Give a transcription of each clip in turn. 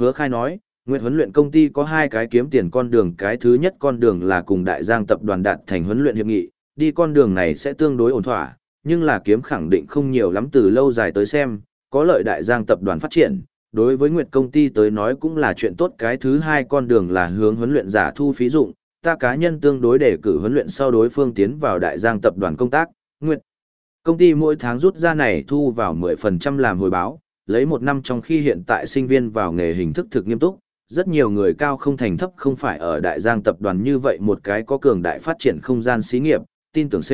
Hứa khai nói, Nguyệt huấn luyện công ty có hai cái kiếm tiền con đường, cái thứ nhất con đường là cùng đại giang tập đoàn đạt thành huấn luyện hiệp nghị, đi con đường này sẽ tương đối ổn thỏa, nhưng là kiếm khẳng định không nhiều lắm từ lâu dài tới xem, có lợi đại giang tập đoàn phát triển. Đối với Nguyệt công ty tới nói cũng là chuyện tốt cái thứ hai con đường là hướng huấn luyện giả thu phí dụng, ta cá nhân tương đối để cử huấn luyện sau đối phương tiến vào đại giang tập đoàn công tác, Nguyệt. Công ty mỗi tháng rút ra này thu vào 10% làm hồi báo, lấy một năm trong khi hiện tại sinh viên vào nghề hình thức thực nghiêm túc, rất nhiều người cao không thành thấp không phải ở đại giang tập đoàn như vậy một cái có cường đại phát triển không gian xí nghiệp, tin tưởng C.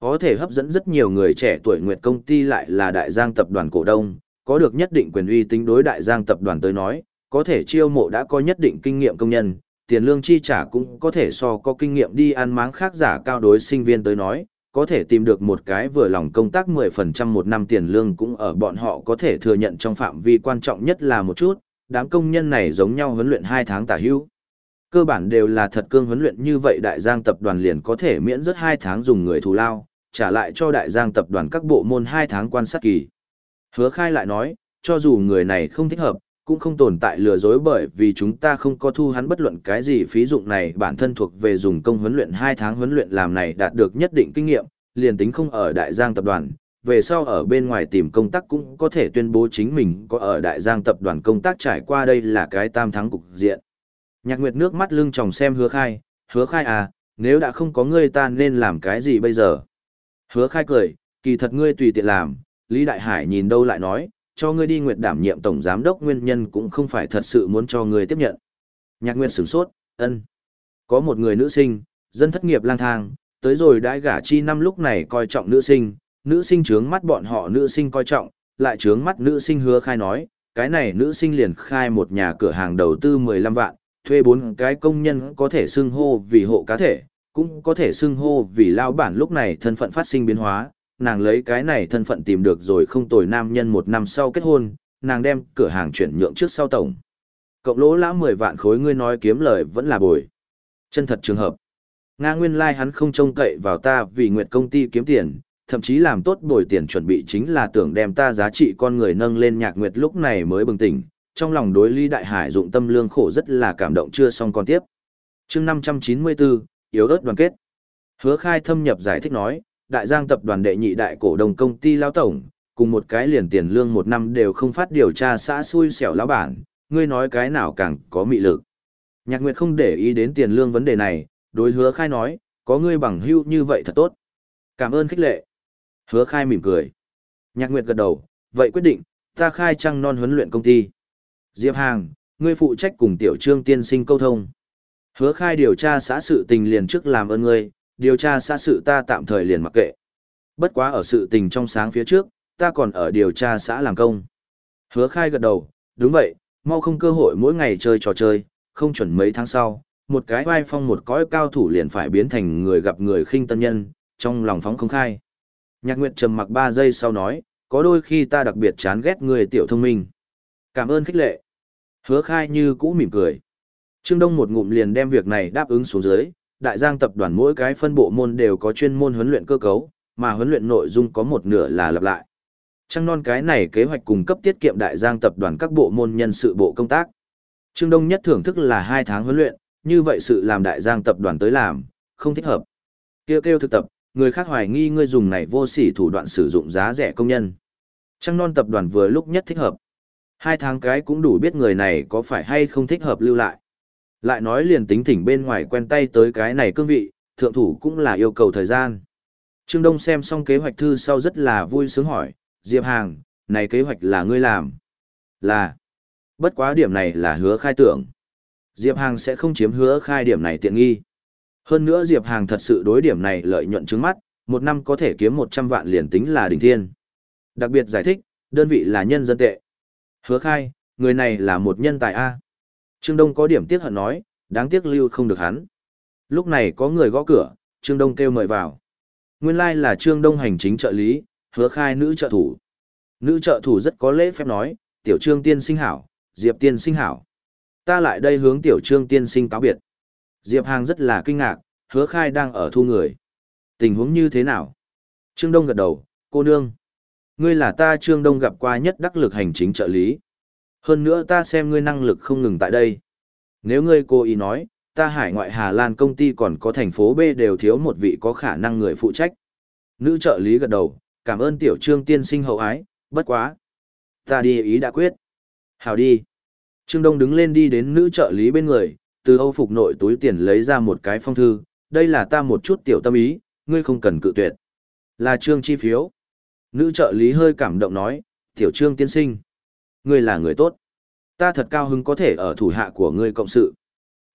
Có thể hấp dẫn rất nhiều người trẻ tuổi nguyệt công ty lại là đại giang tập đoàn cổ đông, có được nhất định quyền uy tính đối đại giang tập đoàn tới nói, có thể chiêu mộ đã có nhất định kinh nghiệm công nhân, tiền lương chi trả cũng có thể so có kinh nghiệm đi ăn máng khác giả cao đối sinh viên tới nói, có thể tìm được một cái vừa lòng công tác 10% một năm tiền lương cũng ở bọn họ có thể thừa nhận trong phạm vi quan trọng nhất là một chút, đám công nhân này giống nhau huấn luyện 2 tháng tả hữu. Cơ bản đều là thật cương huấn luyện như vậy đại giang tập đoàn liền có thể miễn rất 2 tháng dùng người thù lao, trả lại cho đại giang tập đoàn các bộ môn 2 tháng quan sát kỳ. Hứa khai lại nói, cho dù người này không thích hợp, cũng không tồn tại lừa dối bởi vì chúng ta không có thu hắn bất luận cái gì phí dụng này bản thân thuộc về dùng công huấn luyện 2 tháng huấn luyện làm này đạt được nhất định kinh nghiệm, liền tính không ở đại giang tập đoàn, về sau ở bên ngoài tìm công tác cũng có thể tuyên bố chính mình có ở đại giang tập đoàn công tác trải qua đây là cái tam thắng cục diện. Nhạc Nguyệt nước mắt lưng tròng xem hứa khai, hứa khai à, nếu đã không có ngươi ta nên làm cái gì bây giờ? Hứa khai cười, kỳ thật ngươi tùy tiện làm, Lý Đại Hải nhìn đâu lại nói, cho ngươi đi Nguyệt đảm nhiệm tổng giám đốc nguyên nhân cũng không phải thật sự muốn cho ngươi tiếp nhận. Nhạc Nguyệt sửng sốt, ân. Có một người nữ sinh, dân thất nghiệp lang thang, tới rồi đãi gả chi năm lúc này coi trọng nữ sinh, nữ sinh trướng mắt bọn họ nữ sinh coi trọng, lại trướng mắt nữ sinh hứa khai nói, cái này nữ sinh liền khai một nhà cửa hàng đầu tư 15 vạn, thuê bốn cái công nhân có thể xưng hô vì hộ cá thể, cũng có thể xưng hô vì lao bản lúc này thân phận phát sinh biến hóa, nàng lấy cái này thân phận tìm được rồi không tồi nam nhân một năm sau kết hôn, nàng đem cửa hàng chuyển nhượng trước sau tổng. Cộng lỗ lã 10 vạn khối ngươi nói kiếm lời vẫn là bồi. Chân thật trường hợp. Nga nguyên lai like hắn không trông cậy vào ta vì nguyện công ty kiếm tiền, thậm chí làm tốt bồi tiền chuẩn bị chính là tưởng đem ta giá trị con người nâng lên nhạc nguyệt lúc này mới bừng tỉnh, trong lòng đối Lý Đại Hải dụng tâm lương khổ rất là cảm động chưa xong còn tiếp. chương 594, yếu ớt đoàn kết. Hứa khai thâm nhập giải thích nói, đại giang tập đoàn đệ nhị đại cổ đồng công ty lao tổng, cùng một cái liền tiền lương một năm đều không phát điều tra xã xui xẻo lão bản, ngươi nói cái nào càng có mị lực. Nhạc Nguyệt không để ý đến tiền lương vấn đề này, đối hứa khai nói, có ngươi bằng hưu như vậy thật tốt. Cảm ơn khích lệ. Hứa khai mỉm cười. Nhạc Nguyệt gật đầu, vậy quyết định, ta khai trăng non huấn luyện công ty. Diệp Hàng, ngươi phụ trách cùng tiểu trương tiên sinh câu thông. Hứa khai điều tra xã sự tình liền trước làm ơn ngươi, điều tra xã sự ta tạm thời liền mặc kệ. Bất quá ở sự tình trong sáng phía trước, ta còn ở điều tra xã làm công. Hứa khai gật đầu, đúng vậy, mau không cơ hội mỗi ngày chơi trò chơi, không chuẩn mấy tháng sau, một cái vai phong một cõi cao thủ liền phải biến thành người gặp người khinh tân nhân, trong lòng phóng không khai. Nhạc Nguyệt trầm mặc 3 giây sau nói, có đôi khi ta đặc biệt chán ghét người tiểu thông minh. Cảm ơn khích lệ. Hứa khai như cũ mỉm cười. Trương Đông một ngụm liền đem việc này đáp ứng xuống dưới, đại giang tập đoàn mỗi cái phân bộ môn đều có chuyên môn huấn luyện cơ cấu, mà huấn luyện nội dung có một nửa là lặp lại. Trăng non cái này kế hoạch cung cấp tiết kiệm đại giang tập đoàn các bộ môn nhân sự bộ công tác. Trương Đông nhất thưởng thức là hai tháng huấn luyện, như vậy sự làm đại giang tập đoàn tới làm, không thích hợp. Kêu kêu thực tập, người khác hoài nghi ngươi dùng này vô sỉ thủ đoạn sử dụng giá rẻ công nhân. Trăng non tập đoàn vừa lúc nhất thích hợp. Hai tháng cái cũng đủ biết người này có phải hay không thích hợp lưu lại. Lại nói liền tính thỉnh bên ngoài quen tay tới cái này cương vị, thượng thủ cũng là yêu cầu thời gian. Trương Đông xem xong kế hoạch thư sau rất là vui sướng hỏi, Diệp Hàng, này kế hoạch là ngươi làm. Là. Bất quá điểm này là hứa khai tưởng. Diệp Hàng sẽ không chiếm hứa khai điểm này tiện nghi. Hơn nữa Diệp Hàng thật sự đối điểm này lợi nhuận trứng mắt, một năm có thể kiếm 100 vạn liền tính là đỉnh thiên. Đặc biệt giải thích, đơn vị là nhân dân tệ. Hứa khai, người này là một nhân tài A. Trương Đông có điểm tiếc hận nói, đáng tiếc lưu không được hắn. Lúc này có người gõ cửa, Trương Đông kêu mời vào. Nguyên lai like là Trương Đông hành chính trợ lý, hứa khai nữ trợ thủ. Nữ trợ thủ rất có lễ phép nói, tiểu trương tiên sinh hảo, diệp tiên sinh hảo. Ta lại đây hướng tiểu trương tiên sinh cáo biệt. Diệp Hàng rất là kinh ngạc, hứa khai đang ở thu người. Tình huống như thế nào? Trương Đông gật đầu, cô nương. Ngươi là ta Trương Đông gặp qua nhất đắc lực hành chính trợ lý. Hơn nữa ta xem ngươi năng lực không ngừng tại đây. Nếu ngươi cố ý nói, ta hải ngoại Hà Lan công ty còn có thành phố B đều thiếu một vị có khả năng người phụ trách. Nữ trợ lý gật đầu, cảm ơn tiểu trương tiên sinh hậu ái, bất quá. Ta đi ý đã quyết. Hào đi. Trương Đông đứng lên đi đến nữ trợ lý bên người, từ Âu phục nội túi tiền lấy ra một cái phong thư, đây là ta một chút tiểu tâm ý, ngươi không cần cự tuyệt. Là trương chi phiếu. Nữ trợ lý hơi cảm động nói, tiểu trương tiên sinh. Ngươi là người tốt. Ta thật cao hứng có thể ở thủ hạ của ngươi cộng sự.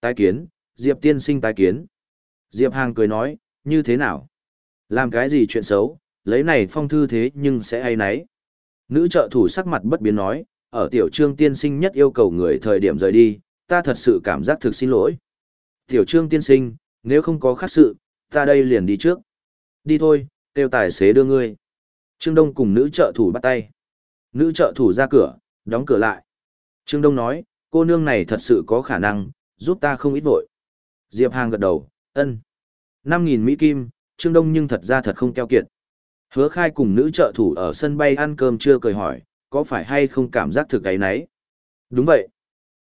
Tái kiến, Diệp tiên sinh tái kiến. Diệp Hàng cười nói, như thế nào? Làm cái gì chuyện xấu, lấy này phong thư thế nhưng sẽ hay nấy. Nữ trợ thủ sắc mặt bất biến nói, ở tiểu trương tiên sinh nhất yêu cầu người thời điểm rời đi, ta thật sự cảm giác thực xin lỗi. Tiểu trương tiên sinh, nếu không có khác sự, ta đây liền đi trước. Đi thôi, kêu tài xế đưa ngươi. Trương Đông cùng nữ trợ thủ bắt tay. Nữ trợ thủ ra cửa, đóng cửa lại. Trương Đông nói, cô nương này thật sự có khả năng, giúp ta không ít vội. Diệp Hàng gật đầu, ân. 5.000 Mỹ Kim, Trương Đông nhưng thật ra thật không keo kiệt. Hứa khai cùng nữ trợ thủ ở sân bay ăn cơm chưa cười hỏi, có phải hay không cảm giác thực ấy nấy? Đúng vậy.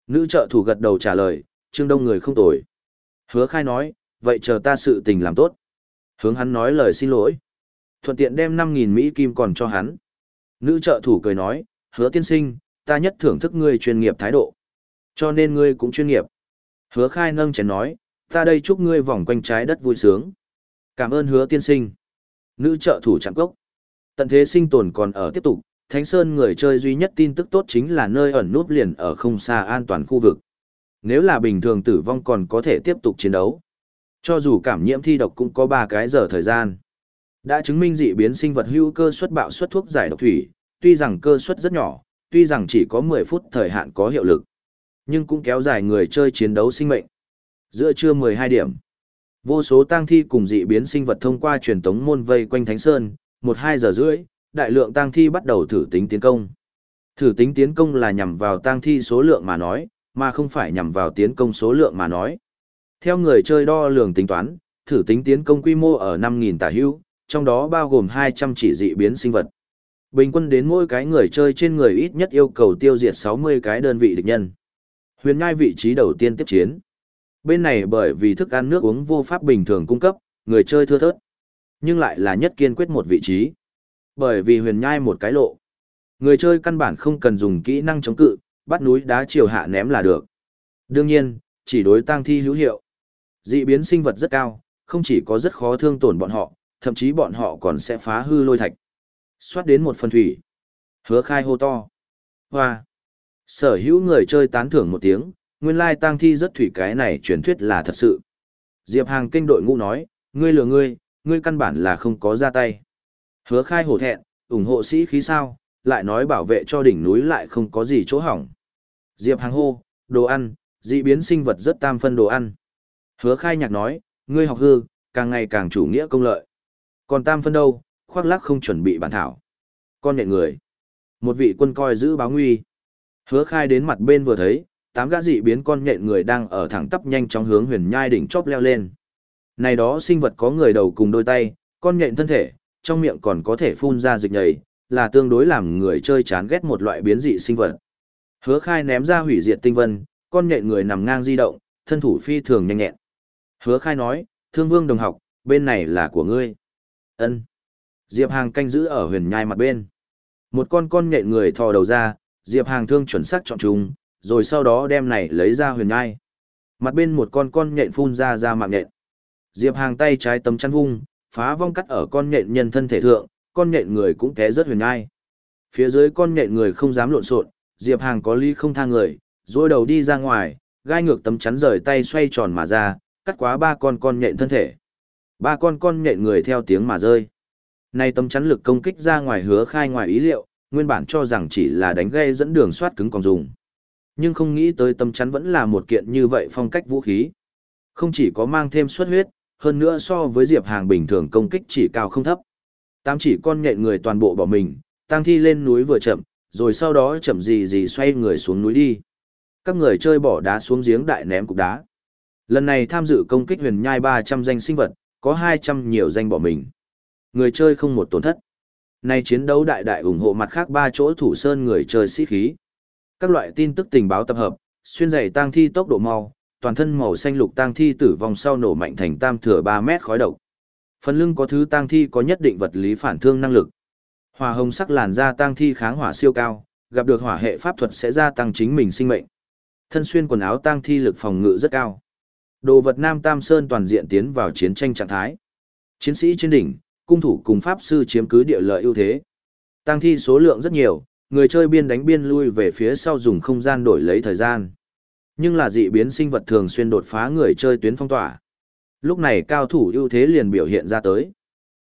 Nữ trợ thủ gật đầu trả lời, Trương Đông người không tồi. Hứa khai nói, vậy chờ ta sự tình làm tốt. Hướng hắn nói lời xin lỗi. Thuận tiện đem 5.000 Mỹ Kim còn cho hắn. Nữ trợ thủ cười nói, hứa tiên sinh, ta nhất thưởng thức ngươi chuyên nghiệp thái độ. Cho nên ngươi cũng chuyên nghiệp. Hứa khai nâng chén nói, ta đây chúc ngươi vòng quanh trái đất vui sướng. Cảm ơn hứa tiên sinh. Nữ trợ thủ chạm cốc. Tận thế sinh tồn còn ở tiếp tục, Thánh Sơn người chơi duy nhất tin tức tốt chính là nơi ẩn núp liền ở không xa an toàn khu vực. Nếu là bình thường tử vong còn có thể tiếp tục chiến đấu. Cho dù cảm nhiễm thi độc cũng có 3 cái giờ thời gian. Đã chứng minh dị biến sinh vật hữu cơ suất bạo suất thuốc giải độc thủy, tuy rằng cơ suất rất nhỏ, tuy rằng chỉ có 10 phút thời hạn có hiệu lực, nhưng cũng kéo dài người chơi chiến đấu sinh mệnh. Giữa trưa 12 điểm, vô số tang thi cùng dị biến sinh vật thông qua truyền tống môn vây quanh Thánh Sơn, 1-2 giờ rưỡi, đại lượng tang thi bắt đầu thử tính tiến công. Thử tính tiến công là nhằm vào tang thi số lượng mà nói, mà không phải nhằm vào tiến công số lượng mà nói. Theo người chơi đo lường tính toán, thử tính tiến công quy mô ở 5.000 tả hữu, trong đó bao gồm 200 chỉ dị biến sinh vật. Bình quân đến mỗi cái người chơi trên người ít nhất yêu cầu tiêu diệt 60 cái đơn vị địch nhân. Huyền Nhai vị trí đầu tiên tiếp chiến. Bên này bởi vì thức ăn nước uống vô pháp bình thường cung cấp, người chơi thưa thớt. Nhưng lại là nhất kiên quyết một vị trí. Bởi vì huyền nhai một cái lộ. Người chơi căn bản không cần dùng kỹ năng chống cự, bắt núi đá chiều hạ ném là được. Đương nhiên, chỉ đối tăng thi hữu hiệu. Dị biến sinh vật rất cao, không chỉ có rất khó thương tổn bọn họ, thậm chí bọn họ còn sẽ phá hư lôi thạch. Xoát đến một phần thủy. Hứa khai hô to. Hoa. Sở hữu người chơi tán thưởng một tiếng, nguyên lai tang thi rất thủy cái này truyền thuyết là thật sự. Diệp Hàng kinh đội ngũ nói, ngươi lừa ngươi, ngươi căn bản là không có ra tay. Hứa khai hổ thẹn, ủng hộ sĩ khí sao, lại nói bảo vệ cho đỉnh núi lại không có gì chỗ hỏng. Diệp Hàng hô, đồ ăn, dị biến sinh vật rất tam phân đồ ăn. Hứa khai nhạc nói, ngươi học hư, càng ngày càng chủ nghĩa công lợi. Còn tam phân đâu, khoác lác không chuẩn bị bản thảo. Con nhện người. Một vị quân coi giữ báo nguy. Hứa khai đến mặt bên vừa thấy, tám gã dị biến con nhện người đang ở thẳng tắp nhanh trong hướng huyền nhai đỉnh chóp leo lên. Này đó sinh vật có người đầu cùng đôi tay, con nhện thân thể, trong miệng còn có thể phun ra dịch nhầy, là tương đối làm người chơi chán ghét một loại biến dị sinh vật. Hứa khai ném ra hủy diệt tinh vân, con nhện người nằm ngang di động, thân thủ phi thường nhanh nhẹn. Hứa khai nói, thương vương đồng học, bên này là của ngươi. ân Diệp Hàng canh giữ ở huyền nhai mặt bên. Một con con nhện người thò đầu ra, Diệp Hàng thương chuẩn xác chọn chúng, rồi sau đó đem này lấy ra huyền nhai. Mặt bên một con con nhện phun ra ra mạng nhện. Diệp Hàng tay trái tấm chăn vung, phá vong cắt ở con nhện nhân thân thể thượng, con nhện người cũng té rất huyền nhai. Phía dưới con nhện người không dám lộn xộn, Diệp Hàng có ly không tha người, rồi đầu đi ra ngoài, gai ngược tấm chắn rời tay xoay tròn mà ra, cắt quá ba con con nhện thân thể. Ba con con nhện người theo tiếng mà rơi nay tấm chắn lực công kích ra ngoài hứa khai ngoài ý liệu, nguyên bản cho rằng chỉ là đánh gây dẫn đường soát cứng còn dùng. Nhưng không nghĩ tới tấm chắn vẫn là một kiện như vậy phong cách vũ khí. Không chỉ có mang thêm suất huyết, hơn nữa so với Diệp Hàng bình thường công kích chỉ cao không thấp. Tám chỉ con nhện người toàn bộ bỏ mình, tăng thi lên núi vừa chậm, rồi sau đó chậm gì gì xoay người xuống núi đi. Các người chơi bỏ đá xuống giếng đại ném cục đá. Lần này tham dự công kích huyền nhai 300 danh sinh vật, có 200 nhiều danh bỏ mình. Người chơi không một tổn thất. Nay chiến đấu đại đại ủng hộ mặt khác ba chỗ thủ sơn người chơi sĩ khí. Các loại tin tức tình báo tập hợp, xuyên dày tang thi tốc độ mau, toàn thân màu xanh lục tang thi tử vong sau nổ mạnh thành tam thừa 3 mét khói độc. Phần lưng có thứ tang thi có nhất định vật lý phản thương năng lực. Hỏa hồng sắc làn da tang thi kháng hỏa siêu cao, gặp được hỏa hệ pháp thuật sẽ gia tăng chính mình sinh mệnh. Thân xuyên quần áo tang thi lực phòng ngự rất cao. Đồ vật Nam Tam Sơn toàn diện tiến vào chiến tranh trạng thái. Chiến sĩ trên đỉnh, cung thủ cùng pháp sư chiếm cứ địa lợi ưu thế. tăng thi số lượng rất nhiều, người chơi biên đánh biên lui về phía sau dùng không gian đổi lấy thời gian. Nhưng là dị biến sinh vật thường xuyên đột phá người chơi tuyến phong tỏa. Lúc này cao thủ ưu thế liền biểu hiện ra tới.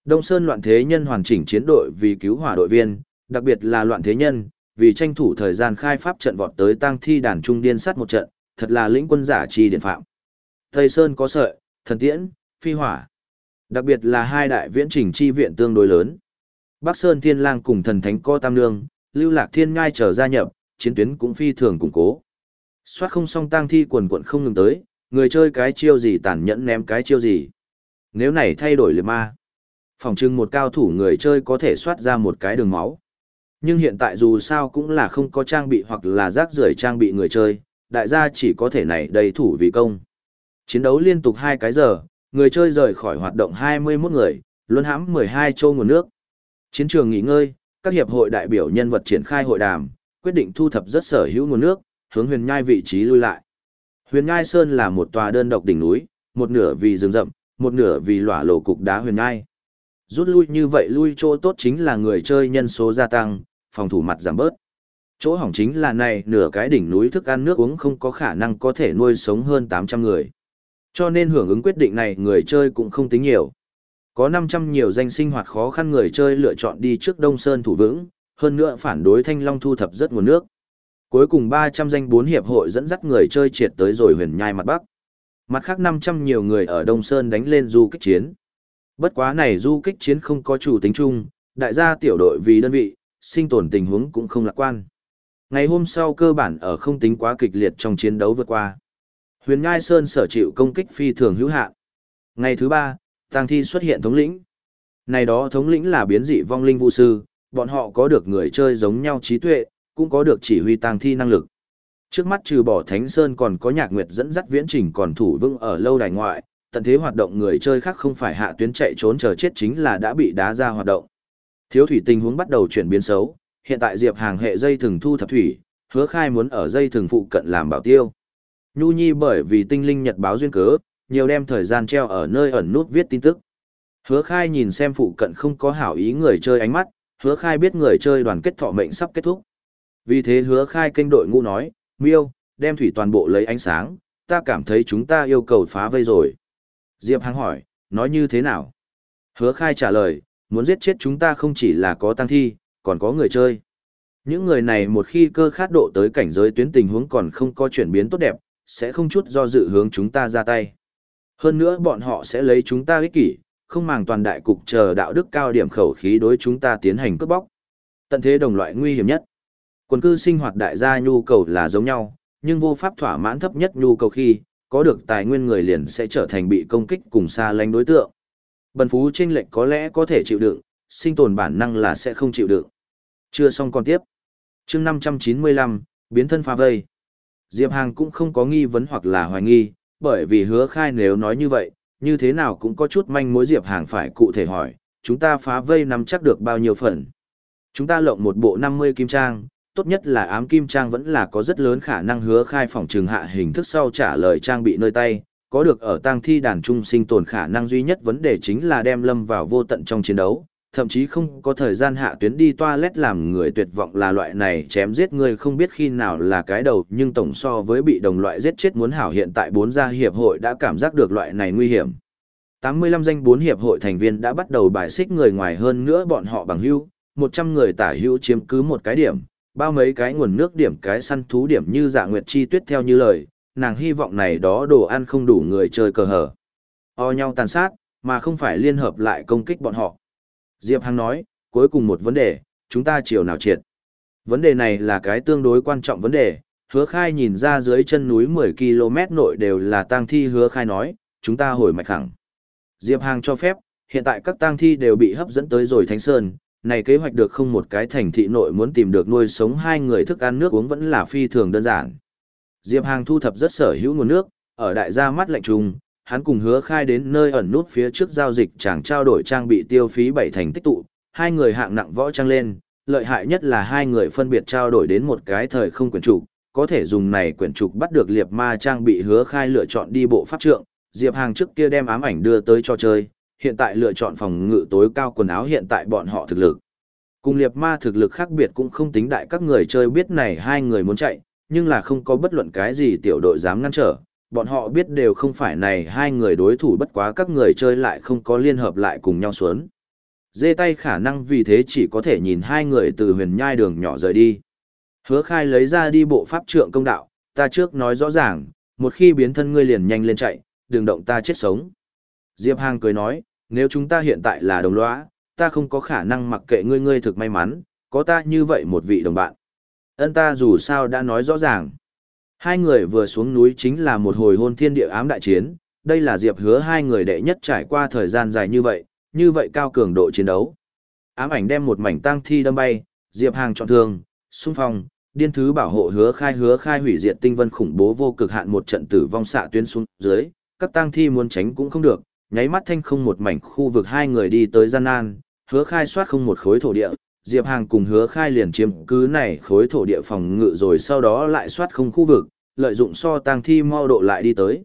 Đông Sơn loạn thế nhân hoàn chỉnh chiến đội vì cứu hỏa đội viên, đặc biệt là loạn thế nhân, vì tranh thủ thời gian khai pháp trận vọt tới tăng thi đàn trung điên sát một trận, thật là lĩnh quân giả chi điện phạm. Tây Sơn có sợi, thần tiễn, phi hỏa. Đặc biệt là hai đại viễn trình chi viện tương đối lớn. Bắc Sơn Thiên Lang cùng thần thánh co tam nương, lưu lạc thiên ngai trở gia nhập, chiến tuyến cũng phi thường củng cố. Soát không song tang thi quần quận không ngừng tới, người chơi cái chiêu gì tàn nhẫn ném cái chiêu gì. Nếu này thay đổi liệt ma, phòng trưng một cao thủ người chơi có thể soát ra một cái đường máu. Nhưng hiện tại dù sao cũng là không có trang bị hoặc là rác rưởi trang bị người chơi, đại gia chỉ có thể này đầy thủ vì công. Chiến đấu liên tục hai cái giờ, người chơi rời khỏi hoạt động 21 người, luân hãm 12 châu nguồn nước. Chiến trường nghỉ ngơi, các hiệp hội đại biểu nhân vật triển khai hội đàm, quyết định thu thập rất sở hữu nguồn nước, hướng huyền nhai vị trí lui lại. Huyền nhai sơn là một tòa đơn độc đỉnh núi, một nửa vì rừng rậm, một nửa vì lỏa lộ cục đá huyền nhai. Rút lui như vậy lui chỗ tốt chính là người chơi nhân số gia tăng, phòng thủ mặt giảm bớt. Chỗ hỏng chính là này nửa cái đỉnh núi thức ăn nước uống không có khả năng có thể nuôi sống hơn 800 người. Cho nên hưởng ứng quyết định này người chơi cũng không tính nhiều. Có 500 nhiều danh sinh hoạt khó khăn người chơi lựa chọn đi trước Đông Sơn thủ vững, hơn nữa phản đối Thanh Long thu thập rất nguồn nước. Cuối cùng 300 danh bốn hiệp hội dẫn dắt người chơi triệt tới rồi huyền nhai mặt Bắc. Mặt khác 500 nhiều người ở Đông Sơn đánh lên du kích chiến. Bất quá này du kích chiến không có chủ tính chung, đại gia tiểu đội vì đơn vị, sinh tồn tình huống cũng không lạc quan. Ngày hôm sau cơ bản ở không tính quá kịch liệt trong chiến đấu vượt qua. Huyền Nhai Sơn sở chịu công kích phi thường hữu hạn. Ngày thứ ba, tang thi xuất hiện thống lĩnh. Này đó thống lĩnh là biến dị vong linh vũ sư, bọn họ có được người chơi giống nhau trí tuệ, cũng có được chỉ huy tang thi năng lực. Trước mắt trừ bỏ Thánh Sơn còn có nhạc nguyệt dẫn dắt viễn trình còn thủ vững ở lâu đài ngoại, tận thế hoạt động người chơi khác không phải hạ tuyến chạy trốn chờ chết chính là đã bị đá ra hoạt động. Thiếu thủy tình huống bắt đầu chuyển biến xấu, hiện tại Diệp Hàng hệ dây thường thu thập thủy, hứa khai muốn ở dây thường phụ cận làm bảo tiêu. Nhu Nhi bởi vì tinh linh nhật báo duyên cớ, nhiều đem thời gian treo ở nơi ẩn nút viết tin tức. Hứa khai nhìn xem phụ cận không có hảo ý người chơi ánh mắt, hứa khai biết người chơi đoàn kết thọ mệnh sắp kết thúc. Vì thế hứa khai kênh đội ngũ nói, miêu, đem thủy toàn bộ lấy ánh sáng, ta cảm thấy chúng ta yêu cầu phá vây rồi. Diệp Hàng hỏi, nói như thế nào? Hứa khai trả lời, muốn giết chết chúng ta không chỉ là có tăng thi, còn có người chơi. Những người này một khi cơ khát độ tới cảnh giới tuyến tình huống còn không có chuyển biến tốt đẹp, sẽ không chút do dự hướng chúng ta ra tay. Hơn nữa bọn họ sẽ lấy chúng ta ích kỷ, không màng toàn đại cục chờ đạo đức cao điểm khẩu khí đối chúng ta tiến hành cướp bóc. Tận thế đồng loại nguy hiểm nhất. Quần cư sinh hoạt đại gia nhu cầu là giống nhau, nhưng vô pháp thỏa mãn thấp nhất nhu cầu khi, có được tài nguyên người liền sẽ trở thành bị công kích cùng xa lánh đối tượng. Bần phú chênh lệch có lẽ có thể chịu đựng, sinh tồn bản năng là sẽ không chịu đựng. Chưa xong còn tiếp. chương 595, biến thân phá vây. Diệp Hàng cũng không có nghi vấn hoặc là hoài nghi, bởi vì hứa khai nếu nói như vậy, như thế nào cũng có chút manh mối Diệp Hàng phải cụ thể hỏi, chúng ta phá vây nắm chắc được bao nhiêu phần. Chúng ta lộng một bộ 50 kim trang, tốt nhất là ám kim trang vẫn là có rất lớn khả năng hứa khai phòng trường hạ hình thức sau trả lời trang bị nơi tay, có được ở tang thi đàn trung sinh tồn khả năng duy nhất vấn đề chính là đem lâm vào vô tận trong chiến đấu, thậm chí không có thời gian hạ tuyến đi toilet làm người tuyệt vọng là loại này chém giết người không biết khi nào là cái đầu nhưng tổng so với bị đồng loại giết chết muốn hảo hiện tại bốn gia hiệp hội đã cảm giác được loại này nguy hiểm. 85 danh bốn hiệp hội thành viên đã bắt đầu bài xích người ngoài hơn nữa bọn họ bằng hữu, 100 người tả hữu chiếm cứ một cái điểm, bao mấy cái nguồn nước điểm cái săn thú điểm như dạ nguyệt chi tuyết theo như lời, nàng hy vọng này đó đồ ăn không đủ người chơi cờ hở. O nhau tàn sát, mà không phải liên hợp lại công kích bọn họ. Diệp Hằng nói, cuối cùng một vấn đề, chúng ta chiều nào triệt. Vấn đề này là cái tương đối quan trọng vấn đề, hứa khai nhìn ra dưới chân núi 10 km nội đều là tang thi hứa khai nói, chúng ta hồi mạch khẳng. Diệp Hàng cho phép, hiện tại các tang thi đều bị hấp dẫn tới rồi Thánh Sơn, này kế hoạch được không một cái thành thị nội muốn tìm được nuôi sống hai người thức ăn nước uống vẫn là phi thường đơn giản. Diệp Hàng thu thập rất sở hữu nguồn nước, ở đại gia mắt lạnh trùng, hắn cùng hứa khai đến nơi ẩn nút phía trước giao dịch chẳng trao đổi trang bị tiêu phí bảy thành tích tụ, hai người hạng nặng võ trang lên, lợi hại nhất là hai người phân biệt trao đổi đến một cái thời không quyển trục, có thể dùng này quyển trục bắt được liệp ma trang bị hứa khai lựa chọn đi bộ pháp trượng, Diệp Hàng trước kia đem ám ảnh đưa tới cho chơi, hiện tại lựa chọn phòng ngự tối cao quần áo hiện tại bọn họ thực lực. Cùng liệp ma thực lực khác biệt cũng không tính đại các người chơi biết này hai người muốn chạy, nhưng là không có bất luận cái gì tiểu đội dám ngăn trở, bọn họ biết đều không phải này hai người đối thủ bất quá các người chơi lại không có liên hợp lại cùng nhau xuống. Dê tay khả năng vì thế chỉ có thể nhìn hai người từ huyền nhai đường nhỏ rời đi. Hứa khai lấy ra đi bộ pháp trượng công đạo, ta trước nói rõ ràng, một khi biến thân ngươi liền nhanh lên chạy, đừng động ta chết sống. Diệp Hàng cười nói, nếu chúng ta hiện tại là đồng lõa, ta không có khả năng mặc kệ ngươi ngươi thực may mắn, có ta như vậy một vị đồng bạn. Ân ta dù sao đã nói rõ ràng. Hai người vừa xuống núi chính là một hồi hôn thiên địa ám đại chiến, đây là Diệp hứa hai người đệ nhất trải qua thời gian dài như vậy, như vậy cao cường độ chiến đấu. Ám ảnh đem một mảnh tang thi đâm bay, Diệp Hàng chọn thương, xung phong, điên thứ bảo hộ hứa khai hứa khai hủy diệt tinh vân khủng bố vô cực hạn một trận tử vong xạ tuyến xuống dưới, các tang thi muốn tránh cũng không được, nháy mắt thanh không một mảnh khu vực hai người đi tới gian nan, hứa khai soát không một khối thổ địa, Diệp Hàng cùng hứa khai liền chiếm cứ này khối thổ địa phòng ngự rồi sau đó lại soát không khu vực, lợi dụng so tang thi mau độ lại đi tới.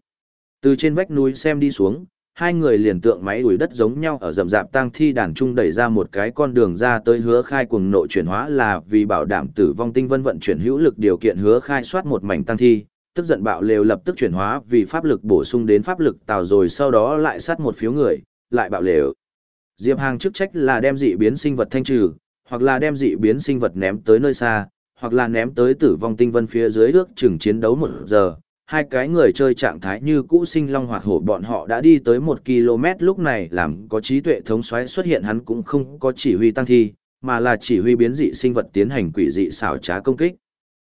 Từ trên vách núi xem đi xuống, hai người liền tượng máy đuổi đất giống nhau ở rậm rạp tang thi đàn trung đẩy ra một cái con đường ra tới hứa khai cuồng nộ chuyển hóa là vì bảo đảm tử vong tinh vân vận chuyển hữu lực điều kiện hứa khai soát một mảnh tang thi, tức giận bạo lều lập tức chuyển hóa vì pháp lực bổ sung đến pháp lực tào rồi sau đó lại sát một phiếu người, lại bạo lều. Diệp Hàng chức trách là đem dị biến sinh vật thanh trừ, hoặc là đem dị biến sinh vật ném tới nơi xa, hoặc là ném tới tử vong tinh vân phía dưới ước chừng chiến đấu một giờ. Hai cái người chơi trạng thái như cũ sinh long hoạt hổ bọn họ đã đi tới một km lúc này làm có trí tuệ thống xoáy xuất hiện hắn cũng không có chỉ huy tăng thi, mà là chỉ huy biến dị sinh vật tiến hành quỷ dị xảo trá công kích.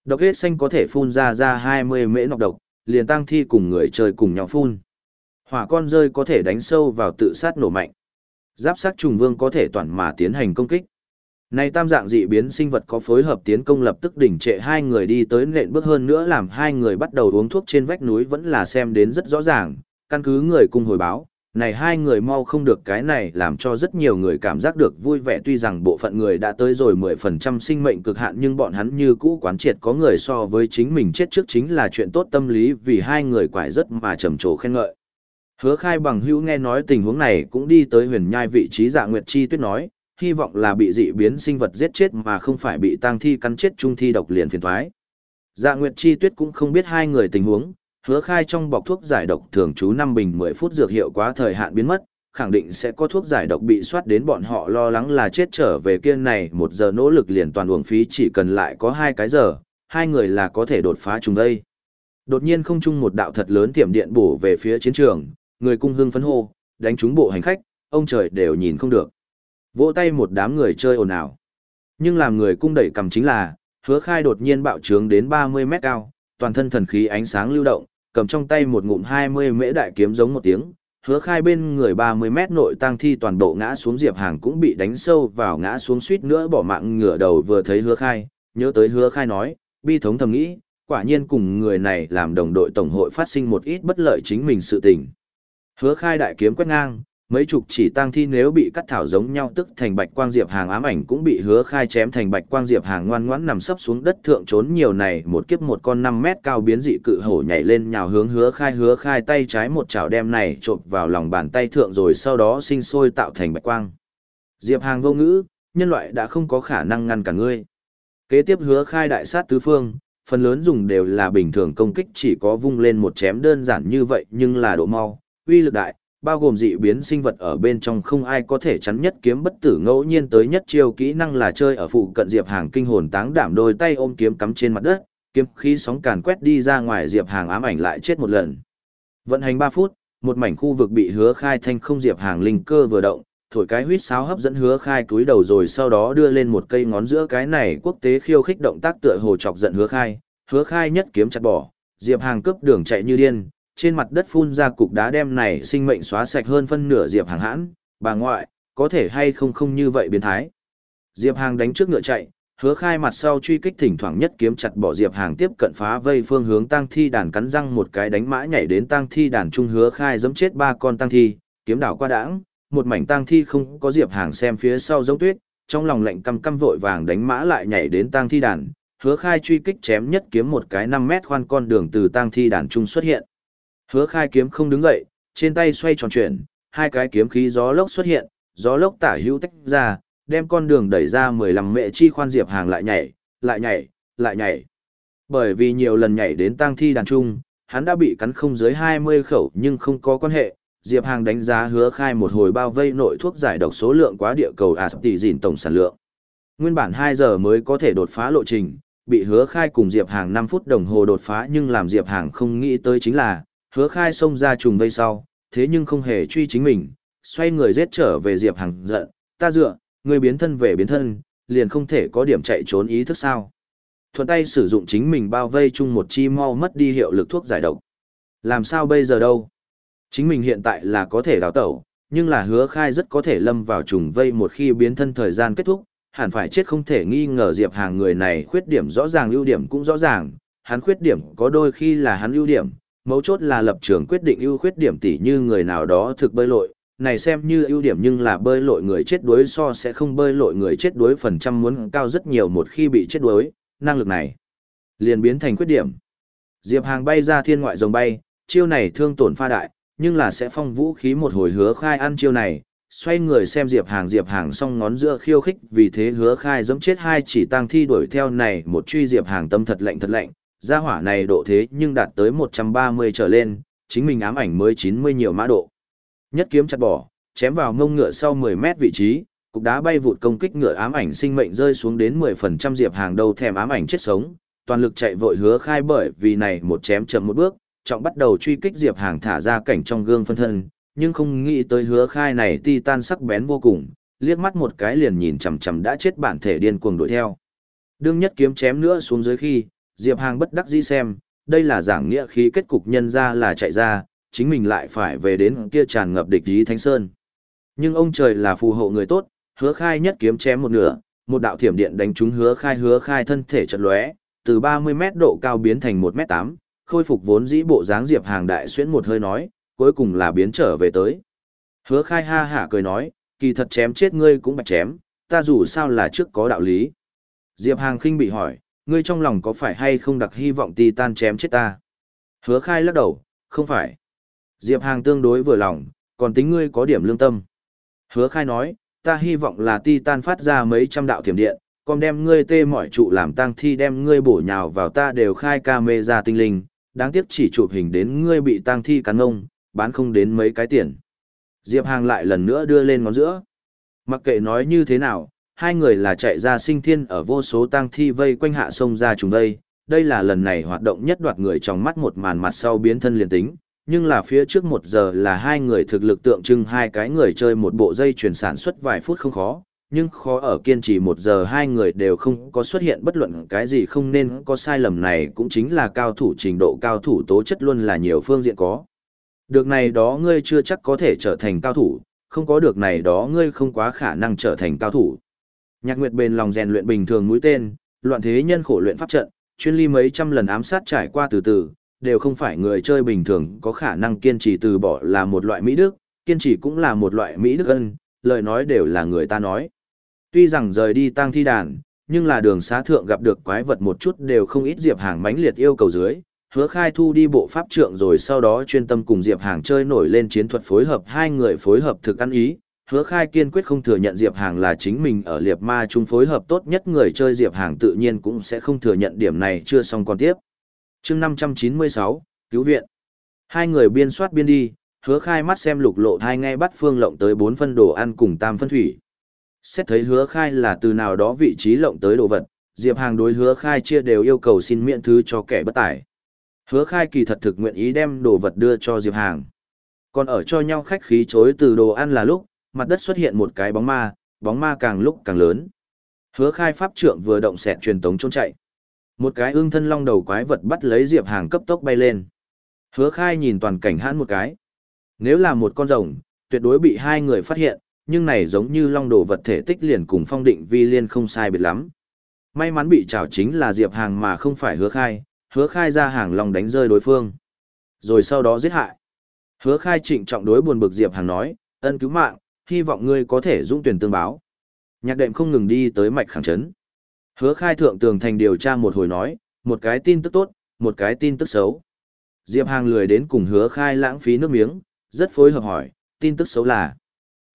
Độc hết xanh có thể phun ra ra 20 mễ nọc độc, liền tăng thi cùng người chơi cùng nhau phun. Hỏa con rơi có thể đánh sâu vào tự sát nổ mạnh. Giáp sát trùng vương có thể toàn mà tiến hành công kích. Này tam dạng dị biến sinh vật có phối hợp tiến công lập tức đỉnh trệ hai người đi tới nện bước hơn nữa làm hai người bắt đầu uống thuốc trên vách núi vẫn là xem đến rất rõ ràng, căn cứ người cùng hồi báo, này hai người mau không được cái này làm cho rất nhiều người cảm giác được vui vẻ tuy rằng bộ phận người đã tới rồi 10% sinh mệnh cực hạn nhưng bọn hắn như cũ quán triệt có người so với chính mình chết trước chính là chuyện tốt tâm lý vì hai người quải rất mà trầm trồ khen ngợi. Hứa khai bằng hữu nghe nói tình huống này cũng đi tới huyền nhai vị trí dạ nguyệt chi tuyết nói, hy vọng là bị dị biến sinh vật giết chết mà không phải bị tang thi cắn chết trung thi độc liền phiền thoái. Dạ nguyệt chi tuyết cũng không biết hai người tình huống, hứa khai trong bọc thuốc giải độc thường trú 5 bình 10 phút dược hiệu quá thời hạn biến mất, khẳng định sẽ có thuốc giải độc bị soát đến bọn họ lo lắng là chết trở về kia này một giờ nỗ lực liền toàn uổng phí chỉ cần lại có hai cái giờ, hai người là có thể đột phá chúng đây. Đột nhiên không chung một đạo thật lớn tiệm điện bổ về phía chiến trường, người cung hưng phấn hô, đánh trúng bộ hành khách, ông trời đều nhìn không được. Vỗ tay một đám người chơi ồn ào. Nhưng làm người cung đẩy cầm chính là, hứa khai đột nhiên bạo trướng đến 30 mét cao, toàn thân thần khí ánh sáng lưu động, cầm trong tay một ngụm 20 mễ đại kiếm giống một tiếng, hứa khai bên người 30 mét nội tăng thi toàn bộ ngã xuống diệp hàng cũng bị đánh sâu vào ngã xuống suýt nữa bỏ mạng ngửa đầu vừa thấy hứa khai, nhớ tới hứa khai nói, bi thống thầm nghĩ, quả nhiên cùng người này làm đồng đội tổng hội phát sinh một ít bất lợi chính mình sự tình. Hứa khai đại kiếm quét ngang, mấy chục chỉ tang thi nếu bị cắt thảo giống nhau tức thành bạch quang diệp hàng ám ảnh cũng bị hứa khai chém thành bạch quang diệp hàng ngoan ngoãn nằm sấp xuống đất thượng trốn nhiều này một kiếp một con 5 mét cao biến dị cự hổ nhảy lên nhào hướng hứa khai hứa khai tay trái một chảo đem này trộn vào lòng bàn tay thượng rồi sau đó sinh sôi tạo thành bạch quang. Diệp hàng vô ngữ, nhân loại đã không có khả năng ngăn cả ngươi. Kế tiếp hứa khai đại sát tứ phương, phần lớn dùng đều là bình thường công kích chỉ có vung lên một chém đơn giản như vậy nhưng là độ mau, uy lực đại, bao gồm dị biến sinh vật ở bên trong không ai có thể chắn nhất kiếm bất tử ngẫu nhiên tới nhất chiêu kỹ năng là chơi ở phụ cận diệp hàng kinh hồn táng đảm đôi tay ôm kiếm cắm trên mặt đất, kiếm khí sóng càn quét đi ra ngoài diệp hàng ám ảnh lại chết một lần. Vận hành ba phút, một mảnh khu vực bị hứa khai thanh không diệp hàng linh cơ vừa động, thổi cái huýt sáo hấp dẫn hứa khai túi đầu rồi sau đó đưa lên một cây ngón giữa cái này quốc tế khiêu khích động tác tựa hồ chọc giận hứa khai hứa khai nhất kiếm chặt bỏ, diệp hàng cướp đường chạy như điên trên mặt đất phun ra cục đá đem này sinh mệnh xóa sạch hơn phân nửa diệp hàng hãn, bà ngoại, có thể hay không không như vậy biến thái. Diệp Hàng đánh trước ngựa chạy, hứa khai mặt sau truy kích thỉnh thoảng nhất kiếm chặt bỏ Diệp Hàng tiếp cận phá vây phương hướng tăng thi đàn cắn răng một cái đánh mã nhảy đến tăng thi đàn trung hứa khai giẫm chết ba con tăng thi, kiếm đảo qua đãng, một mảnh tăng thi không có Diệp Hàng xem phía sau giống tuyết, trong lòng lạnh căm căm vội vàng đánh mã lại nhảy đến tăng thi đàn, hứa khai truy kích chém nhất kiếm một cái 5 mét khoan con đường từ tăng thi đàn trung xuất hiện. Hứa khai kiếm không đứng dậy, trên tay xoay tròn chuyển, hai cái kiếm khí gió lốc xuất hiện, gió lốc tả hữu tách ra, đem con đường đẩy ra 15 mẹ chi khoan diệp hàng lại nhảy, lại nhảy, lại nhảy. Bởi vì nhiều lần nhảy đến tang thi đàn trung, hắn đã bị cắn không dưới 20 khẩu nhưng không có quan hệ. Diệp Hàng đánh giá hứa khai một hồi bao vây nội thuốc giải độc số lượng quá địa cầu à tỷ dìn tổng sản lượng. Nguyên bản 2 giờ mới có thể đột phá lộ trình, bị hứa khai cùng Diệp Hàng 5 phút đồng hồ đột phá nhưng làm Diệp Hàng không nghĩ tới chính là, hứa khai xông ra trùng vây sau, thế nhưng không hề truy chính mình, xoay người giết trở về Diệp Hằng giận, ta dựa, người biến thân về biến thân, liền không thể có điểm chạy trốn ý thức sao. Thuận tay sử dụng chính mình bao vây chung một chi mau mất đi hiệu lực thuốc giải độc. Làm sao bây giờ đâu? Chính mình hiện tại là có thể đào tẩu, nhưng là hứa khai rất có thể lâm vào trùng vây một khi biến thân thời gian kết thúc, hẳn phải chết không thể nghi ngờ Diệp Hàng người này khuyết điểm rõ ràng ưu điểm cũng rõ ràng, hắn khuyết điểm có đôi khi là hắn ưu điểm, mấu chốt là lập trường quyết định ưu khuyết điểm tỉ như người nào đó thực bơi lội, này xem như ưu điểm nhưng là bơi lội người chết đuối so sẽ không bơi lội người chết đuối phần trăm muốn cao rất nhiều một khi bị chết đuối, năng lực này liền biến thành khuyết điểm. Diệp Hàng bay ra thiên ngoại rồng bay, chiêu này thương tổn pha đại, nhưng là sẽ phong vũ khí một hồi hứa khai ăn chiêu này, xoay người xem Diệp Hàng Diệp Hàng song ngón giữa khiêu khích vì thế hứa khai giống chết hai chỉ tăng thi đuổi theo này một truy Diệp Hàng tâm thật lạnh thật lạnh, gia hỏa này độ thế nhưng đạt tới 130 trở lên, chính mình ám ảnh mới 90 nhiều mã độ. Nhất kiếm chặt bỏ, chém vào ngông ngựa sau 10 mét vị trí, cục đá bay vụt công kích ngựa ám ảnh sinh mệnh rơi xuống đến 10% Diệp Hàng đầu thèm ám ảnh chết sống, toàn lực chạy vội hứa khai bởi vì này một chém chậm một bước, trọng bắt đầu truy kích Diệp Hàng thả ra cảnh trong gương phân thân, nhưng không nghĩ tới hứa khai này ti tan sắc bén vô cùng, liếc mắt một cái liền nhìn chằm chằm đã chết bản thể điên cuồng đuổi theo. Đương nhất kiếm chém nữa xuống dưới khi, Diệp Hàng bất đắc dĩ xem, đây là giảng nghĩa khí kết cục nhân ra là chạy ra, chính mình lại phải về đến kia tràn ngập địch ý Thánh Sơn. Nhưng ông trời là phù hộ người tốt, hứa khai nhất kiếm chém một nửa, một đạo thiểm điện đánh trúng hứa khai hứa khai thân thể chật lóe, từ 30 mét độ cao biến thành 1 mét 8, khôi phục vốn dĩ bộ dáng Diệp Hàng đại xuyên một hơi nói, cuối cùng là biến trở về tới. Hứa khai ha hả cười nói, kỳ thật chém chết ngươi cũng bạch chém, ta dù sao là trước có đạo lý. Diệp Hàng khinh bị hỏi, ngươi trong lòng có phải hay không đặc hy vọng Titan chém chết ta? Hứa khai lắc đầu, không phải. Diệp Hàng tương đối vừa lòng, còn tính ngươi có điểm lương tâm. Hứa khai nói, ta hy vọng là Titan phát ra mấy trăm đạo thiểm điện, còn đem ngươi tê mỏi trụ làm tăng thi đem ngươi bổ nhào vào ta đều khai ca mê ra tinh linh, đáng tiếc chỉ chụp hình đến ngươi bị tăng thi cắn ngông, bán không đến mấy cái tiền. Diệp Hàng lại lần nữa đưa lên ngón giữa. Mặc kệ nói như thế nào, hai người là chạy ra sinh thiên ở vô số tang thi vây quanh hạ sông ra trùng vây đây là lần này hoạt động nhất đoạt người trong mắt một màn mặt sau biến thân liền tính, nhưng là phía trước một giờ là hai người thực lực tượng trưng hai cái người chơi một bộ dây chuyển sản xuất vài phút không khó, nhưng khó ở kiên trì một giờ hai người đều không có xuất hiện bất luận cái gì không nên có sai lầm này cũng chính là cao thủ trình độ cao thủ tố chất luôn là nhiều phương diện có. Được này đó ngươi chưa chắc có thể trở thành cao thủ, không có được này đó ngươi không quá khả năng trở thành cao thủ. Nhạc Nguyệt bền lòng rèn luyện bình thường mũi tên, loạn thế nhân khổ luyện pháp trận, chuyên ly mấy trăm lần ám sát trải qua từ từ, đều không phải người chơi bình thường có khả năng kiên trì từ bỏ là một loại mỹ đức, kiên trì cũng là một loại mỹ đức ân, lời nói đều là người ta nói. Tuy rằng rời đi tang thi đàn, nhưng là đường xá thượng gặp được quái vật một chút đều không ít Diệp Hàng mãnh liệt yêu cầu dưới, hứa khai thu đi bộ pháp trượng rồi sau đó chuyên tâm cùng Diệp Hàng chơi nổi lên chiến thuật phối hợp hai người phối hợp thực ăn ý, hứa khai kiên quyết không thừa nhận Diệp Hàng là chính mình ở liệp ma chung phối hợp tốt nhất người chơi Diệp Hàng tự nhiên cũng sẽ không thừa nhận điểm này chưa xong còn tiếp. chương 596, Cứu viện. Hai người biên soát biên đi, hứa khai mắt xem lục lộ thai ngay bắt phương lộng tới bốn phân đồ ăn cùng tam phân thủy. Xét thấy hứa khai là từ nào đó vị trí lộng tới đồ vật, Diệp Hàng đối hứa khai chia đều yêu cầu xin miễn thứ cho kẻ bất tải. Hứa khai kỳ thật thực nguyện ý đem đồ vật đưa cho Diệp Hàng. Còn ở cho nhau khách khí chối từ đồ ăn là lúc, mặt đất xuất hiện một cái bóng ma, bóng ma càng lúc càng lớn. Hứa khai pháp trượng vừa động xẹt truyền tống trốn chạy. Một cái ương thân long đầu quái vật bắt lấy Diệp Hàng cấp tốc bay lên. Hứa khai nhìn toàn cảnh hãn một cái. Nếu là một con rồng, tuyệt đối bị hai người phát hiện, nhưng này giống như long đồ vật thể tích liền cùng phong định vi liên không sai biệt lắm. May mắn bị trảo chính là Diệp Hàng mà không phải hứa khai, hứa khai ra hàng long đánh rơi đối phương. Rồi sau đó giết hại. Hứa khai trịnh trọng đối buồn bực Diệp Hàng nói, ân cứu mạng, hy vọng ngươi có thể dũng tuyển tương báo. Nhạc đệm không ngừng đi tới mạch khẳng trấn. Hứa khai thượng tường thành điều tra một hồi nói, một cái tin tức tốt, một cái tin tức xấu. Diệp Hàng lười đến cùng hứa khai lãng phí nước miếng, rất phối hợp hỏi, tin tức xấu là.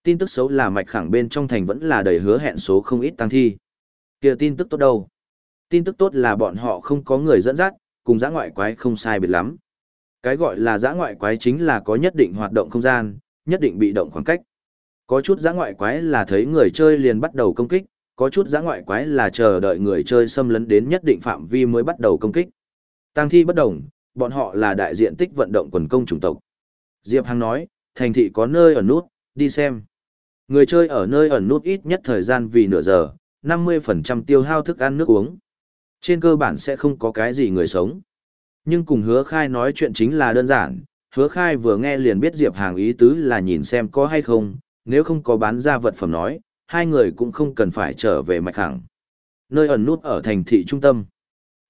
Tin tức xấu là mạch khẳng bên trong thành vẫn là đầy hứa hẹn số không ít tăng thi. kia tin tức tốt đâu? Tin tức tốt là bọn họ không có người dẫn dắt, cùng giã ngoại quái không sai biệt lắm. Cái gọi là giã ngoại quái chính là có nhất định hoạt động không gian, nhất định bị động khoảng cách. Có chút giã ngoại quái là thấy người chơi liền bắt đầu công kích, có chút giã ngoại quái là chờ đợi người chơi xâm lấn đến nhất định phạm vi mới bắt đầu công kích. Tăng thi bất đồng, bọn họ là đại diện tích vận động quần công chủng tộc. Diệp Hằng nói, thành thị có nơi ở nút, đi xem. Người chơi ở nơi ẩn nút ít nhất thời gian vì nửa giờ, 50% tiêu hao thức ăn nước uống. Trên cơ bản sẽ không có cái gì người sống. Nhưng cùng hứa khai nói chuyện chính là đơn giản, hứa khai vừa nghe liền biết Diệp Hàng ý tứ là nhìn xem có hay không, nếu không có bán ra vật phẩm nói, hai người cũng không cần phải trở về mạch hàng. Nơi ẩn nút ở thành thị trung tâm.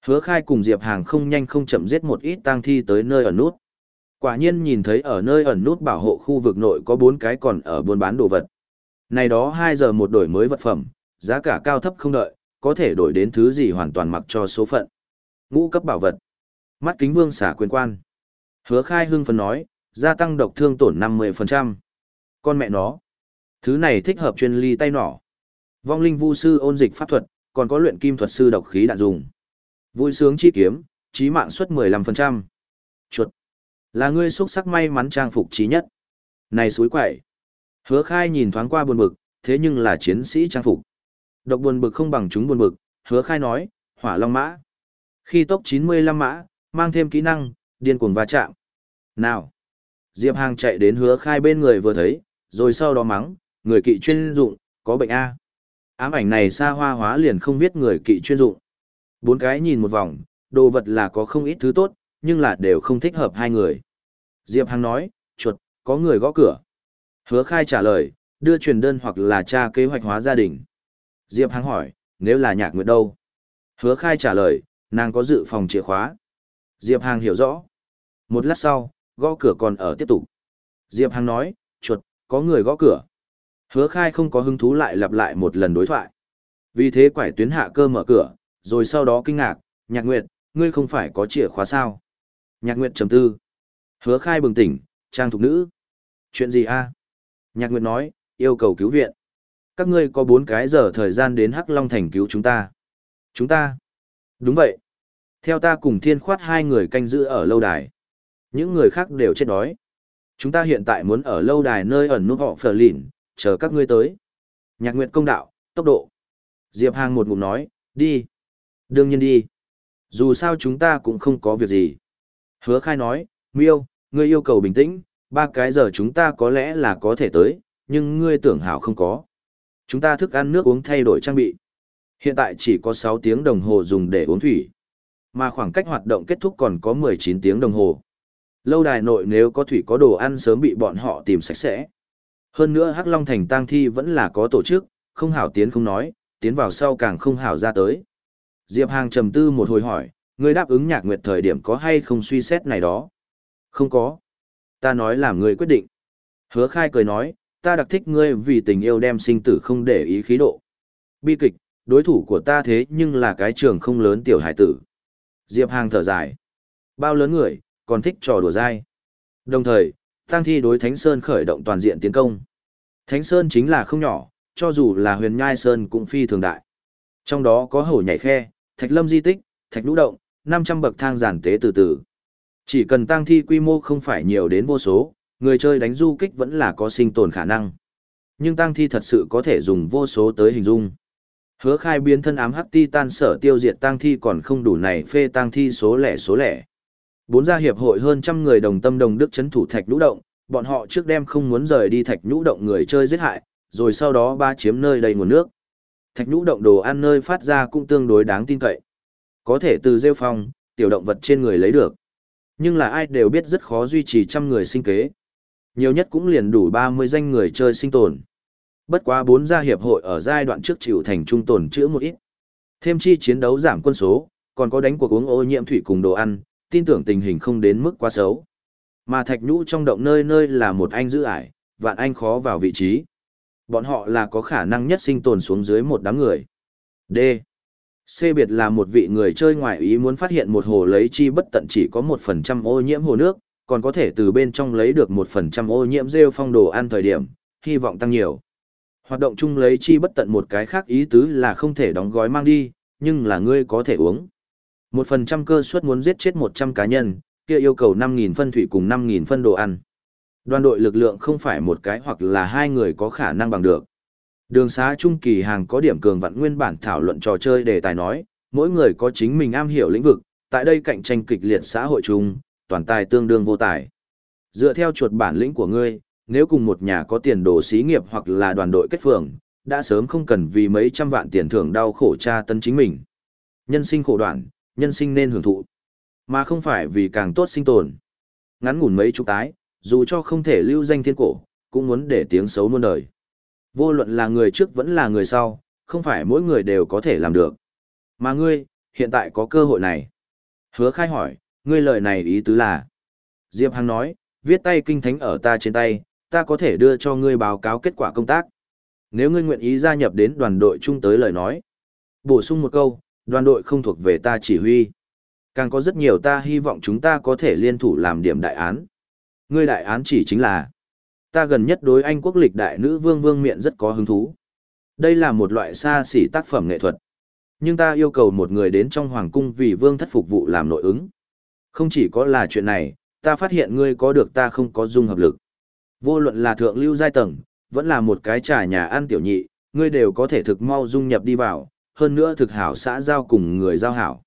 Hứa khai cùng Diệp Hàng không nhanh không chậm giết một ít tang thi tới nơi ẩn nút. Quả nhiên nhìn thấy ở nơi ẩn nút bảo hộ khu vực nội có bốn cái còn ở buôn bán đồ vật. Này đó 2 giờ một đổi mới vật phẩm, giá cả cao thấp không đợi, có thể đổi đến thứ gì hoàn toàn mặc cho số phận. Ngũ cấp bảo vật. Mắt kính vương xả quyền quan. Hứa khai hưng phấn nói, gia tăng độc thương tổn 50%. Con mẹ nó. Thứ này thích hợp chuyên ly tay nỏ. Vong linh vu sư ôn dịch pháp thuật, còn có luyện kim thuật sư độc khí đạn dùng. Vui sướng chi kiếm, trí mạng suất 15%. Chuột. Là ngươi xuất sắc may mắn trang phục trí nhất. Này suối quậy. Hứa khai nhìn thoáng qua buồn bực, thế nhưng là chiến sĩ trang phục. Độc buồn bực không bằng chúng buồn bực, hứa khai nói, hỏa long mã. Khi tốc 95 mã, mang thêm kỹ năng, điên cuồng va chạm. Nào! Diệp Hàng chạy đến hứa khai bên người vừa thấy, rồi sau đó mắng, người kỵ chuyên dụng, có bệnh A. Ám ảnh này xa hoa hóa liền không biết người kỵ chuyên dụng. Bốn cái nhìn một vòng, đồ vật là có không ít thứ tốt, nhưng là đều không thích hợp hai người. Diệp Hằng nói, chuột, có người gõ cửa. Hứa khai trả lời, đưa truyền đơn hoặc là tra kế hoạch hóa gia đình. Diệp Hằng hỏi, nếu là nhạc nguyệt đâu? Hứa khai trả lời, nàng có dự phòng chìa khóa. Diệp Hằng hiểu rõ. Một lát sau, gõ cửa còn ở tiếp tục. Diệp Hằng nói, chuột, có người gõ cửa. Hứa khai không có hứng thú lại lặp lại một lần đối thoại. Vì thế quải tuyến hạ cơ mở cửa, rồi sau đó kinh ngạc, nhạc nguyệt, ngươi không phải có chìa khóa sao? Nhạc nguyệt trầm tư. Hứa khai bừng tỉnh, trang thục nữ. Chuyện gì a Nhạc nguyệt nói, yêu cầu cứu viện. Các ngươi có 4 cái giờ thời gian đến Hắc Long Thành cứu chúng ta. Chúng ta? Đúng vậy. Theo ta cùng thiên khoát hai người canh giữ ở lâu đài. Những người khác đều chết đói. Chúng ta hiện tại muốn ở lâu đài nơi ẩn nút họ phở lìn, chờ các ngươi tới. Nhạc nguyệt công đạo, tốc độ. Diệp Hàng một ngụm nói, đi. Đương nhiên đi. Dù sao chúng ta cũng không có việc gì. Hứa khai nói, miêu, ngươi yêu cầu bình tĩnh, ba cái giờ chúng ta có lẽ là có thể tới, nhưng ngươi tưởng hảo không có. Chúng ta thức ăn nước uống thay đổi trang bị. Hiện tại chỉ có 6 tiếng đồng hồ dùng để uống thủy. Mà khoảng cách hoạt động kết thúc còn có 19 tiếng đồng hồ. Lâu đài nội nếu có thủy có đồ ăn sớm bị bọn họ tìm sạch sẽ. Hơn nữa Hắc Long Thành tang thi vẫn là có tổ chức, không hảo tiến không nói, tiến vào sau càng không hảo ra tới. Diệp Hàng trầm tư một hồi hỏi, ngươi đáp ứng nhạc nguyệt thời điểm có hay không suy xét này đó? Không có. Ta nói làm ngươi quyết định. Hứa khai cười nói, ta đặc thích ngươi vì tình yêu đem sinh tử không để ý khí độ. Bi kịch, đối thủ của ta thế nhưng là cái trường không lớn tiểu hải tử. Diệp Hàng thở dài. Bao lớn người, còn thích trò đùa dai. Đồng thời, Tăng thi đối Thánh Sơn khởi động toàn diện tiến công. Thánh Sơn chính là không nhỏ, cho dù là huyền nhai Sơn cũng phi thường đại. Trong đó có hổ nhảy khe, thạch lâm di tích, thạch lũ động, 500 bậc thang giản tế từ từ. Chỉ cần tăng thi quy mô không phải nhiều đến vô số, người chơi đánh du kích vẫn là có sinh tồn khả năng. Nhưng tăng thi thật sự có thể dùng vô số tới hình dung. Hứa khai biến thân ám hắc ti tan sở tiêu diệt tăng thi còn không đủ này phê tăng thi số lẻ số lẻ. Bốn gia hiệp hội hơn trăm người đồng tâm đồng đức chấn thủ thạch nhũ động, bọn họ trước đêm không muốn rời đi thạch nhũ động người chơi giết hại, rồi sau đó ba chiếm nơi đầy nguồn nước. Thạch nhũ động đồ ăn nơi phát ra cũng tương đối đáng tin cậy. Có thể từ rêu phong, tiểu động vật trên người lấy được. Nhưng là ai đều biết rất khó duy trì trăm người sinh kế. Nhiều nhất cũng liền đủ 30 danh người chơi sinh tồn. Bất quá bốn gia hiệp hội ở giai đoạn trước chịu thành trung tồn chữa một ít. Thêm chi chiến đấu giảm quân số, còn có đánh cuộc uống ô nhiễm thủy cùng đồ ăn, tin tưởng tình hình không đến mức quá xấu. Mà thạch nhũ trong động nơi nơi là một anh giữ ải, vạn anh khó vào vị trí. Bọn họ là có khả năng nhất sinh tồn xuống dưới một đám người. D. C biệt là một vị người chơi ngoại ý muốn phát hiện một hồ lấy chi bất tận chỉ có một phần trăm ô nhiễm hồ nước, còn có thể từ bên trong lấy được một phần trăm ô nhiễm rêu phong đồ ăn thời điểm, hy vọng tăng nhiều. Hoạt động chung lấy chi bất tận một cái khác ý tứ là không thể đóng gói mang đi, nhưng là ngươi có thể uống. Một phần trăm cơ suất muốn giết chết một trăm cá nhân, kia yêu cầu năm nghìn phân thủy cùng năm nghìn phân đồ ăn. Đoàn đội lực lượng không phải một cái hoặc là hai người có khả năng bằng được. Đường xá trung kỳ hàng có điểm cường vặn nguyên bản thảo luận trò chơi đề tài nói, mỗi người có chính mình am hiểu lĩnh vực, tại đây cạnh tranh kịch liệt xã hội chung, toàn tài tương đương vô tài. Dựa theo chuột bản lĩnh của ngươi, nếu cùng một nhà có tiền đồ xí nghiệp hoặc là đoàn đội kết phường, đã sớm không cần vì mấy trăm vạn tiền thưởng đau khổ tra tấn chính mình. Nhân sinh khổ đoạn, nhân sinh nên hưởng thụ, mà không phải vì càng tốt sinh tồn. Ngắn ngủn mấy chục tái, dù cho không thể lưu danh thiên cổ, cũng muốn để tiếng xấu muôn đời. Vô luận là người trước vẫn là người sau, không phải mỗi người đều có thể làm được. Mà ngươi, hiện tại có cơ hội này. Hứa khai hỏi, ngươi lời này ý tứ là. Diệp Hằng nói, viết tay kinh thánh ở ta trên tay, ta có thể đưa cho ngươi báo cáo kết quả công tác. Nếu ngươi nguyện ý gia nhập đến đoàn đội chung tới lời nói. Bổ sung một câu, đoàn đội không thuộc về ta chỉ huy. Càng có rất nhiều ta hy vọng chúng ta có thể liên thủ làm điểm đại án. Ngươi đại án chỉ chính là ta gần nhất đối anh quốc lịch đại nữ vương vương miện rất có hứng thú. Đây là một loại xa xỉ tác phẩm nghệ thuật. Nhưng ta yêu cầu một người đến trong hoàng cung vì vương thất phục vụ làm nội ứng. Không chỉ có là chuyện này, ta phát hiện ngươi có được ta không có dung hợp lực. Vô luận là thượng lưu giai tầng, vẫn là một cái trà nhà ăn tiểu nhị, ngươi đều có thể thực mau dung nhập đi vào, hơn nữa thực hảo xã giao cùng người giao hảo.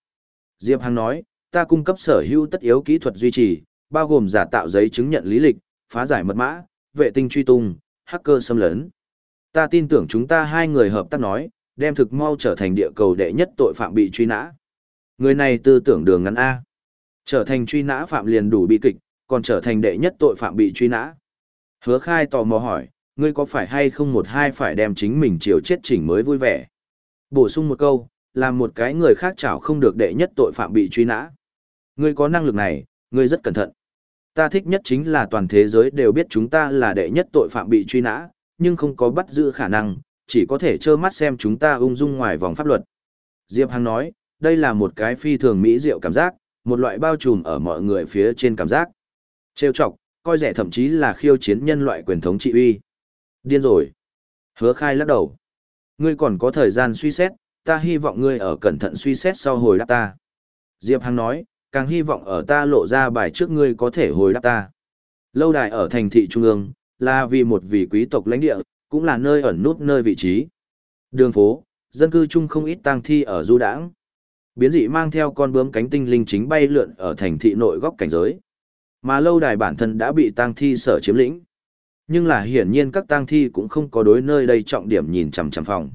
Diệp Hằng nói, ta cung cấp sở hữu tất yếu kỹ thuật duy trì, bao gồm giả tạo giấy chứng nhận lý lịch, phá giải mật mã, vệ tinh truy tung, hacker xâm lấn. Ta tin tưởng chúng ta hai người hợp tác nói, đem thực mau trở thành địa cầu đệ nhất tội phạm bị truy nã. Người này tư tưởng đường ngắn A. Trở thành truy nã phạm liền đủ bị kịch, còn trở thành đệ nhất tội phạm bị truy nã. Hứa khai tò mò hỏi, ngươi có phải hay không một hai phải đem chính mình chiều chết chỉnh mới vui vẻ. Bổ sung một câu, làm một cái người khác chảo không được đệ nhất tội phạm bị truy nã. Ngươi có năng lực này, ngươi rất cẩn thận. Ta thích nhất chính là toàn thế giới đều biết chúng ta là đệ nhất tội phạm bị truy nã, nhưng không có bắt giữ khả năng, chỉ có thể trơ mắt xem chúng ta ung dung ngoài vòng pháp luật. Diệp Hằng nói, đây là một cái phi thường mỹ diệu cảm giác, một loại bao trùm ở mọi người phía trên cảm giác. Trêu chọc, coi rẻ thậm chí là khiêu chiến nhân loại quyền thống trị uy. Điên rồi. Hứa khai lắc đầu. Ngươi còn có thời gian suy xét, ta hy vọng ngươi ở cẩn thận suy xét sau hồi đáp ta. Diệp Hằng nói, càng hy vọng ở ta lộ ra bài trước ngươi có thể hồi đáp ta. Lâu đài ở thành thị trung ương, là vì một vị quý tộc lãnh địa, cũng là nơi ẩn nút nơi vị trí. Đường phố, dân cư chung không ít tang thi ở du đãng. Biến dị mang theo con bướm cánh tinh linh chính bay lượn ở thành thị nội góc cảnh giới. Mà lâu đài bản thân đã bị tang thi sở chiếm lĩnh. Nhưng là hiển nhiên các tang thi cũng không có đối nơi đây trọng điểm nhìn chằm chằm phòng.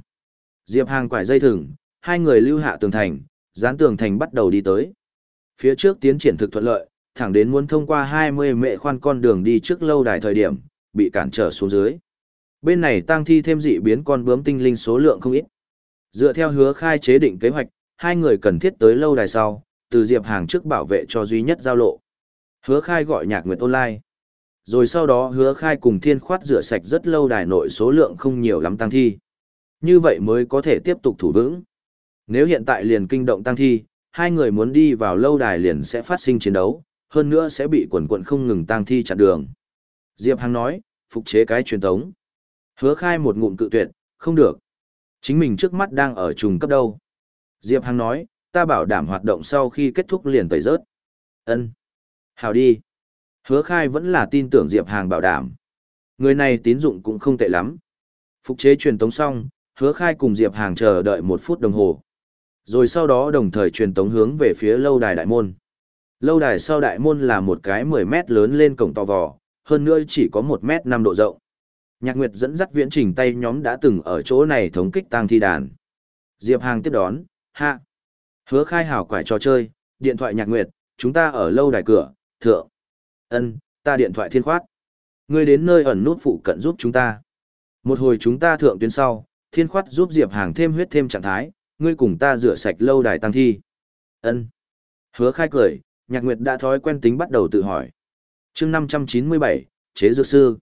Diệp Hàng quải dây thừng, hai người lưu hạ tường thành, dán tường thành bắt đầu đi tới. Phía trước tiến triển thực thuận lợi, thẳng đến muốn thông qua 20 mệ khoan con đường đi trước lâu đài thời điểm, bị cản trở xuống dưới. Bên này tang thi thêm dị biến con bướm tinh linh số lượng không ít. Dựa theo hứa khai chế định kế hoạch, hai người cần thiết tới lâu đài sau, từ Diệp Hàng trước bảo vệ cho duy nhất giao lộ. Hứa khai gọi nhạc nguyệt online. Rồi sau đó hứa khai cùng thiên khoát rửa sạch rất lâu đài nội số lượng không nhiều lắm tăng thi. Như vậy mới có thể tiếp tục thủ vững. Nếu hiện tại liền kinh động tăng thi, hai người muốn đi vào lâu đài liền sẽ phát sinh chiến đấu, hơn nữa sẽ bị quần quận không ngừng tăng thi chặn đường. Diệp Hằng nói, phục chế cái truyền thống. Hứa khai một ngụm cự tuyệt, không được. Chính mình trước mắt đang ở trùng cấp đâu. Diệp Hằng nói, ta bảo đảm hoạt động sau khi kết thúc liền tẩy rớt. ân Hào đi. Hứa khai vẫn là tin tưởng Diệp Hàng bảo đảm. Người này tín dụng cũng không tệ lắm. Phục chế truyền tống xong, hứa khai cùng Diệp Hàng chờ đợi một phút đồng hồ. Rồi sau đó đồng thời truyền tống hướng về phía lâu đài đại môn. Lâu đài sau đại môn là một cái 10 mét lớn lên cổng to vò, hơn nữa chỉ có 1 mét 5 độ rộng. Nhạc Nguyệt dẫn dắt viễn trình tay nhóm đã từng ở chỗ này thống kích tang thi đàn. Diệp Hàng tiếp đón, hạ. Hứa khai hảo quải trò chơi, điện thoại Nhạc Nguyệt, chúng ta ở lâu đài cửa, thượng ân ta điện thoại thiên khoát. Ngươi đến nơi ẩn nút phụ cận giúp chúng ta. Một hồi chúng ta thượng tuyến sau, thiên khoát giúp Diệp Hàng thêm huyết thêm trạng thái, ngươi cùng ta rửa sạch lâu đài tăng thi. Ân. Hứa khai cười, nhạc nguyệt đã thói quen tính bắt đầu tự hỏi. chương 597, chế dược sư.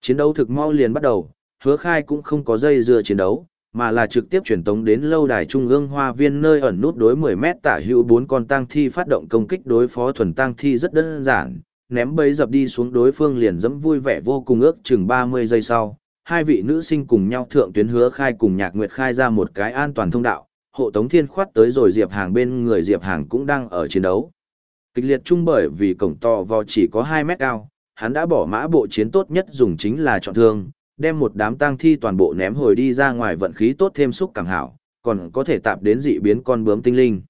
Chiến đấu thực mau liền bắt đầu, hứa khai cũng không có dây dưa chiến đấu, mà là trực tiếp chuyển tống đến lâu đài trung ương hoa viên nơi ẩn nút đối 10 mét tả hữu bốn con tang thi phát động công kích đối phó thuần tang thi rất đơn giản, ném bấy dập đi xuống đối phương liền dẫm vui vẻ vô cùng ước chừng 30 giây sau, hai vị nữ sinh cùng nhau thượng tuyến hứa khai cùng nhạc nguyệt khai ra một cái an toàn thông đạo, hộ tống thiên khoát tới rồi Diệp Hàng bên người Diệp Hàng cũng đang ở chiến đấu. Kịch liệt chung bởi vì cổng to vò chỉ có 2 mét cao, hắn đã bỏ mã bộ chiến tốt nhất dùng chính là chọn thương, đem một đám tang thi toàn bộ ném hồi đi ra ngoài vận khí tốt thêm xúc càng hảo, còn có thể tạp đến dị biến con bướm tinh linh.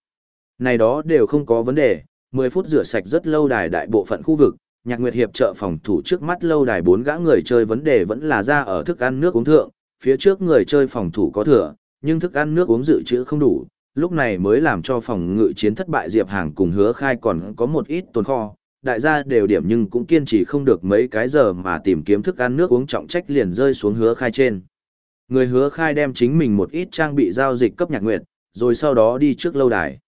Này đó đều không có vấn đề, 10 phút rửa sạch rất lâu đài đại bộ phận khu vực, nhạc nguyệt hiệp trợ phòng thủ trước mắt lâu đài bốn gã người chơi vấn đề vẫn là ra ở thức ăn nước uống thượng, phía trước người chơi phòng thủ có thừa, nhưng thức ăn nước uống dự trữ không đủ, lúc này mới làm cho phòng ngự chiến thất bại Diệp Hàng cùng hứa khai còn có một ít tồn kho, đại gia đều điểm nhưng cũng kiên trì không được mấy cái giờ mà tìm kiếm thức ăn nước uống trọng trách liền rơi xuống hứa khai trên. Người hứa khai đem chính mình một ít trang bị giao dịch cấp nhạc nguyệt, rồi sau đó đi trước lâu đài.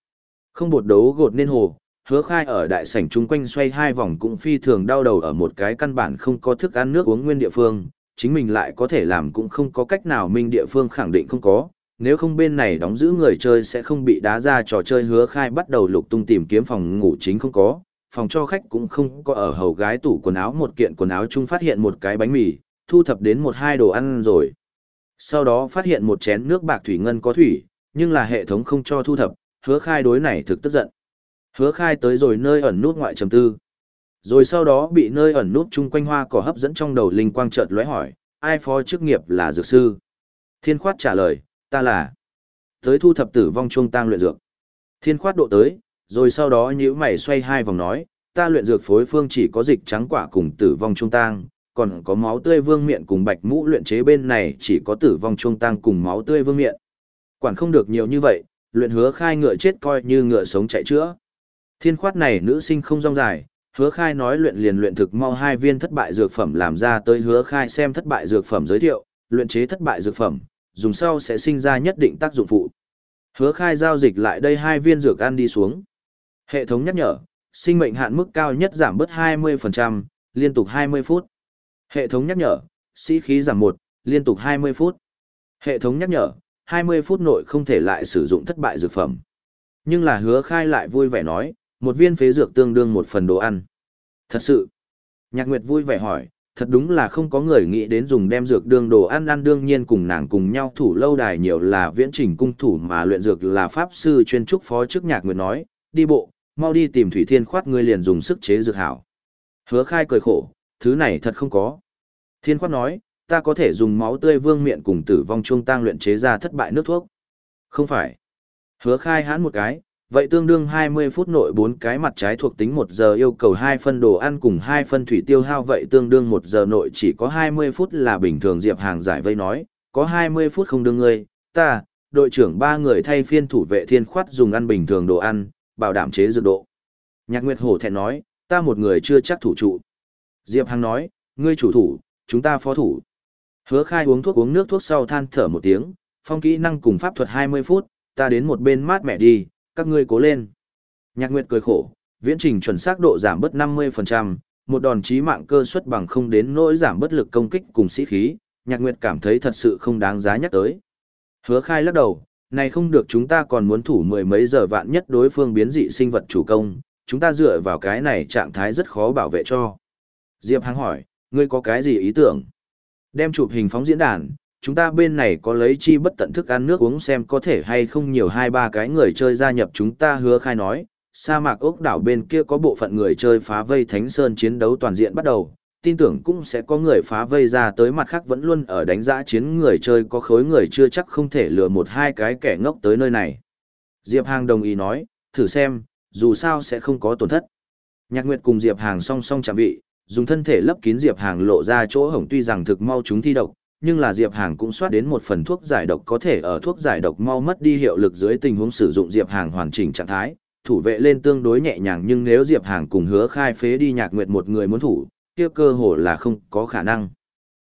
Không bột đấu gột nên hồ, hứa khai ở đại sảnh chung quanh xoay hai vòng cũng phi thường đau đầu ở một cái căn bản không có thức ăn nước uống nguyên địa phương, chính mình lại có thể làm cũng không có cách nào minh địa phương khẳng định không có, nếu không bên này đóng giữ người chơi sẽ không bị đá ra trò chơi. Hứa khai bắt đầu lục tung tìm kiếm phòng ngủ chính không có, phòng cho khách cũng không có ở hầu gái tủ quần áo. Một kiện quần áo chung phát hiện một cái bánh mì, thu thập đến một hai đồ ăn rồi. Sau đó phát hiện một chén nước bạc thủy ngân có thủy, nhưng là hệ thống không cho thu thập, hứa khai đối này thực tức giận. Hứa khai tới rồi nơi ẩn nút ngoại trầm tư. Rồi sau đó bị nơi ẩn nút chung quanh hoa cỏ hấp dẫn trong đầu linh quang chợt lóe hỏi, ai phó chức nghiệp là dược sư? Thiên khoát trả lời, ta là tới thu thập tử vong chuông tang luyện dược. Thiên khoát độ tới, rồi sau đó nhíu mày xoay hai vòng nói, ta luyện dược phối phương chỉ có dịch trắng quả cùng tử vong chuông tang, còn có máu tươi vương miện cùng bạch mũ luyện chế bên này chỉ có tử vong chuông tang cùng máu tươi vương miện. Quản không được nhiều như vậy, luyện hứa khai ngựa chết coi như ngựa sống chạy chữa. Thiên khoát này nữ sinh không rong dài, hứa khai nói luyện liền luyện thực mau hai viên thất bại dược phẩm làm ra tới hứa khai xem thất bại dược phẩm giới thiệu, luyện chế thất bại dược phẩm, dùng sau sẽ sinh ra nhất định tác dụng phụ. Hứa khai giao dịch lại đây hai viên dược ăn đi xuống. Hệ thống nhắc nhở, sinh mệnh hạn mức cao nhất giảm bớt 20%, liên tục 20 phút. Hệ thống nhắc nhở, sĩ khí giảm 1, liên tục 20 phút. Hệ thống nhắc nhở, 20 phút nội không thể lại sử dụng thất bại dược phẩm. Nhưng là hứa khai lại vui vẻ nói, một viên phế dược tương đương một phần đồ ăn. Thật sự. Nhạc Nguyệt vui vẻ hỏi, thật đúng là không có người nghĩ đến dùng đem dược đương đồ ăn ăn đương nhiên cùng nàng cùng nhau thủ lâu đài nhiều là viễn trình cung thủ mà luyện dược là pháp sư chuyên trúc phó trước Nhạc Nguyệt nói, đi bộ, mau đi tìm Thủy Thiên khoát ngươi liền dùng sức chế dược hảo. Hứa khai cười khổ, thứ này thật không có. Thiên khoát nói, ta có thể dùng máu tươi vương miệng cùng tử vong chuông tang luyện chế ra thất bại nước thuốc. Không phải. Hứa khai hãn một cái, vậy tương đương 20 phút nội 4 cái mặt trái thuộc tính 1 giờ yêu cầu 2 phân đồ ăn cùng 2 phân thủy tiêu hao vậy tương đương 1 giờ nội chỉ có 20 phút là bình thường Diệp Hàng giải vây nói, có 20 phút không đương ngươi, ta, đội trưởng ba người thay phiên thủ vệ thiên khoát dùng ăn bình thường đồ ăn, bảo đảm chế dược độ. Nhạc Nguyệt Hổ thẹn nói, ta một người chưa chắc thủ trụ. Diệp Hằng nói, ngươi chủ thủ, chúng ta phó thủ. Hứa khai uống thuốc uống nước thuốc sau than thở một tiếng, phong kỹ năng cùng pháp thuật 20 phút, ta đến một bên mát mẹ đi, các ngươi cố lên. Nhạc Nguyệt cười khổ, viễn trình chuẩn xác độ giảm bớt 50%, một đòn chí mạng cơ suất bằng không đến nỗi giảm bất lực công kích cùng sĩ khí, Nhạc Nguyệt cảm thấy thật sự không đáng giá nhắc tới. Hứa khai lắc đầu, này không được chúng ta còn muốn thủ mười mấy giờ vạn nhất đối phương biến dị sinh vật chủ công, chúng ta dựa vào cái này trạng thái rất khó bảo vệ cho. Diệp Hằng hỏi, ngươi có cái gì ý tưởng? Đem chụp hình phóng diễn đàn, chúng ta bên này có lấy chi bất tận thức ăn nước uống xem có thể hay không nhiều hai ba cái người chơi gia nhập chúng ta hứa khai nói. Sa mạc ốc đảo bên kia có bộ phận người chơi phá vây Thánh Sơn chiến đấu toàn diện bắt đầu, tin tưởng cũng sẽ có người phá vây ra tới mặt khác vẫn luôn ở đánh giá chiến người chơi có khối người chưa chắc không thể lừa một hai cái kẻ ngốc tới nơi này. Diệp Hàng đồng ý nói, thử xem, dù sao sẽ không có tổn thất. Nhạc Nguyệt cùng Diệp Hàng song song chạm vị, dùng thân thể lấp kín Diệp Hàng lộ ra chỗ hổng tuy rằng thực mau chúng thi độc, nhưng là Diệp Hàng cũng soát đến một phần thuốc giải độc có thể ở thuốc giải độc mau mất đi hiệu lực dưới tình huống sử dụng Diệp Hàng hoàn chỉnh trạng thái, thủ vệ lên tương đối nhẹ nhàng nhưng nếu Diệp Hàng cùng hứa khai phế đi Nhạc Nguyệt một người muốn thủ, kia cơ hồ là không có khả năng.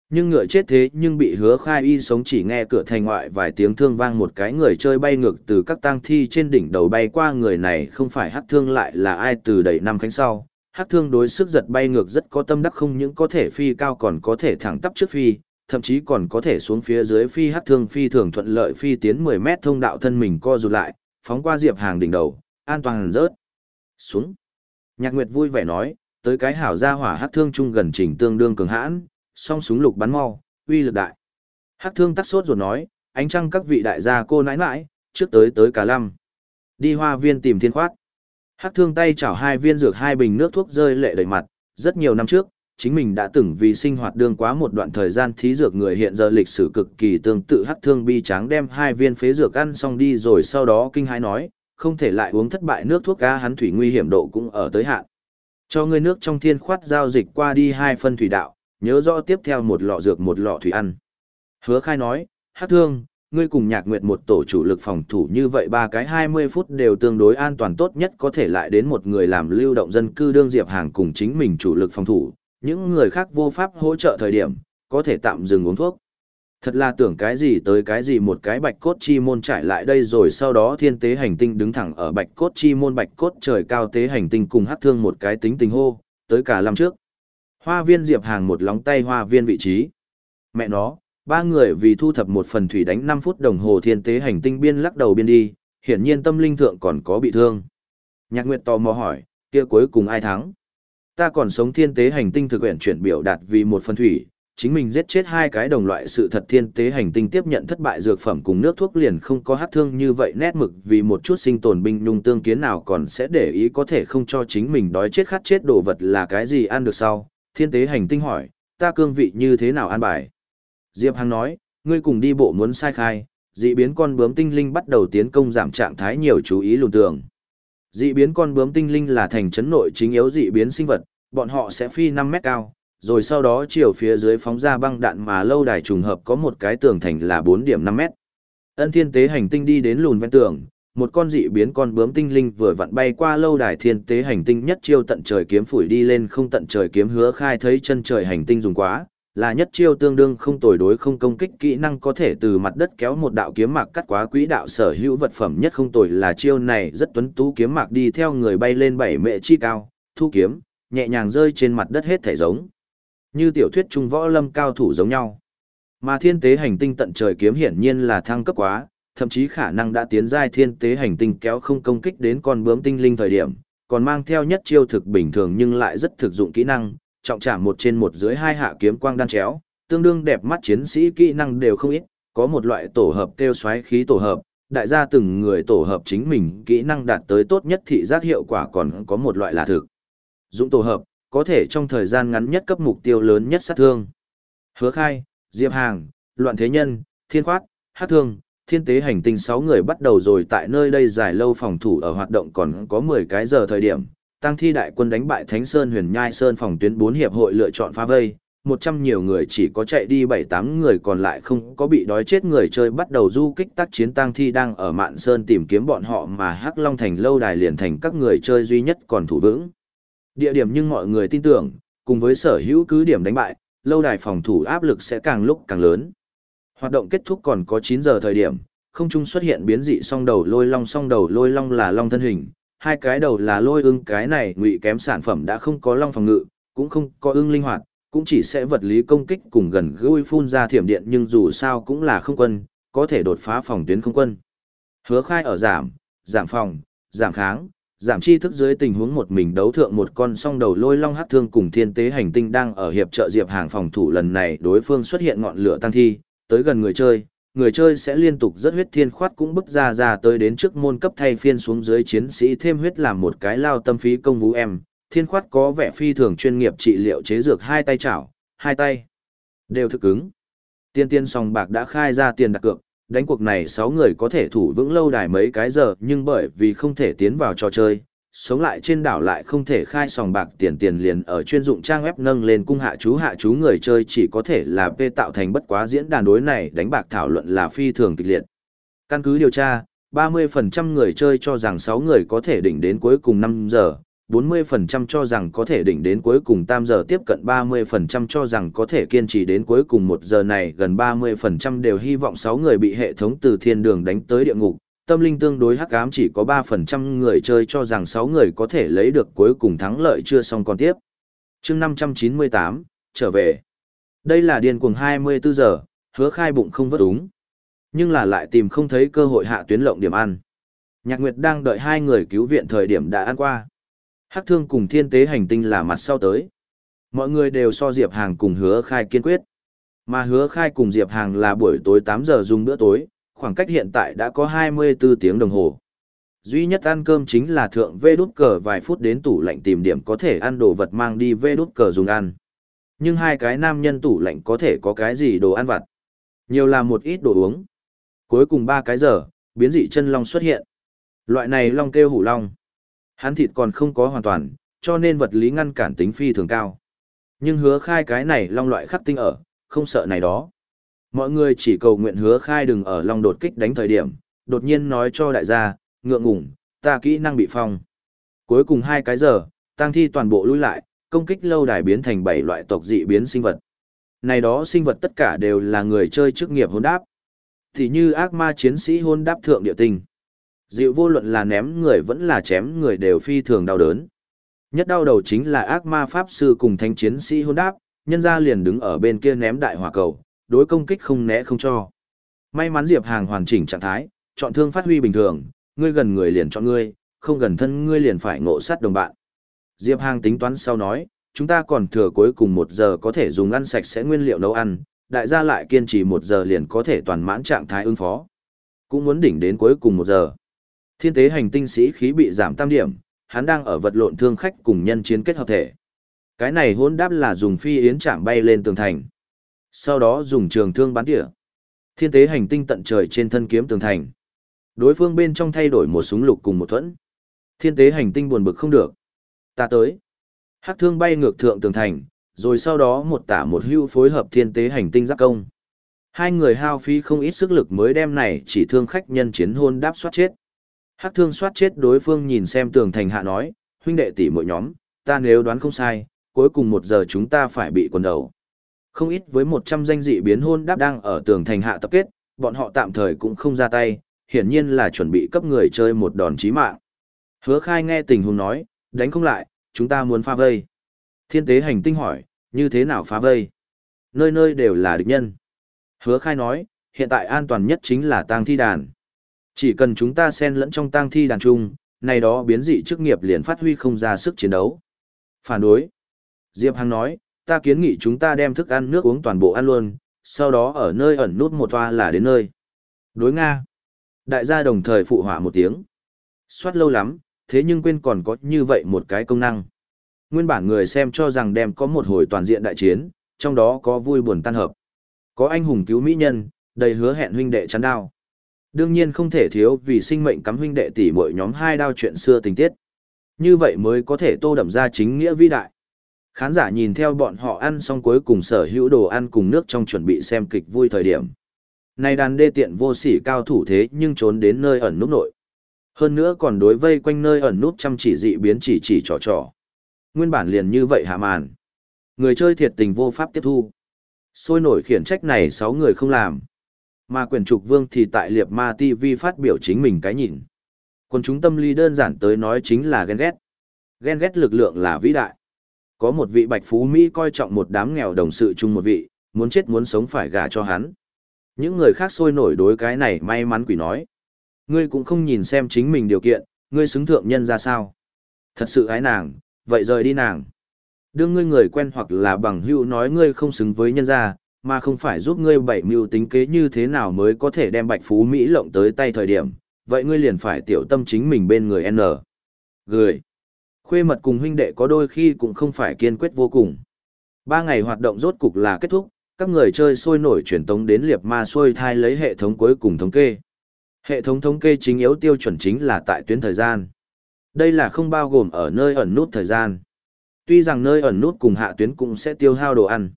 Nhưng ngựa chết thế nhưng bị hứa khai y sống chỉ nghe cửa thành ngoại vài tiếng thương vang một cái người chơi bay ngược từ các tang thi trên đỉnh đầu bay qua người này không phải hát thương lại là ai từ đầy năm khánh sau. hát thương đối sức giật bay ngược rất có tâm đắc không những có thể phi cao còn có thể thẳng tắp trước phi, thậm chí còn có thể xuống phía dưới phi hắc thương phi thường thuận lợi phi tiến 10 mét thông đạo thân mình co rụt lại, phóng qua diệp hàng đỉnh đầu, an toàn rớt. Xuống. Nhạc Nguyệt vui vẻ nói, tới cái hảo gia hỏa hắc thương trung gần trình tương đương cường hãn, song súng lục bắn mau, uy lực đại. Hắc thương tắt sốt rồi nói, ánh trăng các vị đại gia cô nãi nãi, trước tới tới cả lăm. Đi hoa viên tìm thiên khoát. Hắc thương tay chảo hai viên dược hai bình nước thuốc rơi lệ đầy mặt, rất nhiều năm trước, chính mình đã từng vì sinh hoạt đương quá một đoạn thời gian thí dược người hiện giờ lịch sử cực kỳ tương tự hắc thương bi tráng đem hai viên phế dược ăn xong đi rồi sau đó kinh hãi nói, không thể lại uống thất bại nước thuốc cá hắn thủy nguy hiểm độ cũng ở tới hạn. Cho ngươi nước trong thiên khoát giao dịch qua đi hai phân thủy đạo, nhớ rõ tiếp theo một lọ dược một lọ thủy ăn. Hứa khai nói, hát thương, ngươi cùng nhạc nguyệt một tổ chủ lực phòng thủ như vậy ba cái 20 phút đều tương đối an toàn tốt nhất có thể lại đến một người làm lưu động dân cư đương diệp hàng cùng chính mình chủ lực phòng thủ, những người khác vô pháp hỗ trợ thời điểm, có thể tạm dừng uống thuốc. Thật là tưởng cái gì tới cái gì một cái bạch cốt chi môn trải lại đây rồi sau đó thiên tế hành tinh đứng thẳng ở bạch cốt chi môn bạch cốt trời cao tế hành tinh cùng hát thương một cái tính tình hô, tới cả năm trước. Hoa viên diệp hàng một lóng tay hoa viên vị trí. Mẹ nó, ba người vì thu thập một phần thủy đánh 5 phút đồng hồ thiên tế hành tinh biên lắc đầu biên đi, hiển nhiên tâm linh thượng còn có bị thương. Nhạc Nguyệt tò mò hỏi, kia cuối cùng ai thắng? Ta còn sống thiên tế hành tinh thực quyển chuyển biểu đạt vì một phần thủy, chính mình giết chết hai cái đồng loại sự thật thiên tế hành tinh tiếp nhận thất bại dược phẩm cùng nước thuốc liền không có hát thương như vậy nét mực vì một chút sinh tồn binh nhung tương kiến nào còn sẽ để ý có thể không cho chính mình đói chết khát chết đồ vật là cái gì ăn được sau. Thiên tế hành tinh hỏi, ta cương vị như thế nào an bài? Diệp Hằng nói, ngươi cùng đi bộ muốn sai khai, dị biến con bướm tinh linh bắt đầu tiến công giảm trạng thái nhiều chú ý lùn tường. Dị biến con bướm tinh linh là thành trấn nội chính yếu dị biến sinh vật, bọn họ sẽ phi 5 mét cao, rồi sau đó chiều phía dưới phóng ra băng đạn mà lâu đài trùng hợp có một cái tường thành là 4 điểm 5 mét. Ân thiên tế hành tinh đi đến lùn ven tường, một con dị biến con bướm tinh linh vừa vặn bay qua lâu đài thiên tế hành tinh nhất chiêu tận trời kiếm phủi đi lên không tận trời kiếm hứa khai thấy chân trời hành tinh dùng quá, là nhất chiêu tương đương không tồi đối không công kích kỹ năng có thể từ mặt đất kéo một đạo kiếm mạc cắt quá quỹ đạo sở hữu vật phẩm nhất không tồi là chiêu này rất tuấn tú kiếm mạc đi theo người bay lên bảy mệ chi cao, thu kiếm, nhẹ nhàng rơi trên mặt đất hết thể giống như tiểu thuyết trung võ lâm cao thủ giống nhau. Mà thiên tế hành tinh tận trời kiếm hiển nhiên là thăng cấp quá, thậm chí khả năng đã tiến giai thiên tế hành tinh kéo không công kích đến con bướm tinh linh thời điểm, còn mang theo nhất chiêu thực bình thường nhưng lại rất thực dụng kỹ năng, trọng trả một trên một dưới hai hạ kiếm quang đan chéo, tương đương đẹp mắt chiến sĩ kỹ năng đều không ít, có một loại tổ hợp kêu xoáy khí tổ hợp, đại gia từng người tổ hợp chính mình kỹ năng đạt tới tốt nhất thị giác hiệu quả còn có một loại là thực. Dụng tổ hợp, có thể trong thời gian ngắn nhất cấp mục tiêu lớn nhất sát thương. Hứa khai, Diệp Hàng, Loạn Thế Nhân, Thiên Khoát, Hát Thương, Thiên Tế hành tinh 6 người bắt đầu rồi tại nơi đây dài lâu phòng thủ ở hoạt động còn có 10 cái giờ thời điểm. Tăng thi đại quân đánh bại Thánh Sơn huyền nhai Sơn phòng tuyến 4 hiệp hội lựa chọn phá vây, 100 nhiều người chỉ có chạy đi 7-8 người còn lại không có bị đói chết người chơi bắt đầu du kích tác chiến tăng thi đang ở Mạn Sơn tìm kiếm bọn họ mà Hắc Long Thành lâu đài liền thành các người chơi duy nhất còn thủ vững. Địa điểm nhưng mọi người tin tưởng, cùng với sở hữu cứ điểm đánh bại, lâu đài phòng thủ áp lực sẽ càng lúc càng lớn. Hoạt động kết thúc còn có 9 giờ thời điểm, không trung xuất hiện biến dị song đầu lôi long song đầu lôi long là long thân hình, hai cái đầu là lôi ưng cái này ngụy kém sản phẩm đã không có long phòng ngự, cũng không có ưng linh hoạt, cũng chỉ sẽ vật lý công kích cùng gần gũi phun ra thiểm điện nhưng dù sao cũng là không quân, có thể đột phá phòng tuyến không quân. Hứa khai ở giảm, giảm phòng, giảm kháng, giảm chi thức dưới tình huống một mình đấu thượng một con song đầu lôi long hát thương cùng thiên tế hành tinh đang ở hiệp trợ diệp hàng phòng thủ lần này đối phương xuất hiện ngọn lửa tăng thi tới gần người chơi người chơi sẽ liên tục rất huyết thiên khoát cũng bức ra ra tới đến trước môn cấp thay phiên xuống dưới chiến sĩ thêm huyết làm một cái lao tâm phí công vũ em. Thiên khoát có vẻ phi thường chuyên nghiệp trị liệu chế dược hai tay chảo hai tay đều thực ứng tiên tiên sòng bạc đã khai ra tiền đặt cược đánh cuộc này 6 người có thể thủ vững lâu đài mấy cái giờ nhưng bởi vì không thể tiến vào trò chơi, sống lại trên đảo lại không thể khai sòng bạc tiền tiền liền ở chuyên dụng trang web nâng lên cung hạ chú hạ chú người chơi chỉ có thể là p tạo thành bất quá diễn đàn đối này đánh bạc thảo luận là phi thường kịch liệt. Căn cứ điều tra, 30% người chơi cho rằng 6 người có thể đỉnh đến cuối cùng 5 giờ, 40% cho rằng có thể đỉnh đến cuối cùng tam giờ tiếp cận 30% cho rằng có thể kiên trì đến cuối cùng một giờ này gần 30% đều hy vọng 6 người bị hệ thống từ thiên đường đánh tới địa ngục. Tâm linh tương đối hắc ám chỉ có 3% người chơi cho rằng 6 người có thể lấy được cuối cùng thắng lợi chưa xong còn tiếp. chương 598, trở về. Đây là điên cuồng 24 giờ, hứa khai bụng không vất úng. Nhưng là lại tìm không thấy cơ hội hạ tuyến lộng điểm ăn. Nhạc Nguyệt đang đợi hai người cứu viện thời điểm đã ăn qua. Hắc thương cùng thiên tế hành tinh là mặt sau tới. Mọi người đều so Diệp Hàng cùng hứa khai kiên quyết. Mà hứa khai cùng Diệp Hàng là buổi tối 8 giờ dùng bữa tối, khoảng cách hiện tại đã có 24 tiếng đồng hồ. Duy nhất ăn cơm chính là thượng vê đút cờ vài phút đến tủ lạnh tìm điểm có thể ăn đồ vật mang đi vê đút cờ dùng ăn. Nhưng hai cái nam nhân tủ lạnh có thể có cái gì đồ ăn vặt. Nhiều là một ít đồ uống. Cuối cùng ba cái giờ, biến dị chân long xuất hiện. Loại này long kêu hủ long. Hắn thịt còn không có hoàn toàn, cho nên vật lý ngăn cản tính phi thường cao. Nhưng hứa khai cái này long loại khắc tinh ở, không sợ này đó. Mọi người chỉ cầu nguyện hứa khai đừng ở long đột kích đánh thời điểm, đột nhiên nói cho đại gia, ngượng ngủng, ta kỹ năng bị phong. Cuối cùng hai cái giờ, tăng thi toàn bộ lui lại, công kích lâu đài biến thành bảy loại tộc dị biến sinh vật. Này đó sinh vật tất cả đều là người chơi chức nghiệp hôn đáp. Thì như ác ma chiến sĩ hôn đáp thượng địa tinh. Dịu vô luận là ném người vẫn là chém người đều phi thường đau đớn. Nhất đau đầu chính là ác ma pháp sư cùng thanh chiến sĩ hôn đáp, nhân ra liền đứng ở bên kia ném đại hỏa cầu, đối công kích không né không cho. May mắn Diệp Hàng hoàn chỉnh trạng thái, chọn thương phát huy bình thường, ngươi gần người liền chọn ngươi, không gần thân ngươi liền phải ngộ sát đồng bạn. Diệp Hàng tính toán sau nói, chúng ta còn thừa cuối cùng một giờ có thể dùng ăn sạch sẽ nguyên liệu nấu ăn, đại gia lại kiên trì một giờ liền có thể toàn mãn trạng thái ứng phó. Cũng muốn đỉnh đến cuối cùng một giờ. Thiên tế hành tinh sĩ khí bị giảm tam điểm, hắn đang ở vật lộn thương khách cùng nhân chiến kết hợp thể. Cái này hôn đáp là dùng phi yến chạm bay lên tường thành. Sau đó dùng trường thương bắn tỉa. Thiên tế hành tinh tận trời trên thân kiếm tường thành. Đối phương bên trong thay đổi một súng lục cùng một thuẫn. Thiên tế hành tinh buồn bực không được. Ta tới. Hắc thương bay ngược thượng tường thành, rồi sau đó một tả một hưu phối hợp thiên tế hành tinh giáp công. Hai người hao phí không ít sức lực mới đem này chỉ thương khách nhân chiến hôn đáp soát chết. Hắc thương soát chết đối phương nhìn xem tường thành hạ nói, huynh đệ tỷ mỗi nhóm, ta nếu đoán không sai, cuối cùng một giờ chúng ta phải bị quần đầu. Không ít với 100 danh dị biến hôn đáp đang ở tường thành hạ tập kết, bọn họ tạm thời cũng không ra tay, hiển nhiên là chuẩn bị cấp người chơi một đòn chí mạng. Hứa khai nghe tình huống nói, đánh không lại, chúng ta muốn phá vây. Thiên tế hành tinh hỏi, như thế nào phá vây? Nơi nơi đều là địch nhân. Hứa khai nói, hiện tại an toàn nhất chính là tang thi đàn. Chỉ cần chúng ta xen lẫn trong tang thi đàn chung, này đó biến dị chức nghiệp liền phát huy không ra sức chiến đấu. Phản đối. Diệp Hằng nói, ta kiến nghị chúng ta đem thức ăn nước uống toàn bộ ăn luôn, sau đó ở nơi ẩn nút một toa là đến nơi. Đối Nga. Đại gia đồng thời phụ họa một tiếng. Soát lâu lắm, thế nhưng quên còn có như vậy một cái công năng. Nguyên bản người xem cho rằng đem có một hồi toàn diện đại chiến, trong đó có vui buồn tan hợp. Có anh hùng cứu mỹ nhân, đầy hứa hẹn huynh đệ chắn đao. Đương nhiên không thể thiếu vì sinh mệnh cắm huynh đệ tỷ mỗi nhóm hai đao chuyện xưa tình tiết. Như vậy mới có thể tô đậm ra chính nghĩa vĩ đại. Khán giả nhìn theo bọn họ ăn xong cuối cùng sở hữu đồ ăn cùng nước trong chuẩn bị xem kịch vui thời điểm. Này đàn đê tiện vô sỉ cao thủ thế nhưng trốn đến nơi ẩn núp nội. Hơn nữa còn đối vây quanh nơi ẩn núp chăm chỉ dị biến chỉ chỉ trò trò. Nguyên bản liền như vậy hạ màn. Người chơi thiệt tình vô pháp tiếp thu. Sôi nổi khiển trách này 6 người không làm. Mà quyền trục vương thì tại liệp ma TV phát biểu chính mình cái nhìn. Còn chúng tâm lý đơn giản tới nói chính là ghen ghét. Ghen ghét lực lượng là vĩ đại. Có một vị bạch phú Mỹ coi trọng một đám nghèo đồng sự chung một vị, muốn chết muốn sống phải gả cho hắn. Những người khác sôi nổi đối cái này may mắn quỷ nói. Ngươi cũng không nhìn xem chính mình điều kiện, ngươi xứng thượng nhân ra sao. Thật sự ái nàng, vậy rời đi nàng. Đương ngươi người quen hoặc là bằng hữu nói ngươi không xứng với nhân gia, mà không phải giúp ngươi bảy mưu tính kế như thế nào mới có thể đem bạch phú Mỹ lộng tới tay thời điểm, vậy ngươi liền phải tiểu tâm chính mình bên người N. Gửi. Khuê mật cùng huynh đệ có đôi khi cũng không phải kiên quyết vô cùng. Ba ngày hoạt động rốt cục là kết thúc, các người chơi sôi nổi truyền tống đến liệp ma xuôi thai lấy hệ thống cuối cùng thống kê. Hệ thống thống kê chính yếu tiêu chuẩn chính là tại tuyến thời gian. Đây là không bao gồm ở nơi ẩn nút thời gian. Tuy rằng nơi ẩn nút cùng hạ tuyến cũng sẽ tiêu hao đồ ăn.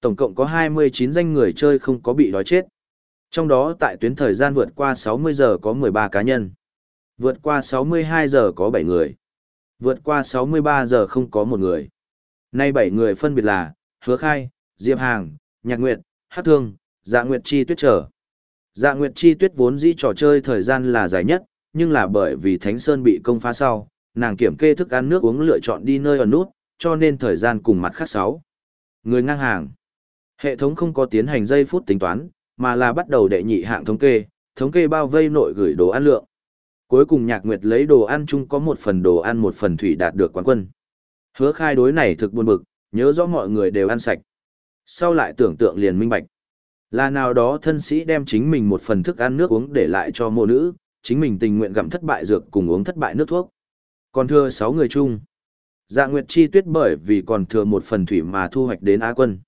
Tổng cộng có 29 danh người chơi không có bị đói chết. Trong đó tại tuyến thời gian vượt qua 60 giờ có 13 cá nhân. Vượt qua 62 giờ có 7 người. Vượt qua 63 giờ không có một người. Nay 7 người phân biệt là, Hứa Khai, Diệp Hàng, Nhạc Nguyệt, Hát Thương, Dạ Nguyệt Chi Tuyết trở. Dạ Nguyệt Chi Tuyết vốn dĩ trò chơi thời gian là dài nhất, nhưng là bởi vì Thánh Sơn bị công phá sau, nàng kiểm kê thức ăn nước uống lựa chọn đi nơi ở nút, cho nên thời gian cùng mặt khác 6. Người ngang hàng. Hệ thống không có tiến hành giây phút tính toán, mà là bắt đầu đệ nhị hạng thống kê, thống kê bao vây nội gửi đồ ăn lượng. Cuối cùng Nhạc Nguyệt lấy đồ ăn chung có một phần đồ ăn một phần thủy đạt được quán quân. Hứa khai đối này thực buồn bực, nhớ rõ mọi người đều ăn sạch. Sau lại tưởng tượng liền minh bạch. Là nào đó thân sĩ đem chính mình một phần thức ăn nước uống để lại cho mô nữ, chính mình tình nguyện gặm thất bại dược cùng uống thất bại nước thuốc. Còn thưa 6 người chung. Dạ Nguyệt Chi Tuyết bởi vì còn thừa một phần thủy mà thu hoạch đến Á quân.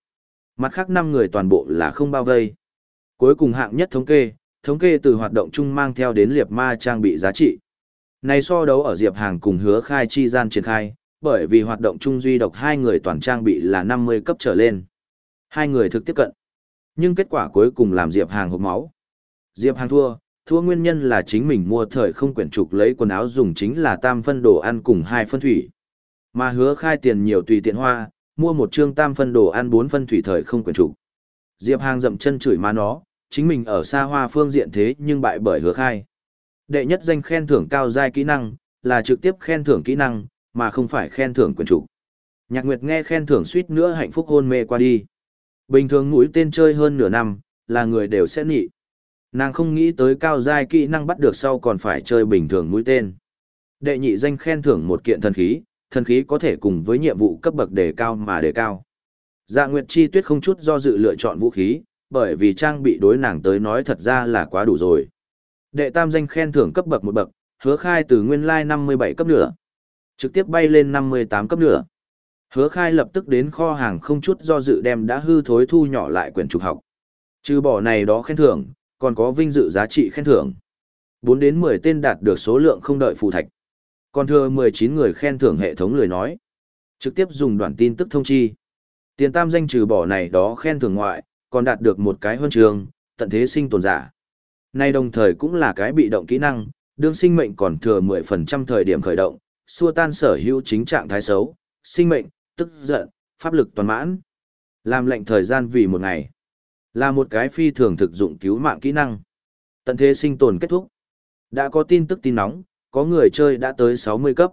Mặt khác 5 người toàn bộ là không bao vây. Cuối cùng hạng nhất thống kê, thống kê từ hoạt động chung mang theo đến liệp ma trang bị giá trị. Này so đấu ở Diệp Hàng cùng hứa khai chi gian triển khai, bởi vì hoạt động chung duy độc hai người toàn trang bị là 50 cấp trở lên. Hai người thực tiếp cận. Nhưng kết quả cuối cùng làm Diệp Hàng hộp máu. Diệp Hàng thua, thua nguyên nhân là chính mình mua thời không quyển trục lấy quần áo dùng chính là tam phân đồ ăn cùng hai phân thủy. Mà hứa khai tiền nhiều tùy tiện hoa, mua một chương tam phân đồ ăn bốn phân thủy thời không quyển trục. Diệp Hàng dậm chân chửi má nó, chính mình ở xa hoa phương diện thế nhưng bại bởi hứa khai. Đệ nhất danh khen thưởng cao giai kỹ năng, là trực tiếp khen thưởng kỹ năng, mà không phải khen thưởng quyền chủ. Nhạc Nguyệt nghe khen thưởng suýt nữa hạnh phúc hôn mê qua đi. Bình thường mũi tên chơi hơn nửa năm, là người đều sẽ nị. Nàng không nghĩ tới cao giai kỹ năng bắt được sau còn phải chơi bình thường mũi tên. Đệ nhị danh khen thưởng một kiện thần khí, thần khí có thể cùng với nhiệm vụ cấp bậc đề cao mà đề cao. Dạ Nguyệt Chi Tuyết không chút do dự lựa chọn vũ khí, bởi vì trang bị đối nàng tới nói thật ra là quá đủ rồi. Đệ tam danh khen thưởng cấp bậc một bậc, hứa khai từ nguyên lai 57 cấp nửa, trực tiếp bay lên 58 cấp nửa. Hứa khai lập tức đến kho hàng không chút do dự đem đã hư thối thu nhỏ lại quyển trục học. Trừ bỏ này đó khen thưởng, còn có vinh dự giá trị khen thưởng. 4 đến 10 tên đạt được số lượng không đợi phù thạch. Còn thừa 19 người khen thưởng hệ thống lười nói. Trực tiếp dùng đoạn tin tức thông chi. Tiền tam danh trừ bỏ này đó khen thưởng ngoại, còn đạt được một cái huân trường, tận thế sinh tồn giả. Nay đồng thời cũng là cái bị động kỹ năng, đương sinh mệnh còn thừa 10% thời điểm khởi động, xua tan sở hữu chính trạng thái xấu, sinh mệnh, tức giận, pháp lực toàn mãn. Làm lệnh thời gian vì một ngày. Là một cái phi thường thực dụng cứu mạng kỹ năng. Tận thế sinh tồn kết thúc. Đã có tin tức tin nóng, có người chơi đã tới 60 cấp.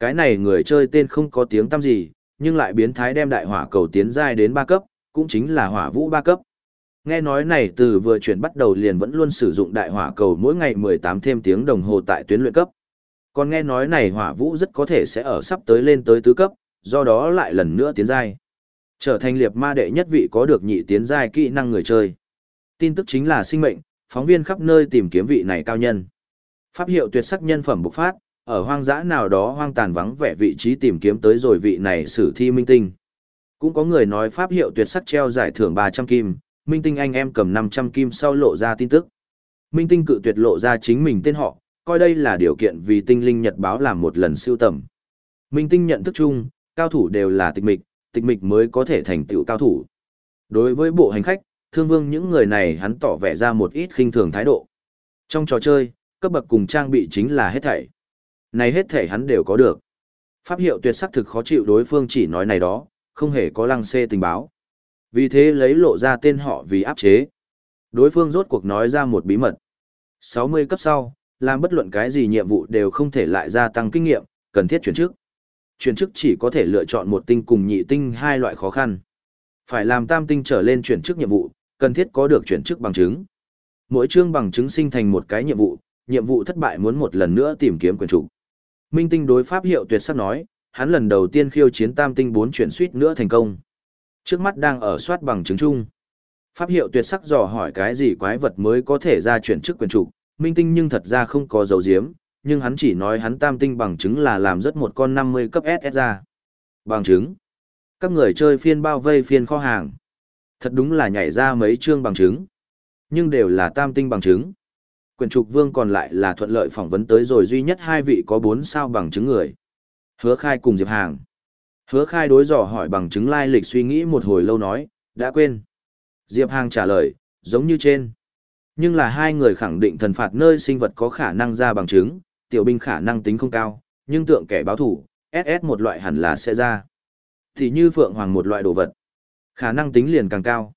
Cái này người chơi tên không có tiếng tăm gì, nhưng lại biến thái đem đại hỏa cầu tiến giai đến 3 cấp, cũng chính là hỏa vũ ba cấp. Nghe nói này từ vừa chuyển bắt đầu liền vẫn luôn sử dụng đại hỏa cầu mỗi ngày 18 thêm tiếng đồng hồ tại tuyến luyện cấp. Còn nghe nói này hỏa vũ rất có thể sẽ ở sắp tới lên tới tứ cấp, do đó lại lần nữa tiến giai. Trở thành liệp ma đệ nhất vị có được nhị tiến giai kỹ năng người chơi. Tin tức chính là sinh mệnh, phóng viên khắp nơi tìm kiếm vị này cao nhân. Pháp hiệu tuyệt sắc nhân phẩm bộc phát, ở hoang dã nào đó hoang tàn vắng vẻ vị trí tìm kiếm tới rồi vị này sử thi minh tinh. Cũng có người nói pháp hiệu tuyệt sắc treo giải thưởng 300 kim, minh tinh anh em cầm 500 kim sau lộ ra tin tức. Minh tinh cự tuyệt lộ ra chính mình tên họ, coi đây là điều kiện vì tinh linh nhật báo làm một lần siêu tầm. Minh tinh nhận thức chung, cao thủ đều là tịch mịch, tịch mịch mới có thể thành tựu cao thủ. Đối với bộ hành khách, thương vương những người này hắn tỏ vẻ ra một ít khinh thường thái độ. Trong trò chơi, cấp bậc cùng trang bị chính là hết thảy. Này hết thảy hắn đều có được. Pháp hiệu tuyệt sắc thực khó chịu đối phương chỉ nói này đó, không hề có lăng xê tình báo. Vì thế lấy lộ ra tên họ vì áp chế. Đối phương rốt cuộc nói ra một bí mật. 60 cấp sau, làm bất luận cái gì nhiệm vụ đều không thể lại gia tăng kinh nghiệm, cần thiết chuyển chức. Chuyển chức chỉ có thể lựa chọn một tinh cùng nhị tinh hai loại khó khăn. Phải làm tam tinh trở lên chuyển chức nhiệm vụ, cần thiết có được chuyển chức bằng chứng. Mỗi chương bằng chứng sinh thành một cái nhiệm vụ, nhiệm vụ thất bại muốn một lần nữa tìm kiếm quyền chủ. Minh tinh đối pháp hiệu tuyệt sắc nói, hắn lần đầu tiên khiêu chiến tam tinh bốn chuyển suýt nữa thành công. Trước mắt đang ở soát bằng chứng chung. Pháp hiệu tuyệt sắc dò hỏi cái gì quái vật mới có thể ra chuyển chức quyền chủ, minh tinh nhưng thật ra không có dấu diếm, nhưng hắn chỉ nói hắn tam tinh bằng chứng là làm rất một con 50 cấp SS ra. Bằng chứng. Các người chơi phiên bao vây phiên kho hàng. Thật đúng là nhảy ra mấy chương bằng chứng. Nhưng đều là tam tinh bằng chứng. Quyền trục vương còn lại là thuận lợi phỏng vấn tới rồi duy nhất hai vị có bốn sao bằng chứng người. Hứa khai cùng Diệp Hàng. Hứa khai đối dò hỏi bằng chứng lai lịch suy nghĩ một hồi lâu nói, đã quên. Diệp Hàng trả lời, giống như trên. Nhưng là hai người khẳng định thần phạt nơi sinh vật có khả năng ra bằng chứng, tiểu binh khả năng tính không cao, nhưng tượng kẻ báo thủ, SS một loại hẳn là sẽ ra. Thì như Phượng Hoàng một loại đồ vật. Khả năng tính liền càng cao.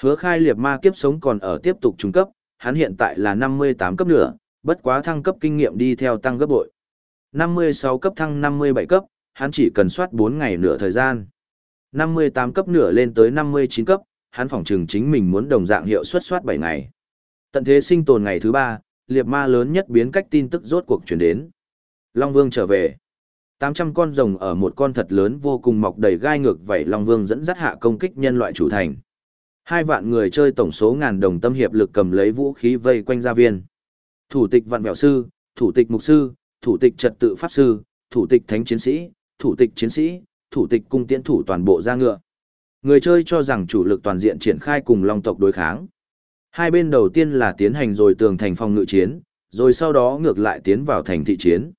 Hứa khai liệt ma kiếp sống còn ở tiếp tục trung cấp, hắn hiện tại là 58 cấp nữa, bất quá thăng cấp kinh nghiệm đi theo tăng gấp bội. 56 cấp thăng 57 cấp, hắn chỉ cần soát 4 ngày nửa thời gian. 58 cấp nửa lên tới 59 cấp, hắn phỏng trừng chính mình muốn đồng dạng hiệu suất soát 7 ngày. Tận thế sinh tồn ngày thứ 3, liệt ma lớn nhất biến cách tin tức rốt cuộc chuyển đến. Long Vương trở về. 800 con rồng ở một con thật lớn vô cùng mọc đầy gai ngược vậy Long Vương dẫn dắt hạ công kích nhân loại chủ thành. Hai vạn người chơi tổng số ngàn đồng tâm hiệp lực cầm lấy vũ khí vây quanh gia viên. Thủ tịch vạn vẹo sư, thủ tịch mục sư, thủ tịch trật tự pháp sư, thủ tịch thánh chiến sĩ, thủ tịch chiến sĩ, thủ tịch cung tiễn thủ toàn bộ ra ngựa. Người chơi cho rằng chủ lực toàn diện triển khai cùng Long tộc đối kháng. Hai bên đầu tiên là tiến hành rồi tường thành phòng ngự chiến, rồi sau đó ngược lại tiến vào thành thị chiến.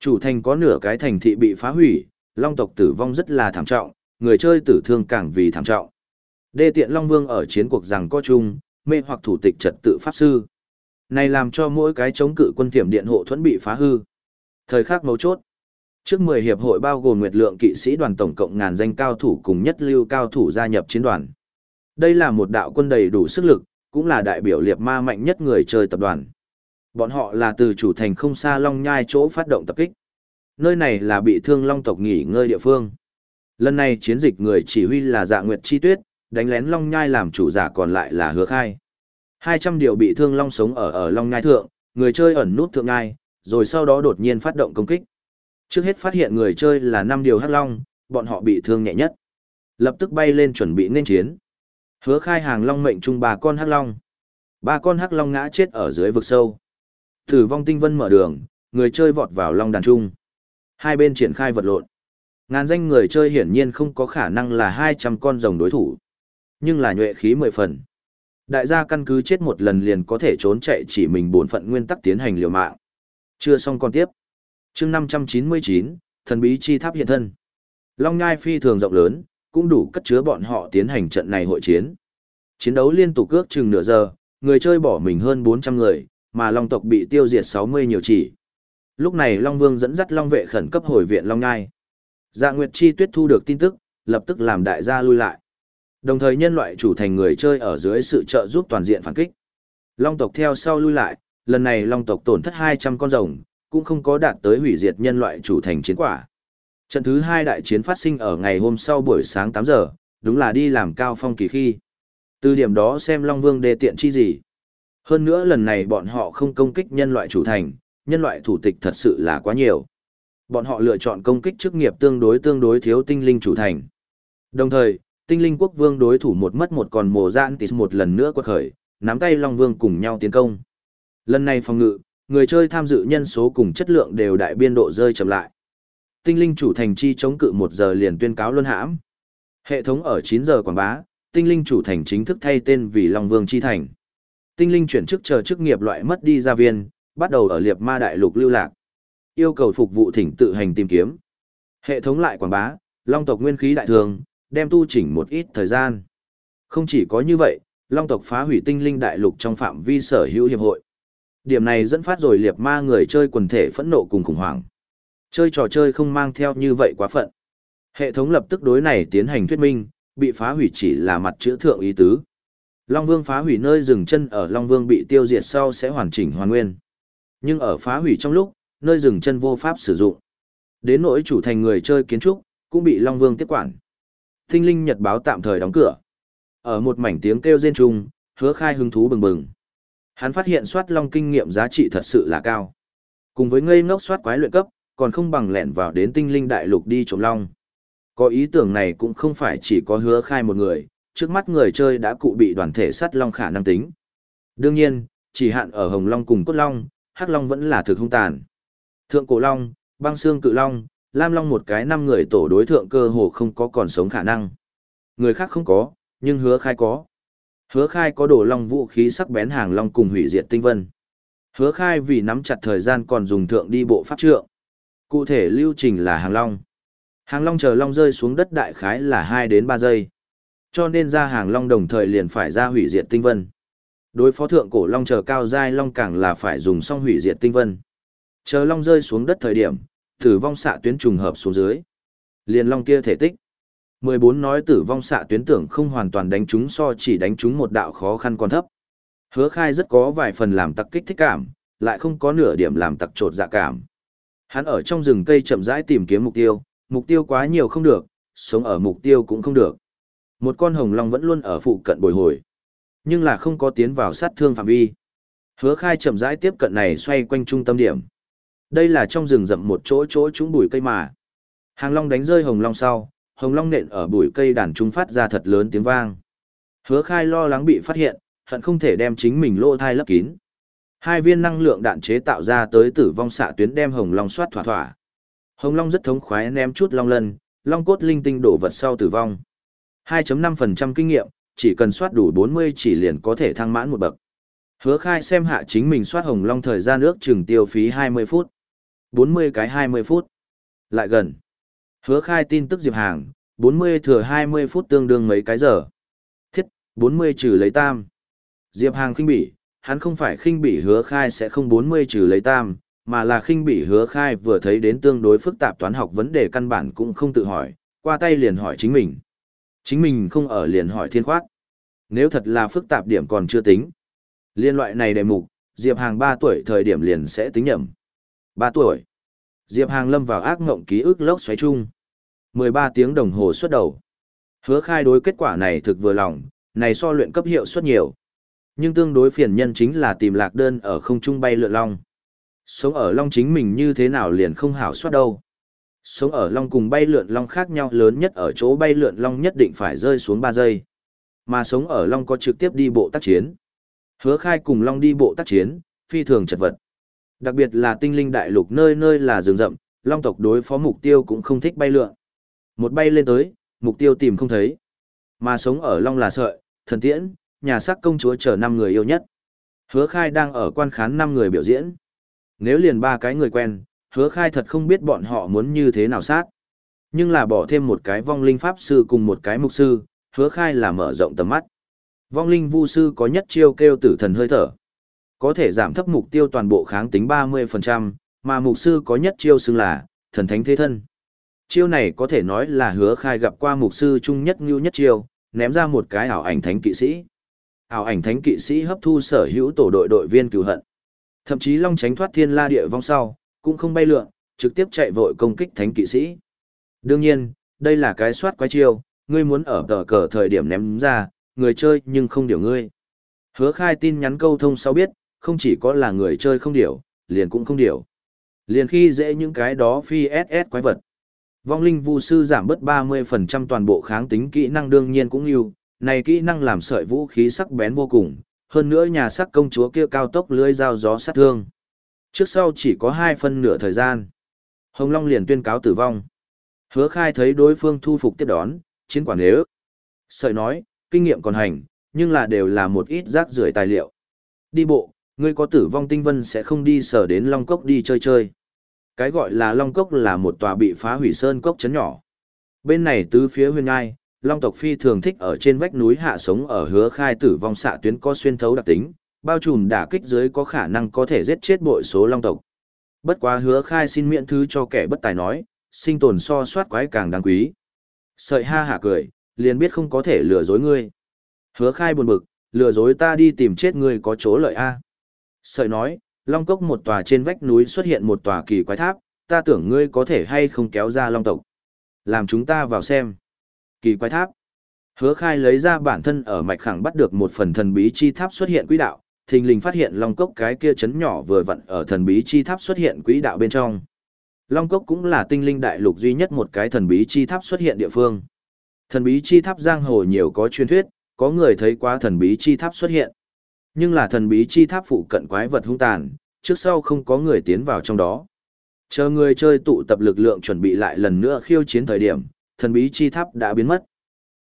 Chủ thành có nửa cái thành thị bị phá hủy, Long tộc tử vong rất là thảm trọng, người chơi tử thương càng vì thảm trọng. Đê tiện Long Vương ở chiến cuộc rằng có chung, mê hoặc thủ tịch trật tự pháp sư. Này làm cho mỗi cái chống cự quân tiệm điện hộ thuẫn bị phá hư. Thời khắc mấu chốt. Trước 10 hiệp hội bao gồm nguyệt lượng kỵ sĩ đoàn tổng cộng ngàn danh cao thủ cùng nhất lưu cao thủ gia nhập chiến đoàn. Đây là một đạo quân đầy đủ sức lực, cũng là đại biểu liệt ma mạnh nhất người chơi tập đoàn. Bọn họ là từ chủ thành không xa Long Nhai chỗ phát động tập kích. Nơi này là bị thương Long tộc nghỉ ngơi địa phương. Lần này chiến dịch người chỉ huy là Dạ Nguyệt Chi Tuyết, đánh lén Long Nhai làm chủ giả còn lại là Hứa Khai. 200 điều bị thương Long sống ở ở Long Nhai thượng, người chơi ẩn nút thượng nhai, rồi sau đó đột nhiên phát động công kích. Trước hết phát hiện người chơi là 5 điều Hắc Long, bọn họ bị thương nhẹ nhất. Lập tức bay lên chuẩn bị nên chiến. Hứa khai hàng long mệnh chung bà con hắc long. Ba con hắc long ngã chết ở dưới vực sâu. Tử vong tinh vân mở đường, người chơi vọt vào long đàn trung. Hai bên triển khai vật lộn. Ngàn danh người chơi hiển nhiên không có khả năng là 200 con rồng đối thủ. Nhưng là nhuệ khí mười phần. Đại gia căn cứ chết một lần liền có thể trốn chạy chỉ mình bổn phận nguyên tắc tiến hành liều mạng. Chưa xong còn tiếp. chương 599, thần bí chi tháp hiện thân. Long nhai phi thường rộng lớn, cũng đủ cất chứa bọn họ tiến hành trận này hội chiến. Chiến đấu liên tục cước chừng nửa giờ, người chơi bỏ mình hơn 400 người, mà Long tộc bị tiêu diệt 60 nhiều chỉ. Lúc này Long Vương dẫn dắt Long vệ khẩn cấp hồi viện Long nhai Dạ Nguyệt Chi Tuyết thu được tin tức, lập tức làm đại gia lui lại. Đồng thời nhân loại chủ thành người chơi ở dưới sự trợ giúp toàn diện phản kích. Long tộc theo sau lui lại, lần này Long tộc tổn thất 200 con rồng, cũng không có đạt tới hủy diệt nhân loại chủ thành chiến quả. Trận thứ hai đại chiến phát sinh ở ngày hôm sau buổi sáng 8 giờ, đúng là đi làm cao phong kỳ khi. Từ điểm đó xem Long Vương đề tiện chi gì. Hơn nữa lần này bọn họ không công kích nhân loại chủ thành, nhân loại thủ tịch thật sự là quá nhiều. Bọn họ lựa chọn công kích chức nghiệp tương đối tương đối thiếu tinh linh chủ thành. Đồng thời, tinh linh quốc vương đối thủ một mất một còn mồ giãn tịt một lần nữa quật khởi, nắm tay Long Vương cùng nhau tiến công. Lần này phòng ngự, người chơi tham dự nhân số cùng chất lượng đều đại biên độ rơi chậm lại tinh linh chủ thành chi chống cự một giờ liền tuyên cáo luân hãm. Hệ thống ở 9 giờ quảng bá, tinh linh chủ thành chính thức thay tên vì Long Vương chi thành. Tinh linh chuyển chức chờ chức nghiệp loại mất đi gia viên, bắt đầu ở liệp ma đại lục lưu lạc. Yêu cầu phục vụ thỉnh tự hành tìm kiếm. Hệ thống lại quảng bá, Long tộc nguyên khí đại thường, đem tu chỉnh một ít thời gian. Không chỉ có như vậy, Long tộc phá hủy tinh linh đại lục trong phạm vi sở hữu hiệp hội. Điểm này dẫn phát rồi liệp ma người chơi quần thể phẫn nộ cùng khủng hoảng. Chơi trò chơi không mang theo như vậy quá phận. Hệ thống lập tức đối này tiến hành thuyết minh, bị phá hủy chỉ là mặt chữ thượng ý tứ. Long Vương phá hủy nơi dừng chân ở Long Vương bị tiêu diệt sau sẽ hoàn chỉnh hoàn nguyên. Nhưng ở phá hủy trong lúc, nơi dừng chân vô pháp sử dụng. Đến nỗi chủ thành người chơi kiến trúc, cũng bị Long Vương tiếp quản. Tinh linh nhật báo tạm thời đóng cửa. Ở một mảnh tiếng kêu rên trùng hứa khai hứng thú bừng bừng. Hắn phát hiện soát long kinh nghiệm giá trị thật sự là cao. Cùng với ngây ngốc soát quái luyện cấp, còn không bằng lẻn vào đến tinh linh đại lục đi trộm long. Có ý tưởng này cũng không phải chỉ có hứa khai một người, trước mắt người chơi đã cụ bị đoàn thể sắt long khả năng tính. Đương nhiên, chỉ hạn ở hồng long cùng cốt long, hắc long vẫn là thực hung tàn. Thượng cổ long, băng xương cự long, lam long một cái năm người tổ đối thượng cơ hồ không có còn sống khả năng. Người khác không có, nhưng hứa khai có. Hứa khai có đổ long vũ khí sắc bén hàng long cùng hủy diệt tinh vân. Hứa khai vì nắm chặt thời gian còn dùng thượng đi bộ pháp trượng. Cụ thể lưu trình là hàng long. Hàng long chờ long rơi xuống đất đại khái là hai đến ba giây. Cho nên ra hàng long đồng thời liền phải ra hủy diệt tinh vân. Đối phó thượng cổ long chờ cao giai long càng là phải dùng xong hủy diệt tinh vân. Chờ long rơi xuống đất thời điểm, tử vong xạ tuyến trùng hợp xuống dưới. Liền long kia thể tích. 14 nói tử vong xạ tuyến tưởng không hoàn toàn đánh chúng so chỉ đánh chúng một đạo khó khăn còn thấp. Hứa khai rất có vài phần làm tặc kích thích cảm, lại không có nửa điểm làm tặc trột dạ cảm. Hắn ở trong rừng cây chậm rãi tìm kiếm mục tiêu, mục tiêu quá nhiều không được, sống ở mục tiêu cũng không được. Một con hồng long vẫn luôn ở phụ cận bồi hồi, nhưng là không có tiến vào sát thương phạm vi. Hứa khai chậm rãi tiếp cận này xoay quanh trung tâm điểm. Đây là trong rừng rậm một chỗ chỗ trũng bụi cây mà. Hàng long đánh rơi hồng long sau, hồng long nện ở bụi cây đàn trung phát ra thật lớn tiếng vang. Hứa khai lo lắng bị phát hiện, hận không thể đem chính mình lô thai lấp kín. Hai viên năng lượng đạn chế tạo ra tới tử vong xạ tuyến đem hồng long soát thỏa thỏa. Hồng long rất thống khoái ném chút long lân, long cốt linh tinh đổ vật sau tử vong. 2.5% kinh nghiệm, chỉ cần soát đủ 40 chỉ liền có thể thăng mãn một bậc. Hứa khai xem hạ chính mình soát hồng long thời gian ước chừng tiêu phí 20 phút. 40 cái 20 phút. Lại gần. Hứa khai tin tức Diệp Hàng, 40 thừa 20 phút tương đương mấy cái giờ. Thiết, 40 trừ lấy tam. Diệp Hàng khinh bỉ, hắn không phải khinh bỉ hứa khai sẽ không 40 trừ lấy tam, mà là khinh bỉ hứa khai vừa thấy đến tương đối phức tạp toán học vấn đề căn bản cũng không tự hỏi, qua tay liền hỏi chính mình. Chính mình không ở liền hỏi thiên khoát. Nếu thật là phức tạp điểm còn chưa tính. Liên loại này đề mục, Diệp Hàng 3 tuổi thời điểm liền sẽ tính nhầm. 3 tuổi. Diệp Hàng lâm vào ác ngộng ký ức lốc xoáy chung. 13 tiếng đồng hồ xuất đầu. Hứa khai đối kết quả này thực vừa lòng, này so luyện cấp hiệu suất nhiều. Nhưng tương đối phiền nhân chính là tìm lạc đơn ở không trung bay lượn long. Sống ở long chính mình như thế nào liền không hảo soát đâu. Sống ở long cùng bay lượn long khác nhau lớn nhất ở chỗ bay lượn long nhất định phải rơi xuống 3 giây. Mà sống ở long có trực tiếp đi bộ tác chiến. Hứa khai cùng long đi bộ tác chiến, phi thường chật vật. Đặc biệt là tinh linh đại lục nơi nơi là rừng rậm, long tộc đối phó mục tiêu cũng không thích bay lượn. Một bay lên tới, mục tiêu tìm không thấy. Mà sống ở long là sợi, thần tiễn, nhà sắc công chúa chờ năm người yêu nhất. Hứa khai đang ở quan khán năm người biểu diễn. Nếu liền ba cái người quen, hứa khai thật không biết bọn họ muốn như thế nào sát. Nhưng là bỏ thêm một cái vong linh pháp sư cùng một cái mục sư, hứa khai là mở rộng tầm mắt. Vong linh vu sư có nhất chiêu kêu tử thần hơi thở. Có thể giảm thấp mục tiêu toàn bộ kháng tính 30%, mà mục sư có nhất chiêu xưng là thần thánh thế thân. Chiêu này có thể nói là hứa khai gặp qua mục sư chung nhất như nhất chiêu, ném ra một cái ảo ảnh thánh kỵ sĩ. Ảo ảnh thánh kỵ sĩ hấp thu sở hữu tổ đội đội viên cứu hận. Thậm chí long tránh thoát thiên la địa vong sau, cũng không bay lượn, trực tiếp chạy vội công kích thánh kỵ sĩ. Đương nhiên, đây là cái soát quái chiêu, ngươi muốn ở tờ cờ thời điểm ném ra, người chơi nhưng không điều ngươi. Hứa khai tin nhắn câu thông sau biết, không chỉ có là người chơi không điều, liền cũng không điều. Liền khi dễ những cái đó phi SS quái vật. Vong linh vu sư giảm bớt 30% toàn bộ kháng tính kỹ năng đương nhiên cũng yêu, này kỹ năng làm sợi vũ khí sắc bén vô cùng, hơn nữa nhà sắc công chúa kia cao tốc lưới dao gió sát thương. Trước sau chỉ có 2 phân nửa thời gian. Hồng Long liền tuyên cáo tử vong. Hứa khai thấy đối phương thu phục tiếp đón, chiến quản nếu. Sợi nói, kinh nghiệm còn hành, nhưng là đều là một ít rác rưởi tài liệu. Đi bộ, ngươi có tử vong tinh vân sẽ không đi sở đến Long Cốc đi chơi chơi. Cái gọi là Long Cốc là một tòa bị phá hủy sơn cốc chấn nhỏ. Bên này tứ phía huyền ngai, Long tộc phi thường thích ở trên vách núi hạ sống ở hứa khai tử vong xạ tuyến có xuyên thấu đặc tính, bao trùm đả kích dưới có khả năng có thể giết chết bội số Long tộc. Bất quá hứa khai xin miễn thứ cho kẻ bất tài nói, sinh tồn so soát quái càng đáng quý. Sợi ha hạ cười, liền biết không có thể lừa dối ngươi. Hứa khai buồn bực, lừa dối ta đi tìm chết ngươi có chỗ lợi a Sợi nói, Long Cốc một tòa trên vách núi xuất hiện một tòa kỳ quái tháp, ta tưởng ngươi có thể hay không kéo ra Long tộc. Làm chúng ta vào xem. Kỳ quái tháp. Hứa khai lấy ra bản thân ở mạch khẳng bắt được một phần thần bí chi tháp xuất hiện quỹ đạo, thình lình phát hiện Long Cốc cái kia chấn nhỏ vừa vặn ở thần bí chi tháp xuất hiện quỹ đạo bên trong. Long Cốc cũng là tinh linh đại lục duy nhất một cái thần bí chi tháp xuất hiện địa phương. Thần bí chi tháp giang hồ nhiều có truyền thuyết, có người thấy quá thần bí chi tháp xuất hiện. Nhưng là thần bí chi tháp phụ cận quái vật hung tàn, trước sau không có người tiến vào trong đó. Chờ người chơi tụ tập lực lượng chuẩn bị lại lần nữa khiêu chiến thời điểm, thần bí chi tháp đã biến mất.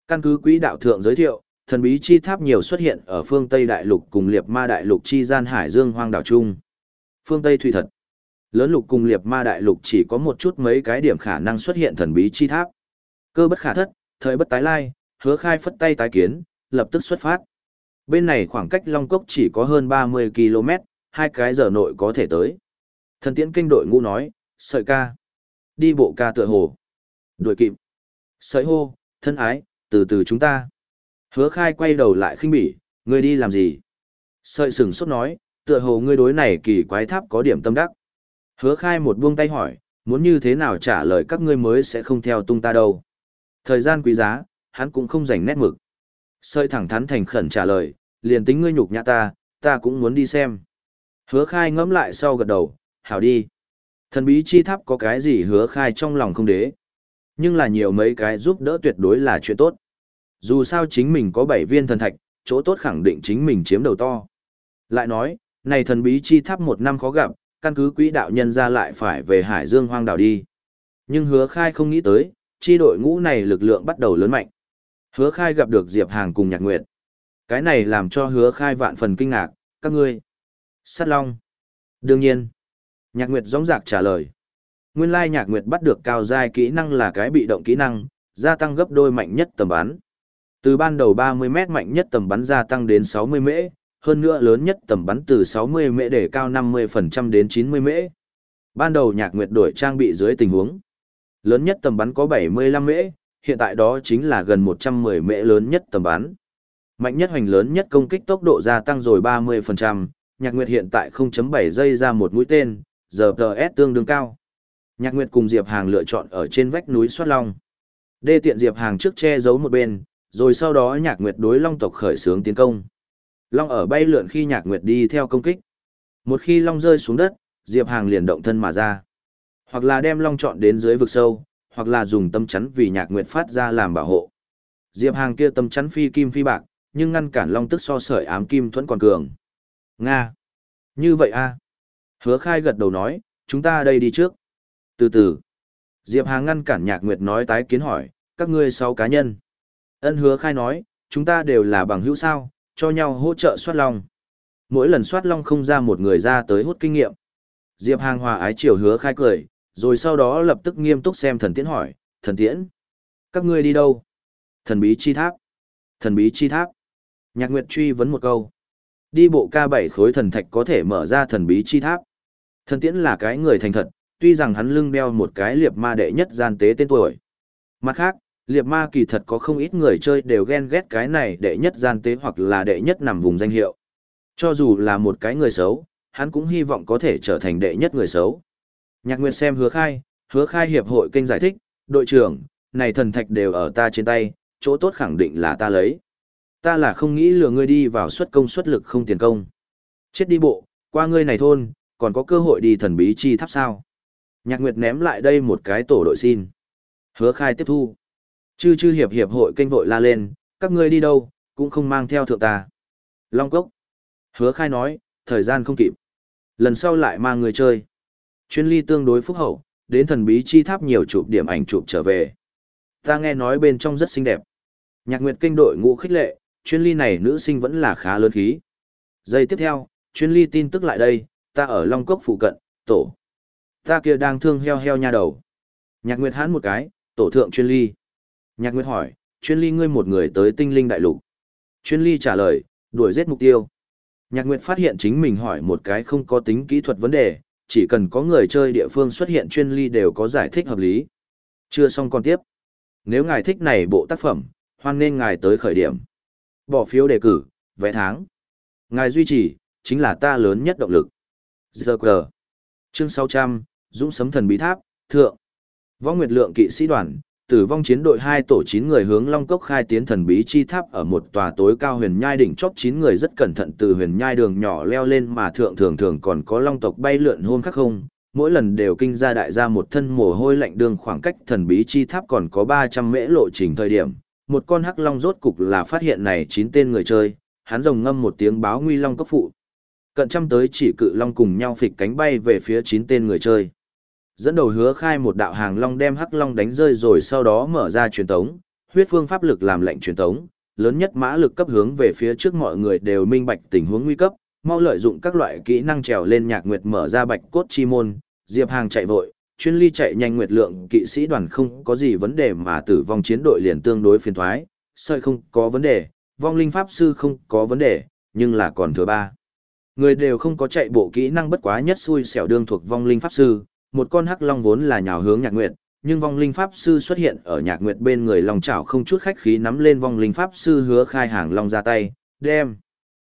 Căn cứ quỹ đạo thượng giới thiệu, thần bí chi tháp nhiều xuất hiện ở phương Tây đại lục cùng liệp ma đại lục chi gian hải dương hoang đảo trung, Phương Tây thủy thật. Lớn lục cùng liệp ma đại lục chỉ có một chút mấy cái điểm khả năng xuất hiện thần bí chi tháp. Cơ bất khả thất, thời bất tái lai, hứa khai phất tay tái kiến, lập tức xuất phát. Bên này khoảng cách Long Cốc chỉ có hơn 30 km, hai cái giờ nội có thể tới. Thần tiễn kinh đội ngũ nói, sợi ca. đi bộ ca tựa hồ. Đuổi kịp. Sợi hô, thân ái, từ từ chúng ta. Hứa khai quay đầu lại khinh bỉ, ngươi đi làm gì? Sợi sừng sốt nói, tựa hồ ngươi đối này kỳ quái tháp có điểm tâm đắc. Hứa khai một buông tay hỏi, muốn như thế nào trả lời các ngươi mới sẽ không theo tung ta đâu. Thời gian quý giá, hắn cũng không rảnh nét mực. Sợi thẳng thắn thành khẩn trả lời, liền tính ngươi nhục nhã ta, ta cũng muốn đi xem. Hứa khai ngẫm lại sau gật đầu, hảo đi. Thần bí chi tháp có cái gì hứa khai trong lòng không đế. Nhưng là nhiều mấy cái giúp đỡ tuyệt đối là chuyện tốt. Dù sao chính mình có 7 viên thần thạch, chỗ tốt khẳng định chính mình chiếm đầu to. Lại nói, này thần bí chi tháp một năm khó gặp, căn cứ quỹ đạo nhân ra lại phải về Hải Dương hoang đảo đi. Nhưng hứa khai không nghĩ tới, chi đội ngũ này lực lượng bắt đầu lớn mạnh. Hứa khai gặp được Diệp Hàng cùng Nhạc Nguyệt. Cái này làm cho hứa khai vạn phần kinh ngạc, các ngươi. Sát Long. Đương nhiên. Nhạc Nguyệt gióng dạc trả lời. Nguyên lai Nhạc Nguyệt bắt được cao giai kỹ năng là cái bị động kỹ năng, gia tăng gấp đôi mạnh nhất tầm bắn. Từ ban đầu 30 mét mạnh nhất tầm bắn gia tăng đến 60 mễ, hơn nữa lớn nhất tầm bắn từ 60 mễ để cao 50% đến 90 mễ. Ban đầu Nhạc Nguyệt đổi trang bị dưới tình huống. Lớn nhất tầm bắn có 75 mễ, hiện tại đó chính là gần 110 mễ lớn nhất tầm bắn. Mạnh nhất hoành lớn nhất công kích tốc độ gia tăng rồi 30%, Nhạc Nguyệt hiện tại 0.7 giây ra một mũi tên, giờ PS tương đương cao. Nhạc Nguyệt cùng Diệp Hàng lựa chọn ở trên vách núi Soát Long. Đê tiện Diệp Hàng trước che giấu một bên, rồi sau đó Nhạc Nguyệt đối Long tộc khởi xướng tiến công. Long ở bay lượn khi Nhạc Nguyệt đi theo công kích. Một khi Long rơi xuống đất, Diệp Hàng liền động thân mà ra. Hoặc là đem Long chọn đến dưới vực sâu, hoặc là dùng tâm chắn vì Nhạc Nguyệt phát ra làm bảo hộ. Diệp Hàng kia tâm chắn phi kim phi bạc, nhưng ngăn cản Long tức so sợi ám kim thuẫn còn cường. Nga. Như vậy a Hứa khai gật đầu nói, chúng ta đây đi trước. Từ từ. Diệp Hàng ngăn cản Nhạc Nguyệt nói tái kiến hỏi, các ngươi sáu cá nhân. Ân hứa khai nói, chúng ta đều là bằng hữu sao, cho nhau hỗ trợ soát long. Mỗi lần soát long không ra một người ra tới hút kinh nghiệm. Diệp Hàng hòa ái chiều hứa khai cười, rồi sau đó lập tức nghiêm túc xem thần tiễn hỏi, thần tiễn. Các ngươi đi đâu? Thần bí chi tháp. Thần bí chi tháp. Nhạc Nguyệt truy vấn một câu. Đi bộ ca bảy khối thần thạch có thể mở ra thần bí chi tháp. Thần tiễn là cái người thành thật, tuy rằng hắn lưng đeo một cái liệp ma đệ nhất gian tế tên tuổi. Mặt khác, liệp ma kỳ thật có không ít người chơi đều ghen ghét cái này đệ nhất gian tế hoặc là đệ nhất nằm vùng danh hiệu. Cho dù là một cái người xấu, hắn cũng hy vọng có thể trở thành đệ nhất người xấu. Nhạc Nguyệt xem hứa khai, hứa khai hiệp hội kênh giải thích, đội trưởng, này thần thạch đều ở ta trên tay, chỗ tốt khẳng định là ta lấy. Ta là không nghĩ lừa ngươi đi vào xuất công suất lực không tiền công. Chết đi bộ, qua ngươi này thôn, còn có cơ hội đi thần bí chi tháp sao. Nhạc Nguyệt ném lại đây một cái tổ đội xin. Hứa khai tiếp thu. Chư chư hiệp hiệp hội kênh vội la lên, các ngươi đi đâu, cũng không mang theo thượng ta. Long cốc. Hứa khai nói, thời gian không kịp. Lần sau lại mang người chơi. Chuyên ly tương đối phúc hậu, đến thần bí chi tháp nhiều chụp điểm ảnh chụp trở về. Ta nghe nói bên trong rất xinh đẹp. Nhạc Nguyệt kinh đội ngũ khích lệ, chuyên ly này nữ sinh vẫn là khá lớn khí. Giây tiếp theo, chuyên ly tin tức lại đây, ta ở Long Cốc phụ cận, tổ. Ta kia đang thương heo heo nha đầu. Nhạc Nguyệt hán một cái, tổ thượng chuyên ly. Nhạc Nguyệt hỏi, chuyên ly ngươi một người tới tinh linh đại lục. Chuyên ly trả lời, đuổi giết mục tiêu. Nhạc Nguyệt phát hiện chính mình hỏi một cái không có tính kỹ thuật vấn đề, chỉ cần có người chơi địa phương xuất hiện chuyên ly đều có giải thích hợp lý. Chưa xong còn tiếp. Nếu ngài thích này bộ tác phẩm, hoan nên ngài tới khởi điểm. Bỏ phiếu đề cử, vẽ tháng. Ngài duy trì, chính là ta lớn nhất động lực. Giờ cờ. Chương 600, Dũng sấm thần bí tháp, thượng. Võ Nguyệt Lượng kỵ sĩ đoàn, tử vong chiến đội hai tổ chín người hướng Long Cốc khai tiến thần bí chi tháp ở một tòa tối cao huyền nhai đỉnh chóp chín người rất cẩn thận từ huyền nhai đường nhỏ leo lên mà thượng thường thường còn có long tộc bay lượn hôn khắc không, mỗi lần đều kinh ra đại ra một thân mồ hôi lạnh đường khoảng cách thần bí chi tháp còn có 300 mễ lộ trình thời điểm, một con hắc long rốt cục là phát hiện này chín tên người chơi, hắn rồng ngâm một tiếng báo nguy long cấp phụ. Cận trăm tới chỉ cự long cùng nhau phịch cánh bay về phía chín tên người chơi. Dẫn đầu hứa khai một đạo hàng long đem hắc long đánh rơi rồi sau đó mở ra truyền tống, huyết phương pháp lực làm lệnh truyền tống, lớn nhất mã lực cấp hướng về phía trước mọi người đều minh bạch tình huống nguy cấp, mau lợi dụng các loại kỹ năng trèo lên nhạc nguyệt mở ra bạch cốt chi môn, diệp hàng chạy vội, chuyên ly chạy nhanh nguyệt lượng kỵ sĩ đoàn không có gì vấn đề mà tử vong chiến đội liền tương đối phiền thoái, sợi không có vấn đề, vong linh pháp sư không có vấn đề, nhưng là còn thừa ba. Người đều không có chạy bộ kỹ năng bất quá nhất xui xẻo đương thuộc vong linh pháp sư, một con hắc long vốn là nhào hướng nhạc nguyệt, nhưng vong linh pháp sư xuất hiện ở nhạc nguyệt bên người lòng chảo không chút khách khí nắm lên vong linh pháp sư hứa khai hàng long ra tay, đem.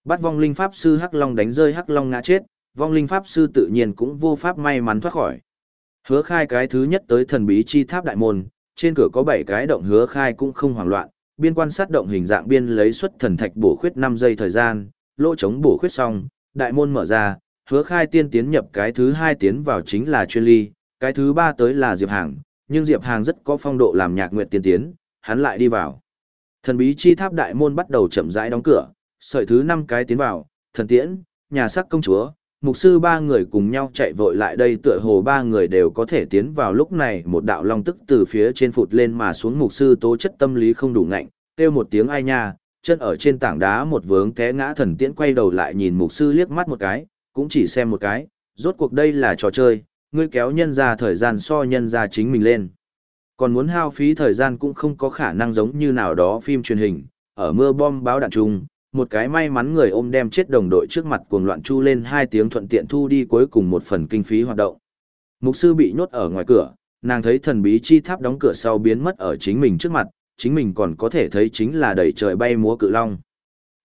Bắt vong linh pháp sư hắc long đánh rơi hắc long ngã chết, vong linh pháp sư tự nhiên cũng vô pháp may mắn thoát khỏi. Hứa khai cái thứ nhất tới thần bí chi tháp đại môn, trên cửa có 7 cái động hứa khai cũng không hoảng loạn, biên quan sát động hình dạng biên lấy xuất thần thạch bổ khuyết 5 giây thời gian, lỗ chống bổ khuyết xong, đại môn mở ra, hứa khai tiên tiến nhập cái thứ hai tiến vào chính là chuyên ly, cái thứ ba tới là Diệp Hàng, nhưng Diệp Hàng rất có phong độ làm nhạc nguyệt tiên tiến, hắn lại đi vào. Thần bí chi tháp đại môn bắt đầu chậm rãi đóng cửa, sợi thứ năm cái tiến vào, thần tiễn, nhà sắc công chúa, mục sư ba người cùng nhau chạy vội lại đây tựa hồ ba người đều có thể tiến vào lúc này một đạo long tức từ phía trên phụt lên mà xuống mục sư tố chất tâm lý không đủ ngạnh, kêu một tiếng ai nha, chân ở trên tảng đá một vướng té ngã thần tiễn quay đầu lại nhìn mục sư liếc mắt một cái, cũng chỉ xem một cái, rốt cuộc đây là trò chơi, ngươi kéo nhân ra thời gian so nhân ra chính mình lên. Còn muốn hao phí thời gian cũng không có khả năng giống như nào đó phim truyền hình, ở mưa bom báo đạn trùng, một cái may mắn người ôm đem chết đồng đội trước mặt cuồng loạn chu lên hai tiếng thuận tiện thu đi cuối cùng một phần kinh phí hoạt động. Mục sư bị nhốt ở ngoài cửa, nàng thấy thần bí chi tháp đóng cửa sau biến mất ở chính mình trước mặt, chính mình còn có thể thấy chính là đầy trời bay múa cự long.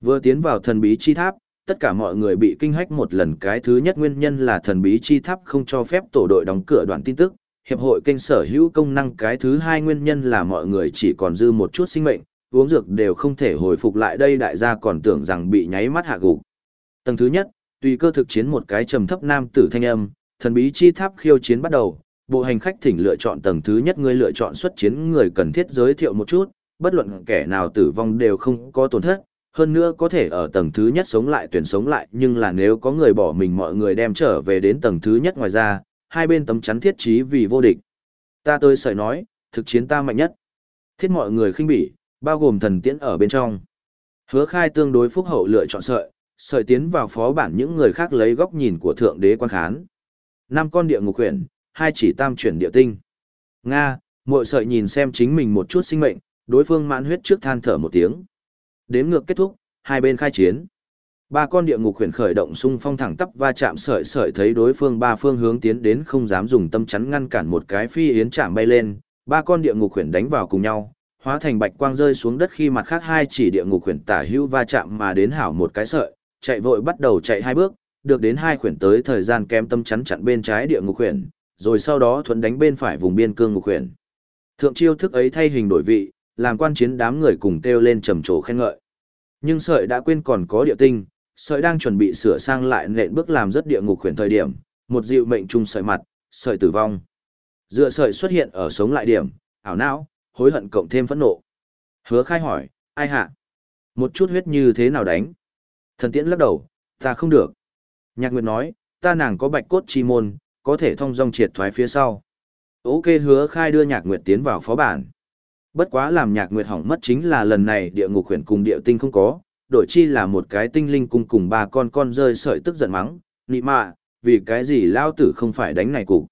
Vừa tiến vào thần bí chi tháp, tất cả mọi người bị kinh hách một lần cái thứ nhất nguyên nhân là thần bí chi tháp không cho phép tổ đội đóng cửa đoạn tin tức, hiệp hội kênh sở hữu công năng cái thứ hai nguyên nhân là mọi người chỉ còn dư một chút sinh mệnh, uống dược đều không thể hồi phục lại đây đại gia còn tưởng rằng bị nháy mắt hạ gục. Tầng thứ nhất, tùy cơ thực chiến một cái trầm thấp nam tử thanh âm, thần bí chi tháp khiêu chiến bắt đầu, bộ hành khách thỉnh lựa chọn tầng thứ nhất người lựa chọn xuất chiến người cần thiết giới thiệu một chút, bất luận kẻ nào tử vong đều không có tổn thất, hơn nữa có thể ở tầng thứ nhất sống lại tuyển sống lại nhưng là nếu có người bỏ mình mọi người đem trở về đến tầng thứ nhất ngoài ra, hai bên tấm chắn thiết trí vì vô địch. Ta tôi sợi nói, thực chiến ta mạnh nhất. Thiết mọi người khinh bỉ, bao gồm thần tiễn ở bên trong. Hứa khai tương đối phúc hậu lựa chọn sợi, sợi tiến vào phó bản những người khác lấy góc nhìn của thượng đế quan khán. năm con địa ngục huyền, hai chỉ tam chuyển địa tinh. Nga, muội sợi nhìn xem chính mình một chút sinh mệnh, đối phương mãn huyết trước than thở một tiếng. Đếm ngược kết thúc, hai bên khai chiến. Ba con địa ngục huyền khởi động xung phong thẳng tắp va chạm sợi sợi thấy đối phương ba phương hướng tiến đến không dám dùng tâm chắn ngăn cản một cái phi yến chạm bay lên, ba con địa ngục huyền đánh vào cùng nhau, hóa thành bạch quang rơi xuống đất khi mặt khác hai chỉ địa ngục huyền tả hữu va chạm mà đến hảo một cái sợi, chạy vội bắt đầu chạy hai bước, được đến hai khuyển tới thời gian kém tâm chắn chặn bên trái địa ngục huyền, rồi sau đó thuận đánh bên phải vùng biên cương ngục huyền. Thượng chiêu thức ấy thay hình đổi vị, làm quan chiến đám người cùng kêu lên trầm trồ khen ngợi. Nhưng sợi đã quên còn có địa tinh, sợi đang chuẩn bị sửa sang lại nện bước làm rất địa ngục khuyển thời điểm, một dịu mệnh trung sợi mặt, sợi tử vong. Dựa sợi xuất hiện ở sống lại điểm, ảo não, hối hận cộng thêm phẫn nộ. Hứa khai hỏi, ai hạ? Một chút huyết như thế nào đánh? Thần tiễn lắc đầu, ta không được. Nhạc Nguyệt nói, ta nàng có bạch cốt chi môn, có thể thông dong triệt thoái phía sau. Ok hứa khai đưa Nhạc Nguyệt tiến vào phó bản. Bất quá làm Nhạc Nguyệt hỏng mất chính là lần này địa ngục huyền cùng địa tinh không có, đổi chi là một cái tinh linh cung cùng ba con con rơi sợi tức giận mắng, nị mạ, vì cái gì lao tử không phải đánh này cục.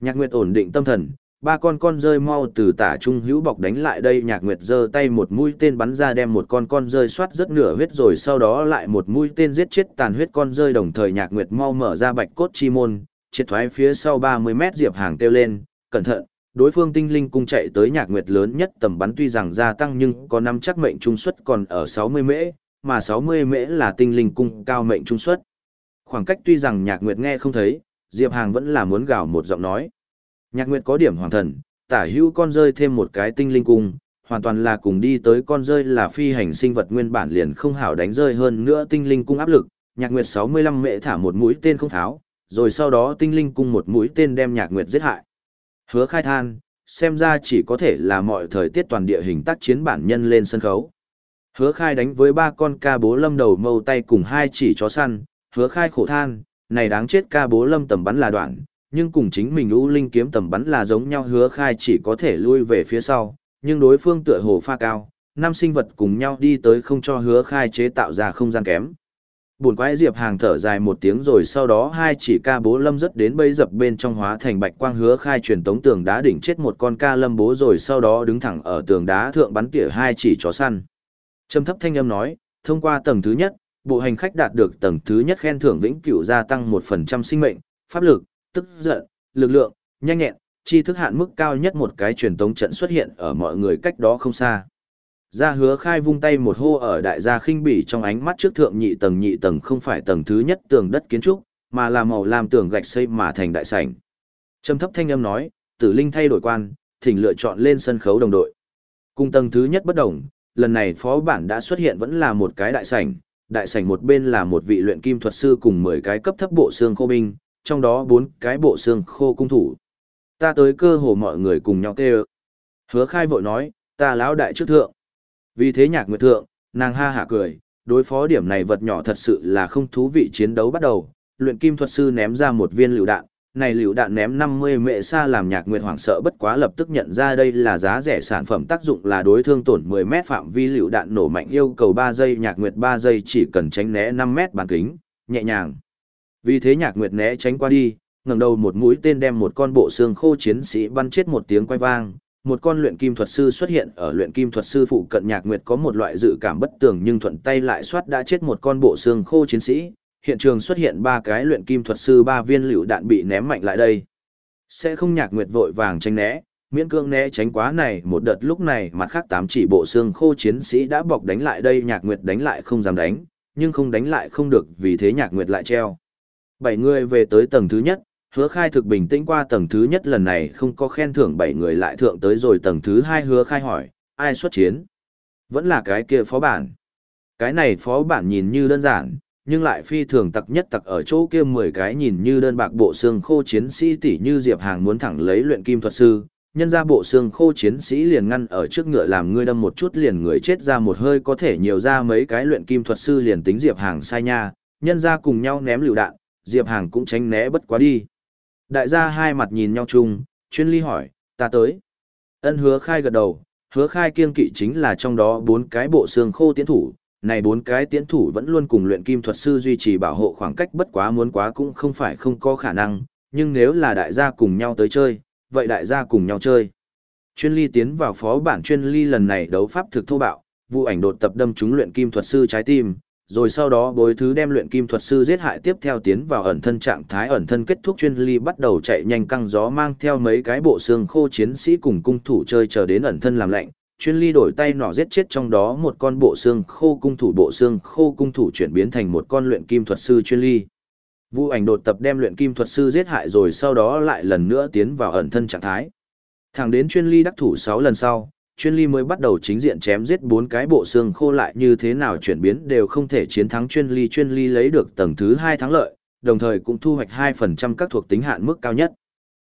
Nhạc Nguyệt ổn định tâm thần, ba con con rơi mau từ tả trung hữu bọc đánh lại đây nhạc nguyệt giơ tay một mũi tên bắn ra đem một con con rơi xoát rất nửa huyết rồi sau đó lại một mũi tên giết chết tàn huyết con rơi đồng thời nhạc nguyệt mau mở ra bạch cốt chi môn triệt thoái phía sau ba mươi mét diệp hàng kêu lên cẩn thận đối phương tinh linh cung chạy tới nhạc nguyệt lớn nhất tầm bắn tuy rằng gia tăng nhưng có năm chắc mệnh trung suất còn ở sáu mươi mễ mà sáu mươi mễ là tinh linh cung cao mệnh trung suất khoảng cách tuy rằng nhạc nguyệt nghe không thấy diệp hàng vẫn là muốn gào một giọng nói Nhạc Nguyệt có điểm hoàng thần, tả hữu con rơi thêm một cái tinh linh cung, hoàn toàn là cùng đi tới con rơi là phi hành sinh vật nguyên bản liền không hảo đánh rơi hơn nữa tinh linh cung áp lực. Nhạc Nguyệt 65 mễ thả một mũi tên không tháo, rồi sau đó tinh linh cung một mũi tên đem Nhạc Nguyệt giết hại. Hứa khai than, xem ra chỉ có thể là mọi thời tiết toàn địa hình tác chiến bản nhân lên sân khấu. Hứa khai đánh với ba con ca bố lâm đầu mâu tay cùng hai chỉ chó săn, hứa khai khổ than, này đáng chết ca bố lâm tầm bắn là đoạn, nhưng cùng chính mình U Linh kiếm tầm bắn là giống nhau hứa khai chỉ có thể lui về phía sau, nhưng đối phương tựa hồ pha cao, năm sinh vật cùng nhau đi tới không cho hứa khai chế tạo ra không gian kém. Buồn quái diệp hàng thở dài một tiếng rồi sau đó hai chỉ ca bố lâm rất đến bây dập bên trong hóa thành bạch quang hứa khai truyền tống tường đá đỉnh chết một con ca lâm bố rồi sau đó đứng thẳng ở tường đá thượng bắn tỉa hai chỉ chó săn. Trầm thấp thanh âm nói, thông qua tầng thứ nhất, bộ hành khách đạt được tầng thứ nhất khen thưởng vĩnh cửu gia tăng 1% sinh mệnh, pháp lực, tức giận, lực lượng, nhanh nhẹn, chi thức hạn mức cao nhất một cái truyền tống trận xuất hiện ở mọi người cách đó không xa. Gia hứa khai vung tay một hô ở đại gia khinh bỉ trong ánh mắt trước thượng nhị tầng nhị tầng không phải tầng thứ nhất tường đất kiến trúc, mà là màu làm tường gạch xây mà thành đại sảnh. Trầm thấp thanh âm nói, tử linh thay đổi quan, thỉnh lựa chọn lên sân khấu đồng đội. Cùng tầng thứ nhất bất đồng, lần này phó bản đã xuất hiện vẫn là một cái đại sảnh, đại sảnh một bên là một vị luyện kim thuật sư cùng 10 cái cấp thấp bộ xương khô binh, trong đó 4 cái bộ xương khô cung thủ. Ta tới cơ hồ mọi người cùng nhau kêu. Hứa khai vội nói, ta lão đại trước thượng. Vì thế nhạc nguyệt thượng, nàng ha hạ cười, đối phó điểm này vật nhỏ thật sự là không thú vị chiến đấu bắt đầu. Luyện kim thuật sư ném ra một viên lựu đạn, này lựu đạn ném 50 mệ xa làm nhạc nguyệt hoảng sợ bất quá lập tức nhận ra đây là giá rẻ sản phẩm tác dụng là đối thương tổn 10 mét phạm vi lựu đạn nổ mạnh yêu cầu 3 giây nhạc nguyệt 3 giây chỉ cần tránh né 5 mét bán kính, nhẹ nhàng. Vì thế nhạc nguyệt né tránh qua đi, ngẩng đầu một mũi tên đem một con bộ xương khô chiến sĩ bắn chết một tiếng quay vang, một con luyện kim thuật sư xuất hiện ở luyện kim thuật sư phụ cận nhạc nguyệt có một loại dự cảm bất tường nhưng thuận tay lại soát đã chết một con bộ xương khô chiến sĩ, hiện trường xuất hiện ba cái luyện kim thuật sư ba viên lựu đạn bị ném mạnh lại đây. Sẽ không nhạc nguyệt vội vàng tránh né, miễn cương né tránh quá này một đợt lúc này mặt khác tám chỉ bộ xương khô chiến sĩ đã bọc đánh lại đây nhạc nguyệt đánh lại không dám đánh, nhưng không đánh lại không được vì thế nhạc nguyệt lại treo. Bảy người về tới tầng thứ nhất, hứa khai thực bình tĩnh qua tầng thứ nhất lần này không có khen thưởng bảy người lại thượng tới rồi tầng thứ hai hứa khai hỏi, ai xuất chiến? Vẫn là cái kia phó bản. Cái này phó bản nhìn như đơn giản, nhưng lại phi thường tặc nhất tặc ở chỗ kia 10 cái nhìn như đơn bạc bộ xương khô chiến sĩ tỷ như Diệp Hàng muốn thẳng lấy luyện kim thuật sư, nhân ra bộ xương khô chiến sĩ liền ngăn ở trước ngựa làm ngươi đâm một chút liền người chết ra một hơi có thể nhiều ra mấy cái luyện kim thuật sư liền tính Diệp Hàng sai nha, nhân ra cùng nhau ném lựu đạn, Diệp Hàng cũng tránh né bất quá đi. Đại gia hai mặt nhìn nhau chung, chuyên ly hỏi, ta tới. Ân hứa khai gật đầu, hứa khai kiên kỵ chính là trong đó bốn cái bộ xương khô tiến thủ, này bốn cái tiến thủ vẫn luôn cùng luyện kim thuật sư duy trì bảo hộ khoảng cách bất quá muốn quá cũng không phải không có khả năng, nhưng nếu là đại gia cùng nhau tới chơi, vậy đại gia cùng nhau chơi. Chuyên ly tiến vào phó bản chuyên ly lần này đấu pháp thực thô bạo, vụ ảnh đột tập đâm trúng luyện kim thuật sư trái tim, rồi sau đó bối thứ đem luyện kim thuật sư giết hại tiếp theo tiến vào ẩn thân trạng thái ẩn thân kết thúc chuyên ly bắt đầu chạy nhanh căng gió mang theo mấy cái bộ xương khô chiến sĩ cùng cung thủ chơi chờ đến ẩn thân làm lạnh chuyên ly đổi tay nọ giết chết trong đó một con bộ xương khô cung thủ bộ xương khô cung thủ chuyển biến thành một con luyện kim thuật sư chuyên ly Vu ảnh đột tập đem luyện kim thuật sư giết hại rồi sau đó lại lần nữa tiến vào ẩn thân trạng thái. Thẳng đến chuyên ly đắc thủ 6 lần sau, chuyên ly mới bắt đầu chính diện chém giết bốn cái bộ xương khô lại như thế nào chuyển biến đều không thể chiến thắng chuyên ly chuyên ly lấy được tầng thứ hai thắng lợi, đồng thời cũng thu hoạch hai phần trăm các thuộc tính hạn mức cao nhất.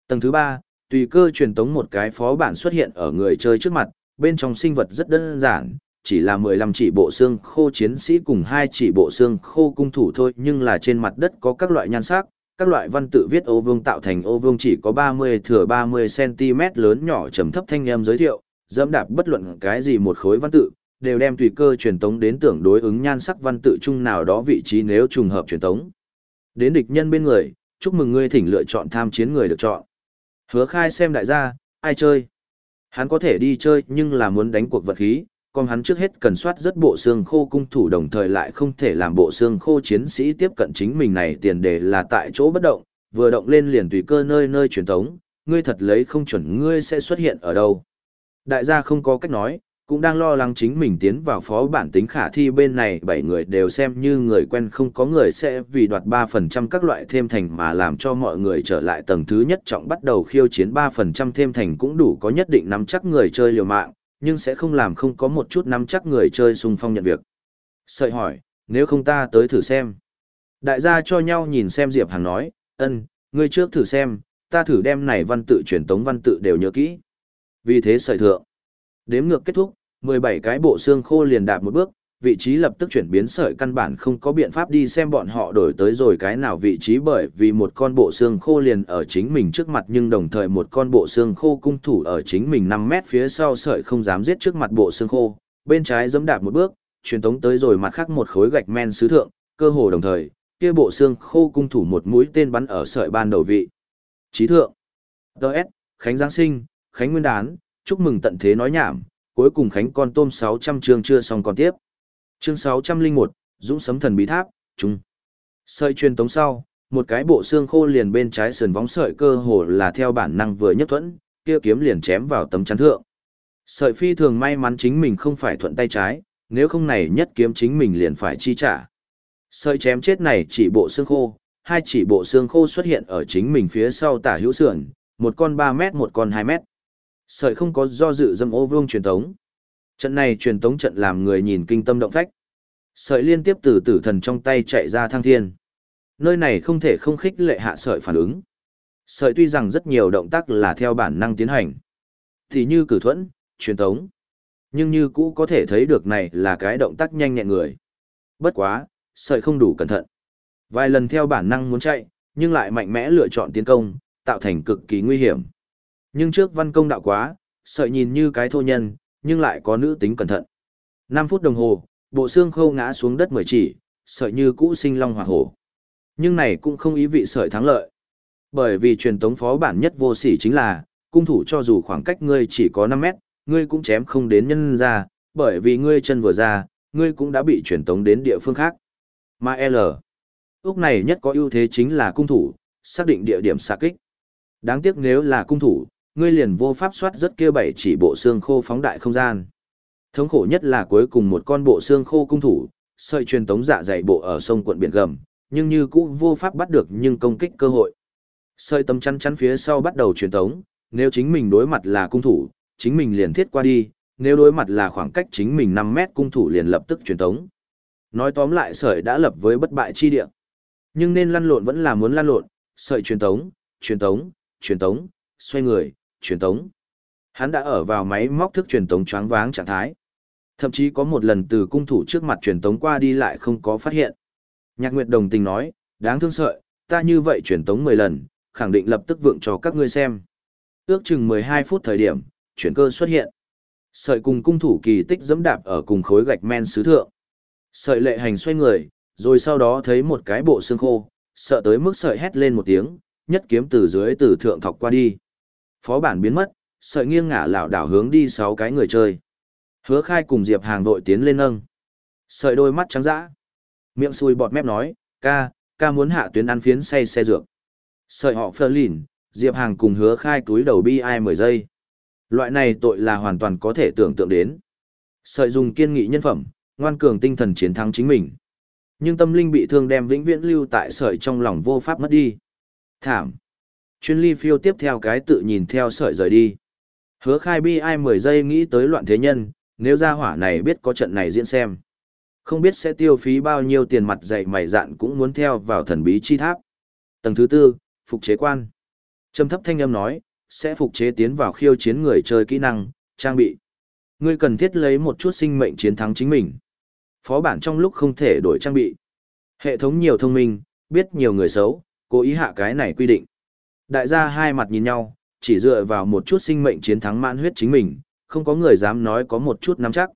Tầng thứ ba, tùy cơ truyền tống một cái phó bản xuất hiện ở người chơi trước mặt, bên trong sinh vật rất đơn giản, chỉ là mười lăm chỉ bộ xương khô chiến sĩ cùng hai chỉ bộ xương khô cung thủ thôi nhưng là trên mặt đất có các loại nhan sắc, các loại văn tự viết ô vương tạo thành ô vương chỉ có ba mươi thừa ba mươi cm lớn nhỏ trầm thấp thanh em giới thiệu, dẫm đạp bất luận cái gì một khối văn tự, đều đem tùy cơ truyền tống đến tưởng đối ứng nhan sắc văn tự chung nào đó vị trí nếu trùng hợp truyền tống. Đến địch nhân bên người, chúc mừng ngươi thỉnh lựa chọn tham chiến người được chọn. Hứa khai xem đại gia, ai chơi. Hắn có thể đi chơi nhưng là muốn đánh cuộc vật khí, còn hắn trước hết cần soát rất bộ xương khô cung thủ đồng thời lại không thể làm bộ xương khô chiến sĩ tiếp cận chính mình này tiền đề là tại chỗ bất động, vừa động lên liền tùy cơ nơi nơi truyền tống, ngươi thật lấy không chuẩn ngươi sẽ xuất hiện ở đâu. Đại gia không có cách nói, cũng đang lo lắng chính mình tiến vào phó bản tính khả thi bên này bảy người đều xem như người quen không có người sẽ vì đoạt ba phần trăm các loại thêm thành mà làm cho mọi người trở lại tầng thứ nhất trọng bắt đầu khiêu chiến ba phần trăm thêm thành cũng đủ có nhất định nắm chắc người chơi liều mạng, nhưng sẽ không làm không có một chút nắm chắc người chơi xung phong nhận việc. Sợi hỏi, nếu không ta tới thử xem. Đại gia cho nhau nhìn xem Diệp Hằng nói, ân, ngươi trước thử xem, ta thử đem này văn tự truyền tống văn tự đều nhớ kỹ. Vì thế sợi thượng. Đếm ngược kết thúc, 17 cái bộ xương khô liền đạp một bước, vị trí lập tức chuyển biến sợi căn bản không có biện pháp đi xem bọn họ đổi tới rồi cái nào vị trí bởi vì một con bộ xương khô liền ở chính mình trước mặt nhưng đồng thời một con bộ xương khô cung thủ ở chính mình 5 mét phía sau sợi không dám giết trước mặt bộ xương khô, bên trái giẫm đạp một bước, truyền tống tới rồi mặt khác một khối gạch men sứ thượng, cơ hồ đồng thời, kia bộ xương khô cung thủ một mũi tên bắn ở sợi ban đầu vị. Trí thượng. Đợt, Khánh Giáng sinh, Khánh Nguyên đán, chúc mừng tận thế nói nhảm, cuối cùng Khánh con tôm 600 chương chưa xong còn tiếp. Chương 601, Dũng sấm thần bí tháp, trung. Sợi truyền tống sau, một cái bộ xương khô liền bên trái sườn vóng sợi cơ hồ là theo bản năng vừa nhất thuẫn, kia kiếm liền chém vào tấm chắn thượng. Sợi phi thường may mắn chính mình không phải thuận tay trái, nếu không này nhất kiếm chính mình liền phải chi trả. Sợi chém chết này chỉ bộ xương khô, hai chỉ bộ xương khô xuất hiện ở chính mình phía sau tả hữu sườn, một con 3 mét một con 2 mét. Sợi không có do dự dâm ô vương truyền tống. Trận này truyền tống trận làm người nhìn kinh tâm động phách. Sợi liên tiếp từ tử thần trong tay chạy ra thăng thiên. Nơi này không thể không khích lệ hạ sợi phản ứng. Sợi tuy rằng rất nhiều động tác là theo bản năng tiến hành. Thì như cử thuẫn, truyền tống. Nhưng như cũ có thể thấy được này là cái động tác nhanh nhẹn người. Bất quá, sợi không đủ cẩn thận. Vài lần theo bản năng muốn chạy, nhưng lại mạnh mẽ lựa chọn tiến công, tạo thành cực kỳ nguy hiểm. Nhưng trước văn công đạo quá, sợi nhìn như cái thô nhân, nhưng lại có nữ tính cẩn thận. 5 phút đồng hồ, bộ xương khâu ngã xuống đất mười chỉ, sợi như cũ sinh long hỏa hổ. Nhưng này cũng không ý vị sợi thắng lợi. Bởi vì truyền tống phó bản nhất vô sỉ chính là, cung thủ cho dù khoảng cách ngươi chỉ có 5 mét, ngươi cũng chém không đến nhân ra, bởi vì ngươi chân vừa ra, ngươi cũng đã bị truyền tống đến địa phương khác. Mà L. Úc này nhất có ưu thế chính là cung thủ, xác định địa điểm xạ kích. Đáng tiếc nếu là cung thủ, ngươi liền vô pháp soát rất kia bảy chỉ bộ xương khô phóng đại không gian. Thống khổ nhất là cuối cùng một con bộ xương khô cung thủ, sợi truyền tống dạ dày bộ ở sông quận biển gầm, nhưng như cũ vô pháp bắt được nhưng công kích cơ hội. Sợi tấm chắn chắn phía sau bắt đầu truyền tống, nếu chính mình đối mặt là cung thủ, chính mình liền thiết qua đi, nếu đối mặt là khoảng cách chính mình 5 mét cung thủ liền lập tức truyền tống. Nói tóm lại sợi đã lập với bất bại chi địa. Nhưng nên lăn lộn vẫn là muốn lăn lộn, sợi truyền tống, truyền tống, truyền tống, xoay người, truyền tống. Hắn đã ở vào máy móc thức truyền tống choáng váng trạng thái. Thậm chí có một lần từ cung thủ trước mặt truyền tống qua đi lại không có phát hiện. Nhạc Nguyệt đồng tình nói, đáng thương sợi, ta như vậy truyền tống 10 lần, khẳng định lập tức vượng cho các ngươi xem. Ước chừng 12 phút thời điểm, chuyển cơ xuất hiện. Sợi cùng cung thủ kỳ tích dẫm đạp ở cùng khối gạch men sứ thượng. Sợi lệ hành xoay người, rồi sau đó thấy một cái bộ xương khô, sợ tới mức sợi hét lên một tiếng, nhất kiếm từ dưới từ thượng thọc qua đi. Phó bản biến mất, sợi nghiêng ngả lảo đảo hướng đi sáu cái người chơi. Hứa khai cùng Diệp Hàng vội tiến lên nâng. Sợi đôi mắt trắng dã. Miệng xui bọt mép nói, ca, ca muốn hạ tuyến ăn phiến say xe dược. Sợi họ phơ lìn, Diệp Hàng cùng hứa khai túi đầu bi ai 10 giây. Loại này tội là hoàn toàn có thể tưởng tượng đến. Sợi dùng kiên nghị nhân phẩm, ngoan cường tinh thần chiến thắng chính mình. Nhưng tâm linh bị thương đem vĩnh viễn lưu tại sợi trong lòng vô pháp mất đi. Thảm. Chuyên ly phiêu tiếp theo cái tự nhìn theo sợi rời đi. Hứa khai bi ai 10 giây nghĩ tới loạn thế nhân, nếu ra hỏa này biết có trận này diễn xem. Không biết sẽ tiêu phí bao nhiêu tiền mặt dạy mày dạn cũng muốn theo vào thần bí chi tháp. Tầng thứ tư, phục chế quan. Trầm thấp thanh âm nói, sẽ phục chế tiến vào khiêu chiến người chơi kỹ năng, trang bị. Ngươi cần thiết lấy một chút sinh mệnh chiến thắng chính mình. Phó bản trong lúc không thể đổi trang bị. Hệ thống nhiều thông minh, biết nhiều người xấu, cố ý hạ cái này quy định. Đại gia hai mặt nhìn nhau, chỉ dựa vào một chút sinh mệnh chiến thắng mãn huyết chính mình, không có người dám nói có một chút nắm chắc.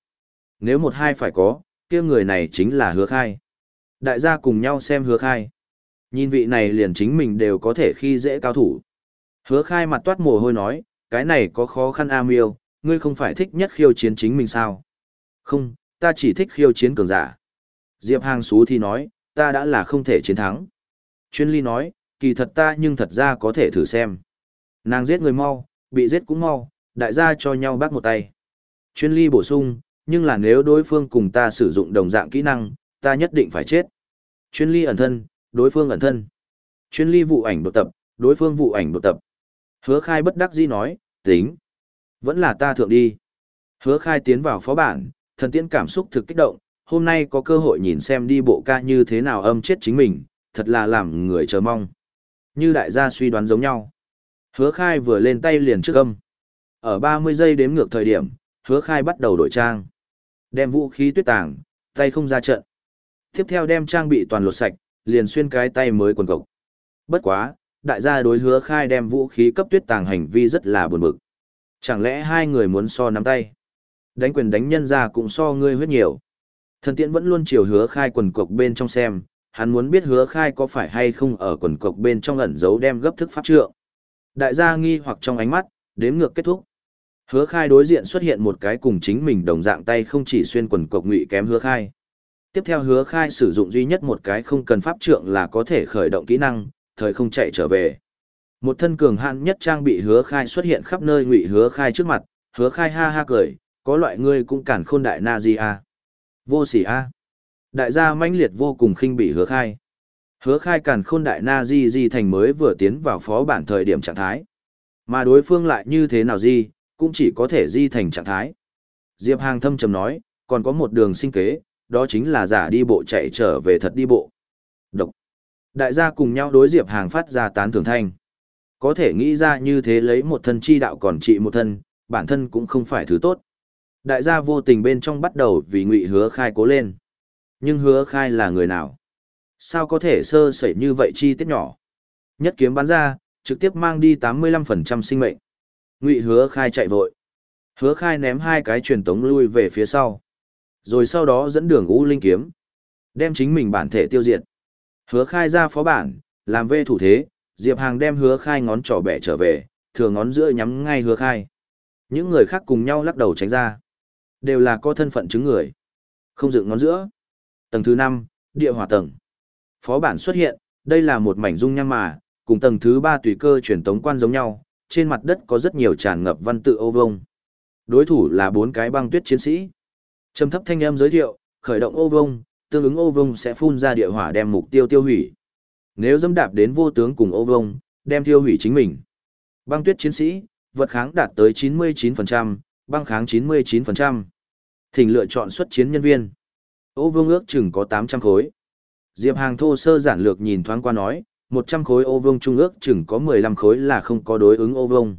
Nếu một hai phải có, kia người này chính là hứa khai. Đại gia cùng nhau xem hứa khai. Nhìn vị này liền chính mình đều có thể khi dễ cao thủ. Hứa khai mặt toát mồ hôi nói, cái này có khó khăn am miêu, ngươi không phải thích nhất khiêu chiến chính mình sao? Không, ta chỉ thích khiêu chiến cường giả. Diệp Hàng Xú thì nói, ta đã là không thể chiến thắng. Chuyên ly nói, kỳ thật ta nhưng thật ra có thể thử xem. Nàng giết người mau, bị giết cũng mau, đại gia cho nhau bác một tay. Chuyên ly bổ sung, nhưng là nếu đối phương cùng ta sử dụng đồng dạng kỹ năng, ta nhất định phải chết. Chuyên ly ẩn thân, đối phương ẩn thân. Chuyên ly vụ ảnh đột tập, đối phương vụ ảnh đột tập. Hứa khai bất đắc dĩ nói, tính. Vẫn là ta thượng đi. Hứa khai tiến vào phó bản, thần tiễn cảm xúc thực kích động, hôm nay có cơ hội nhìn xem đi bộ ca như thế nào âm chết chính mình, thật là làm người chờ mong. Như đại gia suy đoán giống nhau. Hứa khai vừa lên tay liền trước âm. Ở 30 giây đếm ngược thời điểm, hứa khai bắt đầu đổi trang. Đem vũ khí tuyết tàng, tay không ra trận. Tiếp theo đem trang bị toàn lột sạch, liền xuyên cái tay mới quần cộc. Bất quá, đại gia đối hứa khai đem vũ khí cấp tuyết tàng hành vi rất là buồn bực. Chẳng lẽ hai người muốn so nắm tay? Đánh quyền đánh nhân ra cũng so ngươi huyết nhiều. Thần tiễn vẫn luôn chiều hứa khai quần cộc bên trong xem, hắn muốn biết hứa khai có phải hay không ở quần cộc bên trong ẩn giấu đem gấp thức pháp trượng. Đại gia nghi hoặc trong ánh mắt, đếm ngược kết thúc. Hứa khai đối diện xuất hiện một cái cùng chính mình đồng dạng tay không chỉ xuyên quần cộc ngụy kém hứa khai. Tiếp theo hứa khai sử dụng duy nhất một cái không cần pháp trượng là có thể khởi động kỹ năng, thời không chạy trở về. Một thân cường hạn nhất trang bị hứa khai xuất hiện khắp nơi ngụy hứa khai trước mặt, hứa khai ha ha cười, có loại ngươi cũng cản khôn đại na gì à. Vô sỉ a Đại gia mãnh liệt vô cùng khinh bị hứa khai. Hứa khai cản khôn đại na di di thành mới vừa tiến vào phó bản thời điểm trạng thái. Mà đối phương lại như thế nào di, cũng chỉ có thể di thành trạng thái. Diệp Hàng thâm trầm nói, còn có một đường sinh kế, đó chính là giả đi bộ chạy trở về thật đi bộ. Độc. Đại gia cùng nhau đối Diệp Hàng phát ra tán thưởng thanh. Có thể nghĩ ra như thế lấy một thân chi đạo còn trị một thân, bản thân cũng không phải thứ tốt. Đại gia vô tình bên trong bắt đầu vì ngụy hứa khai cố lên. Nhưng hứa khai là người nào? Sao có thể sơ sẩy như vậy chi tiết nhỏ? Nhất kiếm bắn ra, trực tiếp mang đi 85% sinh mệnh. Ngụy hứa khai chạy vội. Hứa khai ném hai cái truyền tống lui về phía sau. Rồi sau đó dẫn đường U Linh kiếm. Đem chính mình bản thể tiêu diệt. Hứa khai ra phó bản, làm vê thủ thế, Diệp Hàng đem hứa khai ngón trỏ bẻ trở về, thừa ngón giữa nhắm ngay hứa khai. Những người khác cùng nhau lắc đầu tránh ra. Đều là có thân phận chứng người. Không dựng ngón giữa. Tầng thứ 5, địa hỏa tầng. Phó bản xuất hiện, đây là một mảnh dung nham mà, cùng tầng thứ 3 tùy cơ truyền tống quan giống nhau, trên mặt đất có rất nhiều tràn ngập văn tự ô vông. Đối thủ là bốn cái băng tuyết chiến sĩ. Trầm thấp thanh âm giới thiệu, khởi động ô vông, tương ứng ô vông sẽ phun ra địa hỏa đem mục tiêu tiêu hủy. Nếu dẫm đạp đến vô tướng cùng ô vông, đem tiêu hủy chính mình. Băng tuyết chiến sĩ, vật kháng đạt tới 99%, băng kháng 99%. Thỉnh lựa chọn xuất chiến nhân viên. Ô vương ước chừng có 800 khối. Diệp Hàng thô sơ giản lược nhìn thoáng qua nói, 100 khối ô vương trung ước chừng có 15 khối là không có đối ứng ô vương.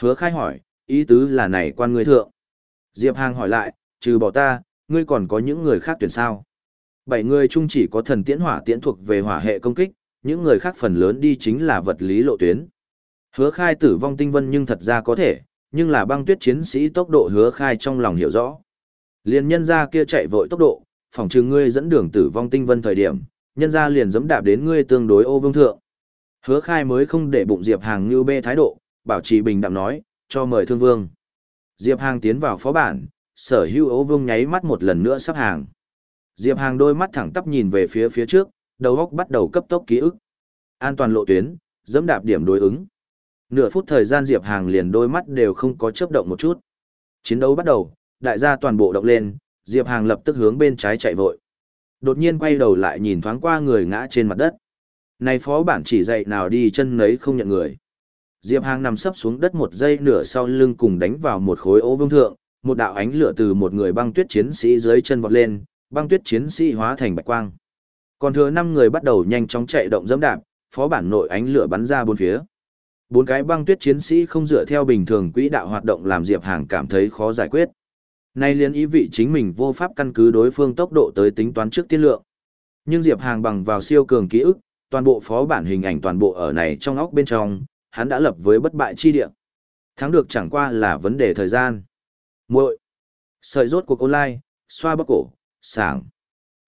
Hứa khai hỏi, ý tứ là này quan người thượng. Diệp Hàng hỏi lại, trừ bỏ ta, ngươi còn có những người khác tuyển sao? Bảy người chung chỉ có thần tiễn hỏa tiễn thuộc về hỏa hệ công kích, những người khác phần lớn đi chính là vật lý lộ tuyến. Hứa khai tử vong tinh vân nhưng thật ra có thể, nhưng là băng tuyết chiến sĩ tốc độ hứa khai trong lòng hiểu rõ. Liền nhân ra kia chạy vội tốc độ, phòng trừ ngươi dẫn đường tử vong tinh vân thời điểm, nhân ra liền giẫm đạp đến ngươi tương đối ô vương thượng. Hứa khai mới không để bụng Diệp Hàng như bê thái độ, bảo trì bình đạm nói, cho mời thương vương. Diệp Hàng tiến vào phó bản, sở hữu ô vương nháy mắt một lần nữa sắp hàng. Diệp Hàng đôi mắt thẳng tắp nhìn về phía phía trước, đầu óc bắt đầu cấp tốc ký ức. An toàn lộ tuyến, dẫm đạp điểm đối ứng. Nửa phút thời gian Diệp Hàng liền đôi mắt đều không có chớp động một chút. Chiến đấu bắt đầu, đại gia toàn bộ động lên, Diệp Hàng lập tức hướng bên trái chạy vội. Đột nhiên quay đầu lại nhìn thoáng qua người ngã trên mặt đất. Này phó bản chỉ dạy nào đi chân nấy không nhận người. Diệp Hàng nằm sấp xuống đất một giây nửa sau lưng cùng đánh vào một khối ô vương thượng, một đạo ánh lửa từ một người băng tuyết chiến sĩ dưới chân vọt lên, băng tuyết chiến sĩ hóa thành bạch quang. Còn thừa năm người bắt đầu nhanh chóng chạy động dẫm đạp, phó bản nội ánh lửa bắn ra bốn phía. Bốn cái băng tuyết chiến sĩ không dựa theo bình thường quỹ đạo hoạt động làm Diệp Hàng cảm thấy khó giải quyết. Nay liên ý vị chính mình vô pháp căn cứ đối phương tốc độ tới tính toán trước tiên lượng. Nhưng Diệp Hàng bằng vào siêu cường ký ức, toàn bộ phó bản hình ảnh toàn bộ ở này trong óc bên trong, hắn đã lập với bất bại chi địa. Thắng được chẳng qua là vấn đề thời gian. muội Sợi rốt cuộc online, xoa bắp cổ, sảng.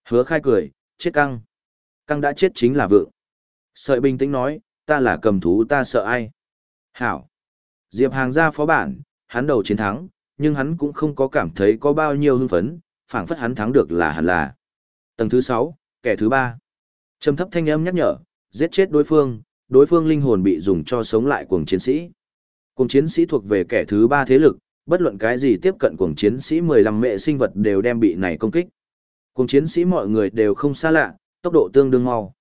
Hứa khai cười, chết căng. Căng đã chết chính là vượng. Sợi bình tĩnh nói, ta là cầm thú ta sợ ai. Hảo. Diệp Hàng ra phó bản, hắn đầu chiến thắng, nhưng hắn cũng không có cảm thấy có bao nhiêu hưng phấn, phảng phất hắn thắng được là hẳn là. Tầng thứ 6, kẻ thứ 3. Trầm thấp thanh âm nhắc nhở, giết chết đối phương, đối phương linh hồn bị dùng cho sống lại cuồng chiến sĩ. Cuồng chiến sĩ thuộc về kẻ thứ 3 thế lực, bất luận cái gì tiếp cận cuồng chiến sĩ 15 mẹ sinh vật đều đem bị này công kích. Cuồng chiến sĩ mọi người đều không xa lạ, tốc độ tương đương mau.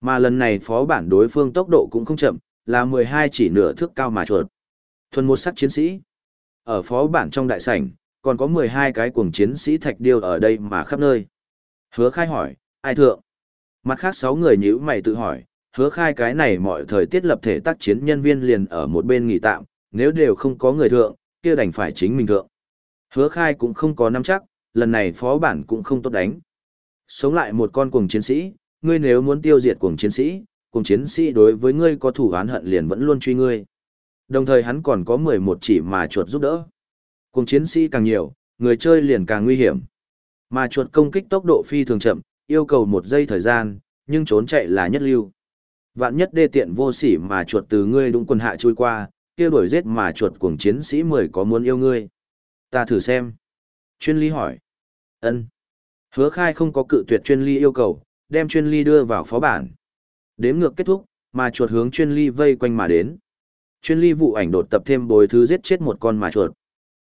Mà lần này phó bản đối phương tốc độ cũng không chậm, là 12 chỉ nửa thước cao mà chuột. Thuần một sắc chiến sĩ. Ở phó bản trong đại sảnh, còn có 12 cái cuồng chiến sĩ thạch điêu ở đây mà khắp nơi. Hứa khai hỏi, ai thượng? Mặt khác 6 người nhữ mày tự hỏi, hứa khai cái này mọi thời tiết lập thể tác chiến nhân viên liền ở một bên nghỉ tạm, nếu đều không có người thượng, kia đành phải chính mình thượng. Hứa khai cũng không có nắm chắc, lần này phó bản cũng không tốt đánh. Sống lại một con cuồng chiến sĩ, ngươi nếu muốn tiêu diệt cuồng chiến sĩ, cuồng chiến sĩ đối với ngươi có thủ án hận liền vẫn luôn truy ngươi. Đồng thời hắn còn có 11 chỉ mà chuột giúp đỡ. Cuồng chiến sĩ càng nhiều, người chơi liền càng nguy hiểm. Mà chuột công kích tốc độ phi thường chậm, yêu cầu một giây thời gian, nhưng trốn chạy là nhất lưu. Vạn nhất đê tiện vô sỉ mà chuột từ ngươi đúng quần hạ trôi qua, kia đuổi giết mà chuột cuồng chiến sĩ mười có muốn yêu ngươi. Ta thử xem. Chuyên ly hỏi. ân Hứa khai không có cự tuyệt chuyên ly yêu cầu, đem chuyên ly đưa vào phó bản. Đếm ngược kết thúc, mà chuột hướng chuyên ly vây quanh mà đến. Chuyên ly vụ ảnh đột tập thêm bồi thứ giết chết một con mà chuột.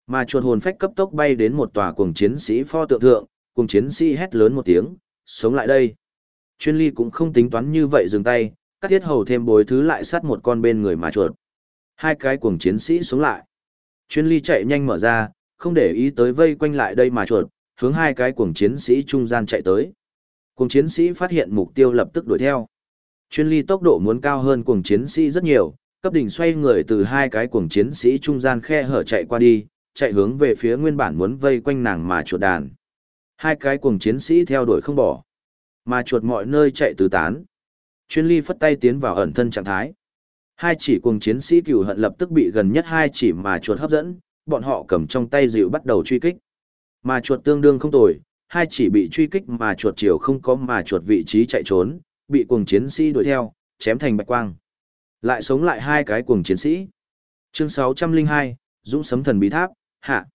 Mà chuột hồn phách cấp tốc bay đến một tòa cuồng chiến sĩ pho tượng thượng, cuồng chiến sĩ hét lớn một tiếng, sống lại đây. Chuyên ly cũng không tính toán như vậy dừng tay, cắt thiết hầu thêm bồi thứ lại sát một con bên người mà chuột. Hai cái cuồng chiến sĩ sống lại. Chuyên ly chạy nhanh mở ra, không để ý tới vây quanh lại đây mà chuột, hướng hai cái cuồng chiến sĩ trung gian chạy tới. Cuồng chiến sĩ phát hiện mục tiêu lập tức đuổi theo. Chuyên ly tốc độ muốn cao hơn cuồng chiến sĩ rất nhiều, cấp đỉnh xoay người từ hai cái cuồng chiến sĩ trung gian khe hở chạy qua đi, chạy hướng về phía nguyên bản muốn vây quanh nàng mà chuột đàn. Hai cái cuồng chiến sĩ theo đuổi không bỏ, mà chuột mọi nơi chạy tứ tán. Chuyên ly phất tay tiến vào ẩn thân trạng thái. Hai chỉ cuồng chiến sĩ cửu hận lập tức bị gần nhất hai chỉ mà chuột hấp dẫn, bọn họ cầm trong tay dịu bắt đầu truy kích. Mà chuột tương đương không tồi, hai chỉ bị truy kích mà chuột chiều không có mà chuột vị trí chạy trốn, bị cuồng chiến sĩ đuổi theo, chém thành bạch quang. Lại sống lại hai cái cuồng chiến sĩ. Chương 602, Dũng sấm thần bí tháp, hạ.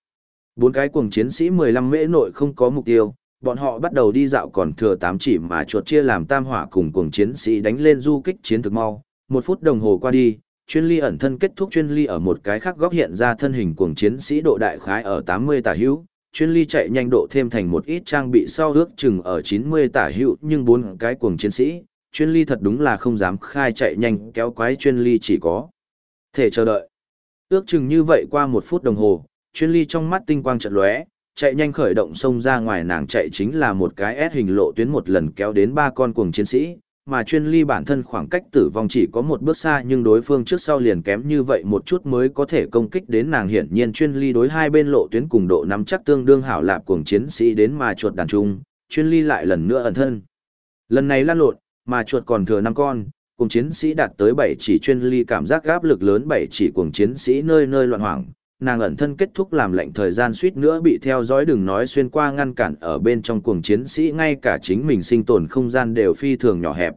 Bốn cái cuồng chiến sĩ 15 mễ nội không có mục tiêu, bọn họ bắt đầu đi dạo còn thừa 8 chỉ mà chuột chia làm tam hỏa cùng cuồng chiến sĩ đánh lên du kích chiến thực mau. Một phút đồng hồ qua đi, chuyên ly ẩn thân kết thúc chuyên ly ở một cái khác góc hiện ra thân hình cuồng chiến sĩ độ đại khái ở 80 tả hữu, chuyên ly chạy nhanh độ thêm thành một ít trang bị sau ước chừng ở 90 tả hữu nhưng bốn cái cuồng chiến sĩ, chuyên ly thật đúng là không dám khai chạy nhanh kéo quái chuyên ly chỉ có thể chờ đợi. Ước chừng như vậy qua một phút đồng hồ, chuyên ly trong mắt tinh quang trận lóe, chạy nhanh khởi động xông ra ngoài nàng chạy chính là một cái S hình lộ tuyến một lần kéo đến ba con cuồng chiến sĩ, mà chuyên ly bản thân khoảng cách tử vong chỉ có một bước xa nhưng đối phương trước sau liền kém như vậy một chút mới có thể công kích đến nàng hiển nhiên chuyên ly đối hai bên lộ tuyến cùng độ nắm chắc tương đương hảo lạp cuồng chiến sĩ đến mà chuột đàn trung, chuyên ly lại lần nữa ẩn thân. Lần này lan lộn, mà chuột còn thừa năm con, cùng chiến sĩ đạt tới bảy chỉ chuyên ly cảm giác gáp lực lớn bảy chỉ cùng chiến sĩ nơi nơi loạn hoảng, nàng ẩn thân kết thúc làm lệnh thời gian suýt nữa bị theo dõi đừng nói xuyên qua ngăn cản ở bên trong cuồng chiến sĩ ngay cả chính mình sinh tồn không gian đều phi thường nhỏ hẹp.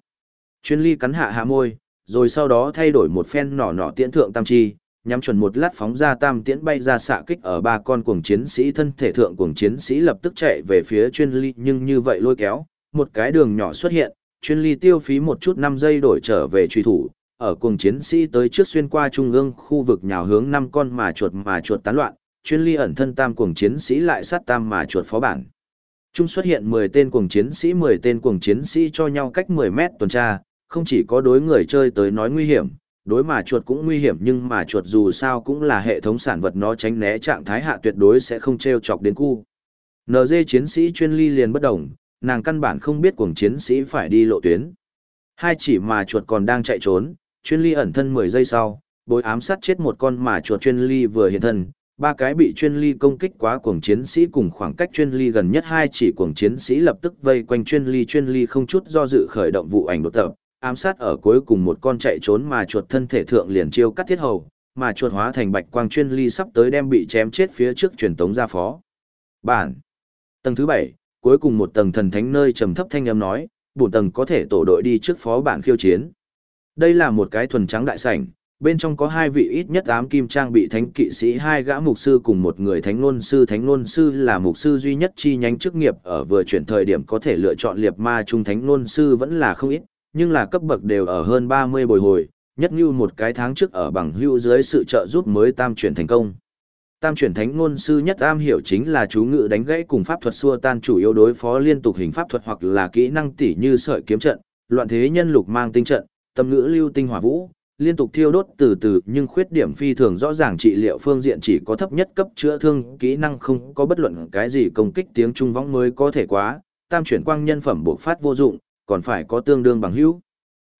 Chuyên ly cắn hạ hạ môi, rồi sau đó thay đổi một phen nỏ nỏ tiễn thượng tam chi, nhắm chuẩn một lát phóng ra tam tiễn bay ra xạ kích ở ba con cuồng chiến sĩ thân thể thượng cuồng chiến sĩ lập tức chạy về phía chuyên ly nhưng như vậy lôi kéo, một cái đường nhỏ xuất hiện, chuyên ly tiêu phí một chút 5 giây đổi trở về truy thủ, ở cuồng chiến sĩ tới trước xuyên qua trung ương khu vực nhào hướng năm con mà chuột mà chuột tán loạn, chuyên ly ẩn thân tam cuồng chiến sĩ lại sát tam mà chuột phó bản. Trung xuất hiện 10 tên cuồng chiến sĩ 10 tên cuồng chiến sĩ cho nhau cách 10 mét tuần tra, không chỉ có đối người chơi tới nói nguy hiểm, đối mà chuột cũng nguy hiểm nhưng mà chuột dù sao cũng là hệ thống sản vật nó tránh né trạng thái hạ tuyệt đối sẽ không treo chọc đến cu. NG chiến sĩ chuyên ly liền bất động, nàng căn bản không biết cuồng chiến sĩ phải đi lộ tuyến. Hai chỉ mà chuột còn đang chạy trốn, chuyên ly ẩn thân 10 giây sau, bối ám sát chết một con mà chuột chuyên ly vừa hiện thân, ba cái bị chuyên ly công kích quá cuồng chiến sĩ cùng khoảng cách chuyên ly gần nhất hai chỉ cuồng chiến sĩ lập tức vây quanh chuyên ly chuyên ly không chút do dự khởi động vụ ảnh đột tập, ám sát ở cuối cùng một con chạy trốn mà chuột thân thể thượng liền chiêu cắt thiết hầu, mà chuột hóa thành bạch quang chuyên ly sắp tới đem bị chém chết phía trước truyền tống ra phó. Bản. Tầng thứ 7, cuối cùng một tầng thần thánh nơi trầm thấp thanh âm nói, bổn tầng có thể tổ đội đi trước phó bản khiêu chiến. Đây là một cái thuần trắng đại sảnh, bên trong có hai vị ít nhất ám kim trang bị thánh kỵ sĩ hai gã mục sư cùng một người thánh luân sư thánh luân sư là mục sư duy nhất chi nhánh chức nghiệp ở vừa chuyển thời điểm có thể lựa chọn liệt ma trung thánh luân sư vẫn là không ít nhưng là cấp bậc đều ở hơn 30 bồi hồi nhất như một cái tháng trước ở bằng hưu dưới sự trợ giúp mới tam chuyển thành công tam chuyển thánh ngôn sư nhất am hiểu chính là chú ngự đánh gãy cùng pháp thuật xua tan chủ yếu đối phó liên tục hình pháp thuật hoặc là kỹ năng tỉ như sợi kiếm trận, loạn thế nhân lục mang tinh trận, tâm ngữ lưu tinh hỏa vũ, liên tục thiêu đốt từ từ nhưng khuyết điểm phi thường rõ ràng trị liệu phương diện chỉ có thấp nhất cấp chữa thương, kỹ năng không có bất luận cái gì công kích tiếng trung võng mới có thể quá, tam chuyển quang nhân phẩm buộc phát vô dụng, còn phải có tương đương bằng hữu.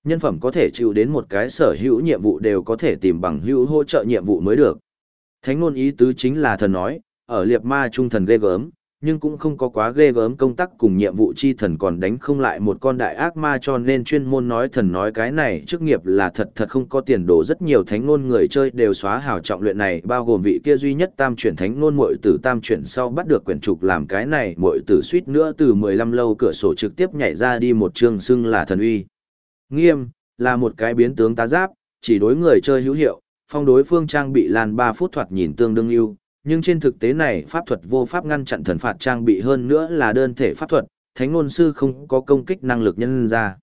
Nhân phẩm có thể chịu đến một cái sở hữu nhiệm vụ đều có thể tìm bằng hữu hỗ trợ nhiệm vụ mới được. Thánh ngôn ý tứ chính là thần nói, ở liệt ma trung thần ghê gớm, nhưng cũng không có quá ghê gớm công tác cùng nhiệm vụ chi thần còn đánh không lại một con đại ác ma cho nên chuyên môn nói thần nói cái này chức nghiệp là thật thật không có tiền đồ rất nhiều thánh ngôn người chơi đều xóa hào trọng luyện này bao gồm vị kia duy nhất tam chuyển thánh ngôn muội tử tam chuyển sau bắt được quyển trục làm cái này muội tử suýt nữa từ 15 lâu cửa sổ trực tiếp nhảy ra đi một chương xưng là thần uy. Nghiêm, là một cái biến tướng tá giáp, chỉ đối người chơi hữu hiệu, phong đối phương trang bị lan 3 phút thoạt nhìn tương đương ưu, nhưng trên thực tế này pháp thuật vô pháp ngăn chặn thần phạt trang bị hơn nữa là đơn thể pháp thuật, thánh ngôn sư không có công kích năng lực nhân ra.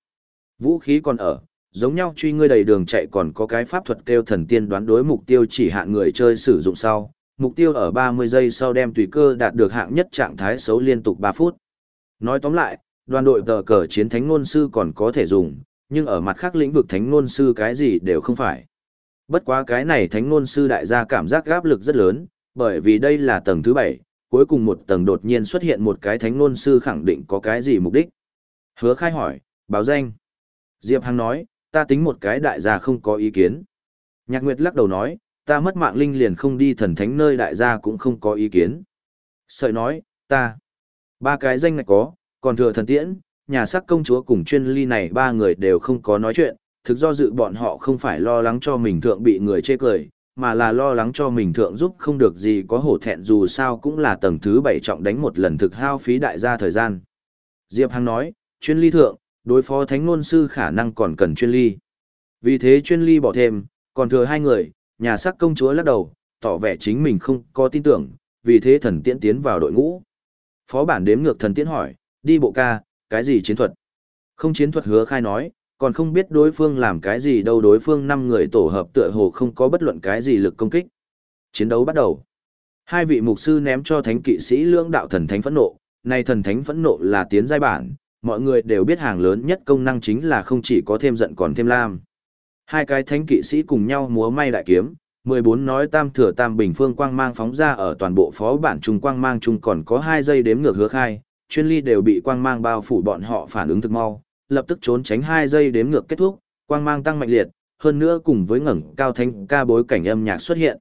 Vũ khí còn ở, giống nhau truy ngươi đầy đường chạy còn có cái pháp thuật kêu thần tiên đoán đối mục tiêu chỉ hạn người chơi sử dụng sau, mục tiêu ở 30 giây sau đem tùy cơ đạt được hạng nhất trạng thái xấu liên tục 3 phút. Nói tóm lại, đoàn đội tờ cờ chiến thánh ngôn sư còn có thể dùng, nhưng ở mặt khác lĩnh vực thánh ngôn sư cái gì đều không phải. Bất quá cái này thánh ngôn sư đại gia cảm giác áp lực rất lớn, bởi vì đây là tầng thứ bảy, cuối cùng một tầng đột nhiên xuất hiện một cái thánh ngôn sư khẳng định có cái gì mục đích. Hứa khai hỏi, báo danh. Diệp Hằng nói, ta tính một cái đại gia không có ý kiến. Nhạc Nguyệt lắc đầu nói, ta mất mạng linh liền không đi thần thánh nơi đại gia cũng không có ý kiến. Sợi nói, ta, ba cái danh này có, còn thừa thần tiễn, nhà sắc công chúa cùng chuyên ly này ba người đều không có nói chuyện, thực do dự bọn họ không phải lo lắng cho mình thượng bị người chê cười, mà là lo lắng cho mình thượng giúp không được gì có hổ thẹn dù sao cũng là tầng thứ bảy trọng đánh một lần thực hao phí đại gia thời gian. Diệp Hằng nói, chuyên ly thượng, đối phó thánh ngôn sư khả năng còn cần chuyên ly. Vì thế chuyên ly bỏ thêm, còn thừa hai người, nhà sắc công chúa lắc đầu, tỏ vẻ chính mình không có tin tưởng, vì thế thần tiễn tiến vào đội ngũ. Phó bản đếm ngược thần tiễn hỏi, đi bộ ca, cái gì chiến thuật? Không chiến thuật hứa khai nói, còn không biết đối phương làm cái gì đâu đối phương năm người tổ hợp tựa hồ không có bất luận cái gì lực công kích. Chiến đấu bắt đầu. Hai vị mục sư ném cho thánh kỵ sĩ lưỡng đạo thần thánh phẫn nộ, này thần thánh phẫn nộ là tiến giai bản, mọi người đều biết hàng lớn nhất công năng chính là không chỉ có thêm giận còn thêm lam. Hai cái thánh kỵ sĩ cùng nhau múa may đại kiếm, 14 nói tam thừa tam bình phương quang mang phóng ra ở toàn bộ phó bản trung quang mang chung còn có 2 giây đếm ngược hứa khai, chuyên ly đều bị quang mang bao phủ bọn họ phản ứng thực mau, lập tức trốn tránh hai giây đếm ngược kết thúc, quang mang tăng mạnh liệt, hơn nữa cùng với ngẩng cao thanh ca bối cảnh âm nhạc xuất hiện.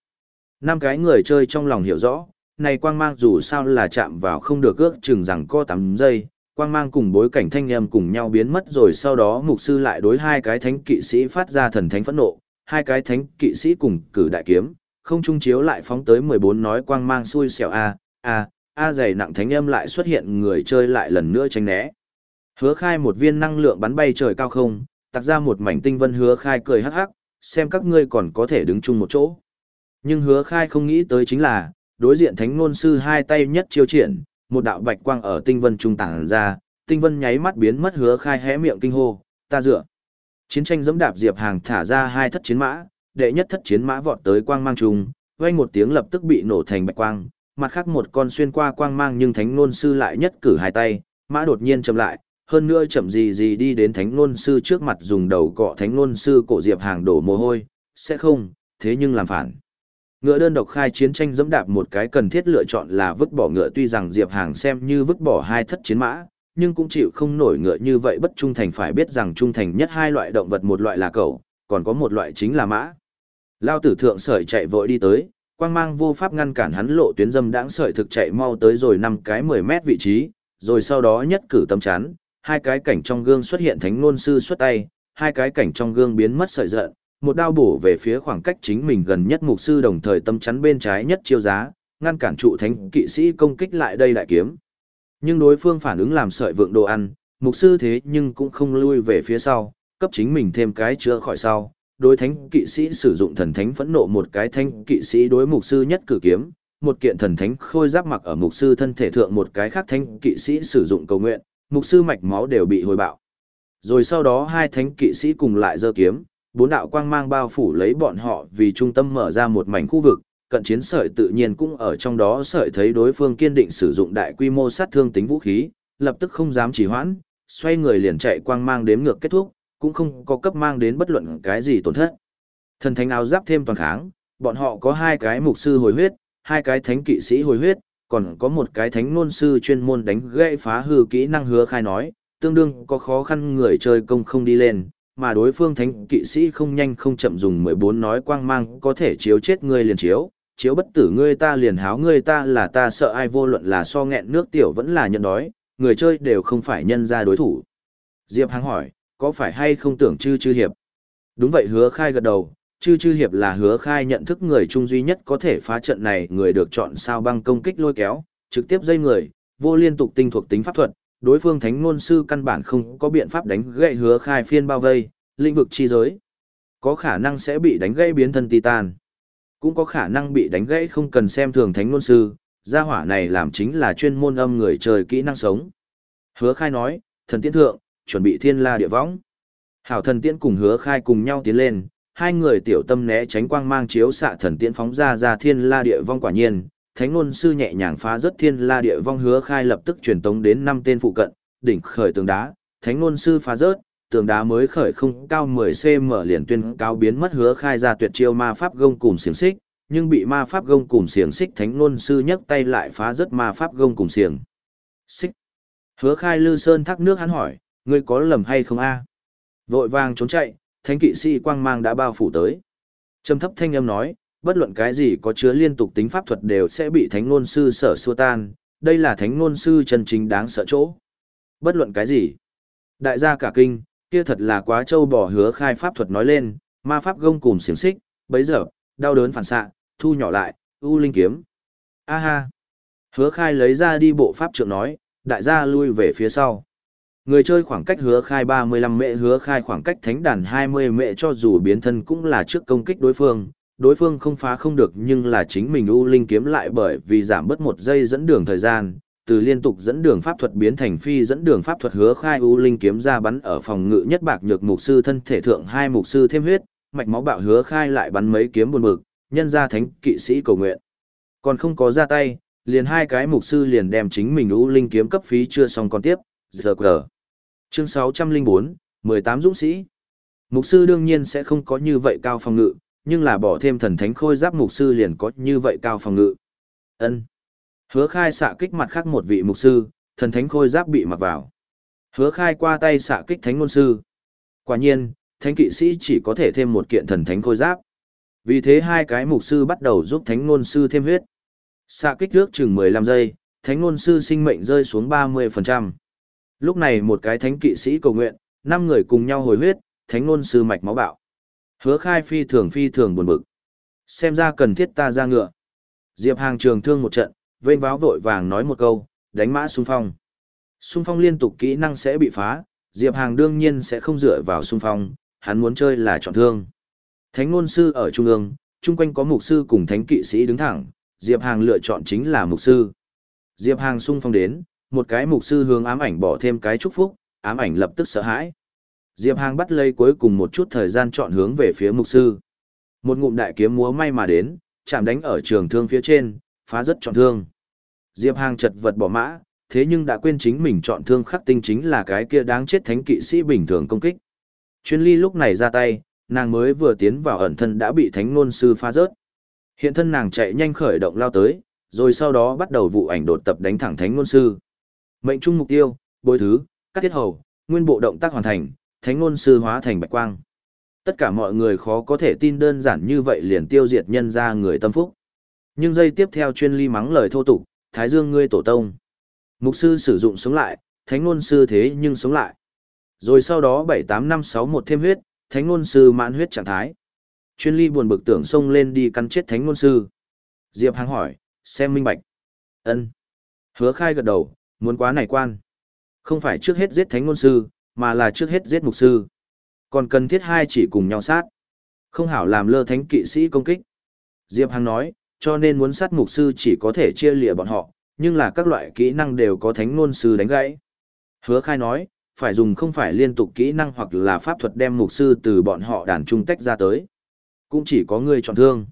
Năm cái người chơi trong lòng hiểu rõ, này quang mang dù sao là chạm vào không được ước chừng rằng có 8 giây, quang mang cùng bối cảnh thanh âm cùng nhau biến mất rồi sau đó mục sư lại đối hai cái thánh kỵ sĩ phát ra thần thánh phẫn nộ, hai cái thánh kỵ sĩ cùng cử đại kiếm, không trung chiếu lại phóng tới 14 nói quang mang xui xẻo a, a, a dày nặng thánh âm lại xuất hiện người chơi lại lần nữa tránh né. Hứa khai một viên năng lượng bắn bay trời cao không, tặc ra một mảnh tinh vân hứa khai cười hắc hắc, xem các ngươi còn có thể đứng chung một chỗ. Nhưng hứa khai không nghĩ tới chính là, đối diện thánh ngôn sư hai tay nhất chiêu triển, một đạo bạch quang ở tinh vân trung tảng ra, tinh vân nháy mắt biến mất hứa khai hé miệng kinh hô, ta dựa. Chiến tranh giống đạp diệp hàng thả ra hai thất chiến mã, đệ nhất thất chiến mã vọt tới quang mang trùng, vang một tiếng lập tức bị nổ thành bạch quang, mặt khác một con xuyên qua quang mang nhưng thánh nôn sư lại nhất cử hai tay, mã đột nhiên chậm lại, hơn nữa chậm gì gì đi đến thánh nôn sư trước mặt dùng đầu cọ thánh nôn sư cổ diệp hàng đổ mồ hôi, sẽ không, thế nhưng làm phản. Ngựa đơn độc khai chiến tranh dẫm đạp một cái cần thiết lựa chọn là vứt bỏ ngựa tuy rằng Diệp Hàng xem như vứt bỏ hai thất chiến mã, nhưng cũng chịu không nổi ngựa như vậy bất trung thành phải biết rằng trung thành nhất hai loại động vật một loại là cẩu, còn có một loại chính là mã. Lao tử thượng sợi chạy vội đi tới, quang mang vô pháp ngăn cản hắn lộ tuyến dâm đãng sợi thực chạy mau tới rồi năm cái 10 mét vị trí, rồi sau đó nhất cử tâm chán, hai cái cảnh trong gương xuất hiện thánh ngôn sư xuất tay, hai cái cảnh trong gương biến mất sợi giận, một đao bổ về phía khoảng cách chính mình gần nhất mục sư đồng thời tâm chắn bên trái nhất chiêu giá, ngăn cản trụ thánh kỵ sĩ công kích lại đây đại kiếm. Nhưng đối phương phản ứng làm sợi vượng đồ ăn, mục sư thế nhưng cũng không lui về phía sau, cấp chính mình thêm cái chữa khỏi sau. Đối thánh kỵ sĩ sử dụng thần thánh phẫn nộ một cái thánh kỵ sĩ đối mục sư nhất cử kiếm, một kiện thần thánh khôi giáp mặc ở mục sư thân thể thượng một cái khác thánh kỵ sĩ sử dụng cầu nguyện, mục sư mạch máu đều bị hồi bạo. Rồi sau đó hai thánh kỵ sĩ cùng lại giơ kiếm, bốn đạo quang mang bao phủ lấy bọn họ vì trung tâm mở ra một mảnh khu vực, cận chiến sợi tự nhiên cũng ở trong đó sợi thấy đối phương kiên định sử dụng đại quy mô sát thương tính vũ khí, lập tức không dám trì hoãn, xoay người liền chạy quang mang đếm ngược kết thúc, cũng không có cấp mang đến bất luận cái gì tổn thất. Thần thánh áo giáp thêm toàn kháng, bọn họ có hai cái mục sư hồi huyết, hai cái thánh kỵ sĩ hồi huyết, còn có một cái thánh nôn sư chuyên môn đánh gãy phá hư kỹ năng hứa khai nói, tương đương có khó khăn người chơi công không đi lên, mà đối phương thánh kỵ sĩ không nhanh không chậm dùng 14 nói quang mang có thể chiếu chết ngươi liền chiếu, chiếu bất tử ngươi ta liền háo ngươi ta là ta sợ ai vô luận là so nghẹn nước tiểu vẫn là nhận đói, người chơi đều không phải nhân ra đối thủ. Diệp Hằng hỏi, có phải hay không tưởng chư chư hiệp? Đúng vậy hứa khai gật đầu, chư chư hiệp là hứa khai nhận thức người trung duy nhất có thể phá trận này người được chọn sao băng công kích lôi kéo, trực tiếp dây người, vô liên tục tinh thuộc tính pháp thuật, đối phương thánh ngôn sư căn bản không có biện pháp đánh gãy hứa khai phiên bao vây, lĩnh vực chi giới. Có khả năng sẽ bị đánh gãy biến thân titan. Cũng có khả năng bị đánh gãy không cần xem thường thánh ngôn sư, gia hỏa này làm chính là chuyên môn âm người trời kỹ năng sống. Hứa khai nói, thần tiễn thượng, chuẩn bị thiên la địa võng. Hảo thần tiễn cùng hứa khai cùng nhau tiến lên, hai người tiểu tâm né tránh quang mang chiếu xạ thần tiễn phóng ra ra thiên la địa vong quả nhiên, thánh ngôn sư nhẹ nhàng phá rất thiên la địa vong hứa khai lập tức truyền tống đến năm tên phụ cận, đỉnh khởi tường đá, thánh ngôn sư phá rớt, tường đá mới khởi không cao 10cm liền tuyên cao biến mất hứa khai ra tuyệt chiêu ma pháp gông cùng xiềng xích, nhưng bị ma pháp gông cùng xiềng xích thánh ngôn sư nhấc tay lại phá rớt ma pháp gông cùng xiềng. Xích. Hứa khai lư sơn thác nước hắn hỏi, ngươi có lầm hay không a Vội vàng trốn chạy, thánh kỵ sĩ quang mang đã bao phủ tới. Trầm thấp thanh âm nói, bất luận cái gì có chứa liên tục tính pháp thuật đều sẽ bị thánh ngôn sư sở xua tan, đây là thánh ngôn sư chân chính đáng sợ chỗ. Bất luận cái gì. Đại gia cả kinh, kia thật là quá trâu bỏ hứa khai pháp thuật nói lên, ma pháp gông cùng xiềng xích, bấy giờ, đau đớn phản xạ, thu nhỏ lại, u linh kiếm. A ha. Hứa khai lấy ra đi bộ pháp trượng nói, đại gia lui về phía sau. Người chơi khoảng cách hứa khai 35 mệ hứa khai khoảng cách thánh đàn 20 mệ cho dù biến thân cũng là trước công kích đối phương, đối phương không phá không được nhưng là chính mình U Linh kiếm lại bởi vì giảm bớt một giây dẫn đường thời gian, từ liên tục dẫn đường pháp thuật biến thành phi dẫn đường pháp thuật hứa khai U Linh kiếm ra bắn ở phòng ngự nhất bạc nhược mục sư thân thể thượng hai mục sư thêm huyết, mạch máu bạo hứa khai lại bắn mấy kiếm buồn bực, nhân ra thánh kỵ sĩ cầu nguyện. Còn không có ra tay, liền hai cái mục sư liền đem chính mình U Linh kiếm cấp phí chưa xong còn tiếp, giờ cờ. Chương 604, 18 dũng sĩ. Mục sư đương nhiên sẽ không có như vậy cao phòng ngự, nhưng là bỏ thêm thần thánh khôi giáp mục sư liền có như vậy cao phòng ngự. Ân. Hứa khai xạ kích mặt khác một vị mục sư, thần thánh khôi giáp bị mặc vào. Hứa khai qua tay xạ kích thánh ngôn sư. Quả nhiên, thánh kỵ sĩ chỉ có thể thêm một kiện thần thánh khôi giáp. Vì thế hai cái mục sư bắt đầu giúp thánh ngôn sư thêm huyết. Xạ kích trước chừng 15 giây, thánh ngôn sư sinh mệnh rơi xuống 30%. Lúc này một cái thánh kỵ sĩ cầu nguyện, năm người cùng nhau hồi huyết, thánh ngôn sư mạch máu bạo. Hứa khai phi thường phi thường buồn bực. Xem ra cần thiết ta ra ngựa. Diệp Hàng trường thương một trận, vênh váo vội vàng nói một câu, đánh mã xung phong. Xung phong liên tục kỹ năng sẽ bị phá, Diệp Hàng đương nhiên sẽ không dựa vào xung phong, hắn muốn chơi là chọn thương. Thánh ngôn sư ở trung ương, chung quanh có mục sư cùng thánh kỵ sĩ đứng thẳng, Diệp Hàng lựa chọn chính là mục sư. Diệp Hàng xung phong đến, một cái mục sư hướng ám ảnh bỏ thêm cái chúc phúc, ám ảnh lập tức sợ hãi. Diệp Hàng bắt lấy cuối cùng một chút thời gian chọn hướng về phía mục sư. Một ngụm đại kiếm múa may mà đến, chạm đánh ở trường thương phía trên, phá rất trọn thương. Diệp Hàng chật vật bỏ mã, thế nhưng đã quên chính mình chọn thương khắc tinh chính là cái kia đáng chết thánh kỵ sĩ bình thường công kích. Chuyên ly lúc này ra tay, nàng mới vừa tiến vào ẩn thân đã bị thánh nôn sư phá rớt. Hiện thân nàng chạy nhanh khởi động lao tới, rồi sau đó bắt đầu vụ ảnh đột tập đánh thẳng thánh nôn sư. Mệnh trung mục tiêu, bồi thứ, các tiết hầu, nguyên bộ động tác hoàn thành, thánh ngôn sư hóa thành bạch quang. Tất cả mọi người khó có thể tin đơn giản như vậy liền tiêu diệt nhân ra người tâm phúc. Nhưng giây tiếp theo chuyên ly mắng lời thô tục, thái dương ngươi tổ tông. Mục sư sử dụng sống lại, thánh ngôn sư thế nhưng sống lại. Rồi sau đó bảy tám năm sáu một thêm huyết, thánh ngôn sư mãn huyết trạng thái. Chuyên ly buồn bực tưởng xông lên đi cắn chết thánh ngôn sư. Diệp Hàng hỏi, xem minh bạch. ân Hứa khai gật đầu, muốn quá này quan. Không phải trước hết giết thánh ngôn sư, mà là trước hết giết mục sư. Còn cần thiết hai chỉ cùng nhau sát. Không hảo làm lơ thánh kỵ sĩ công kích. Diệp Hằng nói, cho nên muốn sát mục sư chỉ có thể chia lìa bọn họ, nhưng là các loại kỹ năng đều có thánh ngôn sư đánh gãy. Hứa khai nói, phải dùng không phải liên tục kỹ năng hoặc là pháp thuật đem mục sư từ bọn họ đàn trung tách ra tới. Cũng chỉ có người chọn thương.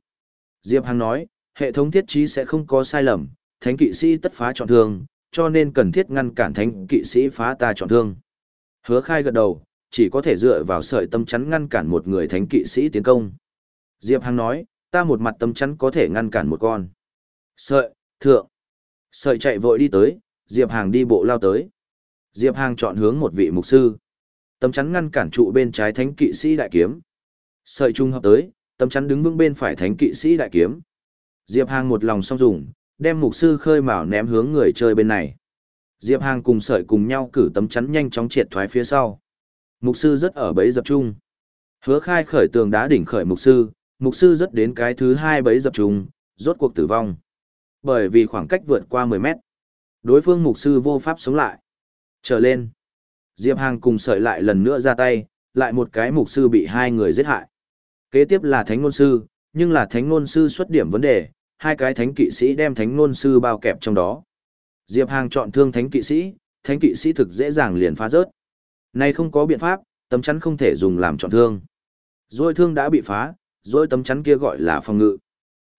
Diệp Hằng nói, hệ thống thiết trí sẽ không có sai lầm, thánh kỵ sĩ tất phá chọn thương, cho nên cần thiết ngăn cản thánh kỵ sĩ phá ta chọn thương. Hứa khai gật đầu, chỉ có thể dựa vào sợi tâm chắn ngăn cản một người thánh kỵ sĩ tiến công. Diệp Hằng nói, ta một mặt tâm chắn có thể ngăn cản một con. Sợi, thượng. Sợi chạy vội đi tới, Diệp Hàng đi bộ lao tới. Diệp Hàng chọn hướng một vị mục sư. Tâm chắn ngăn cản trụ bên trái thánh kỵ sĩ đại kiếm. Sợi trung hợp tới, tâm chắn đứng vững bên phải thánh kỵ sĩ đại kiếm. Diệp Hàng một lòng song dùng, đem mục sư khơi mào ném hướng người chơi bên này. Diệp Hàng cùng sợi cùng nhau cử tấm chắn nhanh chóng triệt thoái phía sau. Mục sư rất ở bẫy dập trung. Hứa khai khởi tường đá đỉnh khởi mục sư, mục sư rất đến cái thứ hai bẫy dập trung, rốt cuộc tử vong. Bởi vì khoảng cách vượt qua 10 mét. Đối phương mục sư vô pháp sống lại. Trở lên. Diệp Hàng cùng sợi lại lần nữa ra tay, lại một cái mục sư bị hai người giết hại. Kế tiếp là thánh ngôn sư, nhưng là thánh ngôn sư xuất điểm vấn đề, hai cái thánh kỵ sĩ đem thánh ngôn sư bao kẹp trong đó. Diệp Hàng chọn thương thánh kỵ sĩ, thánh kỵ sĩ thực dễ dàng liền phá rớt. nay không có biện pháp, tấm chắn không thể dùng làm chọn thương. Rồi thương đã bị phá, rồi tấm chắn kia gọi là phòng ngự.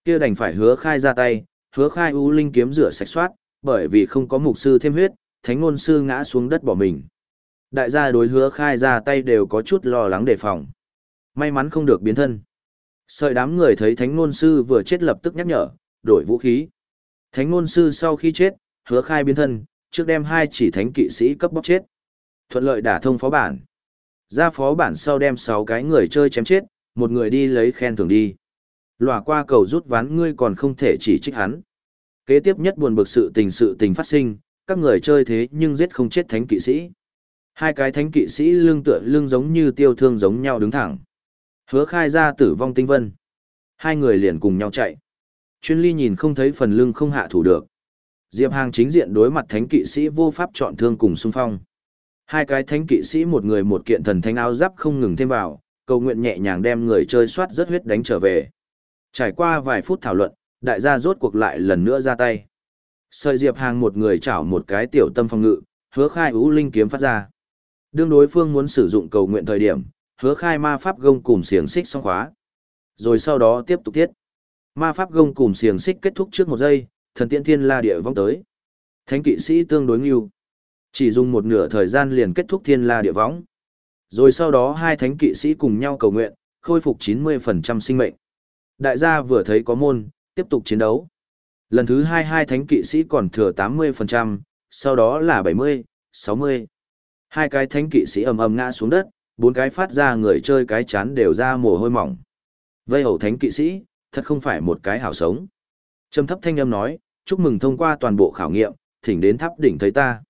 Kia đành phải hứa khai ra tay, hứa khai u linh kiếm rửa sạch soát, bởi vì không có mục sư thêm huyết, thánh ngôn sư ngã xuống đất bỏ mình. Đại gia đối hứa khai ra tay đều có chút lo lắng đề phòng. May mắn không được biến thân. Sợi đám người thấy thánh ngôn sư vừa chết lập tức nhắc nhở, đổi vũ khí. Thánh ngôn sư sau khi chết, hứa khai biến thân, trước đem hai chỉ thánh kỵ sĩ cấp bóc chết. Thuận lợi đả thông phó bản. Ra phó bản sau đem 6 cái người chơi chém chết, một người đi lấy khen thưởng đi. Lòa qua cầu rút ván ngươi còn không thể chỉ trích hắn. Kế tiếp nhất buồn bực sự tình sự tình phát sinh, các người chơi thế nhưng giết không chết thánh kỵ sĩ. Hai cái thánh kỵ sĩ lưng tựa lưng giống như tiêu thương giống nhau đứng thẳng. Hứa khai ra tử vong tinh vân. Hai người liền cùng nhau chạy. Chuyên ly nhìn không thấy phần lưng không hạ thủ được. Diệp Hàng chính diện đối mặt thánh kỵ sĩ vô pháp chọn thương cùng xung phong. Hai cái thánh kỵ sĩ một người một kiện thần thánh áo giáp không ngừng thêm vào, cầu nguyện nhẹ nhàng đem người chơi soát rất huyết đánh trở về. Trải qua vài phút thảo luận, đại gia rốt cuộc lại lần nữa ra tay. Sợi Diệp Hàng một người chảo một cái tiểu tâm phòng ngự, hứa khai ú linh kiếm phát ra. Đương đối phương muốn sử dụng cầu nguyện thời điểm, hứa khai ma pháp gông cùng xiềng xích xong khóa. Rồi sau đó tiếp tục thiết. Ma pháp gông cùng xiềng xích kết thúc trước một giây, thần tiễn thiên la địa vong tới. Thánh kỵ sĩ tương đối ngưu. Chỉ dùng một nửa thời gian liền kết thúc thiên la địa võng. Rồi sau đó hai thánh kỵ sĩ cùng nhau cầu nguyện, khôi phục 90% sinh mệnh. Đại gia vừa thấy có môn, tiếp tục chiến đấu. Lần thứ hai hai thánh kỵ sĩ còn thừa 80%, sau đó là 70, 60. Hai cái thánh kỵ sĩ ầm ầm ngã xuống đất, bốn cái phát ra người chơi cái chán đều ra mồ hôi mỏng. Vây hầu thánh kỵ sĩ, thật không phải một cái hảo sống. Trầm thấp thanh âm nói, chúc mừng thông qua toàn bộ khảo nghiệm, thỉnh đến tháp đỉnh thấy ta.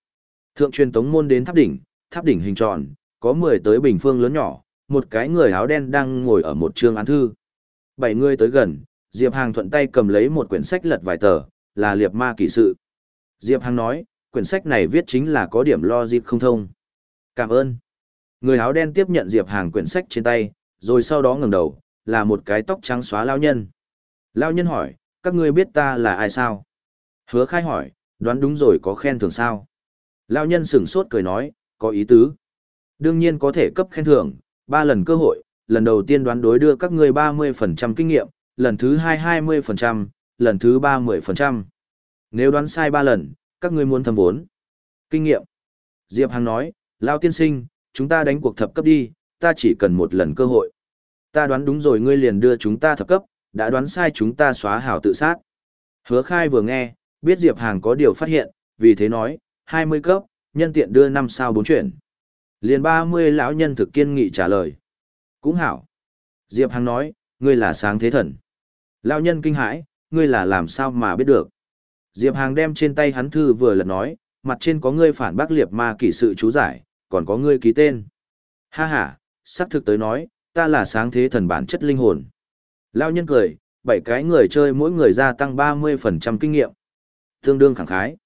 Thượng truyền tống môn đến tháp đỉnh, tháp đỉnh hình tròn, có 10 tới bình phương lớn nhỏ, một cái người áo đen đang ngồi ở một trường án thư. Bảy người tới gần, Diệp Hàng thuận tay cầm lấy một quyển sách lật vài tờ, là liệp ma kỳ sự. Diệp Hàng nói, quyển sách này viết chính là có điểm lo dịp không thông. Cảm ơn. Người áo đen tiếp nhận Diệp Hàng quyển sách trên tay, rồi sau đó ngẩng đầu, là một cái tóc trắng xóa lao nhân. Lao nhân hỏi, các ngươi biết ta là ai sao? Hứa khai hỏi, đoán đúng rồi có khen thưởng sao? Lao nhân sửng sốt cười nói, có ý tứ. Đương nhiên có thể cấp khen thưởng, ba lần cơ hội, lần đầu tiên đoán đối đưa các ngươi 30% kinh nghiệm, lần thứ hai 20%, lần thứ ba 10%. Nếu đoán sai ba lần, các ngươi muốn thầm vốn. Kinh nghiệm. Diệp Hằng nói, Lao tiên sinh, chúng ta đánh cuộc thập cấp đi, ta chỉ cần một lần cơ hội. Ta đoán đúng rồi ngươi liền đưa chúng ta thập cấp, đã đoán sai chúng ta xóa hảo tự sát. Hứa khai vừa nghe, biết Diệp Hàng có điều phát hiện, vì thế nói, 20 cấp, nhân tiện đưa 5 sao 4 chuyển. Liền 30 lão nhân thực kiên nghị trả lời. Cũng hảo. Diệp Hàng nói, ngươi là sáng thế thần. Lão nhân kinh hãi, ngươi là làm sao mà biết được. Diệp Hàng đem trên tay hắn thư vừa lật nói, mặt trên có ngươi phản bác liệt ma kỷ sự chú giải, còn có ngươi ký tên. Ha ha, sắp thực tới nói, ta là sáng thế thần bản chất linh hồn. Lão nhân cười, bảy cái người chơi mỗi người gia tăng 30% kinh nghiệm. Tương đương khẳng khái.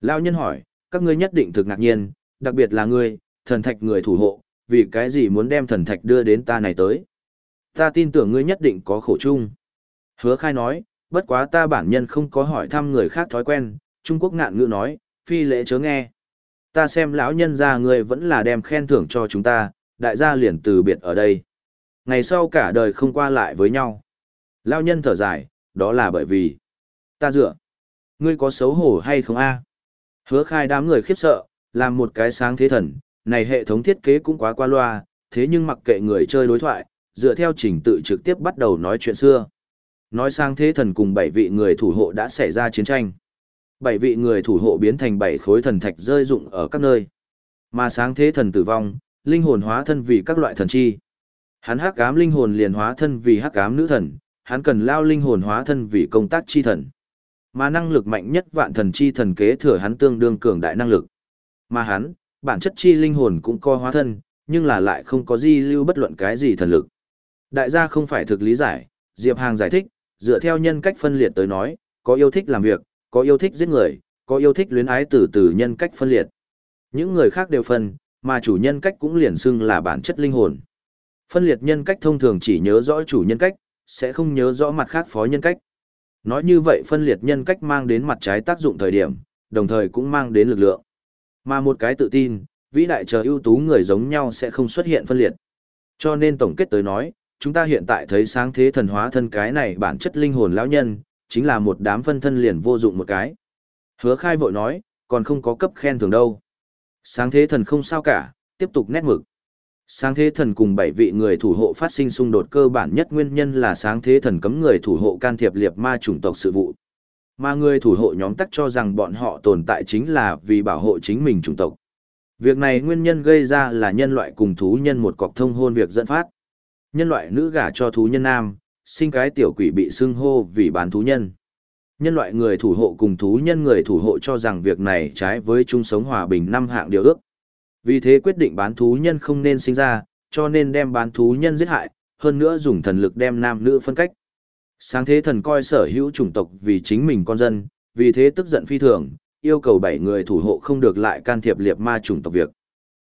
Lão nhân hỏi, các ngươi nhất định thực ngạc nhiên, đặc biệt là ngươi, thần thạch người thủ hộ, vì cái gì muốn đem thần thạch đưa đến ta này tới. Ta tin tưởng ngươi nhất định có khổ chung. Hứa khai nói, bất quá ta bản nhân không có hỏi thăm người khác thói quen, Trung Quốc ngạn ngữ nói, phi lễ chớ nghe. Ta xem lão nhân ra ngươi vẫn là đem khen thưởng cho chúng ta, đại gia liền từ biệt ở đây. Ngày sau cả đời không qua lại với nhau. Lão nhân thở dài, đó là bởi vì ta dựa. Ngươi có xấu hổ hay không a? Hứa khai đám người khiếp sợ, làm một cái sáng thế thần, này hệ thống thiết kế cũng quá qua loa, thế nhưng mặc kệ người chơi đối thoại, dựa theo trình tự trực tiếp bắt đầu nói chuyện xưa. Nói sang thế thần cùng bảy vị người thủ hộ đã xảy ra chiến tranh. Bảy vị người thủ hộ biến thành bảy khối thần thạch rơi rụng ở các nơi. Mà sáng thế thần tử vong, linh hồn hóa thân vì các loại thần chi. Hắn hắc ám linh hồn liền hóa thân vì hắc ám nữ thần, hắn cần lao linh hồn hóa thân vì công tác chi thần. Mà năng lực mạnh nhất vạn thần chi thần kế thừa hắn tương đương cường đại năng lực. Mà hắn, bản chất chi linh hồn cũng co hóa thân, nhưng là lại không có di lưu bất luận cái gì thần lực. Đại gia không phải thực lý giải, Diệp Hàng giải thích, dựa theo nhân cách phân liệt tới nói, có yêu thích làm việc, có yêu thích giết người, có yêu thích luyến ái từ từ nhân cách phân liệt. Những người khác đều phân, mà chủ nhân cách cũng liền xưng là bản chất linh hồn. Phân liệt nhân cách thông thường chỉ nhớ rõ chủ nhân cách, sẽ không nhớ rõ mặt khác phó nhân cách. Nói như vậy phân liệt nhân cách mang đến mặt trái tác dụng thời điểm, đồng thời cũng mang đến lực lượng. Mà một cái tự tin, vĩ đại chờ ưu tú người giống nhau sẽ không xuất hiện phân liệt. Cho nên tổng kết tới nói, chúng ta hiện tại thấy sáng thế thần hóa thân cái này bản chất linh hồn lão nhân, chính là một đám phân thân liền vô dụng một cái. Hứa khai vội nói, còn không có cấp khen thường đâu. Sáng thế thần không sao cả, tiếp tục nét mực. Sáng thế thần cùng bảy vị người thủ hộ phát sinh xung đột cơ bản nhất nguyên nhân là sáng thế thần cấm người thủ hộ can thiệp liệt ma chủng tộc sự vụ. Mà người thủ hộ nhóm tắc cho rằng bọn họ tồn tại chính là vì bảo hộ chính mình chủng tộc. Việc này nguyên nhân gây ra là nhân loại cùng thú nhân một cọc thông hôn việc dẫn phát. Nhân loại nữ gả cho thú nhân nam, sinh cái tiểu quỷ bị xưng hô vì bán thú nhân. Nhân loại người thủ hộ cùng thú nhân người thủ hộ cho rằng việc này trái với chung sống hòa bình năm hạng điều ước. Vì thế quyết định bán thú nhân không nên sinh ra, cho nên đem bán thú nhân giết hại, hơn nữa dùng thần lực đem nam nữ phân cách. Sáng thế thần coi sở hữu chủng tộc vì chính mình con dân, vì thế tức giận phi thường, yêu cầu bảy người thủ hộ không được lại can thiệp liệt ma chủng tộc việc.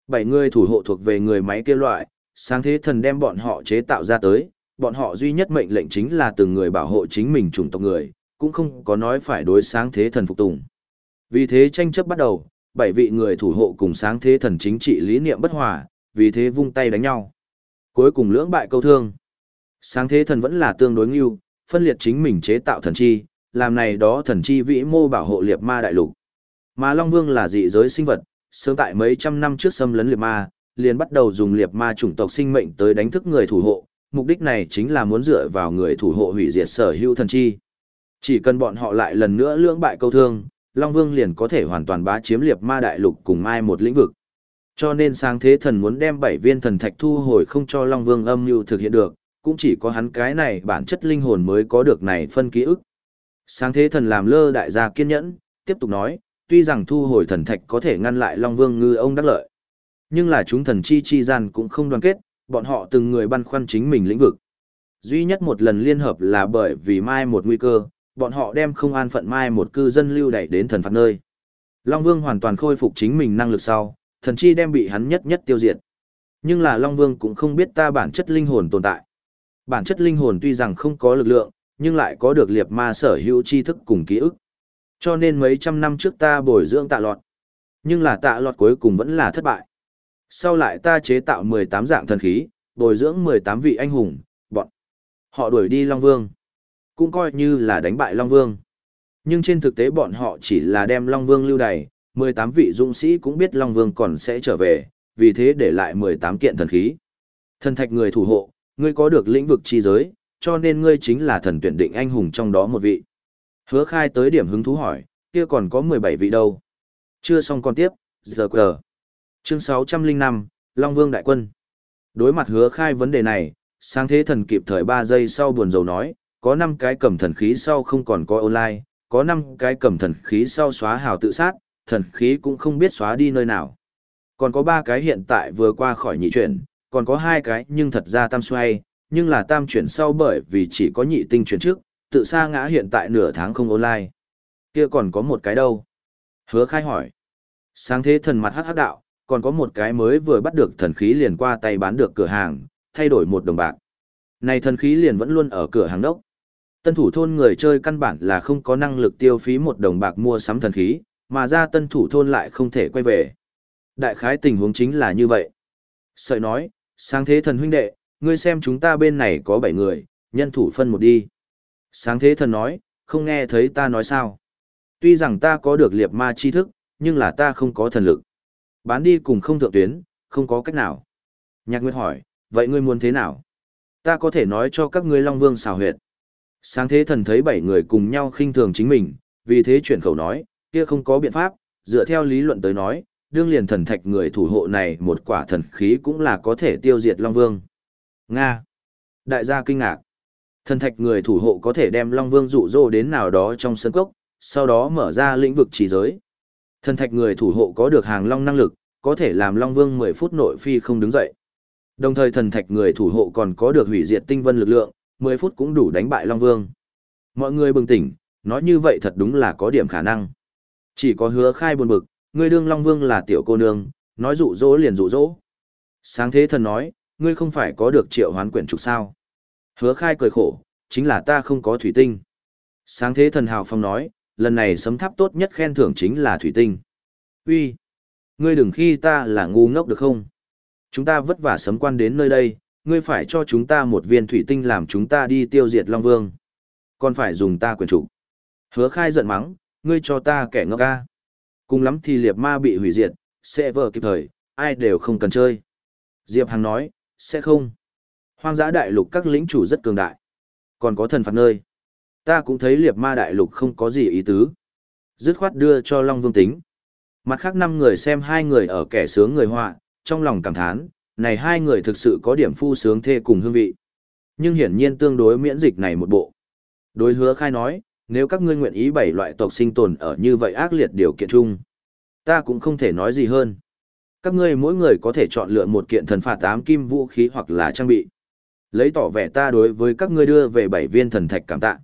Bảy người thủ hộ thuộc về người máy kia loại, sáng thế thần đem bọn họ chế tạo ra tới, bọn họ duy nhất mệnh lệnh chính là từng người bảo hộ chính mình chủng tộc người, cũng không có nói phải đối sáng thế thần phục tùng. Vì thế tranh chấp bắt đầu, bảy vị người thủ hộ cùng sáng thế thần chính trị lý niệm bất hòa, vì thế vung tay đánh nhau. Cuối cùng lưỡng bại câu thương. Sáng thế thần vẫn là tương đối ngưu, phân liệt chính mình chế tạo thần chi, làm này đó thần chi vĩ mô bảo hộ liệt ma đại lục. Mà Long Vương là dị giới sinh vật, sớm tại mấy trăm năm trước xâm lấn liệt ma, liền bắt đầu dùng liệt ma chủng tộc sinh mệnh tới đánh thức người thủ hộ, mục đích này chính là muốn dựa vào người thủ hộ hủy diệt sở hữu thần chi. Chỉ cần bọn họ lại lần nữa lưỡng bại câu thương, Long Vương liền có thể hoàn toàn bá chiếm liệt ma đại lục cùng mai một lĩnh vực. Cho nên sáng thế thần muốn đem bảy viên thần thạch thu hồi không cho Long Vương âm mưu thực hiện được, cũng chỉ có hắn cái này bản chất linh hồn mới có được này phân ký ức. Sáng thế thần làm lơ đại gia kiên nhẫn, tiếp tục nói, tuy rằng thu hồi thần thạch có thể ngăn lại Long Vương ngư ông đắc lợi. Nhưng là chúng thần chi chi gian cũng không đoàn kết, bọn họ từng người băn khoăn chính mình lĩnh vực. Duy nhất một lần liên hợp là bởi vì mai một nguy cơ, bọn họ đem không an phận mai một cư dân lưu đẩy đến thần phạt nơi. Long Vương hoàn toàn khôi phục chính mình năng lực sau, thần chi đem bị hắn nhất nhất tiêu diệt. Nhưng là Long Vương cũng không biết ta bản chất linh hồn tồn tại. Bản chất linh hồn tuy rằng không có lực lượng, nhưng lại có được liệt ma sở hữu tri thức cùng ký ức. Cho nên mấy trăm năm trước ta bồi dưỡng tạ lọt. Nhưng là tạ lọt cuối cùng vẫn là thất bại. Sau lại ta chế tạo 18 dạng thần khí, bồi dưỡng 18 vị anh hùng, bọn. Họ đuổi đi Long Vương. Cũng coi như là đánh bại Long Vương. Nhưng trên thực tế bọn họ chỉ là đem Long Vương lưu đày, 18 vị dũng sĩ cũng biết Long Vương còn sẽ trở về, vì thế để lại 18 kiện thần khí. Thần thạch người thủ hộ, ngươi có được lĩnh vực chi giới, cho nên ngươi chính là thần tuyển định anh hùng trong đó một vị. Hứa khai tới điểm hứng thú hỏi, kia còn có 17 vị đâu. Chưa xong còn tiếp, giờ quờ. Chương 605, Long Vương Đại Quân. Đối mặt hứa khai vấn đề này, sáng thế thần kịp thời 3 giây sau buồn dầu nói, có 5 cái cầm thần khí sau không còn có online, có 5 cái cầm thần khí sau xóa hào tự sát, thần khí cũng không biết xóa đi nơi nào. Còn có 3 cái hiện tại vừa qua khỏi nhị chuyển, còn có 2 cái nhưng thật ra tam xoay, nhưng là tam chuyển sau bởi vì chỉ có nhị tinh chuyển trước, tự xa ngã hiện tại nửa tháng không online. Kia còn có một cái đâu? Hứa khai hỏi. Sáng thế thần mặt hắc hắc đạo, còn có một cái mới vừa bắt được thần khí liền qua tay bán được cửa hàng, thay đổi một đồng bạc. Này thần khí liền vẫn luôn ở cửa hàng đốc. Tân thủ thôn người chơi căn bản là không có năng lực tiêu phí một đồng bạc mua sắm thần khí, mà ra tân thủ thôn lại không thể quay về. Đại khái tình huống chính là như vậy. Sợi nói, sáng thế thần huynh đệ, ngươi xem chúng ta bên này có 7 người, nhân thủ phân một đi. Sáng thế thần nói, không nghe thấy ta nói sao. Tuy rằng ta có được liệt ma chi thức, nhưng là ta không có thần lực. Bán đi cùng không thượng tuyến, không có cách nào. Nhạc Nguyệt hỏi, vậy ngươi muốn thế nào? Ta có thể nói cho các ngươi Long Vương xào huyệt. Sáng thế thần thấy bảy người cùng nhau khinh thường chính mình, vì thế chuyển khẩu nói, kia không có biện pháp, dựa theo lý luận tới nói, đương liền thần thạch người thủ hộ này một quả thần khí cũng là có thể tiêu diệt Long Vương. Nga. Đại gia kinh ngạc. Thần thạch người thủ hộ có thể đem Long Vương dụ dỗ đến nào đó trong sân cốc, sau đó mở ra lĩnh vực chỉ giới. Thần thạch người thủ hộ có được hàng long năng lực, có thể làm Long Vương 10 phút nội phi không đứng dậy. Đồng thời thần thạch người thủ hộ còn có được hủy diệt tinh vân lực lượng, 10 phút cũng đủ đánh bại Long Vương. Mọi người bừng tỉnh, nói như vậy thật đúng là có điểm khả năng. Chỉ có hứa khai buồn bực, ngươi đương Long Vương là tiểu cô nương, nói dụ dỗ liền dụ dỗ. Sáng thế thần nói, ngươi không phải có được triệu hoán quyển trục sao. Hứa khai cười khổ, chính là ta không có thủy tinh. Sáng thế thần hào phong nói, lần này sấm tháp tốt nhất khen thưởng chính là thủy tinh. Uy, ngươi đừng khi ta là ngu ngốc được không? Chúng ta vất vả sấm quan đến nơi đây, ngươi phải cho chúng ta một viên thủy tinh làm chúng ta đi tiêu diệt Long Vương. Còn phải dùng ta quyền chủ. Hứa khai giận mắng, ngươi cho ta kẻ ngốc ca. Cùng lắm thì liệt ma bị hủy diệt, sẽ vờ kịp thời, ai đều không cần chơi. Diệp Hằng nói, sẽ không. Hoang dã đại lục các lĩnh chủ rất cường đại. Còn có thần phạt nơi. Ta cũng thấy liệt ma đại lục không có gì ý tứ. Dứt khoát đưa cho Long Vương tính. Mặt khác năm người xem hai người ở kẻ sướng người họa, trong lòng cảm thán, này hai người thực sự có điểm phu sướng thê cùng hương vị. Nhưng hiển nhiên tương đối miễn dịch này một bộ. Đối hứa khai nói, nếu các ngươi nguyện ý bảy loại tộc sinh tồn ở như vậy ác liệt điều kiện chung, ta cũng không thể nói gì hơn. Các ngươi mỗi người có thể chọn lựa một kiện thần phạt tám kim vũ khí hoặc là trang bị. Lấy tỏ vẻ ta đối với các ngươi đưa về bảy viên thần thạch cảm tạ.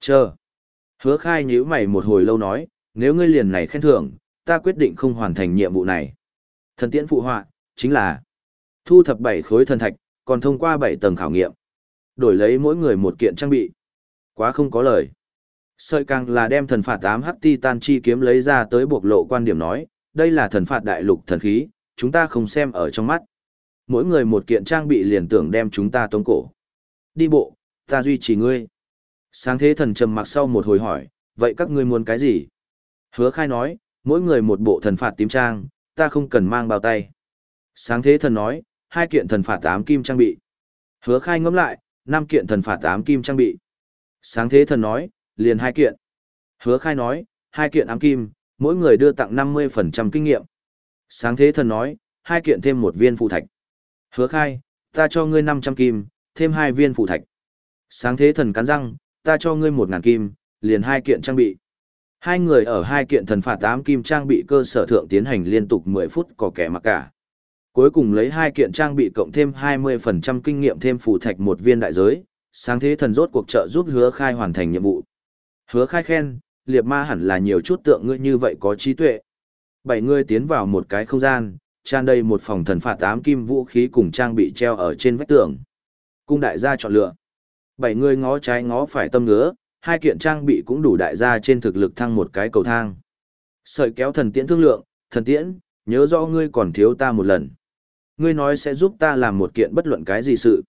Chờ. Hứa khai nhíu mày một hồi lâu nói, nếu ngươi liền này khen thưởng, ta quyết định không hoàn thành nhiệm vụ này. Thần tiễn phụ họa, chính là thu thập bảy khối thần thạch, còn thông qua bảy tầng khảo nghiệm. Đổi lấy mỗi người một kiện trang bị. Quá không có lời. Sợi càng là đem thần phạt tám hắc titan chi kiếm lấy ra tới bộc lộ quan điểm nói, đây là thần phạt đại lục thần khí, chúng ta không xem ở trong mắt. Mỗi người một kiện trang bị liền tưởng đem chúng ta tống cổ. Đi bộ, ta duy trì ngươi. Sáng thế thần trầm mặc sau một hồi hỏi, vậy các ngươi muốn cái gì? Hứa khai nói, mỗi người một bộ thần phạt tím trang, ta không cần mang bao tay. Sáng thế thần nói, hai kiện thần phạt tám kim trang bị. Hứa khai ngẫm lại, năm kiện thần phạt tám kim trang bị. Sáng thế thần nói, liền hai kiện. Hứa khai nói, hai kiện ám kim, mỗi người đưa tặng 50% kinh nghiệm. Sáng thế thần nói, hai kiện thêm một viên phụ thạch. Hứa khai, ta cho ngươi 500 kim, thêm hai viên phụ thạch. Sáng thế thần cắn răng, ta cho ngươi một ngàn kim, liền hai kiện trang bị. Hai người ở hai kiện thần phạt tám kim trang bị cơ sở thượng tiến hành liên tục 10 phút có kẻ mặc cả. Cuối cùng lấy hai kiện trang bị cộng thêm 20% kinh nghiệm thêm phụ thạch một viên đại giới, sáng thế thần rốt cuộc trợ giúp hứa khai hoàn thành nhiệm vụ. Hứa khai khen, liệt ma hẳn là nhiều chút tượng ngươi như vậy có trí tuệ. Bảy người tiến vào một cái không gian, tràn đầy một phòng thần phạt tám kim vũ khí cùng trang bị treo ở trên vách tường. Cung đại gia chọn lựa. Bảy người ngó trái ngó phải tâm ngứa, hai kiện trang bị cũng đủ đại gia trên thực lực thăng một cái cầu thang. Sợi kéo thần tiễn thương lượng, thần tiễn, nhớ rõ ngươi còn thiếu ta một lần. Ngươi nói sẽ giúp ta làm một kiện bất luận cái gì sự.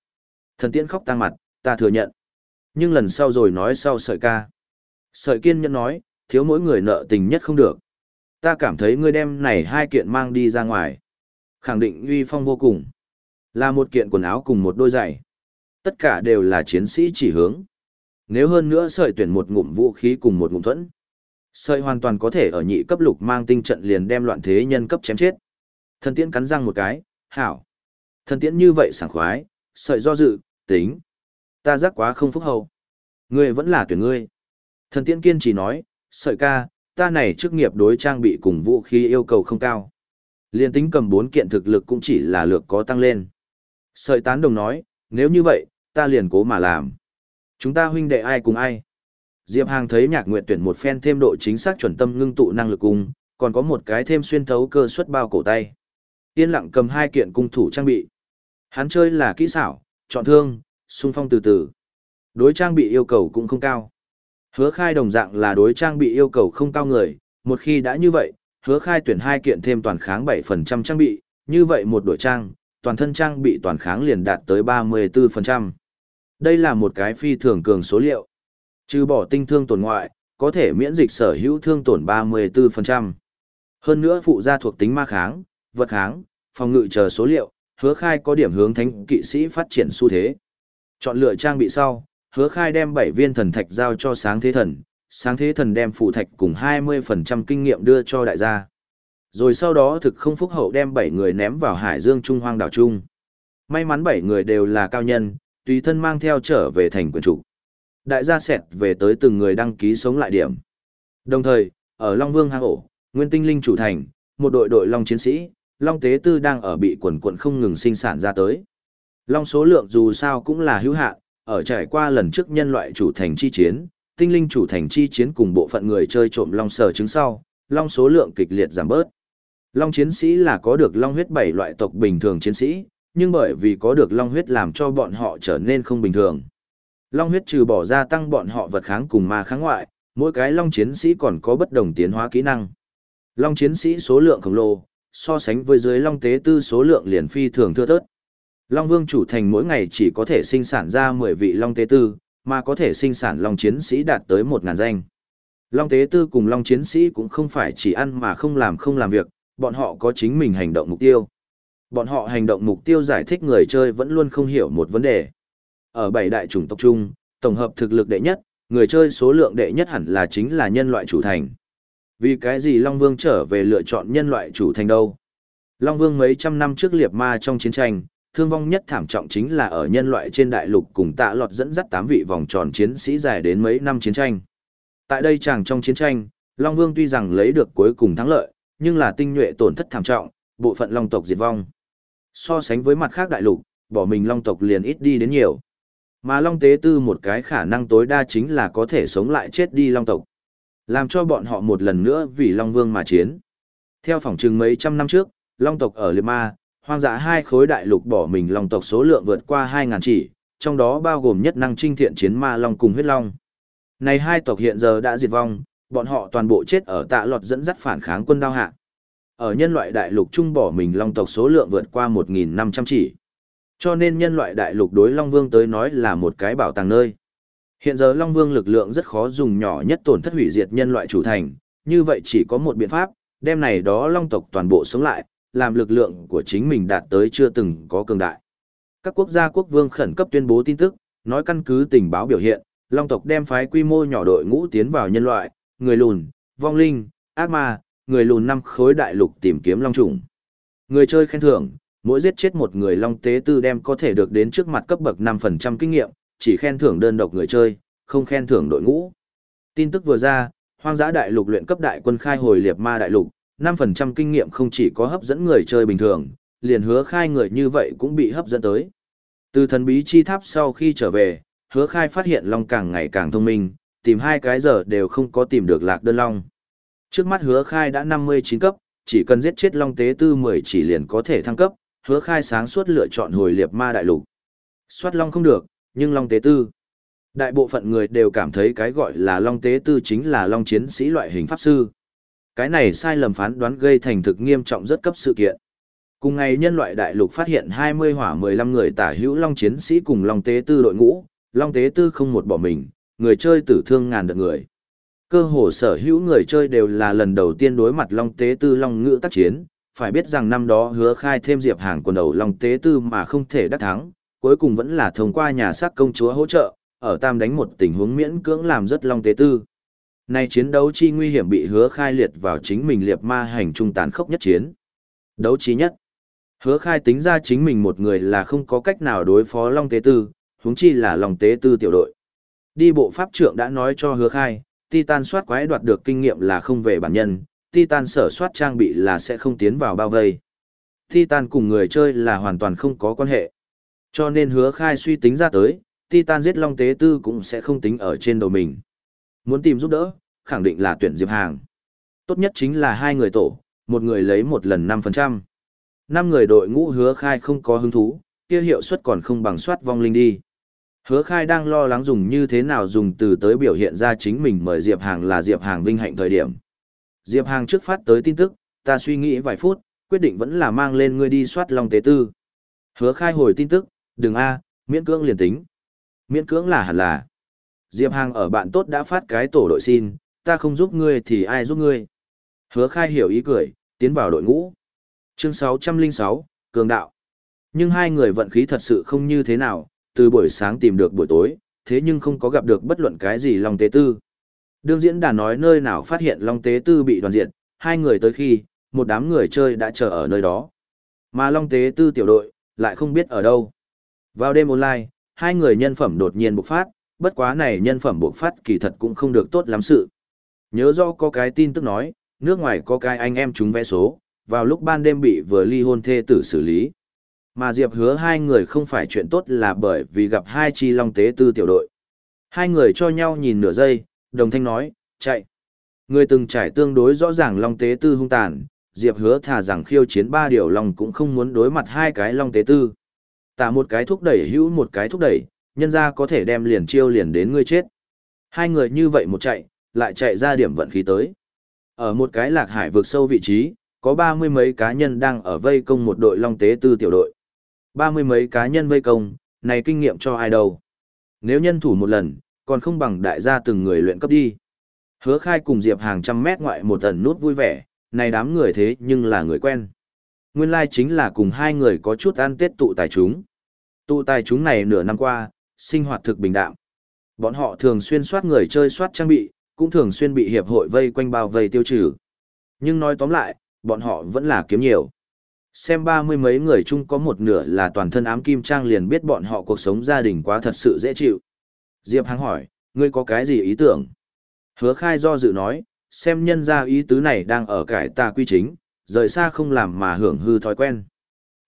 Thần tiễn khóc tăng mặt, ta thừa nhận. Nhưng lần sau rồi nói sau sợi ca. Sợi kiên nhẫn nói, thiếu mỗi người nợ tình nhất không được. Ta cảm thấy ngươi đem này hai kiện mang đi ra ngoài. Khẳng định uy phong vô cùng. Là một kiện quần áo cùng một đôi giày. Tất cả đều là chiến sĩ chỉ hướng. Nếu hơn nữa sợi tuyển một ngụm vũ khí cùng một ngụm thuẫn. Sợi hoàn toàn có thể ở nhị cấp lục mang tinh trận liền đem loạn thế nhân cấp chém chết. Thần tiễn cắn răng một cái, hảo. Thần tiễn như vậy sảng khoái, sợi do dự, tính. Ta giác quá không phúc hậu. Ngươi vẫn là tuyển ngươi. Thần tiễn kiên chỉ nói, sợi ca, ta này chức nghiệp đối trang bị cùng vũ khí yêu cầu không cao. Liên tính cầm bốn kiện thực lực cũng chỉ là lược có tăng lên. Sợi tán đồng nói, nếu như vậy, ta liền cố mà làm. Chúng ta huynh đệ ai cùng ai. Diệp Hàng thấy nhạc nguyện tuyển một phen thêm độ chính xác chuẩn tâm ngưng tụ năng lực cùng, còn có một cái thêm xuyên thấu cơ suất bao cổ tay. Yên lặng cầm hai kiện cung thủ trang bị. Hắn chơi là kỹ xảo, chọn thương, xung phong từ từ. Đối trang bị yêu cầu cũng không cao. Hứa khai đồng dạng là đối trang bị yêu cầu không cao người, một khi đã như vậy, hứa khai tuyển hai kiện thêm toàn kháng 7% trang bị, như vậy một đội trang, toàn thân trang bị toàn kháng liền đạt tới 34%. Đây là một cái phi thường cường số liệu. Trừ bỏ tinh thương tổn ngoại, có thể miễn dịch sở hữu thương tổn 34%. Hơn nữa phụ gia thuộc tính ma kháng, vật kháng, phòng ngự chờ số liệu, hứa khai có điểm hướng thánh kỵ sĩ phát triển xu thế. Chọn lựa trang bị sau, hứa khai đem 7 viên thần thạch giao cho sáng thế thần, sáng thế thần đem phụ thạch cùng 20% kinh nghiệm đưa cho đại gia. Rồi sau đó thực không phúc hậu đem 7 người ném vào hải dương trung hoang đảo trung. May mắn 7 người đều là cao nhân, tùy thân mang theo trở về thành quyền chủ. Đại gia sẹt về tới từng người đăng ký sống lại điểm. Đồng thời, ở Long Vương hang ổ, Nguyên Tinh Linh chủ thành, một đội đội Long chiến sĩ, Long Tế Tư đang ở bị quần quận không ngừng sinh sản ra tới. Long số lượng dù sao cũng là hữu hạn, ở trải qua lần trước nhân loại chủ thành chi chiến, tinh linh chủ thành chi chiến cùng bộ phận người chơi trộm long sở trứng sau, long số lượng kịch liệt giảm bớt. Long chiến sĩ là có được long huyết bảy loại tộc bình thường chiến sĩ, nhưng bởi vì có được long huyết làm cho bọn họ trở nên không bình thường. Long huyết trừ bỏ ra tăng bọn họ vật kháng cùng ma kháng ngoại, mỗi cái long chiến sĩ còn có bất đồng tiến hóa kỹ năng. Long chiến sĩ số lượng khổng lồ, so sánh với dưới long tế tư số lượng liền phi thường thưa thớt. Long Vương chủ thành mỗi ngày chỉ có thể sinh sản ra 10 vị long tế tư, mà có thể sinh sản long chiến sĩ đạt tới 1.000 danh. Long tế tư cùng long chiến sĩ cũng không phải chỉ ăn mà không làm không làm việc, bọn họ có chính mình hành động mục tiêu. Bọn họ hành động mục tiêu giải thích người chơi vẫn luôn không hiểu một vấn đề. Ở bảy đại chủng tộc chung, tổng hợp thực lực đệ nhất, người chơi số lượng đệ nhất hẳn là chính là nhân loại chủ thành. Vì cái gì Long Vương trở về lựa chọn nhân loại chủ thành đâu? Long Vương mấy trăm năm trước liệt ma trong chiến tranh, thương vong nhất thảm trọng chính là ở nhân loại trên đại lục cùng tạ lọt dẫn dắt tám vị vòng tròn chiến sĩ dài đến mấy năm chiến tranh. Tại đây chàng trong chiến tranh, Long Vương tuy rằng lấy được cuối cùng thắng lợi, nhưng là tinh nhuệ tổn thất thảm trọng, bộ phận Long tộc diệt vong. So sánh với mặt khác đại lục, bỏ mình Long tộc liền ít đi đến nhiều. Mà Long Tế Tư một cái khả năng tối đa chính là có thể sống lại chết đi Long tộc. Làm cho bọn họ một lần nữa vì Long Vương mà chiến. Theo phỏng chừng mấy trăm năm trước, Long tộc ở Liệt Ma, hoang dã hai khối đại lục bỏ mình Long tộc số lượng vượt qua 2.000 chỉ, trong đó bao gồm nhất năng trinh thiện chiến ma Long cùng huyết Long. Này hai tộc hiện giờ đã diệt vong, bọn họ toàn bộ chết ở tạ lọt dẫn dắt phản kháng quân đao hạ. Ở nhân loại đại lục trung bỏ mình Long tộc số lượng vượt qua 1.500 chỉ. Cho nên nhân loại đại lục đối Long Vương tới nói là một cái bảo tàng nơi. Hiện giờ Long Vương lực lượng rất khó dùng nhỏ nhất tổn thất hủy diệt nhân loại chủ thành, như vậy chỉ có một biện pháp, đem này đó Long tộc toàn bộ sống lại, làm lực lượng của chính mình đạt tới chưa từng có cường đại. Các quốc gia quốc vương khẩn cấp tuyên bố tin tức, nói căn cứ tình báo biểu hiện, Long tộc đem phái quy mô nhỏ đội ngũ tiến vào nhân loại, người lùn, vong linh, ác ma, người lùn năm khối đại lục tìm kiếm long trùng. Người chơi khen thưởng, mỗi giết chết một người long tế tư đem có thể được đến trước mặt cấp bậc 5% kinh nghiệm, chỉ khen thưởng đơn độc người chơi, không khen thưởng đội ngũ. Tin tức vừa ra, hoang dã đại lục luyện cấp đại quân khai hồi liệt ma đại lục, 5% kinh nghiệm không chỉ có hấp dẫn người chơi bình thường, liền hứa khai người như vậy cũng bị hấp dẫn tới. Từ thần bí chi tháp sau khi trở về, hứa khai phát hiện long càng ngày càng thông minh, tìm hai cái giờ đều không có tìm được lạc đơn long. Trước mắt hứa khai đã 59 cấp, chỉ cần giết chết long tế tư 10 chỉ liền có thể thăng cấp, hứa khai sáng suốt lựa chọn hồi liệt ma đại lục. Xoát long không được, nhưng long tế tư. Đại bộ phận người đều cảm thấy cái gọi là long tế tư chính là long chiến sĩ loại hình pháp sư. Cái này sai lầm phán đoán gây thành thực nghiêm trọng rất cấp sự kiện. Cùng ngày nhân loại đại lục phát hiện 20 hỏa 15 người tả hữu long chiến sĩ cùng long tế tư đội ngũ, long tế tư không một bỏ mình, người chơi tử thương ngàn đợt người. Cơ hồ sở hữu người chơi đều là lần đầu tiên đối mặt long tế tư long ngữ tác chiến, phải biết rằng năm đó hứa khai thêm diệp hàng quần đầu long tế tư mà không thể đắc thắng, cuối cùng vẫn là thông qua nhà xác công chúa hỗ trợ, ở tam đánh một tình huống miễn cưỡng làm rất long tế tư. Nay chiến đấu chi nguy hiểm bị hứa khai liệt vào chính mình liệt ma hành trung tàn khốc nhất chiến. Đấu trí nhất. Hứa khai tính ra chính mình một người là không có cách nào đối phó long tế tư, huống chi là long tế tư tiểu đội. Đi bộ pháp trưởng đã nói cho hứa khai, Titan soát quái đoạt được kinh nghiệm là không về bản nhân, Titan sở soát trang bị là sẽ không tiến vào bao vây. Titan cùng người chơi là hoàn toàn không có quan hệ. Cho nên hứa khai suy tính ra tới, Titan giết Long Tế Tư cũng sẽ không tính ở trên đầu mình. Muốn tìm giúp đỡ, khẳng định là tuyển Diệp Hàng. Tốt nhất chính là hai người tổ, một người lấy một lần 5%. Năm người đội ngũ hứa khai không có hứng thú, kia hiệu suất còn không bằng soát vong linh đi. Hứa khai đang lo lắng dùng như thế nào dùng từ tới biểu hiện ra chính mình mời Diệp Hàng là Diệp Hàng vinh hạnh thời điểm. Diệp Hàng trước phát tới tin tức, ta suy nghĩ vài phút, quyết định vẫn là mang lên ngươi đi soát Long Tế Tư. Hứa khai hồi tin tức, đừng a miễn cưỡng liền tính. Miễn cưỡng là hẳn là. Diệp Hàng ở bạn tốt đã phát cái tổ đội xin, ta không giúp ngươi thì ai giúp ngươi. Hứa khai hiểu ý cười, tiến vào đội ngũ. Chương 606, Cường Đạo. Nhưng hai người vận khí thật sự không như thế nào, từ buổi sáng tìm được buổi tối, thế nhưng không có gặp được bất luận cái gì Long Tế Tư. Đương diễn đã nói nơi nào phát hiện Long Tế Tư bị đoàn diện, hai người tới khi, một đám người chơi đã chờ ở nơi đó. Mà Long Tế Tư tiểu đội, lại không biết ở đâu. Vào đêm online, hai người nhân phẩm đột nhiên bộc phát, bất quá này nhân phẩm bộc phát kỳ thật cũng không được tốt lắm sự. Nhớ do có cái tin tức nói, nước ngoài có cái anh em chúng vẽ số, vào lúc ban đêm bị vừa ly hôn thê tử xử lý. Mà Diệp hứa hai người không phải chuyện tốt là bởi vì gặp hai chi long tế tư tiểu đội. Hai người cho nhau nhìn nửa giây, đồng thanh nói, chạy. Người từng trải tương đối rõ ràng long tế tư hung tàn, Diệp hứa thà rằng khiêu chiến ba điều lòng cũng không muốn đối mặt hai cái long tế tư. Tả một cái thúc đẩy hữu một cái thúc đẩy, nhân ra có thể đem liền chiêu liền đến ngươi chết. Hai người như vậy một chạy, lại chạy ra điểm vận khí tới. Ở một cái lạc hải vượt sâu vị trí, có ba mươi mấy cá nhân đang ở vây công một đội long tế tư tiểu đội. Ba mươi mấy cá nhân vây công, này kinh nghiệm cho ai đâu. Nếu nhân thủ một lần, còn không bằng đại gia từng người luyện cấp đi. Hứa khai cùng Diệp hàng trăm mét ngoại một tần nút vui vẻ, này đám người thế nhưng là người quen. Nguyên lai like chính là cùng hai người có chút ăn tết tụ tài chúng. Tụ tài chúng này nửa năm qua, sinh hoạt thực bình đạm. Bọn họ thường xuyên soát người chơi soát trang bị, cũng thường xuyên bị hiệp hội vây quanh bao vây tiêu trừ. Nhưng nói tóm lại, bọn họ vẫn là kiếm nhiều. Xem ba mươi mấy người chung có một nửa là toàn thân ám kim trang liền biết bọn họ cuộc sống gia đình quá thật sự dễ chịu. Diệp Hằng hỏi, ngươi có cái gì ý tưởng? Hứa khai do dự nói, xem nhân ra ý tứ này đang ở cải tà quy chính, rời xa không làm mà hưởng hư thói quen.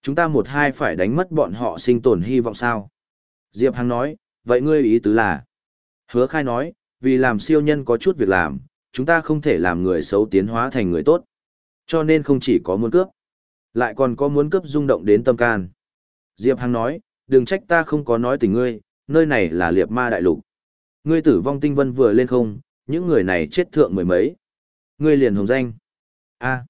Chúng ta một hai phải đánh mất bọn họ sinh tồn hy vọng sao? Diệp Hằng nói, vậy ngươi ý tứ là? Hứa khai nói, vì làm siêu nhân có chút việc làm, chúng ta không thể làm người xấu tiến hóa thành người tốt. Cho nên không chỉ có muốn cướp, lại còn có muốn cướp rung động đến tâm can. Diệp Hằng nói, đừng trách ta không có nói tình ngươi, nơi này là liệp ma đại lục. Ngươi tử vong tinh vân vừa lên không, những người này chết thượng mười mấy. Ngươi liền hồng danh. a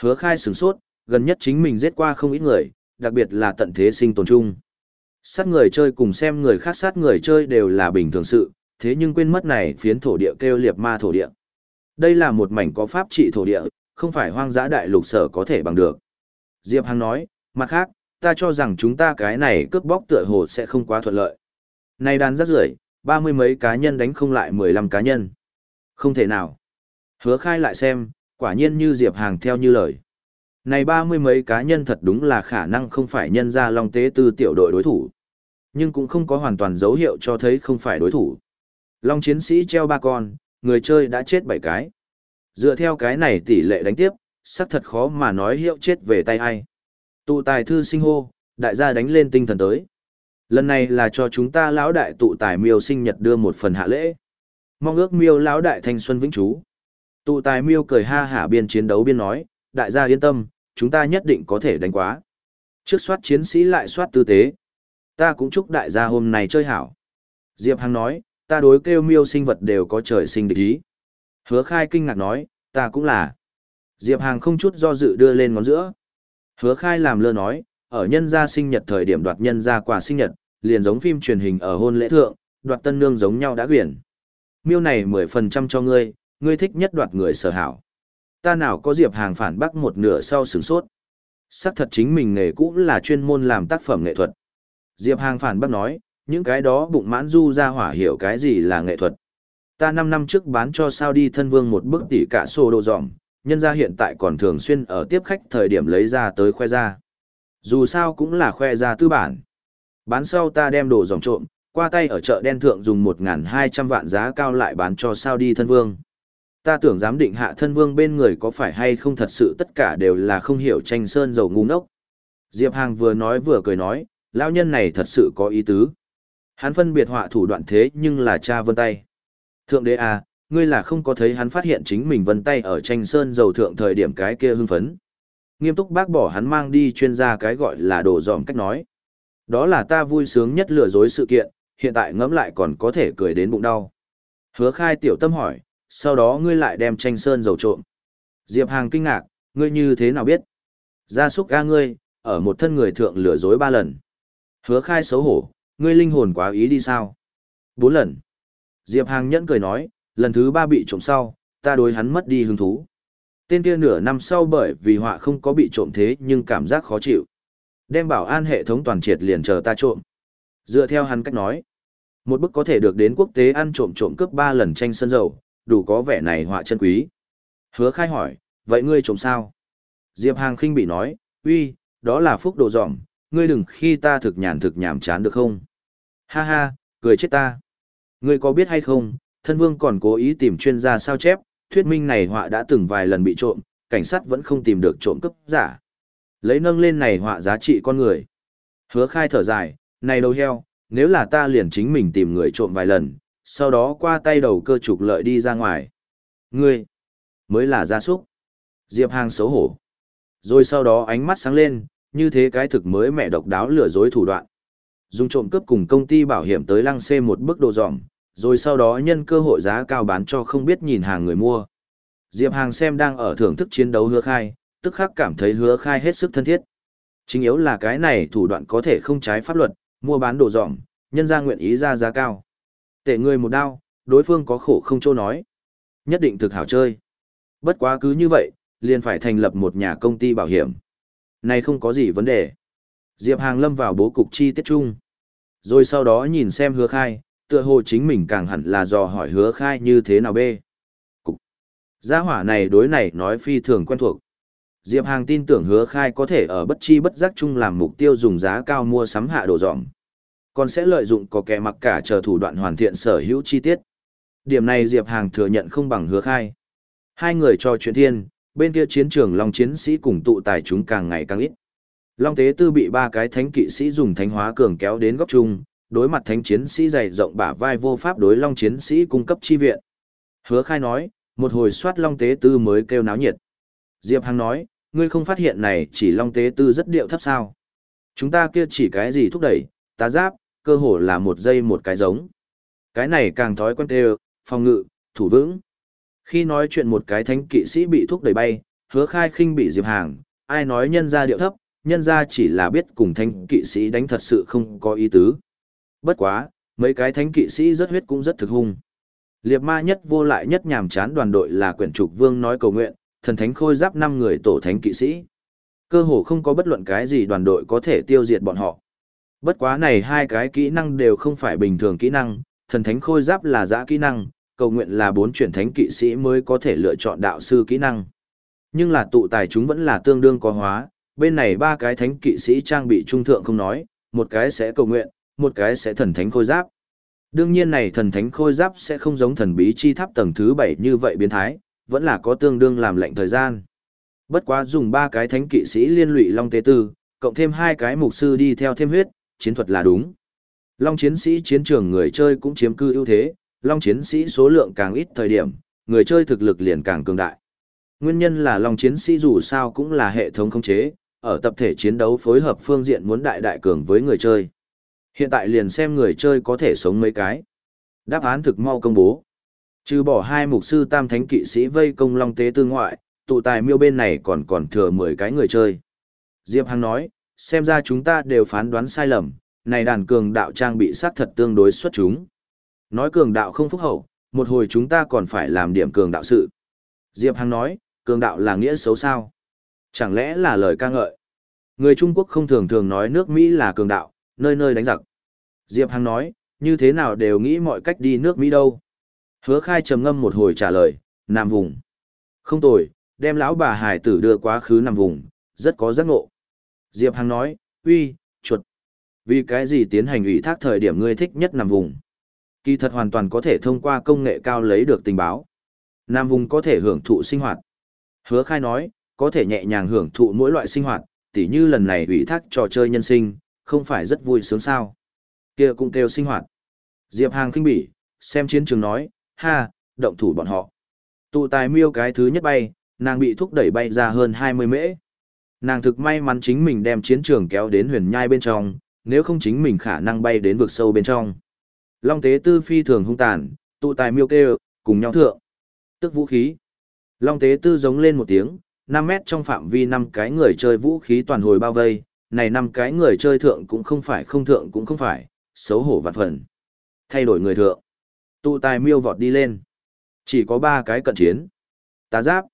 hứa khai sửng sốt, gần nhất chính mình giết qua không ít người, đặc biệt là tận thế sinh tồn chung. Sát người chơi cùng xem người khác sát người chơi đều là bình thường sự, thế nhưng quên mất này phiến thổ địa kêu liệp ma thổ địa. Đây là một mảnh có pháp trị thổ địa, không phải hoang dã đại lục sở có thể bằng được. Diệp Hằng nói, mặt khác, ta cho rằng chúng ta cái này cướp bóc tựa hồ sẽ không quá thuận lợi. Này đàn rất rưởi, ba mươi mấy cá nhân đánh không lại mười lăm cá nhân. Không thể nào. Hứa khai lại xem, quả nhiên như Diệp Hàng theo như lời. Này ba mươi mấy cá nhân thật đúng là khả năng không phải nhân ra long tế tư tiểu đội đối thủ. Nhưng cũng không có hoàn toàn dấu hiệu cho thấy không phải đối thủ. Long chiến sĩ treo ba con, người chơi đã chết bảy cái. Dựa theo cái này tỷ lệ đánh tiếp, sắc thật khó mà nói hiệu chết về tay ai. Tụ tài thư sinh hô, đại gia đánh lên tinh thần tới. Lần này là cho chúng ta lão đại tụ tài miêu sinh nhật đưa một phần hạ lễ. Mong ước miêu lão đại thanh xuân vĩnh chú. Tụ tài miêu cười ha hả biên chiến đấu biên nói, đại gia yên tâm, chúng ta nhất định có thể đánh quá. Trước soát chiến sĩ lại soát tư tế. Ta cũng chúc đại gia hôm nay chơi hảo. Diệp Hằng nói, ta đối kêu miêu sinh vật đều có trời sinh địch ý. Hứa khai kinh ngạc nói, ta cũng là. Diệp Hàng không chút do dự đưa lên ngón giữa. Hứa khai làm lơ nói, ở nhân gia sinh nhật thời điểm đoạt nhân gia quà sinh nhật, liền giống phim truyền hình ở hôn lễ thượng, đoạt tân nương giống nhau đã quyển. Miêu này 10% cho ngươi, ngươi thích nhất đoạt người sở hảo. Ta nào có Diệp Hàng phản bác một nửa sau sửng sốt. Sắc thật chính mình nghề cũ là chuyên môn làm tác phẩm nghệ thuật. Diệp Hàng phản bác nói, những cái đó bụng mãn du ra hỏa hiểu cái gì là nghệ thuật. Ta 5 năm trước bán cho sao đi thân vương một bức tỷ cả sổ đồ dòng, nhân gia hiện tại còn thường xuyên ở tiếp khách thời điểm lấy ra tới khoe ra. Dù sao cũng là khoe ra tư bản. Bán sau ta đem đồ dòng trộm, qua tay ở chợ đen thượng dùng 1.200 vạn giá cao lại bán cho sao đi thân vương. Ta tưởng giám định hạ thân vương bên người có phải hay không thật sự tất cả đều là không hiểu tranh sơn dầu ngu ngốc. Diệp Hàng vừa nói vừa cười nói, lão nhân này thật sự có ý tứ. Hắn phân biệt họa thủ đoạn thế nhưng là cha vân tay. Thượng đế à, ngươi là không có thấy hắn phát hiện chính mình vân tay ở tranh sơn dầu thượng thời điểm cái kia hưng phấn. Nghiêm túc bác bỏ hắn mang đi chuyên gia cái gọi là đồ dòm cách nói. Đó là ta vui sướng nhất lừa dối sự kiện, hiện tại ngẫm lại còn có thể cười đến bụng đau. Hứa khai tiểu tâm hỏi, sau đó ngươi lại đem tranh sơn dầu trộm. Diệp Hàng kinh ngạc, ngươi như thế nào biết? Gia súc ca ngươi, ở một thân người thượng lừa dối ba lần. Hứa khai xấu hổ, ngươi linh hồn quá ý đi sao? Bốn lần. Diệp Hàng nhẫn cười nói, lần thứ ba bị trộm sau, ta đối hắn mất đi hứng thú. Tên kia nửa năm sau bởi vì họa không có bị trộm thế nhưng cảm giác khó chịu. Đem bảo an hệ thống toàn triệt liền chờ ta trộm. Dựa theo hắn cách nói, một bức có thể được đến quốc tế ăn trộm trộm cướp ba lần tranh sân dầu, đủ có vẻ này họa chân quý. Hứa khai hỏi, vậy ngươi trộm sao? Diệp Hàng khinh bị nói, uy, đó là phúc đồ dỏm, ngươi đừng khi ta thực nhàn thực nhàm chán được không? Ha ha, cười chết ta. Ngươi có biết hay không, thân vương còn cố ý tìm chuyên gia sao chép, thuyết minh này họa đã từng vài lần bị trộm, cảnh sát vẫn không tìm được trộm cướp giả. Lấy nâng lên này họa giá trị con người. Hứa khai thở dài, này đầu heo, nếu là ta liền chính mình tìm người trộm vài lần, sau đó qua tay đầu cơ trục lợi đi ra ngoài. Ngươi, mới là gia súc. Diệp Hàng xấu hổ. Rồi sau đó ánh mắt sáng lên, như thế cái thực mới mẹ độc đáo lừa dối thủ đoạn. dùng trộm cướp cùng công ty bảo hiểm tới lăng xê một bước độ dòm, rồi sau đó nhân cơ hội giá cao bán cho không biết nhìn hàng người mua. Diệp Hàng xem đang ở thưởng thức chiến đấu hứa khai, tức khắc cảm thấy hứa khai hết sức thân thiết. Chính yếu là cái này thủ đoạn có thể không trái pháp luật, mua bán đồ dòm, nhân ra nguyện ý ra giá cao. Tệ người một đao, đối phương có khổ không chỗ nói. Nhất định thực hảo chơi. Bất quá cứ như vậy, liền phải thành lập một nhà công ty bảo hiểm. Này không có gì vấn đề. Diệp Hàng lâm vào bố cục chi tiết chung. Rồi sau đó nhìn xem hứa khai, tựa hồ chính mình càng hẳn là dò hỏi hứa khai như thế nào bê. Cục. Gia hỏa này đối này nói phi thường quen thuộc. Diệp Hàng tin tưởng hứa khai có thể ở bất chi bất giác chung làm mục tiêu dùng giá cao mua sắm hạ đồ dọn. Còn sẽ lợi dụng có kẻ mặc cả chờ thủ đoạn hoàn thiện sở hữu chi tiết. Điểm này Diệp Hàng thừa nhận không bằng hứa khai. Hai người cho chuyện thiên, bên kia chiến trường Long chiến sĩ cùng tụ tài chúng càng ngày càng ít. Long tế tư bị ba cái thánh kỵ sĩ dùng thánh hóa cường kéo đến góc chung, đối mặt thánh chiến sĩ dày rộng bả vai vô pháp đối Long chiến sĩ cung cấp chi viện. Hứa khai nói, một hồi soát Long tế tư mới kêu náo nhiệt. Diệp Hằng nói, ngươi không phát hiện này chỉ Long tế tư rất điệu thấp sao. Chúng ta kia chỉ cái gì thúc đẩy, tá giáp, cơ hồ là một giây một cái giống. Cái này càng thói quen đều, phòng ngự, thủ vững. Khi nói chuyện một cái thánh kỵ sĩ bị thúc đẩy bay, hứa khai khinh bị Diệp Hàng, ai nói nhân ra điệu thấp, nhân ra chỉ là biết cùng thánh kỵ sĩ đánh thật sự không có ý tứ. Bất quá, mấy cái thánh kỵ sĩ rất huyết cũng rất thực hung. Liệp ma nhất vô lại nhất nhàm chán đoàn đội là quyển trục vương nói cầu nguyện, thần thánh khôi giáp 5 người tổ thánh kỵ sĩ. Cơ hồ không có bất luận cái gì đoàn đội có thể tiêu diệt bọn họ. Bất quá này hai cái kỹ năng đều không phải bình thường kỹ năng, thần thánh khôi giáp là giã kỹ năng, cầu nguyện là bốn chuyển thánh kỵ sĩ mới có thể lựa chọn đạo sư kỹ năng. Nhưng là tụ tài chúng vẫn là tương đương có hóa, bên này ba cái thánh kỵ sĩ trang bị trung thượng không nói, một cái sẽ cầu nguyện, một cái sẽ thần thánh khôi giáp. Đương nhiên này thần thánh khôi giáp sẽ không giống thần bí chi tháp tầng thứ 7 như vậy biến thái, vẫn là có tương đương làm lệnh thời gian. Bất quá dùng ba cái thánh kỵ sĩ liên lụy Long Tế Tư, cộng thêm hai cái mục sư đi theo thêm huyết, chiến thuật là đúng. Long chiến sĩ chiến trường người chơi cũng chiếm cư ưu thế, Long chiến sĩ số lượng càng ít thời điểm, người chơi thực lực liền càng cường đại. Nguyên nhân là Long chiến sĩ dù sao cũng là hệ thống khống chế, ở tập thể chiến đấu phối hợp phương diện muốn đại đại cường với người chơi. Hiện tại liền xem người chơi có thể sống mấy cái. Đáp án thực mau công bố. Trừ bỏ hai mục sư tam thánh kỵ sĩ vây công long tế tư ngoại, tụ tài miêu bên này còn còn thừa 10 cái người chơi. Diệp Hằng nói, xem ra chúng ta đều phán đoán sai lầm, này đàn cường đạo trang bị sát thật tương đối xuất chúng. Nói cường đạo không phúc hậu, một hồi chúng ta còn phải làm điểm cường đạo sự. Diệp Hằng nói, cường đạo là nghĩa xấu sao? Chẳng lẽ là lời ca ngợi? Người Trung Quốc không thường thường nói nước Mỹ là cường đạo, nơi nơi đánh giặc. Diệp Hằng nói, như thế nào đều nghĩ mọi cách đi nước Mỹ đâu. Hứa khai trầm ngâm một hồi trả lời, Nam vùng. Không tồi, đem lão bà hải tử đưa quá khứ Nam vùng, rất có giác ngộ. Diệp Hằng nói, uy, chuột. Vì cái gì tiến hành ủy thác thời điểm ngươi thích nhất Nam vùng? Kỳ thật hoàn toàn có thể thông qua công nghệ cao lấy được tình báo. Nam vùng có thể hưởng thụ sinh hoạt. Hứa khai nói, có thể nhẹ nhàng hưởng thụ mỗi loại sinh hoạt, tỉ như lần này ủy thác trò chơi nhân sinh, không phải rất vui sướng sao. kia cũng kêu sinh hoạt. Diệp Hàng kinh bỉ, xem chiến trường nói, ha, động thủ bọn họ. Tụ tài miêu cái thứ nhất bay, nàng bị thúc đẩy bay ra hơn 20 mễ. Nàng thực may mắn chính mình đem chiến trường kéo đến huyền nhai bên trong, nếu không chính mình khả năng bay đến vực sâu bên trong. Long tế tư phi thường hung tàn, tụ tài miêu kêu, cùng nhau thượng. Tức vũ khí. Long tế tư giống lên một tiếng, 5 mét trong phạm vi năm cái người chơi vũ khí toàn hồi bao vây, này năm cái người chơi thượng cũng không phải không thượng cũng không phải, xấu hổ vạn phần. Thay đổi người thượng. Tụ tài miêu vọt đi lên. Chỉ có ba cái cận chiến. Tá giáp.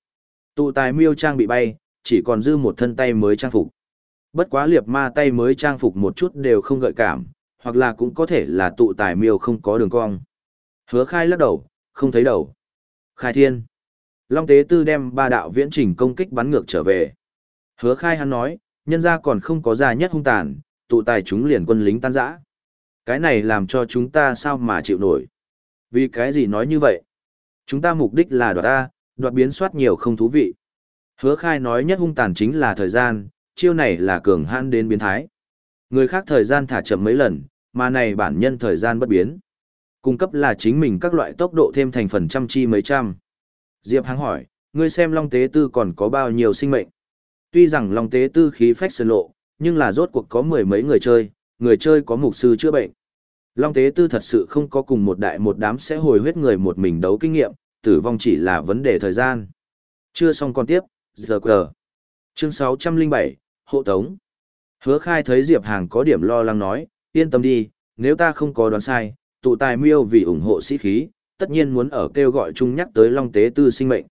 Tụ tài miêu trang bị bay, chỉ còn dư một thân tay mới trang phục. Bất quá liệp ma tay mới trang phục một chút đều không gợi cảm, hoặc là cũng có thể là tụ tài miêu không có đường cong. Hứa khai lắc đầu, không thấy đầu. Khai thiên. Long tế tư đem ba đạo viễn trình công kích bắn ngược trở về. Hứa khai hắn nói, nhân ra còn không có ra nhất hung tàn, tụ tài chúng liền quân lính tan rã. Cái này làm cho chúng ta sao mà chịu nổi. Vì cái gì nói như vậy? Chúng ta mục đích là đoạt ta, đoạt biến soát nhiều không thú vị. Hứa khai nói nhất hung tàn chính là thời gian, chiêu này là cường hãn đến biến thái. Người khác thời gian thả chậm mấy lần, mà này bản nhân thời gian bất biến. Cung cấp là chính mình các loại tốc độ thêm thành phần trăm chi mấy trăm. Diệp Hằng hỏi, ngươi xem Long Tế Tư còn có bao nhiêu sinh mệnh? Tuy rằng Long Tế Tư khí phách sơn lộ, nhưng là rốt cuộc có mười mấy người chơi, người chơi có mục sư chữa bệnh. Long Tế Tư thật sự không có cùng một đại một đám sẽ hồi huyết người một mình đấu kinh nghiệm, tử vong chỉ là vấn đề thời gian. Chưa xong còn tiếp, giờ cờ. Chương 607, Hộ Tống. Hứa khai thấy Diệp Hàng có điểm lo lắng nói, yên tâm đi, nếu ta không có đoán sai, tụ tài miêu vì ủng hộ sĩ khí, tất nhiên muốn ở kêu gọi chung nhắc tới Long Tế Tư sinh mệnh.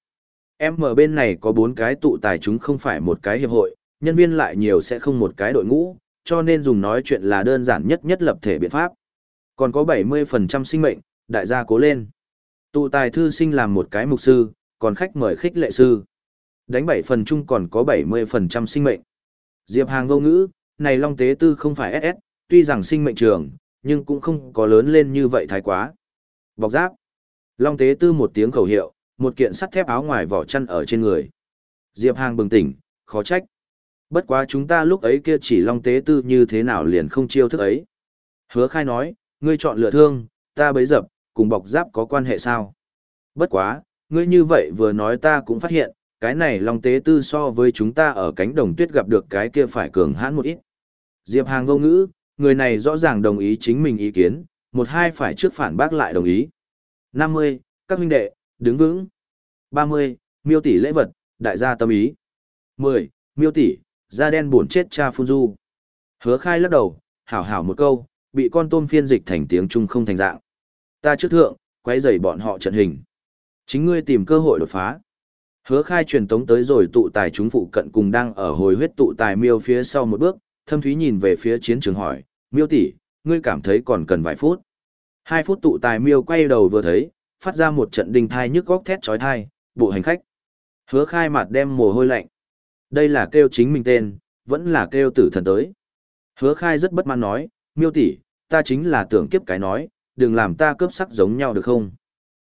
Em ở bên này có bốn cái tụ tài chúng không phải một cái hiệp hội, nhân viên lại nhiều sẽ không một cái đội ngũ, cho nên dùng nói chuyện là đơn giản nhất nhất lập thể biện pháp. Còn có 70% sinh mệnh, đại gia cố lên. Tụ tài thư sinh làm một cái mục sư, còn khách mời khích lệ sư. Đánh 7 phần chung còn có 70% sinh mệnh. Diệp Hàng vô ngữ, này Long Tế Tư không phải SS, tuy rằng sinh mệnh trường, nhưng cũng không có lớn lên như vậy thái quá. Bọc giáp. Long Tế Tư một tiếng khẩu hiệu, một kiện sắt thép áo ngoài vỏ chăn ở trên người. Diệp Hàng bừng tỉnh, khó trách. Bất quá chúng ta lúc ấy kia chỉ Long Tế Tư như thế nào liền không chiêu thức ấy. Hứa khai nói, ngươi chọn lựa thương, ta bấy dập, cùng bọc giáp có quan hệ sao? Bất quá, ngươi như vậy vừa nói ta cũng phát hiện, cái này Long Tế Tư so với chúng ta ở cánh đồng tuyết gặp được cái kia phải cường hãn một ít. Diệp Hàng vô ngữ, người này rõ ràng đồng ý chính mình ý kiến, một hai phải trước phản bác lại đồng ý. 50, các huynh đệ, đứng vững. 30, miêu tỷ lễ vật, đại gia tâm ý. 10, miêu tỷ, da đen buồn chết cha phun du. Hứa khai lắc đầu, hảo hảo một câu, bị con tôm phiên dịch thành tiếng Trung không thành dạng. Ta trước thượng, quay dày bọn họ trận hình. Chính ngươi tìm cơ hội đột phá. Hứa khai truyền tống tới rồi tụ tài chúng phụ cận cùng đang ở hồi huyết tụ tài miêu phía sau một bước, thâm thúy nhìn về phía chiến trường hỏi, miêu tỷ, ngươi cảm thấy còn cần vài phút. Hai phút tụ tài miêu quay đầu vừa thấy, phát ra một trận đình thai nhức góc thét trói thai, bộ hành khách. Hứa khai mặt đem mồ hôi lạnh. Đây là kêu chính mình tên, vẫn là kêu tử thần tới. Hứa khai rất bất mãn nói, miêu tỷ, ta chính là tưởng kiếp cái nói, đừng làm ta cướp sắc giống nhau được không?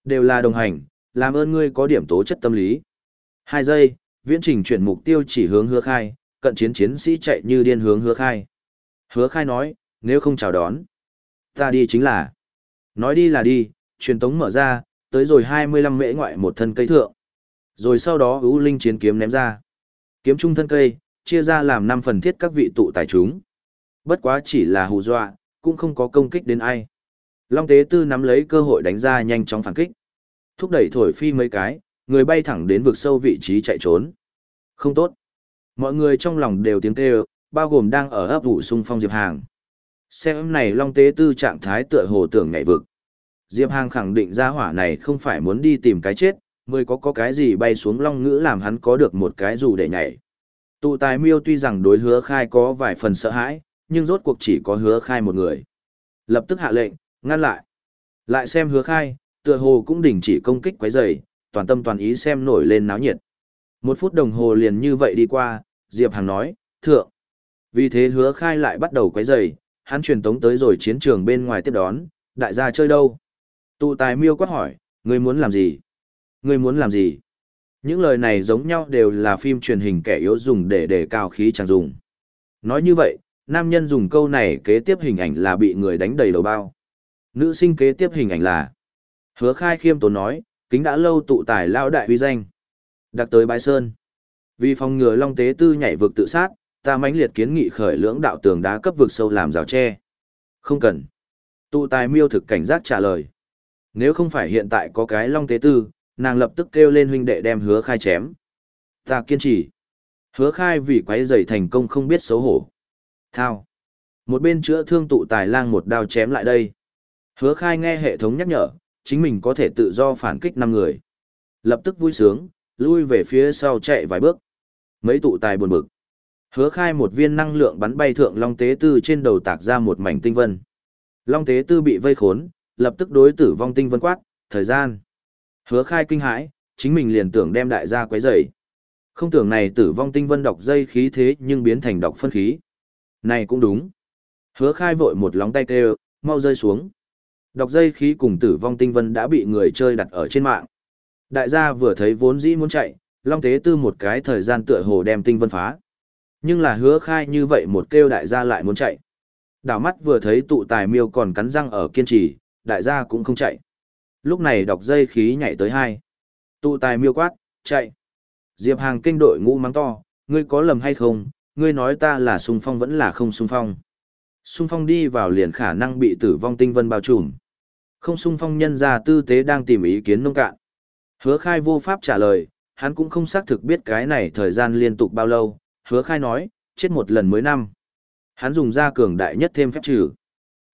Đều là đồng hành, làm ơn ngươi có điểm tố chất tâm lý. Hai giây, viễn trình chuyển mục tiêu chỉ hướng hứa khai, cận chiến chiến sĩ chạy như điên hướng hứa khai. Hứa khai nói, nếu không chào đón, ta đi chính là. Nói đi là đi, truyền tống mở ra, tới rồi 25 mễ ngoại một thân cây thượng. Rồi sau đó u linh chiến kiếm ném ra. Kiếm trung thân cây, chia ra làm 5 phần thiết các vị tụ tài chúng. Bất quá chỉ là hù dọa, cũng không có công kích đến ai. Long tế tư nắm lấy cơ hội đánh ra nhanh chóng phản kích. Thúc đẩy thổi phi mấy cái, người bay thẳng đến vực sâu vị trí chạy trốn. Không tốt. Mọi người trong lòng đều tiếng kêu, bao gồm đang ở ấp vụ xung phong Diệp Hàng. Xem này Long tế tư trạng thái tựa hồ tưởng nhảy vực. Diệp Hàng khẳng định ra hỏa này không phải muốn đi tìm cái chết, mới có có cái gì bay xuống long ngữ làm hắn có được một cái dù để nhảy. Tụ tài miêu tuy rằng đối hứa khai có vài phần sợ hãi, nhưng rốt cuộc chỉ có hứa khai một người. Lập tức hạ lệnh, ngăn lại. Lại xem hứa khai, tựa hồ cũng đình chỉ công kích quấy rầy, toàn tâm toàn ý xem nổi lên náo nhiệt. Một phút đồng hồ liền như vậy đi qua, Diệp Hàng nói, thượng. Vì thế hứa khai lại bắt đầu quấy rầy, hắn truyền tống tới rồi chiến trường bên ngoài tiếp đón, đại gia chơi đâu. Tụ tài miêu quát hỏi, ngươi muốn làm gì? Ngươi muốn làm gì? Những lời này giống nhau đều là phim truyền hình kẻ yếu dùng để để cao khí chẳng dùng. Nói như vậy, nam nhân dùng câu này kế tiếp hình ảnh là bị người đánh đầy đầu bao. Nữ sinh kế tiếp hình ảnh là Hứa khai khiêm tốn nói, kính đã lâu tụ tài lao đại uy danh. Đặc tới bái sơn. Vì phòng ngừa long tế tư nhảy vực tự sát, ta mãnh liệt kiến nghị khởi lưỡng đạo tường đá cấp vực sâu làm rào tre. Không cần. Tụ tài miêu thực cảnh giác trả lời. Nếu không phải hiện tại có cái long tế tư, nàng lập tức kêu lên huynh đệ đem hứa khai chém. Ta kiên trì. Hứa khai vì quấy giày thành công không biết xấu hổ. Thao. Một bên chữa thương tụ tài lang một đao chém lại đây. Hứa khai nghe hệ thống nhắc nhở, chính mình có thể tự do phản kích năm người. Lập tức vui sướng, lui về phía sau chạy vài bước. Mấy tụ tài buồn bực. Hứa khai một viên năng lượng bắn bay thượng Long Tế Tư trên đầu tạc ra một mảnh tinh vân. Long Tế Tư bị vây khốn, lập tức đối tử vong tinh vân quát, thời gian. Hứa khai kinh hãi, chính mình liền tưởng đem đại gia quấy rầy. Không tưởng này tử vong tinh vân đọc dây khí thế nhưng biến thành đọc phân khí. Này cũng đúng. Hứa khai vội một lóng tay kêu, mau rơi xuống. Đọc dây khí cùng tử vong tinh vân đã bị người chơi đặt ở trên mạng. Đại gia vừa thấy vốn dĩ muốn chạy, Long Tế Tư một cái thời gian tựa hồ đem tinh vân phá. Nhưng là hứa khai như vậy một kêu đại gia lại muốn chạy. Đảo mắt vừa thấy tụ tài miêu còn cắn răng ở kiên trì, đại gia cũng không chạy. Lúc này đọc dây khí nhảy tới hai. Tụ tài miêu quát, chạy. Diệp Hàng kinh đội ngũ mắng to, ngươi có lầm hay không, ngươi nói ta là sung phong vẫn là không sung phong. Xung phong đi vào liền khả năng bị tử vong tinh vân bao trùm. Không xung phong nhân ra tư tế đang tìm ý kiến nông cạn. Hứa khai vô pháp trả lời, hắn cũng không xác thực biết cái này thời gian liên tục bao lâu. Hứa khai nói, chết một lần mới năm. Hắn dùng ra cường đại nhất thêm phép trừ.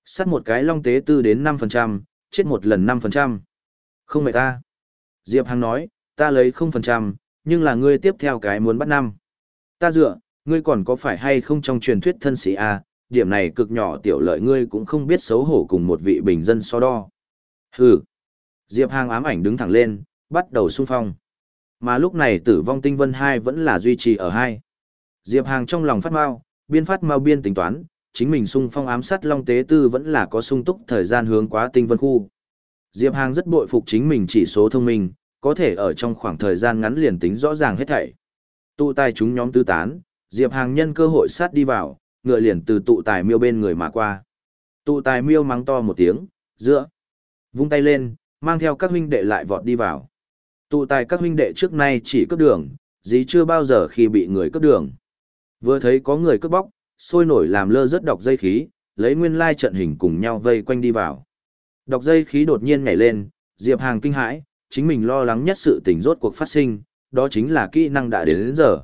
Sắt một cái long tế tư đến 5%, chết một lần 5%. Không mệt ta. Diệp Hằng nói, ta lấy 0%, nhưng là ngươi tiếp theo cái muốn bắt năm. Ta dựa, ngươi còn có phải hay không trong truyền thuyết thân sĩ à, điểm này cực nhỏ tiểu lợi ngươi cũng không biết xấu hổ cùng một vị bình dân so đo. Hừ. Diệp Hàng ám ảnh đứng thẳng lên, bắt đầu xung phong. Mà lúc này tử vong tinh vân 2 vẫn là duy trì ở 2. Diệp Hàng trong lòng phát mau, biên phát mau biên tính toán, chính mình sung phong ám sát Long Tế Tư vẫn là có sung túc thời gian hướng quá tinh vân khu. Diệp Hàng rất bội phục chính mình chỉ số thông minh, có thể ở trong khoảng thời gian ngắn liền tính rõ ràng hết thảy. Tụ tài chúng nhóm tư tán, Diệp Hàng nhân cơ hội sát đi vào, ngựa liền từ tụ tài miêu bên người mà qua. Tụ tài miêu mắng to một tiếng, giữa. Vung tay lên, mang theo các huynh đệ lại vọt đi vào. Tụ tài các huynh đệ trước nay chỉ cướp đường, gì chưa bao giờ khi bị người cướp đường. Vừa thấy có người cướp bóc, sôi nổi làm lơ rất đọc dây khí, lấy nguyên lai trận hình cùng nhau vây quanh đi vào. Đọc dây khí đột nhiên nhảy lên, Diệp Hàng kinh hãi, chính mình lo lắng nhất sự tình rốt cuộc phát sinh, đó chính là kỹ năng đã đến, đến giờ.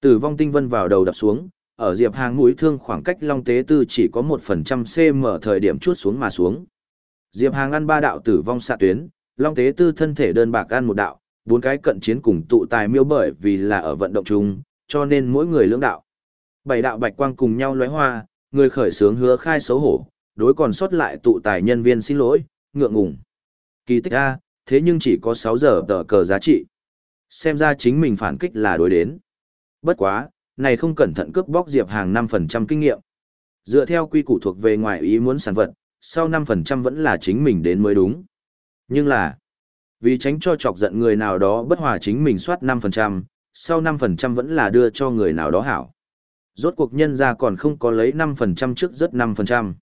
Tử vong tinh vân vào đầu đập xuống, ở Diệp Hàng mũi thương khoảng cách Long Tế Tư chỉ có 1% cm thời điểm chuốt xuống mà xuống. Diệp Hàng ăn ba đạo tử vong xạ tuyến, Long Tế Tư thân thể đơn bạc ăn một đạo, bốn cái cận chiến cùng tụ tài miêu bởi vì là ở vận động chung, cho nên mỗi người lưỡng đạo. Bảy đạo bạch quang cùng nhau lóe hoa, người khởi sướng hứa khai xấu hổ, đối còn sót lại tụ tài nhân viên xin lỗi, ngượng ngùng. Kỳ tích A, thế nhưng chỉ có 6 giờ tờ cờ giá trị. Xem ra chính mình phản kích là đối đến. Bất quá, này không cẩn thận cướp bóc Diệp Hàng 5% kinh nghiệm. Dựa theo quy củ thuộc về ngoài ý muốn sản vật, sau 5% vẫn là chính mình đến mới đúng. Nhưng là, vì tránh cho chọc giận người nào đó bất hòa chính mình soát 5%, sau 5% vẫn là đưa cho người nào đó hảo. Rốt cuộc nhân ra còn không có lấy 5% trước rất 5%.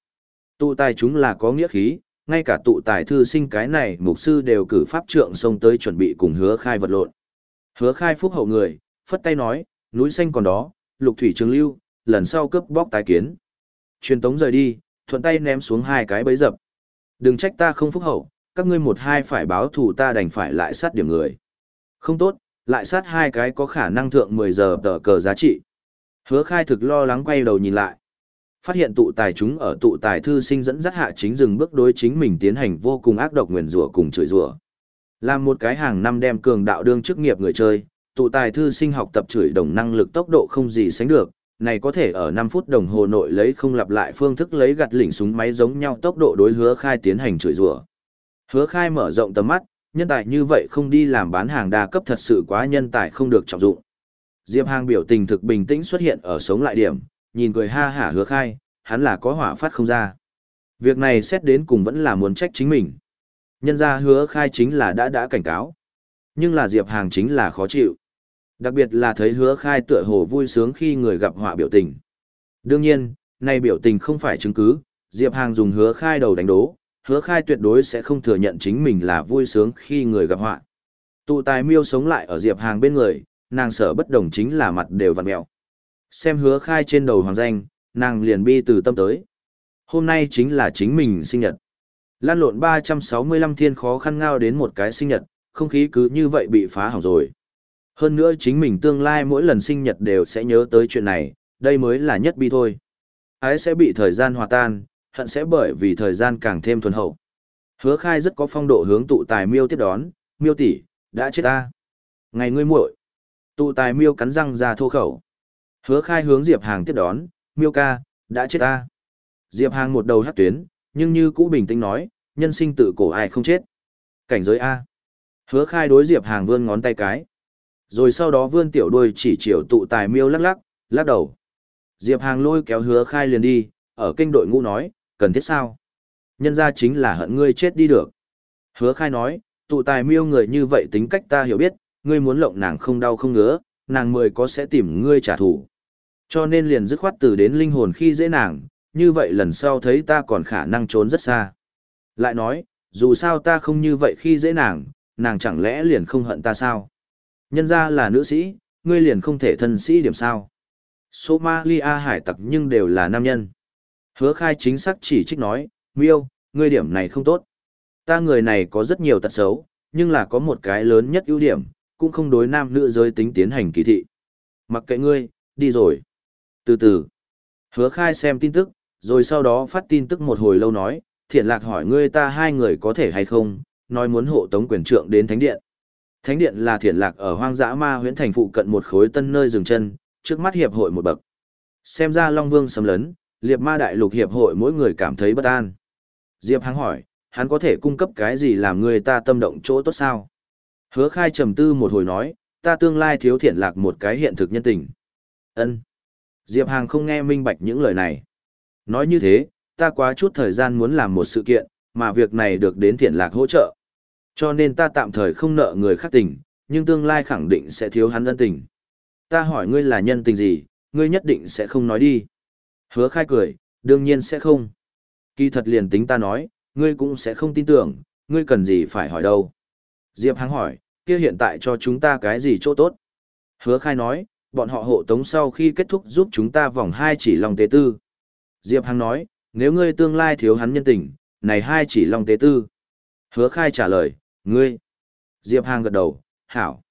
Tụ tài chúng là có nghĩa khí, ngay cả tụ tài thư sinh cái này mục sư đều cử pháp trượng xông tới chuẩn bị cùng hứa khai vật lộn. Hứa khai phúc hậu người, phất tay nói, núi xanh còn đó, lục thủy trường lưu, lần sau cướp bóc tái kiến. Truyền tống rời đi, thuận tay ném xuống hai cái bấy dập. Đừng trách ta không phúc hậu, các ngươi một hai phải báo thù ta đành phải lại sát điểm người. Không tốt, lại sát hai cái có khả năng thượng 10 giờ tờ cờ giá trị. Hứa khai thực lo lắng quay đầu nhìn lại. Phát hiện tụ tài chúng ở tụ tài thư sinh dẫn dắt hạ chính dừng bước đối chính mình tiến hành vô cùng ác độc nguyền rủa cùng chửi rủa. Làm một cái hàng năm đem cường đạo đương chức nghiệp người chơi, tụ tài thư sinh học tập chửi đồng năng lực tốc độ không gì sánh được, này có thể ở 5 phút đồng hồ nội lấy không lặp lại phương thức lấy gặt lỉnh súng máy giống nhau tốc độ đối hứa khai tiến hành chửi rủa. Hứa khai mở rộng tầm mắt, nhân tài như vậy không đi làm bán hàng đa cấp thật sự quá nhân tài không được trọng dụng. Diệp Hàng biểu tình thực bình tĩnh xuất hiện ở sống lại điểm, nhìn cười ha hả hứa khai, hắn là có hỏa phát không ra. Việc này xét đến cùng vẫn là muốn trách chính mình. Nhân ra hứa khai chính là đã đã cảnh cáo. Nhưng là Diệp Hàng chính là khó chịu. Đặc biệt là thấy hứa khai tựa hồ vui sướng khi người gặp họa biểu tình. Đương nhiên, này biểu tình không phải chứng cứ, Diệp Hàng dùng hứa khai đầu đánh đố, hứa khai tuyệt đối sẽ không thừa nhận chính mình là vui sướng khi người gặp họa. Tụ tài miêu sống lại ở Diệp Hàng bên người, nàng sở bất đồng chính là mặt đều vặn mẹo. Xem hứa khai trên đầu hoàng danh, nàng liền bi từ tâm tới. Hôm nay chính là chính mình sinh nhật. Lan lộn 365 thiên khó khăn ngao đến một cái sinh nhật, không khí cứ như vậy bị phá hỏng rồi. Hơn nữa chính mình tương lai mỗi lần sinh nhật đều sẽ nhớ tới chuyện này, đây mới là nhất bi thôi. Ái sẽ bị thời gian hòa tan, hận sẽ bởi vì thời gian càng thêm thuần hậu. Hứa khai rất có phong độ hướng tụ tài miêu tiếp đón, miêu tỷ đã chết ta. Ngày ngươi muội Tụ tài miêu cắn răng ra thô khẩu. Hứa khai hướng Diệp Hàng tiếp đón, miêu ca, đã chết ta. Diệp Hàng một đầu hát tuyến, nhưng như cũ bình tĩnh nói, nhân sinh tự cổ ai không chết. Cảnh giới A. Hứa khai đối Diệp Hàng vươn ngón tay cái. Rồi sau đó vươn tiểu đuôi chỉ chiều tụ tài miêu lắc lắc, lắc đầu. Diệp Hàng lôi kéo hứa khai liền đi, ở kênh đội ngũ nói, cần thiết sao? Nhân ra chính là hận ngươi chết đi được. Hứa khai nói, tụ tài miêu người như vậy tính cách ta hiểu biết, ngươi muốn lộng nàng không đau không ngứa, nàng mười có sẽ tìm ngươi trả thù. Cho nên liền dứt khoát từ đến linh hồn khi dễ nàng, như vậy lần sau thấy ta còn khả năng trốn rất xa. Lại nói, dù sao ta không như vậy khi dễ nàng, nàng chẳng lẽ liền không hận ta sao? Nhân ra là nữ sĩ, ngươi liền không thể thân sĩ điểm sao? Somalia hải tặc nhưng đều là nam nhân. Hứa khai chính xác chỉ trích nói, miêu, ngươi điểm này không tốt. Ta người này có rất nhiều tật xấu, nhưng là có một cái lớn nhất ưu điểm, cũng không đối nam nữ giới tính tiến hành kỳ thị. Mặc kệ ngươi, đi rồi. Từ từ. Hứa khai xem tin tức, rồi sau đó phát tin tức một hồi lâu nói, thiện lạc hỏi ngươi ta hai người có thể hay không, nói muốn hộ tống quyền trượng đến thánh điện. Thánh điện là thiện lạc ở hoang dã ma huyễn thành phụ cận một khối tân nơi dừng chân, trước mắt hiệp hội một bậc. Xem ra Long Vương sầm lấn, liệp ma đại lục hiệp hội mỗi người cảm thấy bất an. Diệp Hằng hỏi, hắn có thể cung cấp cái gì làm người ta tâm động chỗ tốt sao? Hứa khai trầm tư một hồi nói, ta tương lai thiếu thiện lạc một cái hiện thực nhân tình. ân Diệp Hàng không nghe minh bạch những lời này. Nói như thế, ta quá chút thời gian muốn làm một sự kiện, mà việc này được đến thiện lạc hỗ trợ. Cho nên ta tạm thời không nợ người khác tình, nhưng tương lai khẳng định sẽ thiếu hắn ân tình. Ta hỏi ngươi là nhân tình gì, ngươi nhất định sẽ không nói đi. Hứa khai cười, đương nhiên sẽ không. Kỳ thật liền tính ta nói, ngươi cũng sẽ không tin tưởng, ngươi cần gì phải hỏi đâu. Diệp Hằng hỏi, kia hiện tại cho chúng ta cái gì chỗ tốt? Hứa khai nói, bọn họ hộ tống sau khi kết thúc giúp chúng ta vòng hai chỉ lòng tế tư. Diệp Hằng nói, nếu ngươi tương lai thiếu hắn nhân tình, này hai chỉ lòng tế tư. Hứa khai trả lời, ngươi. Diệp Hằng gật đầu, hảo.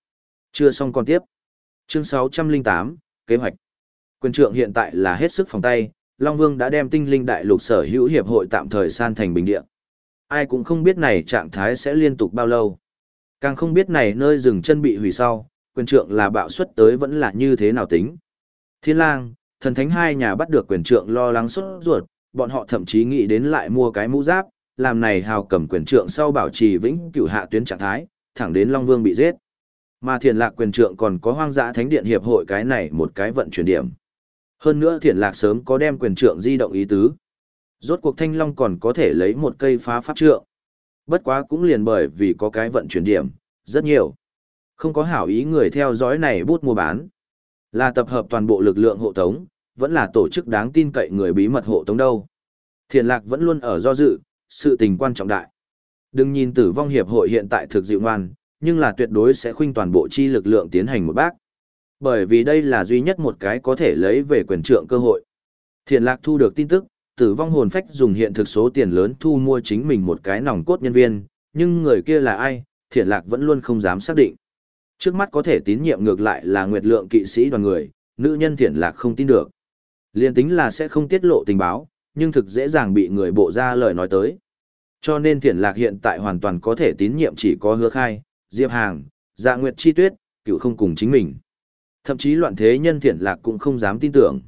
Chưa xong còn tiếp. Chương 608, kế hoạch. Quyền trượng hiện tại là hết sức phòng tay, Long Vương đã đem tinh linh đại lục sở hữu hiệp hội tạm thời san thành bình địa. Ai cũng không biết này trạng thái sẽ liên tục bao lâu. Càng không biết này nơi dừng chân bị hủy sau, quyền trượng là bạo suất tới vẫn là như thế nào tính. Thiên lang, thần thánh hai nhà bắt được quyền trượng lo lắng sốt ruột, bọn họ thậm chí nghĩ đến lại mua cái mũ giáp, làm này hào cầm quyền trượng sau bảo trì vĩnh cửu hạ tuyến trạng thái, thẳng đến Long Vương bị giết. Mà thiền lạc quyền trượng còn có hoang dã thánh điện hiệp hội cái này một cái vận chuyển điểm. Hơn nữa thiền lạc sớm có đem quyền trượng di động ý tứ. Rốt cuộc thanh long còn có thể lấy một cây phá pháp trượng. Bất quá cũng liền bởi vì có cái vận chuyển điểm, rất nhiều. Không có hảo ý người theo dõi này bút mua bán. Là tập hợp toàn bộ lực lượng hộ tống, vẫn là tổ chức đáng tin cậy người bí mật hộ tống đâu. Thiền lạc vẫn luôn ở do dự, sự tình quan trọng đại. Đừng nhìn tử vong hiệp hội hiện tại thực dịu ngoan, nhưng là tuyệt đối sẽ khuynh toàn bộ chi lực lượng tiến hành một bác. Bởi vì đây là duy nhất một cái có thể lấy về quyền trượng cơ hội. Thiền lạc thu được tin tức, tử vong hồn phách dùng hiện thực số tiền lớn thu mua chính mình một cái nòng cốt nhân viên, nhưng người kia là ai, Thiện lạc vẫn luôn không dám xác định. Trước mắt có thể tín nhiệm ngược lại là nguyệt lượng kỵ sĩ đoàn người, nữ nhân Thiện lạc không tin được. Liên tính là sẽ không tiết lộ tình báo, nhưng thực dễ dàng bị người bộ ra lời nói tới. Cho nên Thiện lạc hiện tại hoàn toàn có thể tín nhiệm chỉ có hứa khai, diệp hàng, dạ nguyệt chi tuyết, cựu không cùng chính mình. Thậm chí loạn thế nhân Thiện lạc cũng không dám tin tưởng.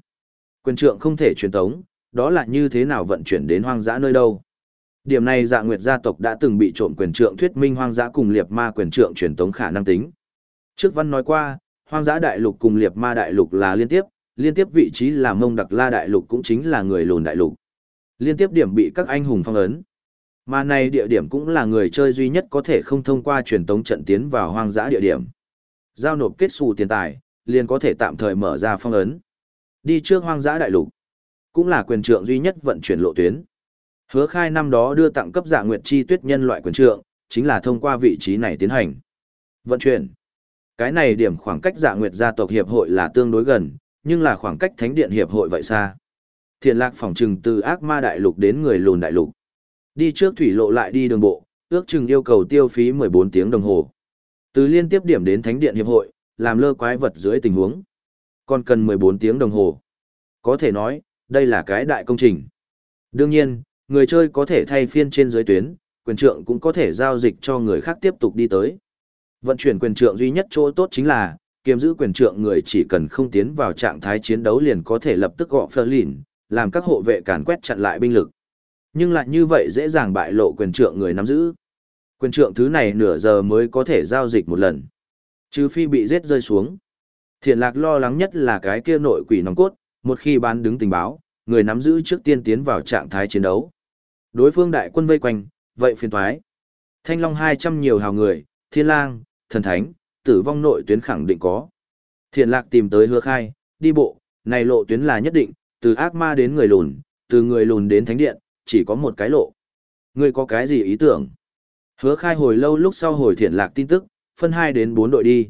Quyền trượng không thể truyền tống, đó là như thế nào vận chuyển đến hoang dã nơi đâu. Điểm này dạ nguyệt gia tộc đã từng bị trộm quyền trượng thuyết minh hoang dã cùng liệt ma quyền trượng truyền tống khả năng tính. Trước văn nói qua, hoang dã đại lục cùng liệt ma đại lục là liên tiếp, liên tiếp vị trí là mông đặc la đại lục cũng chính là người lùn đại lục. Liên tiếp điểm bị các anh hùng phong ấn. Mà này địa điểm cũng là người chơi duy nhất có thể không thông qua truyền tống trận tiến vào hoang dã địa điểm. Giao nộp kết xù tiền tài, liền có thể tạm thời mở ra phong ấn. Đi trước hoang dã đại lục cũng là quyền trượng duy nhất vận chuyển lộ tuyến. Hứa khai năm đó đưa tặng cấp dạ nguyệt chi tuyết nhân loại quyền trượng, chính là thông qua vị trí này tiến hành. Vận chuyển. Cái này điểm khoảng cách dạ nguyệt gia tộc hiệp hội là tương đối gần, nhưng là khoảng cách thánh điện hiệp hội vậy xa. Thiền lạc phòng trừng từ ác ma đại lục đến người lùn đại lục. Đi trước thủy lộ lại đi đường bộ, ước chừng yêu cầu tiêu phí 14 tiếng đồng hồ. Từ liên tiếp điểm đến thánh điện hiệp hội, làm lơ quái vật dưới tình huống. Còn cần 14 tiếng đồng hồ. Có thể nói, đây là cái đại công trình. Đương nhiên, người chơi có thể thay phiên trên dưới tuyến, quyền trượng cũng có thể giao dịch cho người khác tiếp tục đi tới. Vận chuyển quyền trượng duy nhất chỗ tốt chính là, kiềm giữ quyền trượng người chỉ cần không tiến vào trạng thái chiến đấu liền có thể lập tức gọ phơ lìn, làm các hộ vệ càn quét chặn lại binh lực. Nhưng lại như vậy dễ dàng bại lộ quyền trượng người nắm giữ. Quyền trượng thứ này nửa giờ mới có thể giao dịch một lần. Trừ phi bị giết rơi xuống. Thiện lạc lo lắng nhất là cái kia nội quỷ nòng cốt, một khi bán đứng tình báo, người nắm giữ trước tiên tiến vào trạng thái chiến đấu. Đối phương đại quân vây quanh, vậy phiền thoái. Thanh Long 200 nhiều hào người, thiên lang, thần thánh, tử vong nội tuyến khẳng định có. Thiền lạc tìm tới hứa khai, đi bộ, này lộ tuyến là nhất định, từ ác ma đến người lùn, từ người lùn đến thánh điện, chỉ có một cái lộ. Ngươi có cái gì ý tưởng? Hứa khai hồi lâu lúc sau hồi thiện lạc tin tức, phân 2 đến 4 đội đi.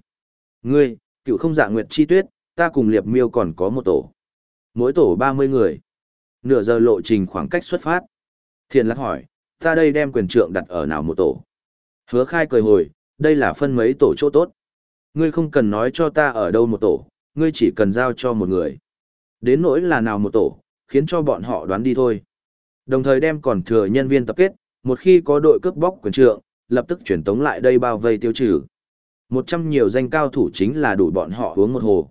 Ngươi, cựu không dạ nguyệt chi tuyết, ta cùng liệp miêu còn có một tổ mỗi tổ 30 người. Nửa giờ lộ trình khoảng cách xuất phát. Thiện lạc hỏi, ta đây đem quyền trượng đặt ở nào một tổ? Hứa khai cười hồi, đây là phân mấy tổ chỗ tốt. Ngươi không cần nói cho ta ở đâu một tổ, ngươi chỉ cần giao cho một người. Đến nỗi là nào một tổ, khiến cho bọn họ đoán đi thôi. Đồng thời đem còn thừa nhân viên tập kết, một khi có đội cướp bóc quyền trượng, lập tức chuyển tống lại đây bao vây tiêu trừ. Một trăm nhiều danh cao thủ chính là đủ bọn họ uống một hồ.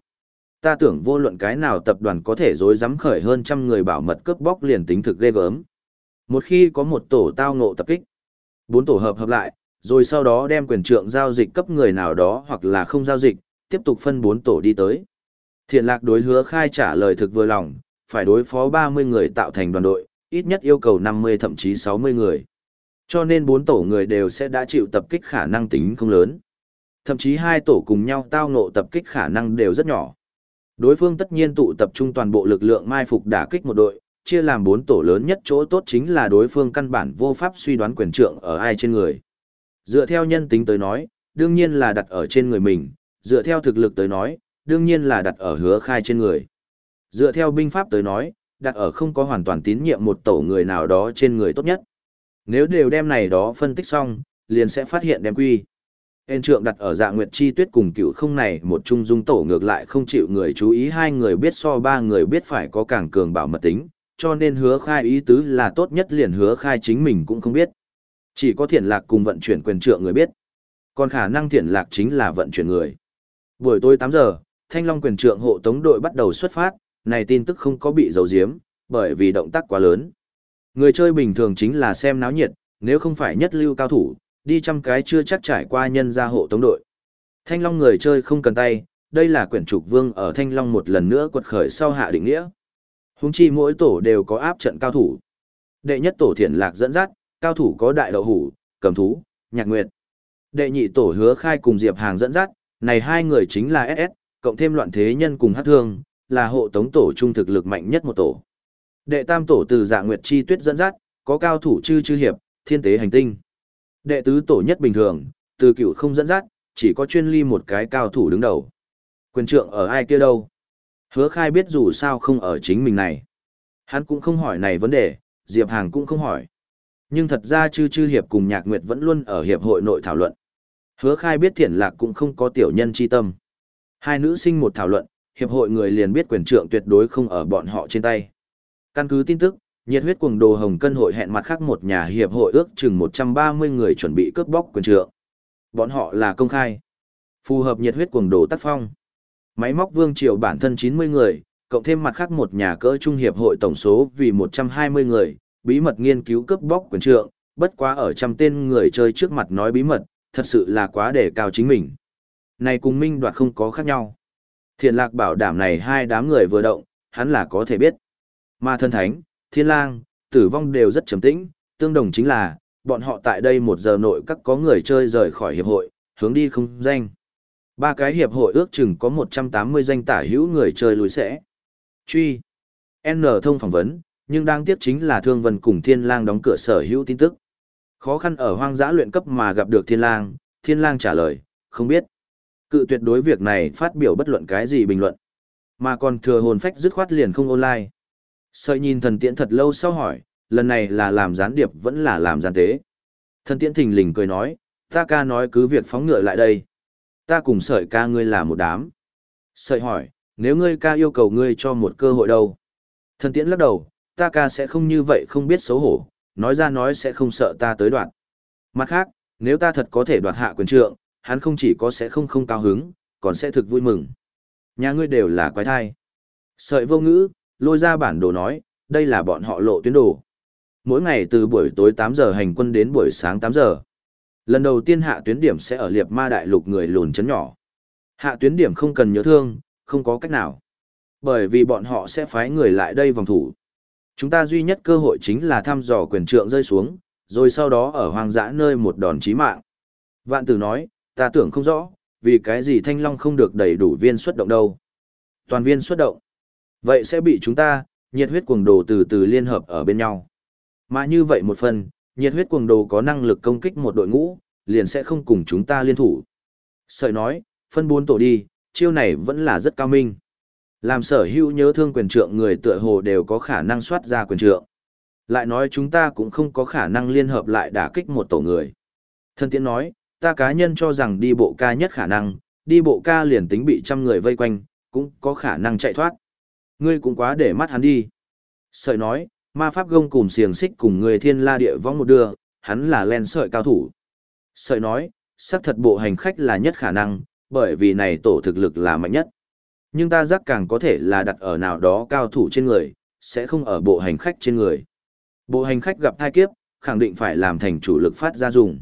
Ta tưởng vô luận cái nào tập đoàn có thể dối dám khởi hơn trăm người bảo mật cướp bóc liền tính thực ghê gớm. Một khi có một tổ tao ngộ tập kích, bốn tổ hợp hợp lại, rồi sau đó đem quyền trượng giao dịch cấp người nào đó hoặc là không giao dịch, tiếp tục phân bốn tổ đi tới. Thiện lạc đối hứa khai trả lời thực vừa lòng, phải đối phó 30 người tạo thành đoàn đội, ít nhất yêu cầu 50 thậm chí 60 người. Cho nên bốn tổ người đều sẽ đã chịu tập kích khả năng tính không lớn. Thậm chí hai tổ cùng nhau tao ngộ tập kích khả năng đều rất nhỏ. Đối phương tất nhiên tụ tập trung toàn bộ lực lượng mai phục đả kích một đội, chia làm bốn tổ lớn nhất chỗ tốt chính là đối phương căn bản vô pháp suy đoán quyền trượng ở ai trên người. Dựa theo nhân tính tới nói, đương nhiên là đặt ở trên người mình, dựa theo thực lực tới nói, đương nhiên là đặt ở hứa khai trên người. Dựa theo binh pháp tới nói, đặt ở không có hoàn toàn tín nhiệm một tổ người nào đó trên người tốt nhất. Nếu đều đem này đó phân tích xong, liền sẽ phát hiện đem quy. Hên trượng đặt ở dạ nguyệt chi tuyết cùng cựu không này một trung dung tổ ngược lại không chịu người chú ý hai người biết so ba người biết phải có càng cường bảo mật tính, cho nên hứa khai ý tứ là tốt nhất liền hứa khai chính mình cũng không biết. Chỉ có thiện lạc cùng vận chuyển quyền trượng người biết. Còn khả năng thiện lạc chính là vận chuyển người. Buổi tối 8 giờ, Thanh Long quyền trượng hộ tống đội bắt đầu xuất phát, này tin tức không có bị giấu giếm, bởi vì động tác quá lớn. Người chơi bình thường chính là xem náo nhiệt, nếu không phải nhất lưu cao thủ, đi trăm cái chưa chắc trải qua nhân gia hộ tống đội. Thanh Long người chơi không cần tay, đây là quyển trục vương ở Thanh Long một lần nữa quật khởi sau hạ định nghĩa. Hùng chi mỗi tổ đều có áp trận cao thủ. Đệ nhất tổ thiền lạc dẫn dắt, cao thủ có đại đậu hủ, cầm thú, nhạc nguyệt. Đệ nhị tổ hứa khai cùng Diệp Hàng dẫn dắt, này hai người chính là SS, cộng thêm loạn thế nhân cùng hát thương, là hộ tống tổ trung thực lực mạnh nhất một tổ. Đệ tam tổ từ dạ nguyệt chi tuyết dẫn dắt, có cao thủ chư chư hiệp, thiên tế hành tinh. Đệ tứ tổ nhất bình thường, từ cựu không dẫn dắt, chỉ có chuyên ly một cái cao thủ đứng đầu. Quyền trượng ở ai kia đâu? Hứa khai biết dù sao không ở chính mình này. Hắn cũng không hỏi này vấn đề, Diệp Hàng cũng không hỏi. Nhưng thật ra chư chư hiệp cùng nhạc nguyệt vẫn luôn ở hiệp hội nội thảo luận. Hứa khai biết thiện lạc cũng không có tiểu nhân chi tâm. Hai nữ sinh một thảo luận, hiệp hội người liền biết quyền trượng tuyệt đối không ở bọn họ trên tay. Căn cứ tin tức, nhiệt huyết cuồng đồ hồng cân hội hẹn mặt khác một nhà hiệp hội ước chừng 130 người chuẩn bị cướp bóc quyền trượng. Bọn họ là công khai. Phù hợp nhiệt huyết cuồng đồ tác phong. Máy móc vương triều bản thân 90 người, cộng thêm mặt khác một nhà cỡ trung hiệp hội tổng số vì 120 người, bí mật nghiên cứu cướp bóc quyền trượng, bất quá ở trăm tên người chơi trước mặt nói bí mật, thật sự là quá để cao chính mình. Này cùng minh đoạt không có khác nhau. Thiện lạc bảo đảm này hai đám người vừa động, hắn là có thể biết. Mà thân thánh, thiên lang, tử vong đều rất trầm tĩnh, tương đồng chính là, bọn họ tại đây một giờ nội các có người chơi rời khỏi hiệp hội, hướng đi không danh. Ba cái hiệp hội ước chừng có 180 danh tả hữu người chơi lùi sẽ. Truy. N thông phỏng vấn, nhưng đáng tiếc chính là Thương Vân cùng Thiên Lang đóng cửa sở hữu tin tức. Khó khăn ở hoang dã luyện cấp mà gặp được Thiên Lang, Thiên Lang trả lời, không biết. Cự tuyệt đối việc này phát biểu bất luận cái gì bình luận. Mà còn thừa hồn phách dứt khoát liền không online. Sợi nhìn thần tiễn thật lâu sau hỏi, lần này là làm gián điệp vẫn là làm gián tế. Thần tiễn thình lình cười nói, ta ca nói cứ việc phóng ngựa lại đây. Ta cùng sợi ca ngươi là một đám. Sợi hỏi, nếu ngươi ca yêu cầu ngươi cho một cơ hội đâu? Thần tiễn lắc đầu, ta ca sẽ không như vậy không biết xấu hổ, nói ra nói sẽ không sợ ta tới đoạn. Mặt khác, nếu ta thật có thể đoạt hạ quyền trượng, hắn không chỉ có sẽ không không cao hứng, còn sẽ thực vui mừng. Nhà ngươi đều là quái thai. Sợi vô ngữ, lôi ra bản đồ nói, đây là bọn họ lộ tuyến đồ. Mỗi ngày từ buổi tối 8 giờ hành quân đến buổi sáng 8 giờ. Lần đầu tiên hạ tuyến điểm sẽ ở liệp ma đại lục người lùn chấn nhỏ. Hạ tuyến điểm không cần nhớ thương, không có cách nào. Bởi vì bọn họ sẽ phái người lại đây vòng thủ. Chúng ta duy nhất cơ hội chính là thăm dò quyền trượng rơi xuống, rồi sau đó ở hoang dã nơi một đòn chí mạng. Vạn tử nói, ta tưởng không rõ, vì cái gì thanh long không được đầy đủ viên xuất động đâu. Toàn viên xuất động. Vậy sẽ bị chúng ta, nhiệt huyết cuồng đồ từ từ liên hợp ở bên nhau. Mà như vậy một phần, nhiệt huyết cuồng đồ có năng lực công kích một đội ngũ, liền sẽ không cùng chúng ta liên thủ. Sợi nói, phân bốn tổ đi, chiêu này vẫn là rất cao minh. Làm sở hữu nhớ thương quyền trượng người tựa hồ đều có khả năng soát ra quyền trượng. Lại nói chúng ta cũng không có khả năng liên hợp lại đả kích một tổ người. Thân tiễn nói, ta cá nhân cho rằng đi bộ ca nhất khả năng, đi bộ ca liền tính bị trăm người vây quanh, cũng có khả năng chạy thoát. Ngươi cũng quá để mắt hắn đi. Sợi nói, ma pháp gông cùng xiềng xích cùng người thiên la địa vong một đưa, hắn là len sợi cao thủ. Sợi nói, xác thật bộ hành khách là nhất khả năng, bởi vì này tổ thực lực là mạnh nhất. Nhưng ta giác càng có thể là đặt ở nào đó cao thủ trên người, sẽ không ở bộ hành khách trên người. Bộ hành khách gặp thai kiếp, khẳng định phải làm thành chủ lực phát ra dùng.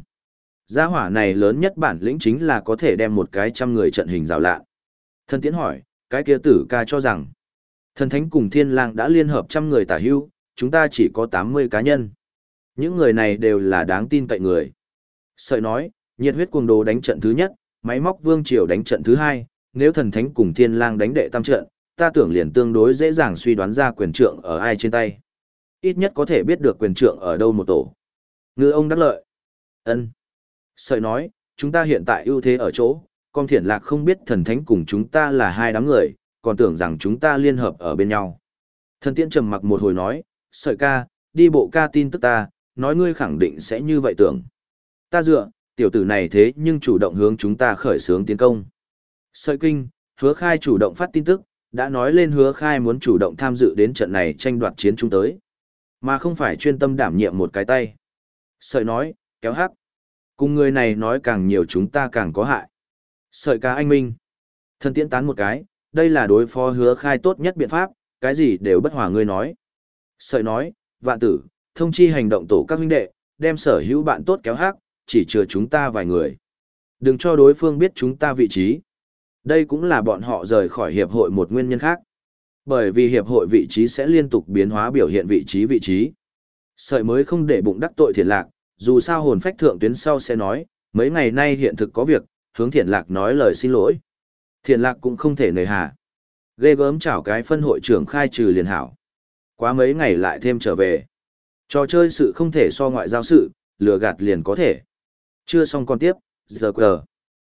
Gia hỏa này lớn nhất bản lĩnh chính là có thể đem một cái trăm người trận hình rào lạ. Thân tiến hỏi, cái kia tử ca cho rằng, thần thánh cùng thiên lang đã liên hợp trăm người tả hưu, chúng ta chỉ có 80 cá nhân. Những người này đều là đáng tin cậy người. Sợi nói, nhiệt huyết cuồng đồ đánh trận thứ nhất, máy móc vương triều đánh trận thứ hai, nếu thần thánh cùng thiên lang đánh đệ tam trận, ta tưởng liền tương đối dễ dàng suy đoán ra quyền trượng ở ai trên tay. Ít nhất có thể biết được quyền trượng ở đâu một tổ. Ngư ông đắc lợi. ân Sợi nói, chúng ta hiện tại ưu thế ở chỗ, con thiển lạc không biết thần thánh cùng chúng ta là hai đám người, còn tưởng rằng chúng ta liên hợp ở bên nhau. Thần tiễn trầm mặc một hồi nói, sợi ca, đi bộ ca tin tức ta, nói ngươi khẳng định sẽ như vậy tưởng. Ta dựa, tiểu tử này thế nhưng chủ động hướng chúng ta khởi xướng tiến công. Sợi kinh, hứa khai chủ động phát tin tức, đã nói lên hứa khai muốn chủ động tham dự đến trận này tranh đoạt chiến chúng tới. Mà không phải chuyên tâm đảm nhiệm một cái tay. Sợi nói, kéo hắc. Cùng người này nói càng nhiều chúng ta càng có hại. Sợi ca anh minh. Thân tiễn tán một cái, đây là đối phó hứa khai tốt nhất biện pháp, cái gì đều bất hòa ngươi nói. Sợi nói, vạn tử, thông chi hành động tổ các huynh đệ, đem sở hữu bạn tốt kéo hắc, chỉ chừa chúng ta vài người. Đừng cho đối phương biết chúng ta vị trí. Đây cũng là bọn họ rời khỏi hiệp hội một nguyên nhân khác. Bởi vì hiệp hội vị trí sẽ liên tục biến hóa biểu hiện vị trí vị trí. Sợi mới không để bụng đắc tội thiện lạc, dù sao hồn phách thượng tuyến sau sẽ nói, mấy ngày nay hiện thực có việc, hướng thiện lạc nói lời xin lỗi. Thiện lạc cũng không thể nề hà. Ghê gớm chảo cái phân hội trưởng khai trừ liền hảo. Quá mấy ngày lại thêm trở về. Trò chơi sự không thể so ngoại giao sự, lừa gạt liền có thể. Chưa xong còn tiếp, giờ quờ.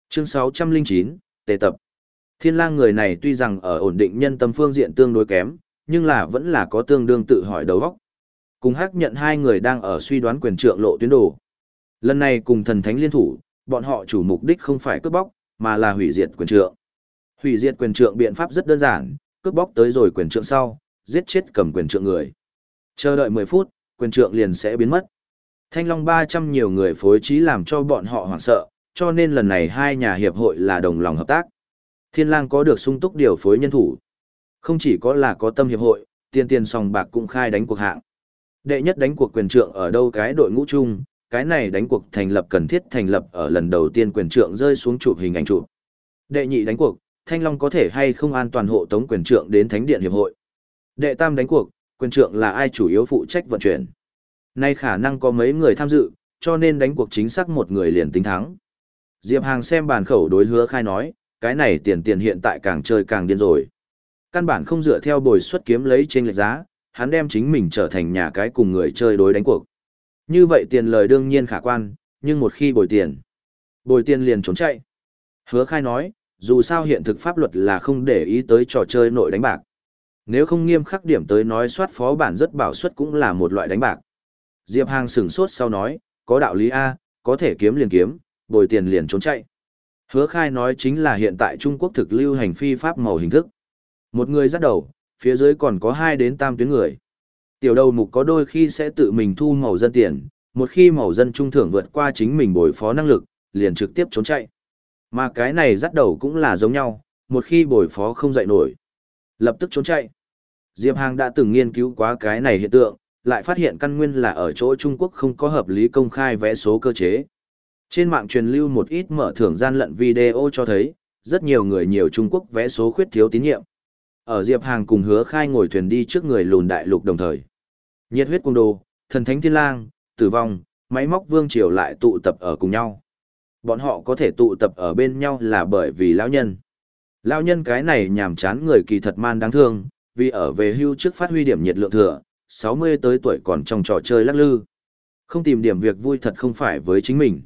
Chương 609, tề tập. Thiên lang người này tuy rằng ở ổn định nhân tâm phương diện tương đối kém, nhưng là vẫn là có tương đương tự hỏi đầu óc. Cùng hắc nhận hai người đang ở suy đoán quyền trượng lộ tuyến đồ. Lần này cùng thần thánh liên thủ, bọn họ chủ mục đích không phải cướp bóc, mà là hủy diệt quyền trượng. Hủy diệt quyền trượng biện pháp rất đơn giản, cướp bóc tới rồi quyền trượng sau, giết chết cầm quyền trượng người. Chờ đợi 10 phút, quyền trượng liền sẽ biến mất. Thanh Long 300 nhiều người phối trí làm cho bọn họ hoảng sợ, cho nên lần này hai nhà hiệp hội là đồng lòng hợp tác. Thiên lang có được sung túc điều phối nhân thủ. Không chỉ có là có tâm hiệp hội, tiền tiền sòng bạc cũng khai đánh cuộc hạng. Đệ nhất đánh cuộc quyền trượng ở đâu cái đội ngũ chung, cái này đánh cuộc thành lập cần thiết thành lập ở lần đầu tiên quyền trượng rơi xuống chụp hình ảnh chụp. Đệ nhị đánh cuộc, Thanh Long có thể hay không an toàn hộ tống quyền trượng đến Thánh điện hiệp hội. Đệ tam đánh cuộc, quyền trượng là ai chủ yếu phụ trách vận chuyển. Nay khả năng có mấy người tham dự, cho nên đánh cuộc chính xác một người liền tính thắng. Diệp Hàng xem bàn khẩu đối hứa khai nói, cái này tiền tiền hiện tại càng chơi càng điên rồi. Căn bản không dựa theo bồi suất kiếm lấy trên lệch giá, hắn đem chính mình trở thành nhà cái cùng người chơi đối đánh cuộc. Như vậy tiền lời đương nhiên khả quan, nhưng một khi bồi tiền, bồi tiền liền trốn chạy. Hứa khai nói, dù sao hiện thực pháp luật là không để ý tới trò chơi nội đánh bạc. Nếu không nghiêm khắc điểm tới nói soát phó bản rất bảo suất cũng là một loại đánh bạc. Diệp Hàng sửng sốt sau nói, có đạo lý A, có thể kiếm liền kiếm, bồi tiền liền trốn chạy. Hứa khai nói chính là hiện tại Trung Quốc thực lưu hành phi pháp màu hình thức. Một người dắt đầu, phía dưới còn có hai đến tam tuyến người. Tiểu đầu mục có đôi khi sẽ tự mình thu màu dân tiền, một khi màu dân trung thưởng vượt qua chính mình bồi phó năng lực, liền trực tiếp trốn chạy. Mà cái này dắt đầu cũng là giống nhau, một khi bồi phó không dậy nổi, lập tức trốn chạy. Diệp Hàng đã từng nghiên cứu quá cái này hiện tượng, lại phát hiện căn nguyên là ở chỗ Trung Quốc không có hợp lý công khai vẽ số cơ chế. Trên mạng truyền lưu một ít mở thưởng gian lận video cho thấy, rất nhiều người nhiều Trung Quốc vẽ số khuyết thiếu tín nhiệm. Ở Diệp Hàng cùng hứa khai ngồi thuyền đi trước người lùn đại lục đồng thời. Nhiệt huyết cung đồ, thần thánh thiên lang, tử vong, máy móc vương triều lại tụ tập ở cùng nhau. Bọn họ có thể tụ tập ở bên nhau là bởi vì lão nhân. Lão nhân cái này nhàm chán người kỳ thật man đáng thương, vì ở về hưu trước phát huy điểm nhiệt lượng thừa, 60 tới tuổi còn trong trò chơi lắc lư. Không tìm điểm việc vui thật không phải với chính mình.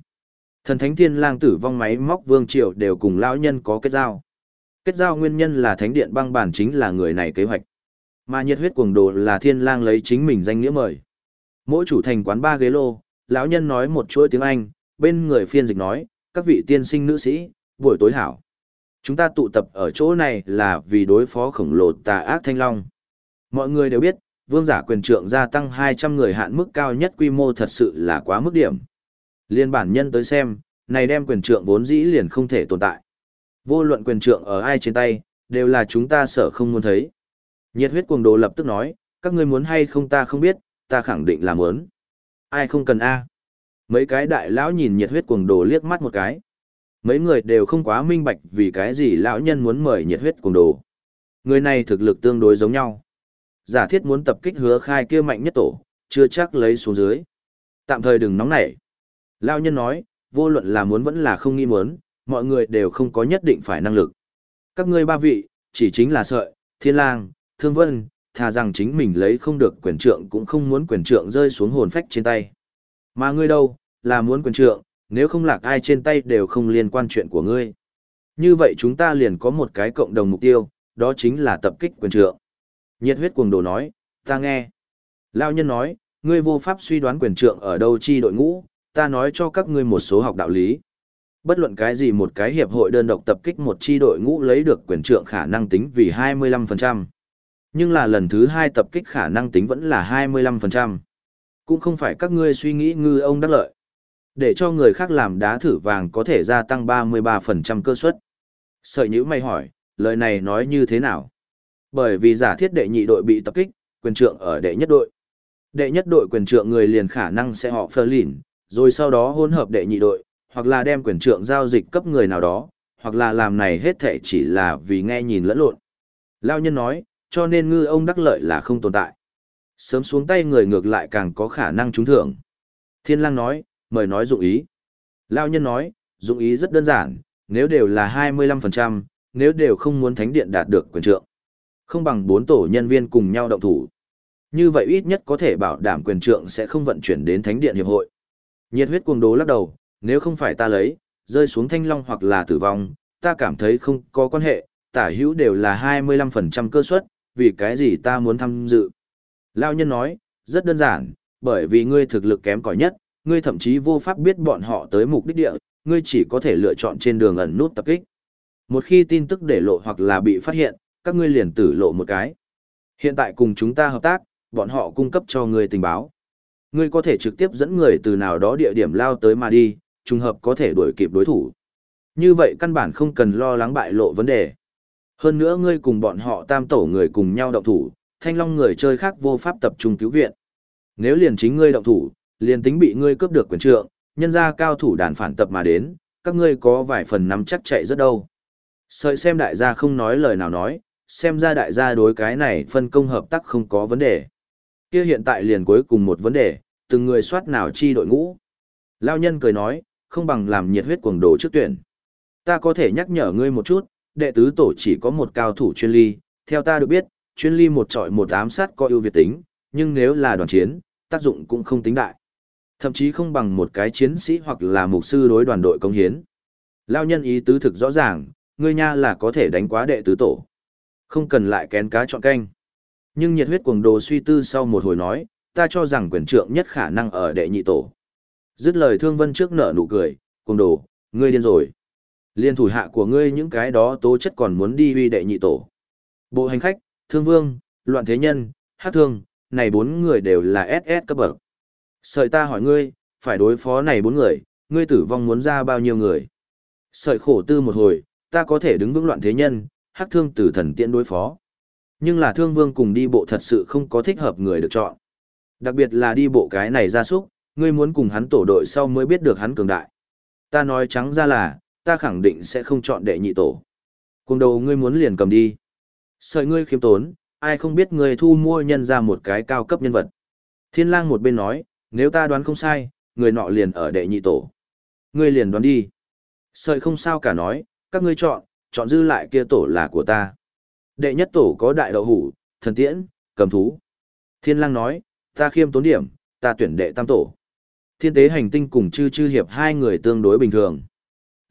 Thần thánh thiên lang tử vong máy móc vương triều đều cùng lão nhân có kết giao. Kết giao nguyên nhân là thánh điện băng bản chính là người này kế hoạch. Mà nhiệt huyết cuồng đồ là thiên lang lấy chính mình danh nghĩa mời. Mỗi chủ thành quán ba ghế lô, lão nhân nói một chuỗi tiếng Anh, bên người phiên dịch nói, các vị tiên sinh nữ sĩ, buổi tối hảo. Chúng ta tụ tập ở chỗ này là vì đối phó khổng lồ tà ác thanh long. Mọi người đều biết, vương giả quyền trượng gia tăng 200 người hạn mức cao nhất quy mô thật sự là quá mức điểm. Liên bản nhân tới xem, này đem quyền trượng vốn dĩ liền không thể tồn tại. Vô luận quyền trượng ở ai trên tay, đều là chúng ta sợ không muốn thấy. Nhiệt huyết cuồng đồ lập tức nói, các ngươi muốn hay không ta không biết, ta khẳng định là muốn. Ai không cần A. Mấy cái đại lão nhìn nhiệt huyết cuồng đồ liếc mắt một cái. Mấy người đều không quá minh bạch vì cái gì lão nhân muốn mời nhiệt huyết cuồng đồ. Người này thực lực tương đối giống nhau. Giả thiết muốn tập kích hứa khai kia mạnh nhất tổ, chưa chắc lấy xuống dưới. Tạm thời đừng nóng nảy. Lão nhân nói, vô luận là muốn vẫn là không nghi muốn, mọi người đều không có nhất định phải năng lực. Các ngươi ba vị, chỉ chính là sợi, thiên lang, thương vân, thà rằng chính mình lấy không được quyền trượng cũng không muốn quyền trượng rơi xuống hồn phách trên tay. Mà ngươi đâu, là muốn quyền trượng, nếu không lạc ai trên tay đều không liên quan chuyện của ngươi. Như vậy chúng ta liền có một cái cộng đồng mục tiêu, đó chính là tập kích quyền trượng. Nhiệt huyết cuồng đồ nói, ta nghe. Lao nhân nói, ngươi vô pháp suy đoán quyền trượng ở đâu chi đội ngũ, ta nói cho các ngươi một số học đạo lý. Bất luận cái gì một cái hiệp hội đơn độc tập kích một chi đội ngũ lấy được quyền trượng khả năng tính vì 25%. Nhưng là lần thứ hai tập kích khả năng tính vẫn là 25%. Cũng không phải các ngươi suy nghĩ ngư ông đắc lợi. Để cho người khác làm đá thử vàng có thể gia tăng 33% cơ suất. Sợi nhữ mày hỏi, lời này nói như thế nào? Bởi vì giả thiết đệ nhị đội bị tập kích, quyền trượng ở đệ nhất đội. Đệ nhất đội quyền trượng người liền khả năng sẽ họ phơ lìn, rồi sau đó hỗn hợp đệ nhị đội, hoặc là đem quyền trượng giao dịch cấp người nào đó, hoặc là làm này hết thể chỉ là vì nghe nhìn lẫn lộn. Lao nhân nói, cho nên ngư ông đắc lợi là không tồn tại. Sớm xuống tay người ngược lại càng có khả năng trúng thưởng. Thiên lang nói, mời nói dụng ý. Lao nhân nói, dụng ý rất đơn giản, nếu đều là 25%, nếu đều không muốn thánh điện đạt được quyền trượng. Không bằng bốn tổ nhân viên cùng nhau động thủ. Như vậy ít nhất có thể bảo đảm quyền trượng sẽ không vận chuyển đến thánh điện hiệp hội. Nhiệt huyết cuồng đố lắc đầu, nếu không phải ta lấy, rơi xuống thanh long hoặc là tử vong, ta cảm thấy không có quan hệ, tả hữu đều là 25% cơ suất, vì cái gì ta muốn tham dự. Lao nhân nói, rất đơn giản, bởi vì ngươi thực lực kém cỏi nhất, ngươi thậm chí vô pháp biết bọn họ tới mục đích địa, ngươi chỉ có thể lựa chọn trên đường ẩn nút tập kích. Một khi tin tức để lộ hoặc là bị phát hiện, các ngươi liền tử lộ một cái. Hiện tại cùng chúng ta hợp tác, bọn họ cung cấp cho ngươi tình báo. Ngươi có thể trực tiếp dẫn người từ nào đó địa điểm lao tới mà đi, trùng hợp có thể đuổi kịp đối thủ. Như vậy căn bản không cần lo lắng bại lộ vấn đề. Hơn nữa ngươi cùng bọn họ tam tổ người cùng nhau động thủ, thanh long người chơi khác vô pháp tập trung cứu viện. Nếu liền chính ngươi động thủ, liền tính bị ngươi cướp được quyền trượng, nhân ra cao thủ đàn phản tập mà đến, các ngươi có vài phần nắm chắc chạy rất đâu. Sợi xem đại gia không nói lời nào nói, xem ra đại gia đối cái này phân công hợp tác không có vấn đề. Kia hiện tại liền cuối cùng một vấn đề, từng người soát nào chi đội ngũ. Lao nhân cười nói, không bằng làm nhiệt huyết cuồng đồ trước tuyển. Ta có thể nhắc nhở ngươi một chút, đệ tứ tổ chỉ có một cao thủ chuyên ly, theo ta được biết, chuyên ly một trọi một ám sát có ưu việt tính, nhưng nếu là đoàn chiến, tác dụng cũng không tính đại. Thậm chí không bằng một cái chiến sĩ hoặc là mục sư đối đoàn đội công hiến. Lao nhân ý tứ thực rõ ràng, ngươi nha là có thể đánh quá đệ tứ tổ. Không cần lại kén cá chọn canh. Nhưng nhiệt huyết cuồng đồ suy tư sau một hồi nói, ta cho rằng quyền trượng nhất khả năng ở đệ nhị tổ. Dứt lời thương vân trước nở nụ cười, cuồng đồ, ngươi điên rồi. Liên thủ hạ của ngươi những cái đó tố chất còn muốn đi huy đệ nhị tổ. Bộ hành khách, thương vương, loạn thế nhân, hát thương, này bốn người đều là SS cấp bậc. Sợi ta hỏi ngươi, phải đối phó này bốn người, ngươi tử vong muốn ra bao nhiêu người? Sợi khổ tư một hồi, ta có thể đứng vững loạn thế nhân, hắc thương tử thần tiện đối phó. Nhưng là thương vương cùng đi bộ thật sự không có thích hợp người được chọn. Đặc biệt là đi bộ cái này ra súc, ngươi muốn cùng hắn tổ đội sau mới biết được hắn cường đại. Ta nói trắng ra là, ta khẳng định sẽ không chọn đệ nhị tổ. Cùng đầu ngươi muốn liền cầm đi. Sợi ngươi khiêm tốn, ai không biết ngươi thu mua nhân ra một cái cao cấp nhân vật. Thiên lang một bên nói, nếu ta đoán không sai, người nọ liền ở đệ nhị tổ. Ngươi liền đoán đi. Sợi không sao cả nói, các ngươi chọn, chọn dư lại kia tổ là của ta. Đệ nhất tổ có đại đậu hủ, thần tiễn, cầm thú. Thiên lang nói, ta khiêm tốn điểm, ta tuyển đệ tam tổ. Thiên tế hành tinh cùng chư chư hiệp hai người tương đối bình thường.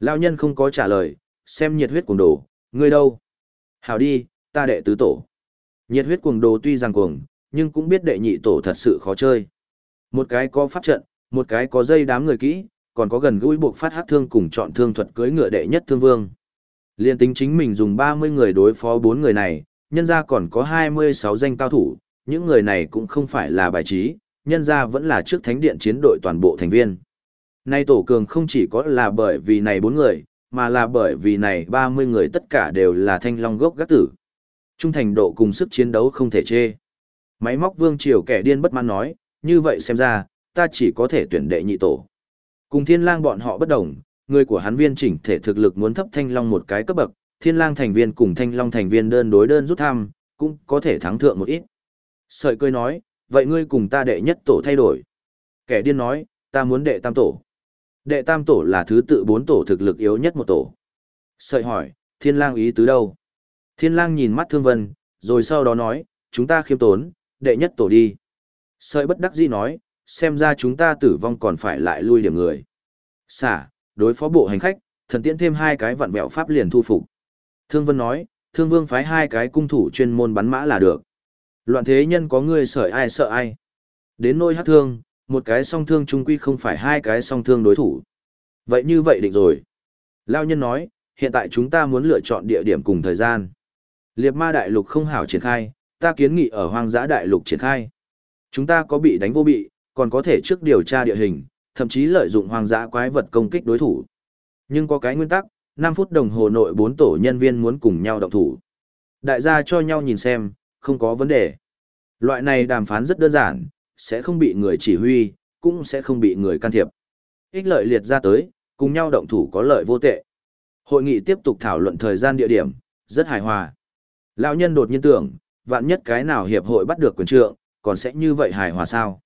Lão nhân không có trả lời, xem nhiệt huyết cuồng đồ, Ngươi đâu? Hảo đi, ta đệ tứ tổ. Nhiệt huyết cuồng đồ tuy rằng cuồng, nhưng cũng biết đệ nhị tổ thật sự khó chơi. Một cái có pháp trận, một cái có dây đám người kỹ, còn có gần gũi buộc phát hát thương cùng chọn thương thuật cưới ngựa đệ nhất thương vương. Liên tính chính mình dùng 30 người đối phó 4 người này, nhân ra còn có 26 danh cao thủ, những người này cũng không phải là bài trí, nhân ra vẫn là trước thánh điện chiến đội toàn bộ thành viên. Nay tổ cường không chỉ có là bởi vì này 4 người, mà là bởi vì này 30 người tất cả đều là thanh long gốc gác tử. Trung thành độ cùng sức chiến đấu không thể chê. Máy móc vương triều kẻ điên bất mãn nói, như vậy xem ra, ta chỉ có thể tuyển đệ nhị tổ. Cùng thiên lang bọn họ bất đồng, người của hắn viên chỉnh thể thực lực muốn thấp thanh long một cái cấp bậc, thiên lang thành viên cùng thanh long thành viên đơn đối đơn rút thăm, cũng có thể thắng thượng một ít. Sợi cười nói, vậy ngươi cùng ta đệ nhất tổ thay đổi. Kẻ điên nói, ta muốn đệ tam tổ. Đệ tam tổ là thứ tự bốn tổ thực lực yếu nhất một tổ. Sợi hỏi, thiên lang ý tứ đâu? Thiên lang nhìn mắt thương vân, rồi sau đó nói, chúng ta khiêm tốn, đệ nhất tổ đi. Sợi bất đắc dĩ nói, xem ra chúng ta tử vong còn phải lại lui điểm người. Xả, đối phó bộ hành khách, thần tiễn thêm hai cái vặn vẹo pháp liền thu phục. Thương Vân nói, Thương Vương phái hai cái cung thủ chuyên môn bắn mã là được. Loạn thế nhân có người sợi ai sợ ai. Đến nôi hát thương, một cái song thương trung quy không phải hai cái song thương đối thủ. Vậy như vậy định rồi. Lao nhân nói, hiện tại chúng ta muốn lựa chọn địa điểm cùng thời gian. Liệp ma đại lục không hảo triển khai, ta kiến nghị ở hoang dã đại lục triển khai. Chúng ta có bị đánh vô bị, còn có thể trước điều tra địa hình, thậm chí lợi dụng hoang dã quái vật công kích đối thủ. Nhưng có cái nguyên tắc, 5 phút đồng hồ nội 4 tổ nhân viên muốn cùng nhau động thủ. Đại gia cho nhau nhìn xem, không có vấn đề. Loại này đàm phán rất đơn giản, sẽ không bị người chỉ huy, cũng sẽ không bị người can thiệp. Ích lợi liệt ra tới, cùng nhau động thủ có lợi vô tệ. Hội nghị tiếp tục thảo luận thời gian địa điểm, rất hài hòa. Lão nhân đột nhiên tưởng, vạn nhất cái nào hiệp hội bắt được quyền trượng, còn sẽ như vậy hài hòa sao?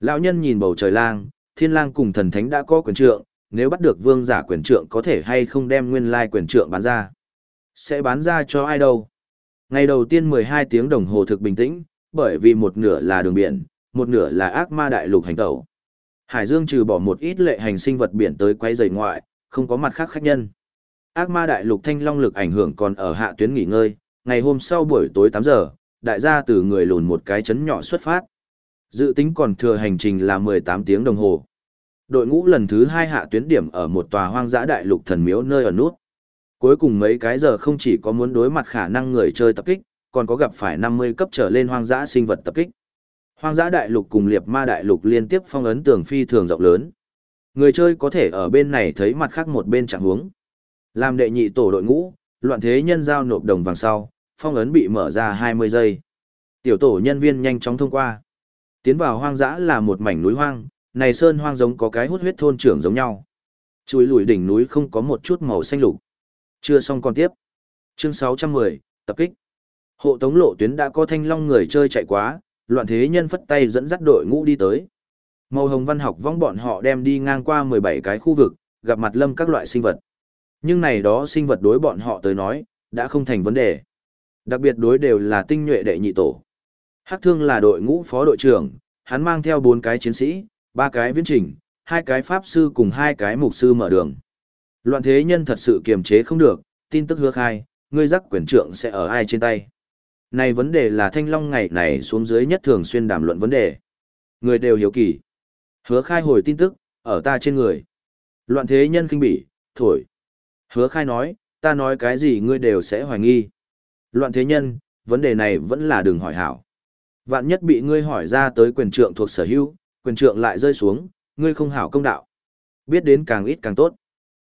Lão nhân nhìn bầu trời lang, thiên lang cùng thần thánh đã có quyền trượng, nếu bắt được vương giả quyền trượng có thể hay không đem nguyên lai quyền trượng bán ra. Sẽ bán ra cho ai đâu? Ngày đầu tiên 12 tiếng đồng hồ thực bình tĩnh, bởi vì một nửa là đường biển, một nửa là ác ma đại lục hành tẩu. Hải Dương trừ bỏ một ít lệ hành sinh vật biển tới quay rời ngoại, không có mặt khác khách nhân. Ác ma đại lục thanh long lực ảnh hưởng còn ở hạ tuyến nghỉ ngơi, ngày hôm sau buổi tối 8 giờ, đại gia từ người lùn một cái chấn nhỏ xuất phát. Dự tính còn thừa hành trình là 18 tiếng đồng hồ. Đội ngũ lần thứ hai hạ tuyến điểm ở một tòa hoang dã đại lục thần miếu nơi ở nút. Cuối cùng mấy cái giờ không chỉ có muốn đối mặt khả năng người chơi tập kích, còn có gặp phải 50 cấp trở lên hoang dã sinh vật tập kích. Hoang dã đại lục cùng liệp ma đại lục liên tiếp phong ấn tường phi thường rộng lớn. Người chơi có thể ở bên này thấy mặt khác một bên trạng huống. Làm đệ nhị tổ đội ngũ, loạn thế nhân giao nộp đồng vàng sau, phong ấn bị mở ra 20 giây. Tiểu tổ nhân viên nhanh chóng thông qua. Tiến vào hoang dã là một mảnh núi hoang, này sơn hoang giống có cái hút huyết thôn trưởng giống nhau. Chuối lùi đỉnh núi không có một chút màu xanh lục. Chưa xong còn tiếp. Chương 610, tập kích. Hộ tống lộ tuyến đã có thanh long người chơi chạy quá, loạn thế nhân phất tay dẫn dắt đội ngũ đi tới. Màu hồng văn học vong bọn họ đem đi ngang qua 17 cái khu vực, gặp mặt lâm các loại sinh vật. Nhưng này đó sinh vật đối bọn họ tới nói, đã không thành vấn đề. Đặc biệt đối đều là tinh nhuệ đệ nhị tổ. Hắc thương là đội ngũ phó đội trưởng, hắn mang theo bốn cái chiến sĩ, ba cái viễn trình, hai cái pháp sư cùng hai cái mục sư mở đường. Loạn thế nhân thật sự kiềm chế không được, tin tức hứa khai, ngươi giác quyền trượng sẽ ở ai trên tay. Này vấn đề là thanh long ngày này xuống dưới nhất thường xuyên đàm luận vấn đề. Người đều hiểu kỳ. Hứa khai hồi tin tức, ở ta trên người. Loạn thế nhân kinh bỉ, thổi. Hứa khai nói, ta nói cái gì ngươi đều sẽ hoài nghi. Loạn thế nhân, vấn đề này vẫn là đừng hỏi hảo. Vạn nhất bị ngươi hỏi ra tới quyền trượng thuộc sở hữu, quyền trượng lại rơi xuống, ngươi không hảo công đạo. Biết đến càng ít càng tốt.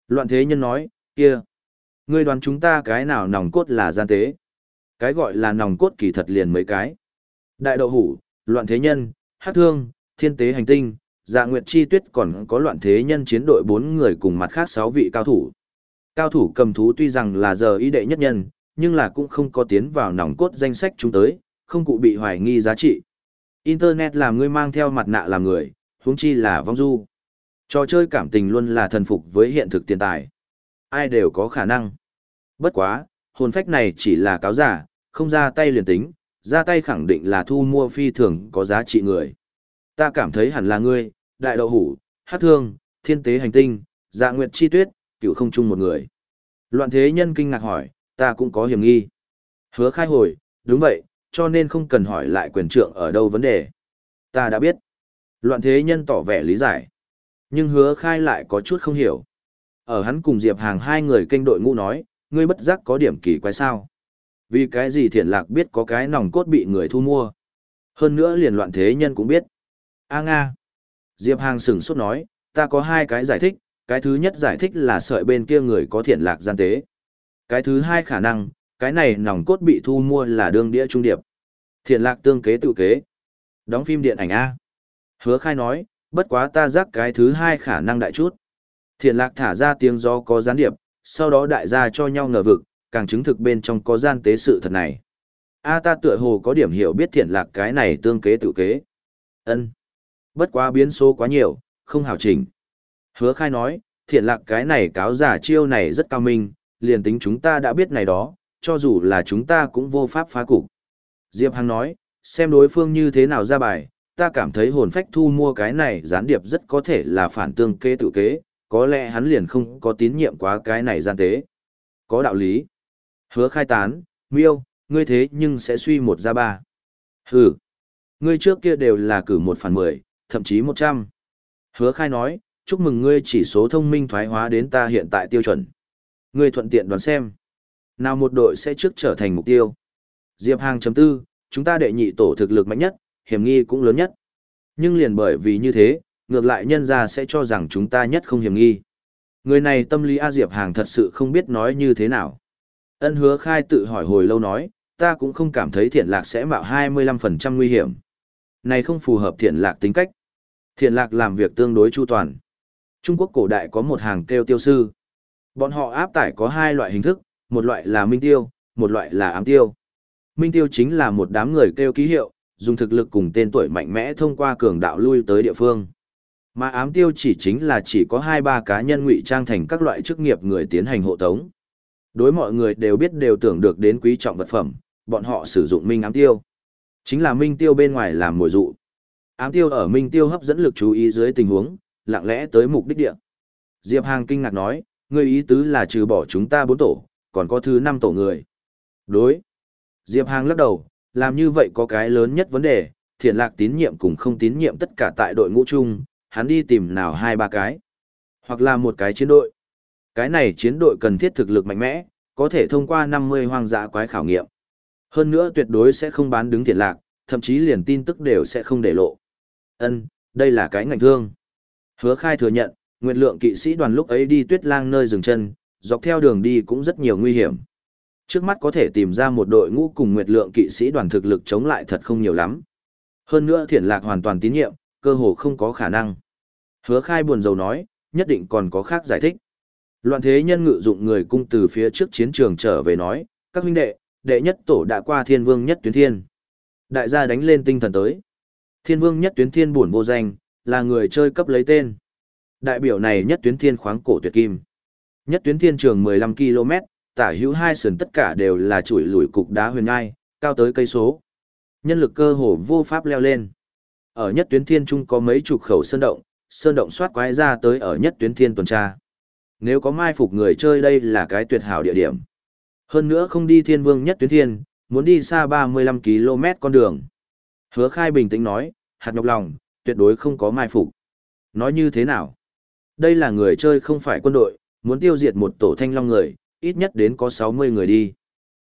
Loạn thế nhân nói, kia. Ngươi đoán chúng ta cái nào nòng cốt là gian tế. Cái gọi là nòng cốt kỳ thật liền mấy cái. Đại đậu hủ, loạn thế nhân, hát thương, thiên tế hành tinh, dạ nguyệt chi tuyết còn có loạn thế nhân chiến đội bốn người cùng mặt khác sáu vị cao thủ. Cao thủ cầm thú tuy rằng là giờ ý đệ nhất nhân, nhưng là cũng không có tiến vào nòng cốt danh sách chúng tới, không cụ bị hoài nghi giá trị. Internet làm ngươi mang theo mặt nạ làm người, huống chi là vong du. Trò chơi cảm tình luôn là thần phục với hiện thực tiền tài. Ai đều có khả năng. Bất quá, hồn phách này chỉ là cáo giả, không ra tay liền tính, ra tay khẳng định là thu mua phi thường có giá trị người. Ta cảm thấy hẳn là ngươi, đại đậu hủ, hát thương, thiên tế hành tinh, dạ nguyệt chi tuyết, cựu không chung một người. Loạn thế nhân kinh ngạc hỏi, Ta cũng có hiểm nghi. Hứa khai hồi, đúng vậy, cho nên không cần hỏi lại quyền trượng ở đâu vấn đề. Ta đã biết. Loạn thế nhân tỏ vẻ lý giải. Nhưng hứa khai lại có chút không hiểu. Ở hắn cùng Diệp Hàng hai người kênh đội ngũ nói, ngươi bất giác có điểm kỳ quái sao. Vì cái gì thiện lạc biết có cái nòng cốt bị người thu mua. Hơn nữa liền loạn thế nhân cũng biết. A Nga. Diệp Hàng sửng sốt nói, ta có hai cái giải thích, cái thứ nhất giải thích là sợi bên kia người có thiện lạc gian tế. Cái thứ hai khả năng, cái này nòng cốt bị thu mua là đương đĩa trung điệp. Thiện lạc tương kế tự kế. Đóng phim điện ảnh A. Hứa khai nói, bất quá ta giác cái thứ hai khả năng đại chút. Thiện lạc thả ra tiếng gió có gián điệp, sau đó đại gia cho nhau ngờ vực, càng chứng thực bên trong có gian tế sự thật này. A ta tựa hồ có điểm hiểu biết thiện lạc cái này tương kế tự kế. ân Bất quá biến số quá nhiều, không hảo chỉnh. Hứa khai nói, thiện lạc cái này cáo giả chiêu này rất cao minh, liền tính chúng ta đã biết này đó, cho dù là chúng ta cũng vô pháp phá cục. Diệp Hằng nói, xem đối phương như thế nào ra bài, ta cảm thấy hồn phách thu mua cái này gián điệp rất có thể là phản tương kê tự kế, có lẽ hắn liền không có tín nhiệm quá cái này gian tế. Có đạo lý. Hứa khai tán, miêu, ngươi thế nhưng sẽ suy một ra ba. Hừ. Ngươi trước kia đều là cử một phản mười, thậm chí một trăm. Hứa khai nói, chúc mừng ngươi chỉ số thông minh thoái hóa đến ta hiện tại tiêu chuẩn. Người thuận tiện đoán xem. Nào một đội sẽ trước trở thành mục tiêu. Diệp Hàng chấm tư, chúng ta đệ nhị tổ thực lực mạnh nhất, hiểm nghi cũng lớn nhất. Nhưng liền bởi vì như thế, ngược lại nhân ra sẽ cho rằng chúng ta nhất không hiểm nghi. Người này tâm lý A Diệp Hàng thật sự không biết nói như thế nào. Ân hứa khai tự hỏi hồi lâu nói, ta cũng không cảm thấy thiện lạc sẽ mạo 25% nguy hiểm. Này không phù hợp thiện lạc tính cách. Thiện lạc làm việc tương đối chu toàn. Trung Quốc cổ đại có một hàng kêu tiêu sư. Bọn họ áp tải có hai loại hình thức, một loại là minh tiêu, một loại là ám tiêu. Minh tiêu chính là một đám người kêu ký hiệu, dùng thực lực cùng tên tuổi mạnh mẽ thông qua cường đạo lui tới địa phương. Mà ám tiêu chỉ chính là chỉ có hai ba cá nhân ngụy trang thành các loại chức nghiệp người tiến hành hộ tống. Đối mọi người đều biết đều tưởng được đến quý trọng vật phẩm, bọn họ sử dụng minh ám tiêu. Chính là minh tiêu bên ngoài làm mồi dụ. Ám tiêu ở minh tiêu hấp dẫn lực chú ý dưới tình huống, lặng lẽ tới mục đích địa. Diệp Hàng kinh ngạc nói, Ngươi ý tứ là trừ bỏ chúng ta bốn tổ, còn có thứ năm tổ người. Đối. Diệp Hàng lắc đầu, làm như vậy có cái lớn nhất vấn đề, thiện lạc tín nhiệm cùng không tín nhiệm tất cả tại đội ngũ chung, hắn đi tìm nào hai ba cái. Hoặc là một cái chiến đội. Cái này chiến đội cần thiết thực lực mạnh mẽ, có thể thông qua 50 hoang dã quái khảo nghiệm. Hơn nữa tuyệt đối sẽ không bán đứng thiện lạc, thậm chí liền tin tức đều sẽ không để lộ. Ân, đây là cái ngành thương. Hứa khai thừa nhận, nguyệt lượng kỵ sĩ đoàn lúc ấy đi tuyết lang nơi dừng chân, dọc theo đường đi cũng rất nhiều nguy hiểm. Trước mắt có thể tìm ra một đội ngũ cùng nguyệt lượng kỵ sĩ đoàn thực lực chống lại thật không nhiều lắm. Hơn nữa Thiển lạc hoàn toàn tín nhiệm, cơ hồ không có khả năng. Hứa khai buồn dầu nói, nhất định còn có khác giải thích. Loạn thế nhân ngự dụng người cung từ phía trước chiến trường trở về nói, các huynh đệ, đệ nhất tổ đã qua thiên vương nhất tuyến thiên. Đại gia đánh lên tinh thần tới. Thiên vương nhất tuyến thiên buồn vô danh, là người chơi cấp lấy tên. Đại biểu này nhất tuyến thiên khoáng cổ tuyệt kim. Nhất tuyến thiên trường 15 km, tả hữu hai sườn tất cả đều là chuỗi lùi cục đá huyền ngai, cao tới cây số. Nhân lực cơ hồ vô pháp leo lên. Ở nhất tuyến thiên trung có mấy chục khẩu sơn động, sơn động soát quái ra tới ở nhất tuyến thiên tuần tra. Nếu có mai phục người chơi đây là cái tuyệt hảo địa điểm. Hơn nữa không đi thiên vương nhất tuyến thiên, muốn đi xa 35 km con đường. Hứa khai bình tĩnh nói, hạt nhọc lòng, tuyệt đối không có mai phục. Nói như thế nào? Đây là người chơi không phải quân đội, muốn tiêu diệt một tổ thanh long người, ít nhất đến có 60 người đi.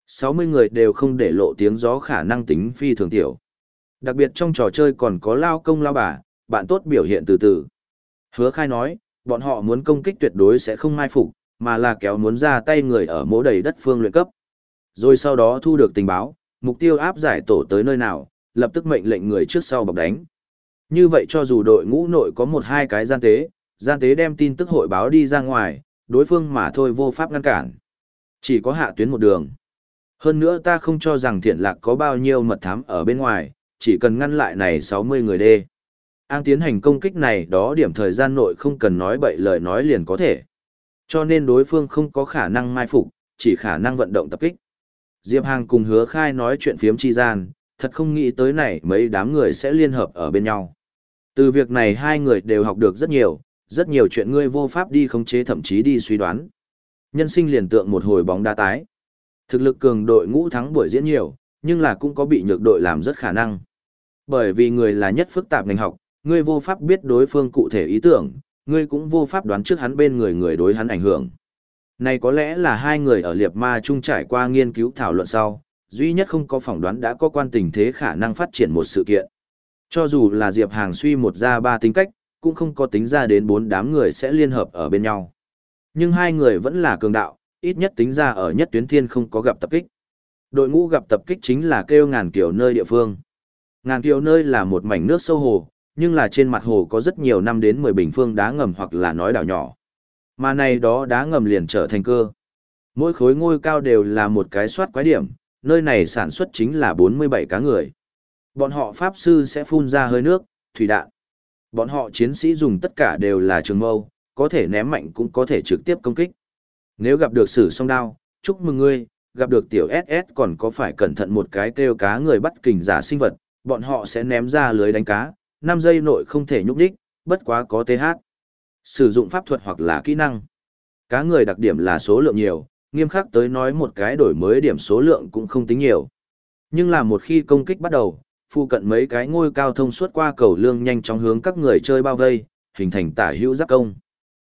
60 người đều không để lộ tiếng gió khả năng tính phi thường tiểu. Đặc biệt trong trò chơi còn có lao công lao bà, bạn tốt biểu hiện từ từ. Hứa khai nói, bọn họ muốn công kích tuyệt đối sẽ không mai phục, mà là kéo muốn ra tay người ở mỗ đầy đất phương luyện cấp. Rồi sau đó thu được tình báo, mục tiêu áp giải tổ tới nơi nào, lập tức mệnh lệnh người trước sau bọc đánh. Như vậy cho dù đội ngũ nội có một hai cái gian tế, gian tế đem tin tức hội báo đi ra ngoài, đối phương mà thôi vô pháp ngăn cản. Chỉ có hạ tuyến một đường. Hơn nữa ta không cho rằng thiện lạc có bao nhiêu mật thám ở bên ngoài, chỉ cần ngăn lại này 60 người đê. An tiến hành công kích này đó điểm thời gian nội không cần nói bậy lời nói liền có thể. Cho nên đối phương không có khả năng mai phục, chỉ khả năng vận động tập kích. Diệp Hàng cùng hứa khai nói chuyện phiếm chi gian, thật không nghĩ tới này mấy đám người sẽ liên hợp ở bên nhau. Từ việc này hai người đều học được rất nhiều, rất nhiều chuyện ngươi vô pháp đi khống chế thậm chí đi suy đoán. Nhân sinh liền tượng một hồi bóng đá tái. Thực lực cường đội ngũ thắng buổi diễn nhiều, nhưng là cũng có bị nhược đội làm rất khả năng. Bởi vì người là nhất phức tạp ngành học, ngươi vô pháp biết đối phương cụ thể ý tưởng, ngươi cũng vô pháp đoán trước hắn bên người người đối hắn ảnh hưởng. Này có lẽ là hai người ở liệp ma chung trải qua nghiên cứu thảo luận sau, duy nhất không có phỏng đoán đã có quan tình thế khả năng phát triển một sự kiện. Cho dù là Diệp Hàng suy một ra ba tính cách, cũng không có tính ra đến bốn đám người sẽ liên hợp ở bên nhau. Nhưng hai người vẫn là cường đạo, ít nhất tính ra ở nhất tuyến thiên không có gặp tập kích. Đội ngũ gặp tập kích chính là kêu ngàn kiều nơi địa phương. Ngàn kiều nơi là một mảnh nước sâu hồ, nhưng là trên mặt hồ có rất nhiều năm đến 10 bình phương đá ngầm hoặc là nói đảo nhỏ. Mà này đó đá ngầm liền trở thành cơ. Mỗi khối ngôi cao đều là một cái soát quái điểm, nơi này sản xuất chính là 47 cá người. Bọn họ pháp sư sẽ phun ra hơi nước, thủy đạn. Bọn họ chiến sĩ dùng tất cả đều là trường mâu, có thể ném mạnh cũng có thể trực tiếp công kích. Nếu gặp được sử song đao, chúc mừng ngươi, gặp được tiểu SS còn có phải cẩn thận một cái kêu cá người bắt kình giả sinh vật, bọn họ sẽ ném ra lưới đánh cá, 5 giây nội không thể nhúc đích, bất quá có TH. Sử dụng pháp thuật hoặc là kỹ năng. Cá người đặc điểm là số lượng nhiều, nghiêm khắc tới nói một cái đổi mới điểm số lượng cũng không tính nhiều. Nhưng là một khi công kích bắt đầu, phụ cận mấy cái ngôi cao thông suốt qua cầu lương nhanh chóng hướng các người chơi bao vây, hình thành tả hữu giáp công.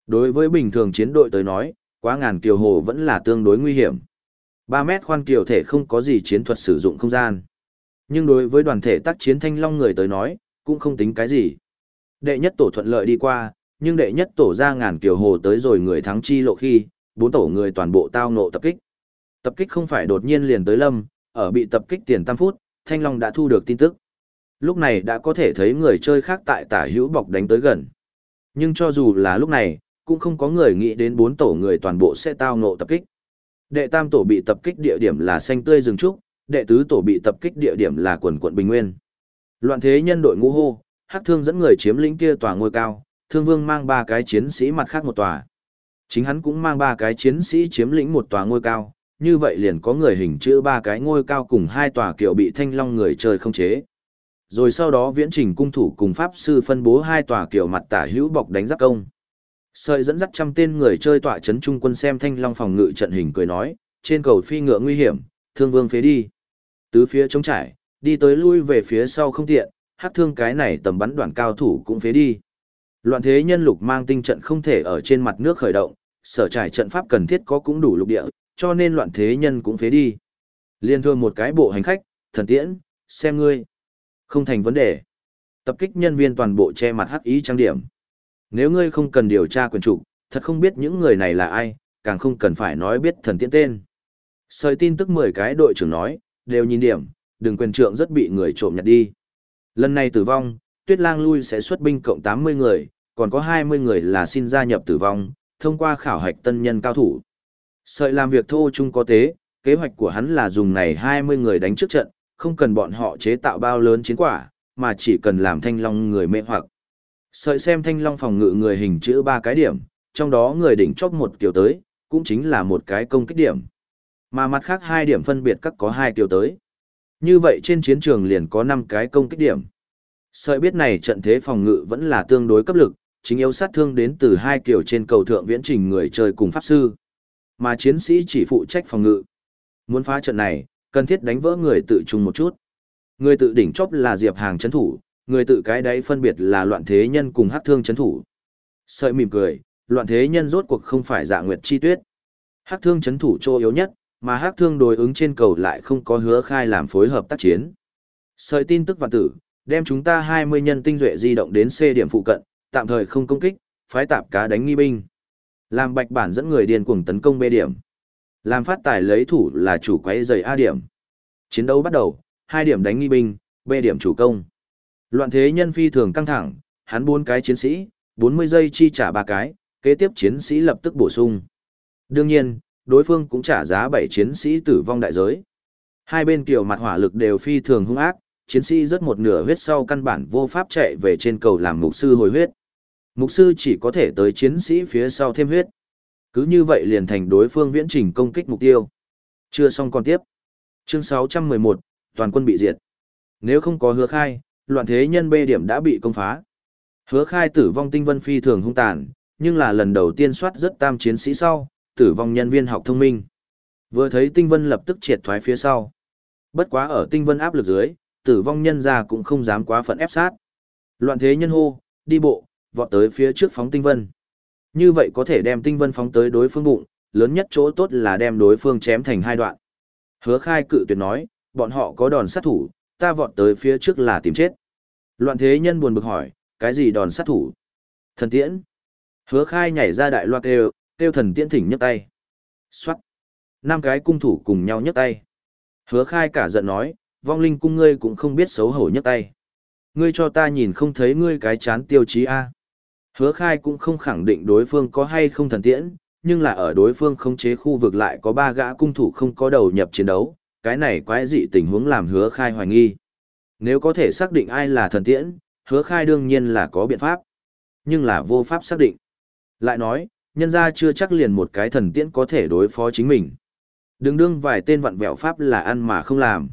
Đối với bình thường chiến đội tới nói, quá ngàn kiều hồ vẫn là tương đối nguy hiểm. 3 mét khoan kiều thể không có gì chiến thuật sử dụng không gian. Nhưng đối với đoàn thể tác chiến thanh long người tới nói, cũng không tính cái gì. Đệ nhất tổ thuận lợi đi qua, nhưng đệ nhất tổ ra ngàn kiều hồ tới rồi người thắng chi lộ khi, bốn tổ người toàn bộ tao nộ tập kích. Tập kích không phải đột nhiên liền tới lâm, ở bị tập kích tiền tam phút, Thanh Long đã thu được tin tức. Lúc này đã có thể thấy người chơi khác tại tả hữu bọc đánh tới gần. Nhưng cho dù là lúc này, cũng không có người nghĩ đến bốn tổ người toàn bộ sẽ tao ngộ tập kích. Đệ tam tổ bị tập kích địa điểm là xanh tươi rừng trúc, đệ tứ tổ bị tập kích địa điểm là quần quận Bình Nguyên. Loạn thế nhân đội ngũ hô, hắc thương dẫn người chiếm lĩnh kia tòa ngôi cao, thương vương mang ba cái chiến sĩ mặt khác một tòa. Chính hắn cũng mang ba cái chiến sĩ chiếm lĩnh một tòa ngôi cao, như vậy liền có người hình chữ ba cái ngôi cao cùng hai tòa kiểu bị thanh long người chơi không chế. Rồi sau đó viễn trình cung thủ cùng pháp sư phân bố hai tòa kiểu mặt tả hữu bọc đánh giáp công. Sợi dẫn dắt trăm tên người chơi tọa chấn trung quân xem thanh long phòng ngự trận hình cười nói, trên cầu phi ngựa nguy hiểm, thương vương phế đi. Tứ phía chống trải, đi tới lui về phía sau không tiện, hát thương cái này tầm bắn đoạn cao thủ cũng phế đi. Loạn thế nhân lục mang tinh trận không thể ở trên mặt nước khởi động, sở trải trận pháp cần thiết có cũng đủ lục địa, cho nên loạn thế nhân cũng phế đi. Liên thương một cái bộ hành khách, thần tiễn, xem ngươi. Không thành vấn đề. Tập kích nhân viên toàn bộ che mặt hắc ý trang điểm. Nếu ngươi không cần điều tra quyền chủ, thật không biết những người này là ai, càng không cần phải nói biết thần tiễn tên. Sợi tin tức 10 cái đội trưởng nói, đều nhìn điểm, đừng quyền trượng rất bị người trộm nhặt đi. Lần này tử vong, Tuyết Lang lui sẽ xuất binh cộng 80 người, còn có 20 người là xin gia nhập tử vong, thông qua khảo hạch tân nhân cao thủ. Sợi làm việc thô chung có tế, kế hoạch của hắn là dùng này 20 người đánh trước trận, không cần bọn họ chế tạo bao lớn chiến quả, mà chỉ cần làm thanh long người mê hoặc. Sợi xem thanh long phòng ngự người hình chữ ba cái điểm, trong đó người đỉnh chóp một kiểu tới, cũng chính là một cái công kích điểm. Mà mặt khác hai điểm phân biệt các có hai kiểu tới. Như vậy trên chiến trường liền có 5 cái công kích điểm. Sợi biết này trận thế phòng ngự vẫn là tương đối cấp lực, chính yếu sát thương đến từ hai kiểu trên cầu thượng viễn trình người chơi cùng pháp sư. Mà chiến sĩ chỉ phụ trách phòng ngự. Muốn phá trận này, cần thiết đánh vỡ người tự trùng một chút. Người tự đỉnh chóp là Diệp Hàng chấn thủ, người tự cái đấy phân biệt là loạn thế nhân cùng hắc thương chấn thủ. Sợi mỉm cười, loạn thế nhân rốt cuộc không phải dạ nguyệt chi tuyết. Hắc thương chấn thủ chỗ yếu nhất, mà hắc thương đối ứng trên cầu lại không có hứa khai làm phối hợp tác chiến. Sợi tin tức vạn tử, đem chúng ta 20 nhân tinh duệ di động đến C điểm phụ cận, tạm thời không công kích, phái tạp cá đánh nghi binh. Làm bạch bản dẫn người điên cuồng tấn công B điểm. Làm phát tài lấy thủ là chủ quấy giày A điểm. Chiến đấu bắt đầu, hai điểm đánh nghi binh, B điểm chủ công. Loạn thế nhân phi thường căng thẳng, hắn bốn cái chiến sĩ, 40 giây chi trả ba cái, kế tiếp chiến sĩ lập tức bổ sung. Đương nhiên, đối phương cũng trả giá 7 chiến sĩ tử vong đại giới. Hai bên kiểu mặt hỏa lực đều phi thường hung ác, chiến sĩ rất một nửa huyết sau căn bản vô pháp chạy về trên cầu làm mục sư hồi huyết. Mục sư chỉ có thể tới chiến sĩ phía sau thêm huyết. Cứ như vậy liền thành đối phương viễn trình công kích mục tiêu. Chưa xong còn tiếp. Chương 611, toàn quân bị diệt. Nếu không có hứa khai, loạn thế nhân bê điểm đã bị công phá. Hứa khai tử vong tinh vân phi thường hung tàn, nhưng là lần đầu tiên soát rất tam chiến sĩ sau, tử vong nhân viên học thông minh. Vừa thấy tinh vân lập tức triệt thoái phía sau. Bất quá ở tinh vân áp lực dưới, tử vong nhân ra cũng không dám quá phận ép sát. Loạn thế nhân hô, đi bộ, vọt tới phía trước phóng tinh vân. Như vậy có thể đem tinh vân phóng tới đối phương bụng, lớn nhất chỗ tốt là đem đối phương chém thành hai đoạn. Hứa khai cự tuyệt nói, bọn họ có đòn sát thủ, ta vọt tới phía trước là tìm chết. Loạn thế nhân buồn bực hỏi, cái gì đòn sát thủ? Thần tiễn. Hứa khai nhảy ra đại loa kêu, kêu thần tiễn thỉnh nhấc tay. Xoát. Năm cái cung thủ cùng nhau nhấc tay. Hứa khai cả giận nói, vong linh cung ngươi cũng không biết xấu hổ nhấc tay. Ngươi cho ta nhìn không thấy ngươi cái chán tiêu chí A. Hứa khai cũng không khẳng định đối phương có hay không thần tiễn, nhưng là ở đối phương khống chế khu vực lại có ba gã cung thủ không có đầu nhập chiến đấu, cái này quái dị tình huống làm hứa khai hoài nghi. Nếu có thể xác định ai là thần tiễn, hứa khai đương nhiên là có biện pháp, nhưng là vô pháp xác định. Lại nói, nhân ra chưa chắc liền một cái thần tiễn có thể đối phó chính mình. Đừng đương vài tên vặn vẹo pháp là ăn mà không làm.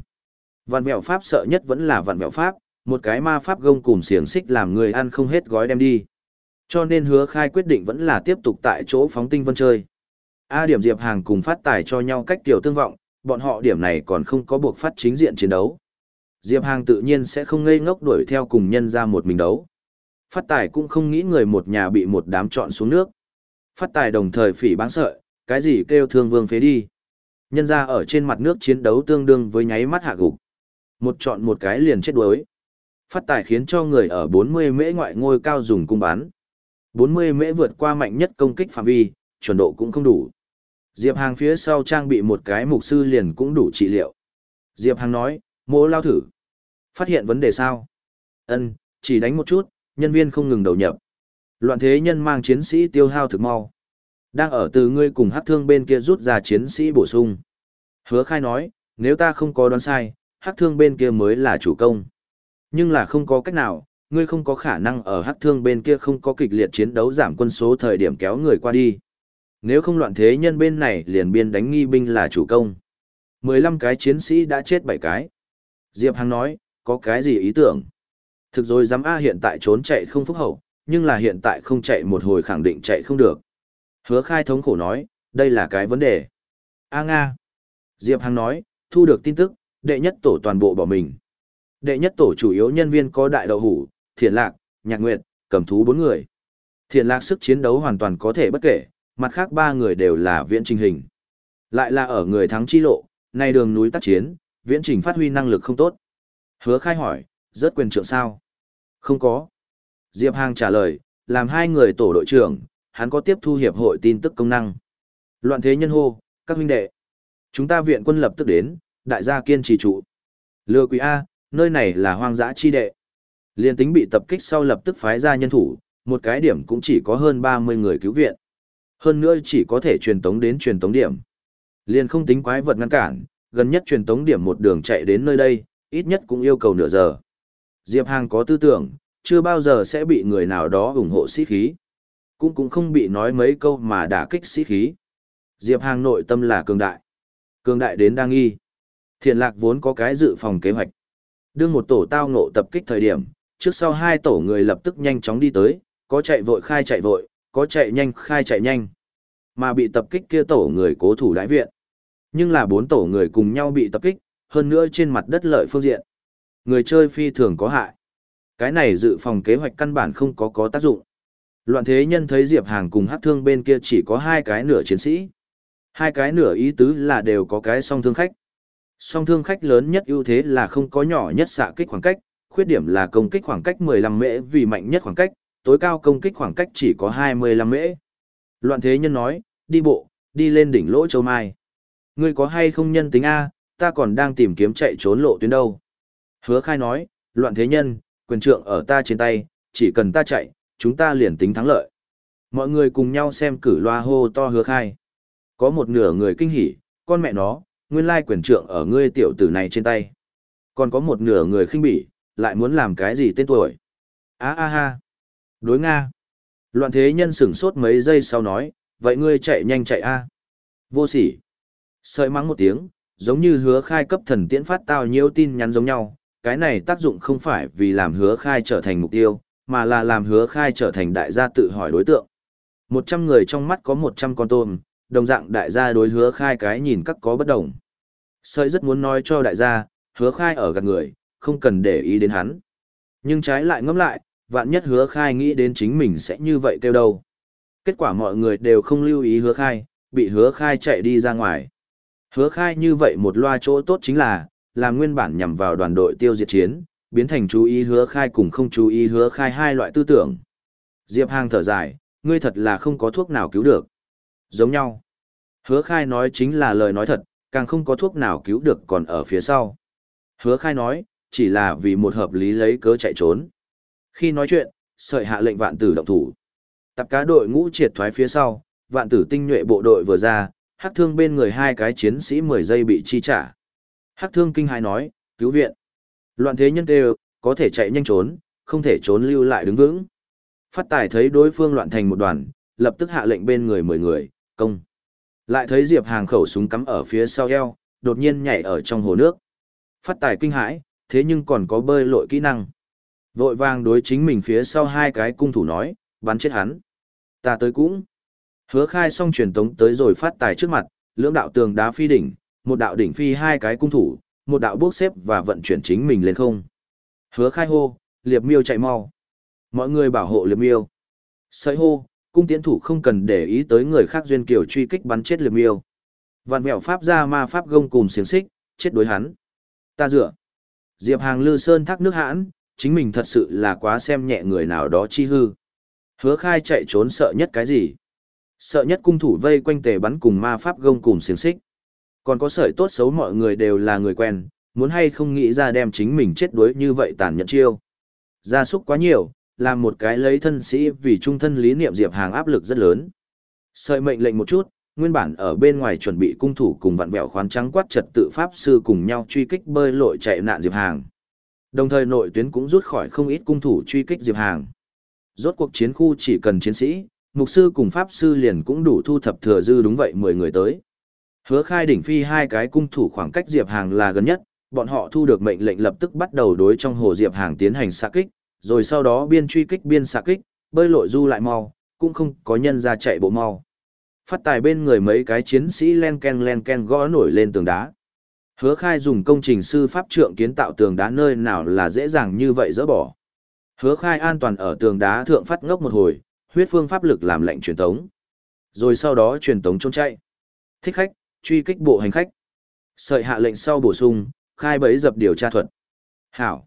Vặn vẹo pháp sợ nhất vẫn là vặn vẹo pháp, một cái ma pháp gông cùng xiềng xích làm người ăn không hết gói đem đi. Cho nên hứa khai quyết định vẫn là tiếp tục tại chỗ phóng tinh vân chơi. A điểm diệp hàng cùng phát tài cho nhau cách tiểu tương vọng, bọn họ điểm này còn không có buộc phát chính diện chiến đấu. Diệp hàng tự nhiên sẽ không ngây ngốc đuổi theo cùng nhân ra một mình đấu. Phát tài cũng không nghĩ người một nhà bị một đám trọn xuống nước. Phát tài đồng thời phỉ bán sợi, cái gì kêu thương vương phế đi. Nhân ra ở trên mặt nước chiến đấu tương đương với nháy mắt hạ gục. Một chọn một cái liền chết đuối. Phát tài khiến cho người ở 40 mễ ngoại ngôi cao dùng cung bán. 40 mễ vượt qua mạnh nhất công kích phạm vi, chuẩn độ cũng không đủ. Diệp Hàng phía sau trang bị một cái mục sư liền cũng đủ trị liệu. Diệp Hàng nói, mô lao thử. Phát hiện vấn đề sao? Ân, chỉ đánh một chút, nhân viên không ngừng đầu nhập. Loạn thế nhân mang chiến sĩ tiêu hao thực mau. Đang ở từ ngươi cùng hát thương bên kia rút ra chiến sĩ bổ sung. Hứa khai nói, nếu ta không có đoán sai, hát thương bên kia mới là chủ công. Nhưng là không có cách nào, ngươi không có khả năng ở hắc thương bên kia không có kịch liệt chiến đấu giảm quân số thời điểm kéo người qua đi. Nếu không loạn thế nhân bên này liền biên đánh nghi binh là chủ công. 15 cái chiến sĩ đã chết 7 cái. Diệp Hằng nói, có cái gì ý tưởng? Thực rồi dám A hiện tại trốn chạy không phúc hậu, nhưng là hiện tại không chạy một hồi khẳng định chạy không được. Hứa khai thống khổ nói, đây là cái vấn đề. A Nga. Diệp Hằng nói, thu được tin tức, đệ nhất tổ toàn bộ bỏ mình. Đệ nhất tổ chủ yếu nhân viên có đại đậu hủ, thiện lạc, nhạc nguyệt, cầm thú bốn người. Thiện lạc sức chiến đấu hoàn toàn có thể bất kể, mặt khác ba người đều là viễn trình hình. Lại là ở người thắng chi lộ, nay đường núi tác chiến, viễn trình phát huy năng lực không tốt. Hứa khai hỏi, rất quyền trưởng sao? Không có. Diệp Hàng trả lời, làm hai người tổ đội trưởng, hắn có tiếp thu hiệp hội tin tức công năng. Loạn thế nhân hô, các huynh đệ. Chúng ta viện quân lập tức đến, đại gia kiên trì trụ. Lừa quý A, nơi này là hoang dã chi đệ. Liên tính bị tập kích sau lập tức phái ra nhân thủ, một cái điểm cũng chỉ có hơn 30 người cứu viện. Hơn nữa chỉ có thể truyền tống đến truyền tống điểm. Liên không tính quái vật ngăn cản, gần nhất truyền tống điểm một đường chạy đến nơi đây, ít nhất cũng yêu cầu nửa giờ. Diệp Hàng có tư tưởng, chưa bao giờ sẽ bị người nào đó ủng hộ sĩ khí. Cũng cũng không bị nói mấy câu mà đả kích sĩ khí. Diệp Hàng nội tâm là cường đại. Cường đại đến đang nghi. Thiện lạc vốn có cái dự phòng kế hoạch. Đương một tổ tao ngộ tập kích thời điểm, trước sau hai tổ người lập tức nhanh chóng đi tới, có chạy vội khai chạy vội, có chạy nhanh khai chạy nhanh. Mà bị tập kích kia tổ người cố thủ đại viện. Nhưng là bốn tổ người cùng nhau bị tập kích, hơn nữa trên mặt đất lợi phương diện. Người chơi phi thường có hại. Cái này dự phòng kế hoạch căn bản không có có tác dụng. Loạn thế nhân thấy Diệp Hàng cùng hát thương bên kia chỉ có hai cái nửa chiến sĩ. Hai cái nửa ý tứ là đều có cái song thương khách. Song thương khách lớn nhất ưu thế là không có nhỏ nhất xạ kích khoảng cách, khuyết điểm là công kích khoảng cách 15 mễ vì mạnh nhất khoảng cách, tối cao công kích khoảng cách chỉ có 25 mễ. Loạn thế nhân nói, đi bộ, đi lên đỉnh lỗ châu mai. Ngươi có hay không nhân tính A, ta còn đang tìm kiếm chạy trốn lộ tuyến đâu. Hứa khai nói, loạn thế nhân, quyền trượng ở ta trên tay, chỉ cần ta chạy, chúng ta liền tính thắng lợi. Mọi người cùng nhau xem cử loa hô to hứa khai. Có một nửa người kinh hỉ, con mẹ nó, nguyên lai quyền trượng ở ngươi tiểu tử này trên tay. Còn có một nửa người khinh bỉ, lại muốn làm cái gì tên tuổi. Á a ha. Đối Nga. Loạn thế nhân sửng sốt mấy giây sau nói, vậy ngươi chạy nhanh chạy a Vô sỉ. Sợi mắng một tiếng, giống như hứa khai cấp thần tiễn phát tao nhiều tin nhắn giống nhau, cái này tác dụng không phải vì làm hứa khai trở thành mục tiêu, mà là làm hứa khai trở thành đại gia tự hỏi đối tượng. Một trăm người trong mắt có một trăm con tôm, đồng dạng đại gia đối hứa khai cái nhìn các có bất đồng. Sợi rất muốn nói cho đại gia, hứa khai ở gần người, không cần để ý đến hắn. Nhưng trái lại ngẫm lại, vạn nhất hứa khai nghĩ đến chính mình sẽ như vậy kêu đâu. Kết quả mọi người đều không lưu ý hứa khai, bị hứa khai chạy đi ra ngoài. Hứa khai như vậy một loa chỗ tốt chính là, làm nguyên bản nhằm vào đoàn đội tiêu diệt chiến, biến thành chú ý hứa khai cùng không chú ý hứa khai hai loại tư tưởng. Diệp Hàng thở dài, ngươi thật là không có thuốc nào cứu được. Giống nhau. Hứa khai nói chính là lời nói thật, càng không có thuốc nào cứu được còn ở phía sau. Hứa khai nói, chỉ là vì một hợp lý lấy cớ chạy trốn. Khi nói chuyện, sợi hạ lệnh vạn tử động thủ. Tập cá đội ngũ triệt thoái phía sau, vạn tử tinh nhuệ bộ đội vừa ra, hắc thương bên người hai cái chiến sĩ 10 giây bị chi trả. Hắc thương kinh hài nói, cứu viện. Loạn thế nhân đều, có thể chạy nhanh trốn, không thể trốn lưu lại đứng vững. Phát tài thấy đối phương loạn thành một đoàn, lập tức hạ lệnh bên người 10 người, công. Lại thấy Diệp Hàng khẩu súng cắm ở phía sau eo, đột nhiên nhảy ở trong hồ nước. Phát tài kinh hãi, thế nhưng còn có bơi lội kỹ năng. Vội vàng đối chính mình phía sau hai cái cung thủ nói, bắn chết hắn. Ta tới cũng. Hứa khai xong truyền tống tới rồi phát tài trước mặt, lưỡng đạo tường đá phi đỉnh, một đạo đỉnh phi hai cái cung thủ, một đạo bước xếp và vận chuyển chính mình lên không. Hứa khai hô, liệp miêu chạy mau. Mọi người bảo hộ liệp miêu. Sợi hô, cung tiến thủ không cần để ý tới người khác duyên kiểu truy kích bắn chết liệp miêu. Vạn mẹo pháp ra ma pháp gông cùng xiềng xích, chết đối hắn. Ta dựa. Diệp Hàng lư sơn thác nước hãn, chính mình thật sự là quá xem nhẹ người nào đó chi hư. Hứa khai chạy trốn sợ nhất cái gì? Sợ nhất cung thủ vây quanh tề bắn cùng ma pháp gông cùng xiềng xích. Còn có sợi tốt xấu mọi người đều là người quen, muốn hay không nghĩ ra đem chính mình chết đuối như vậy tàn nhẫn chiêu. Gia súc quá nhiều, làm một cái lấy thân sĩ vì trung thân lý niệm Diệp Hàng áp lực rất lớn. Sợi mệnh lệnh một chút, nguyên bản ở bên ngoài chuẩn bị cung thủ cùng vặn vẹo khoán trắng quát trật tự pháp sư cùng nhau truy kích bơi lội chạy nạn Diệp Hàng. Đồng thời nội tuyến cũng rút khỏi không ít cung thủ truy kích Diệp Hàng. Rốt cuộc chiến khu chỉ cần chiến sĩ, mục sư cùng pháp sư liền cũng đủ thu thập thừa dư đúng vậy 10 người tới. Hứa khai đỉnh phi hai cái cung thủ khoảng cách Diệp Hàng là gần nhất, bọn họ thu được mệnh lệnh lập tức bắt đầu đối trong hồ Diệp Hàng tiến hành xạ kích, rồi sau đó biên truy kích biên xạ kích, bơi lội du lại mau, cũng không có nhân ra chạy bộ mau. Phát tài bên người mấy cái chiến sĩ len ken len ken gõ nổi lên tường đá. Hứa khai dùng công trình sư pháp trượng kiến tạo tường đá nơi nào là dễ dàng như vậy dỡ bỏ. Hứa khai an toàn ở tường đá thượng phát ngốc một hồi, huyết phương pháp lực làm lệnh truyền tống. Rồi sau đó truyền tống trốn chạy. Thích khách, truy kích bộ hành khách. Sợi hạ lệnh sau bổ sung, khai bấy dập điều tra thuật. Hảo.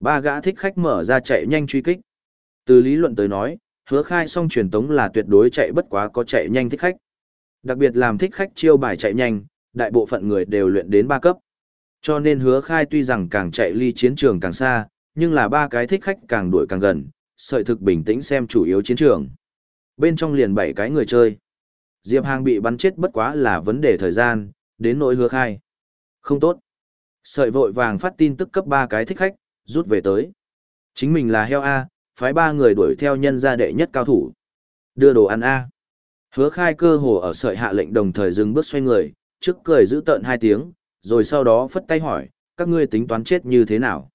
Ba gã thích khách mở ra chạy nhanh truy kích. Từ lý luận tới nói, hứa khai xong truyền tống là tuyệt đối chạy bất quá có chạy nhanh thích khách. Đặc biệt làm thích khách chiêu bài chạy nhanh, đại bộ phận người đều luyện đến ba cấp. Cho nên hứa khai tuy rằng càng chạy ly chiến trường càng xa, nhưng là ba cái thích khách càng đuổi càng gần, sợi thực bình tĩnh xem chủ yếu chiến trường. Bên trong liền bảy cái người chơi. Diệp Hàng bị bắn chết bất quá là vấn đề thời gian, đến nỗi hứa khai. Không tốt. Sợi vội vàng phát tin tức cấp ba cái thích khách, rút về tới. Chính mình là heo A, phái ba người đuổi theo nhân gia đệ nhất cao thủ. Đưa đồ ăn A. Hứa khai cơ hồ ở sợi hạ lệnh đồng thời dừng bước xoay người, trước cười giữ tợn hai tiếng, rồi sau đó phất tay hỏi, các ngươi tính toán chết như thế nào?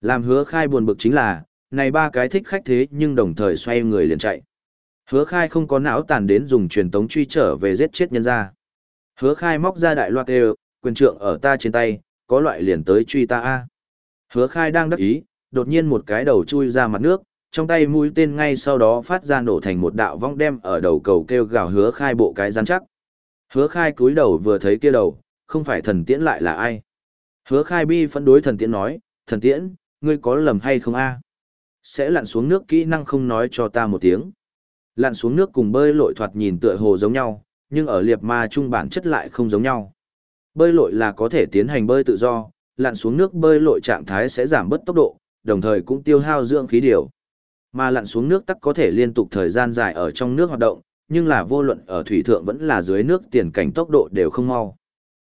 Làm hứa khai buồn bực chính là, này ba cái thích khách thế nhưng đồng thời xoay người liền chạy. Hứa khai không có não tàn đến dùng truyền tống truy trở về giết chết nhân ra. Hứa khai móc ra đại loạt đều, quyền trượng ở ta trên tay, có loại liền tới truy ta a Hứa khai đang đắc ý, đột nhiên một cái đầu chui ra mặt nước, trong tay mũi tên ngay sau đó phát ra nổ thành một đạo vong đem ở đầu cầu kêu gào hứa khai bộ cái rắn chắc. Hứa khai cúi đầu vừa thấy kia đầu, không phải thần tiễn lại là ai. Hứa khai bi phẫn đối thần tiễn nói, thần tiễn, ngươi có lầm hay không a Sẽ lặn xuống nước kỹ năng không nói cho ta một tiếng. Lặn xuống nước cùng bơi lội thoạt nhìn tựa hồ giống nhau, nhưng ở liệp ma trung bản chất lại không giống nhau. Bơi lội là có thể tiến hành bơi tự do, lặn xuống nước bơi lội trạng thái sẽ giảm bớt tốc độ, đồng thời cũng tiêu hao dưỡng khí điều. Mà lặn xuống nước tắc có thể liên tục thời gian dài ở trong nước hoạt động, nhưng là vô luận ở thủy thượng vẫn là dưới nước tiền cảnh tốc độ đều không mau.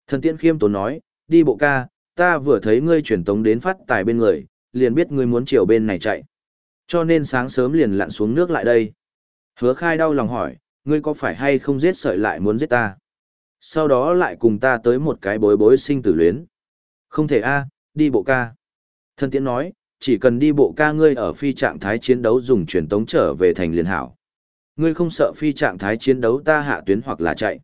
Thần Tiễn Khiêm tốn nói, đi bộ ca, ta vừa thấy ngươi chuyển tống đến phát tài bên người, liền biết ngươi muốn chiều bên này chạy. Cho nên sáng sớm liền lặn xuống nước lại đây. Hứa khai đau lòng hỏi, ngươi có phải hay không giết sợi lại muốn giết ta? Sau đó lại cùng ta tới một cái bối bối sinh tử luyến. Không thể a đi bộ ca. Thần Tiễn nói, chỉ cần đi bộ ca ngươi ở phi trạng thái chiến đấu dùng truyền tống trở về thành liền hảo. Ngươi không sợ phi trạng thái chiến đấu ta hạ tuyến hoặc là chạy.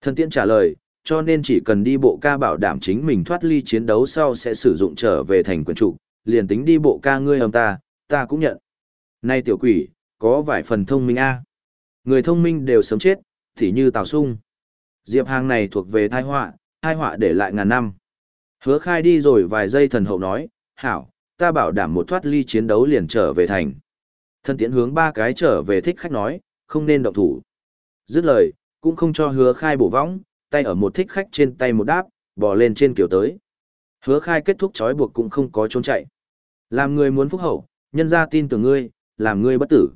Thần tiễn trả lời, cho nên chỉ cần đi bộ ca bảo đảm chính mình thoát ly chiến đấu sau sẽ sử dụng trở về thành quyền trụ, liền tính đi bộ ca ngươi âm ta, ta cũng nhận. Này tiểu quỷ, có vài phần thông minh a. Người thông minh đều sớm chết, thì như Tào Sung. Diệp Hàng này thuộc về thai họa, thai họa để lại ngàn năm. Hứa khai đi rồi vài giây thần hậu nói, hảo, ta bảo đảm một thoát ly chiến đấu liền trở về thành. Thân tiễn hướng ba cái trở về thích khách nói, không nên động thủ. Dứt lời, cũng không cho hứa khai bổ võng, tay ở một thích khách trên tay một đáp, bò lên trên kiểu tới. Hứa khai kết thúc trói buộc cũng không có trốn chạy. Làm người muốn phúc hậu, nhân ra tin tưởng ngươi, làm ngươi bất tử.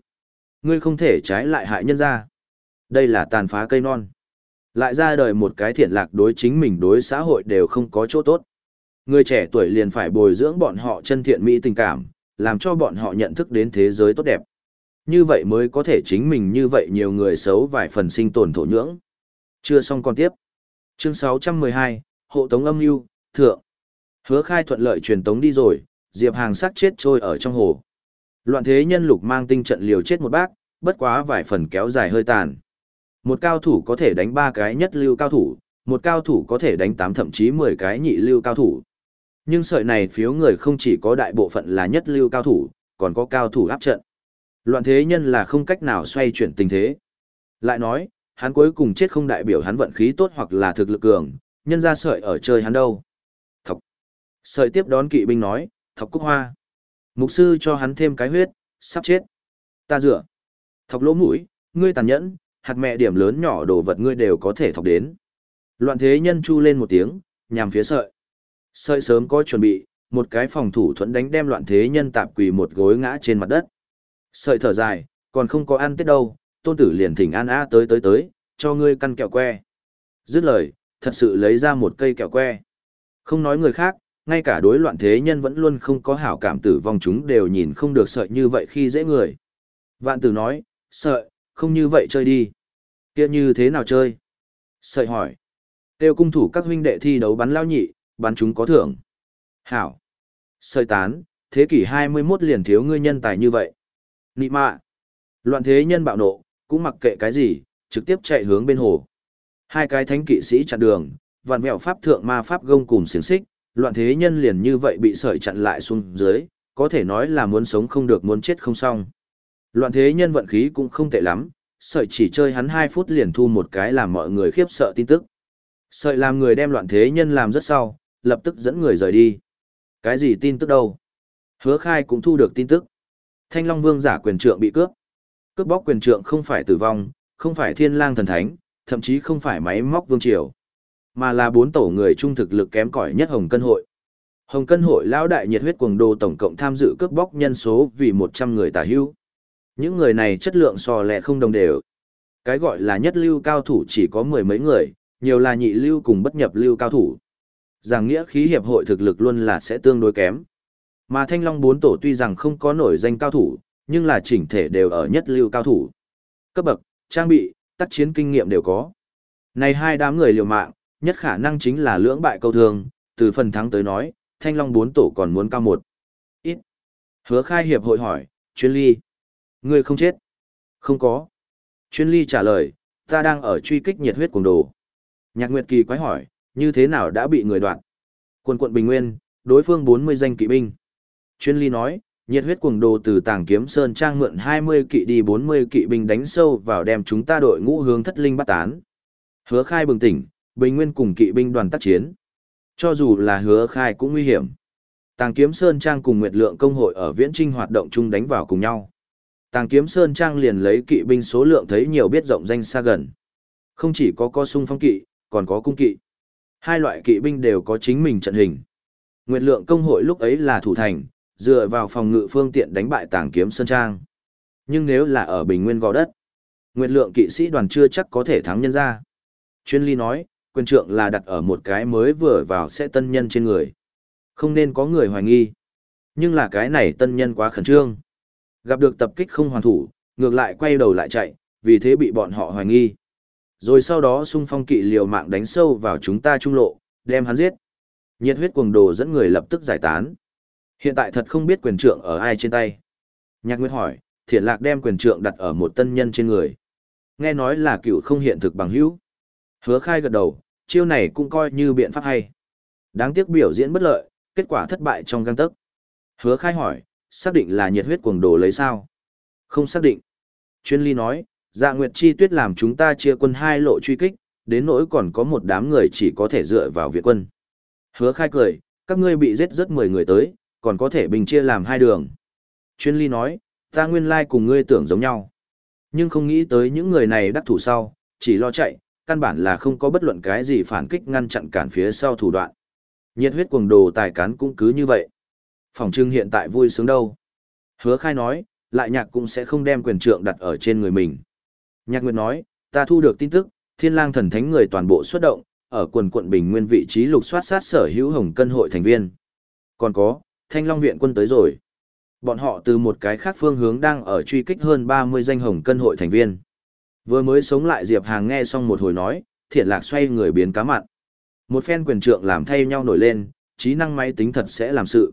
Ngươi không thể trái lại hại nhân ra. Đây là tàn phá cây non. Lại ra đời một cái thiện lạc đối chính mình đối xã hội đều không có chỗ tốt. Người trẻ tuổi liền phải bồi dưỡng bọn họ chân thiện mỹ tình cảm, làm cho bọn họ nhận thức đến thế giới tốt đẹp. Như vậy mới có thể chính mình như vậy nhiều người xấu vài phần sinh tồn thổ nhưỡng. Chưa xong còn tiếp. Chương 612, Hộ tống âm mưu thượng. Hứa khai thuận lợi truyền tống đi rồi, Diệp Hàng sắc chết trôi ở trong hồ. Loạn thế nhân lục mang tinh trận liều chết một bác, bất quá vài phần kéo dài hơi tàn. Một cao thủ có thể đánh ba cái nhất lưu cao thủ, một cao thủ có thể đánh tám thậm chí 10 cái nhị lưu cao thủ. Nhưng sợi này phiếu người không chỉ có đại bộ phận là nhất lưu cao thủ, còn có cao thủ áp trận. Loạn thế nhân là không cách nào xoay chuyển tình thế. Lại nói, hắn cuối cùng chết không đại biểu hắn vận khí tốt hoặc là thực lực cường, nhân ra sợi ở chơi hắn đâu. Thọc. Sợi tiếp đón kỵ binh nói, thọc cúc hoa. Mục sư cho hắn thêm cái huyết, sắp chết. Ta dựa. Thọc lỗ mũi, ngươi tàn nhẫn, hạt mẹ điểm lớn nhỏ đồ vật ngươi đều có thể thọc đến. Loạn thế nhân chu lên một tiếng, nhằm phía sợi. Sợi sớm có chuẩn bị, một cái phòng thủ thuẫn đánh đem loạn thế nhân tạp quỳ một gối ngã trên mặt đất. Sợi thở dài, còn không có ăn tết đâu, tôn tử liền thỉnh an a tới tới tới, cho ngươi căn kẹo que. Dứt lời, thật sự lấy ra một cây kẹo que. Không nói người khác, ngay cả đối loạn thế nhân vẫn luôn không có hảo cảm tử vong chúng đều nhìn không được sợi như vậy khi dễ người. Vạn tử nói, sợi, không như vậy chơi đi. kia như thế nào chơi? Sợi hỏi. Tiêu cung thủ các huynh đệ thi đấu bắn lao nhị, bắn chúng có thưởng. Hảo. Sợi tán, thế kỷ 21 liền thiếu ngươi nhân tài như vậy. Nị mạ. Loạn thế nhân bạo nộ, cũng mặc kệ cái gì, trực tiếp chạy hướng bên hồ. Hai cái thánh kỵ sĩ chặn đường, vạn mẹo pháp thượng ma pháp gông cùng xiềng xích, loạn thế nhân liền như vậy bị sợi chặn lại xuống dưới, có thể nói là muốn sống không được muốn chết không xong. Loạn thế nhân vận khí cũng không tệ lắm, sợi chỉ chơi hắn 2 phút liền thu một cái làm mọi người khiếp sợ tin tức. Sợi làm người đem loạn thế nhân làm rất sau, lập tức dẫn người rời đi. Cái gì tin tức đâu? Hứa khai cũng thu được tin tức. Thanh Long Vương giả quyền trượng bị cướp. Cướp bóc quyền trượng không phải tử vong, không phải thiên lang thần thánh, thậm chí không phải máy móc vương triều, mà là bốn tổ người trung thực lực kém cỏi nhất Hồng Cân hội. Hồng Cân hội lão đại nhiệt huyết cuồng đô tổng cộng tham dự cướp bóc nhân số vì 100 người tả hữu. Những người này chất lượng so lẹ không đồng đều. Cái gọi là nhất lưu cao thủ chỉ có mười mấy người, nhiều là nhị lưu cùng bất nhập lưu cao thủ rằng nghĩa khí hiệp hội thực lực luôn là sẽ tương đối kém. Mà Thanh Long bốn tổ tuy rằng không có nổi danh cao thủ, nhưng là chỉnh thể đều ở nhất lưu cao thủ. Cấp bậc, trang bị, tác chiến kinh nghiệm đều có. Này hai đám người liều mạng, nhất khả năng chính là lưỡng bại câu thường. từ phần thắng tới nói, Thanh Long bốn tổ còn muốn cao một. Ít. Hứa khai hiệp hội hỏi, chuyên ly. người không chết. Không có. Chuyên ly trả lời, ta đang ở truy kích nhiệt huyết cùng đồ. Nhạc Nguyệt Kỳ quái hỏi, như thế nào đã bị người đoạn? Quân quận Bình Nguyên, đối phương 40 danh kỵ binh. Chuyên ly nói, nhiệt huyết cuồng đồ từ tàng kiếm sơn trang mượn 20 kỵ đi 40 kỵ binh đánh sâu vào đem chúng ta đội ngũ hướng thất linh bắt tán. Hứa khai bừng tỉnh, bình nguyên cùng kỵ binh đoàn tác chiến. Cho dù là hứa khai cũng nguy hiểm. Tàng kiếm sơn trang cùng nguyệt lượng công hội ở viễn trinh hoạt động chung đánh vào cùng nhau. Tàng kiếm sơn trang liền lấy kỵ binh số lượng thấy nhiều biết rộng danh xa gần. Không chỉ có co sung phong kỵ, còn có cung kỵ. Hai loại kỵ binh đều có chính mình trận hình. Nguyệt lượng công hội lúc ấy là thủ thành, dựa vào phòng ngự phương tiện đánh bại tàng kiếm sơn trang. Nhưng nếu là ở bình nguyên gò đất, Nguyệt lượng kỵ sĩ đoàn chưa chắc có thể thắng nhân ra. Chuyên ly nói, quyền trượng là đặt ở một cái mới vừa vào sẽ tân nhân trên người. Không nên có người hoài nghi. Nhưng là cái này tân nhân quá khẩn trương. Gặp được tập kích không hoàn thủ, ngược lại quay đầu lại chạy, vì thế bị bọn họ hoài nghi. Rồi sau đó xung phong kỵ liều mạng đánh sâu vào chúng ta trung lộ, đem hắn giết. Nhiệt huyết cuồng đồ dẫn người lập tức giải tán. Hiện tại thật không biết quyền trượng ở ai trên tay. Nhạc Nguyệt hỏi, thiện lạc đem quyền trượng đặt ở một tân nhân trên người. Nghe nói là cựu không hiện thực bằng hữu. Hứa khai gật đầu, chiêu này cũng coi như biện pháp hay. Đáng tiếc biểu diễn bất lợi, kết quả thất bại trong găng tấc. Hứa khai hỏi, xác định là nhiệt huyết cuồng đồ lấy sao? Không xác định. Chuyên ly nói, dạ nguyệt chi tuyết làm chúng ta chia quân hai lộ truy kích, đến nỗi còn có một đám người chỉ có thể dựa vào viện quân. Hứa khai cười, các ngươi bị giết rất 10 người tới, còn có thể bình chia làm hai đường. Chuyên ly nói, ta nguyên lai cùng ngươi tưởng giống nhau. Nhưng không nghĩ tới những người này đắc thủ sau, chỉ lo chạy, căn bản là không có bất luận cái gì phản kích ngăn chặn cản phía sau thủ đoạn. Nhiệt huyết cuồng đồ tài cán cũng cứ như vậy. Phòng trưng hiện tại vui sướng đâu. Hứa khai nói, lại nhạc cũng sẽ không đem quyền trượng đặt ở trên người mình. Nhạc Nguyệt nói, ta thu được tin tức, thiên lang thần thánh người toàn bộ xuất động, ở quần quận Bình Nguyên vị trí lục soát sát sở hữu hồng cân hội thành viên. Còn có, thanh long viện quân tới rồi. Bọn họ từ một cái khác phương hướng đang ở truy kích hơn 30 danh hồng cân hội thành viên. Vừa mới sống lại Diệp Hàng nghe xong một hồi nói, thiện lạc xoay người biến cá mặn. Một phen quyền trượng làm thay nhau nổi lên, trí năng máy tính thật sẽ làm sự.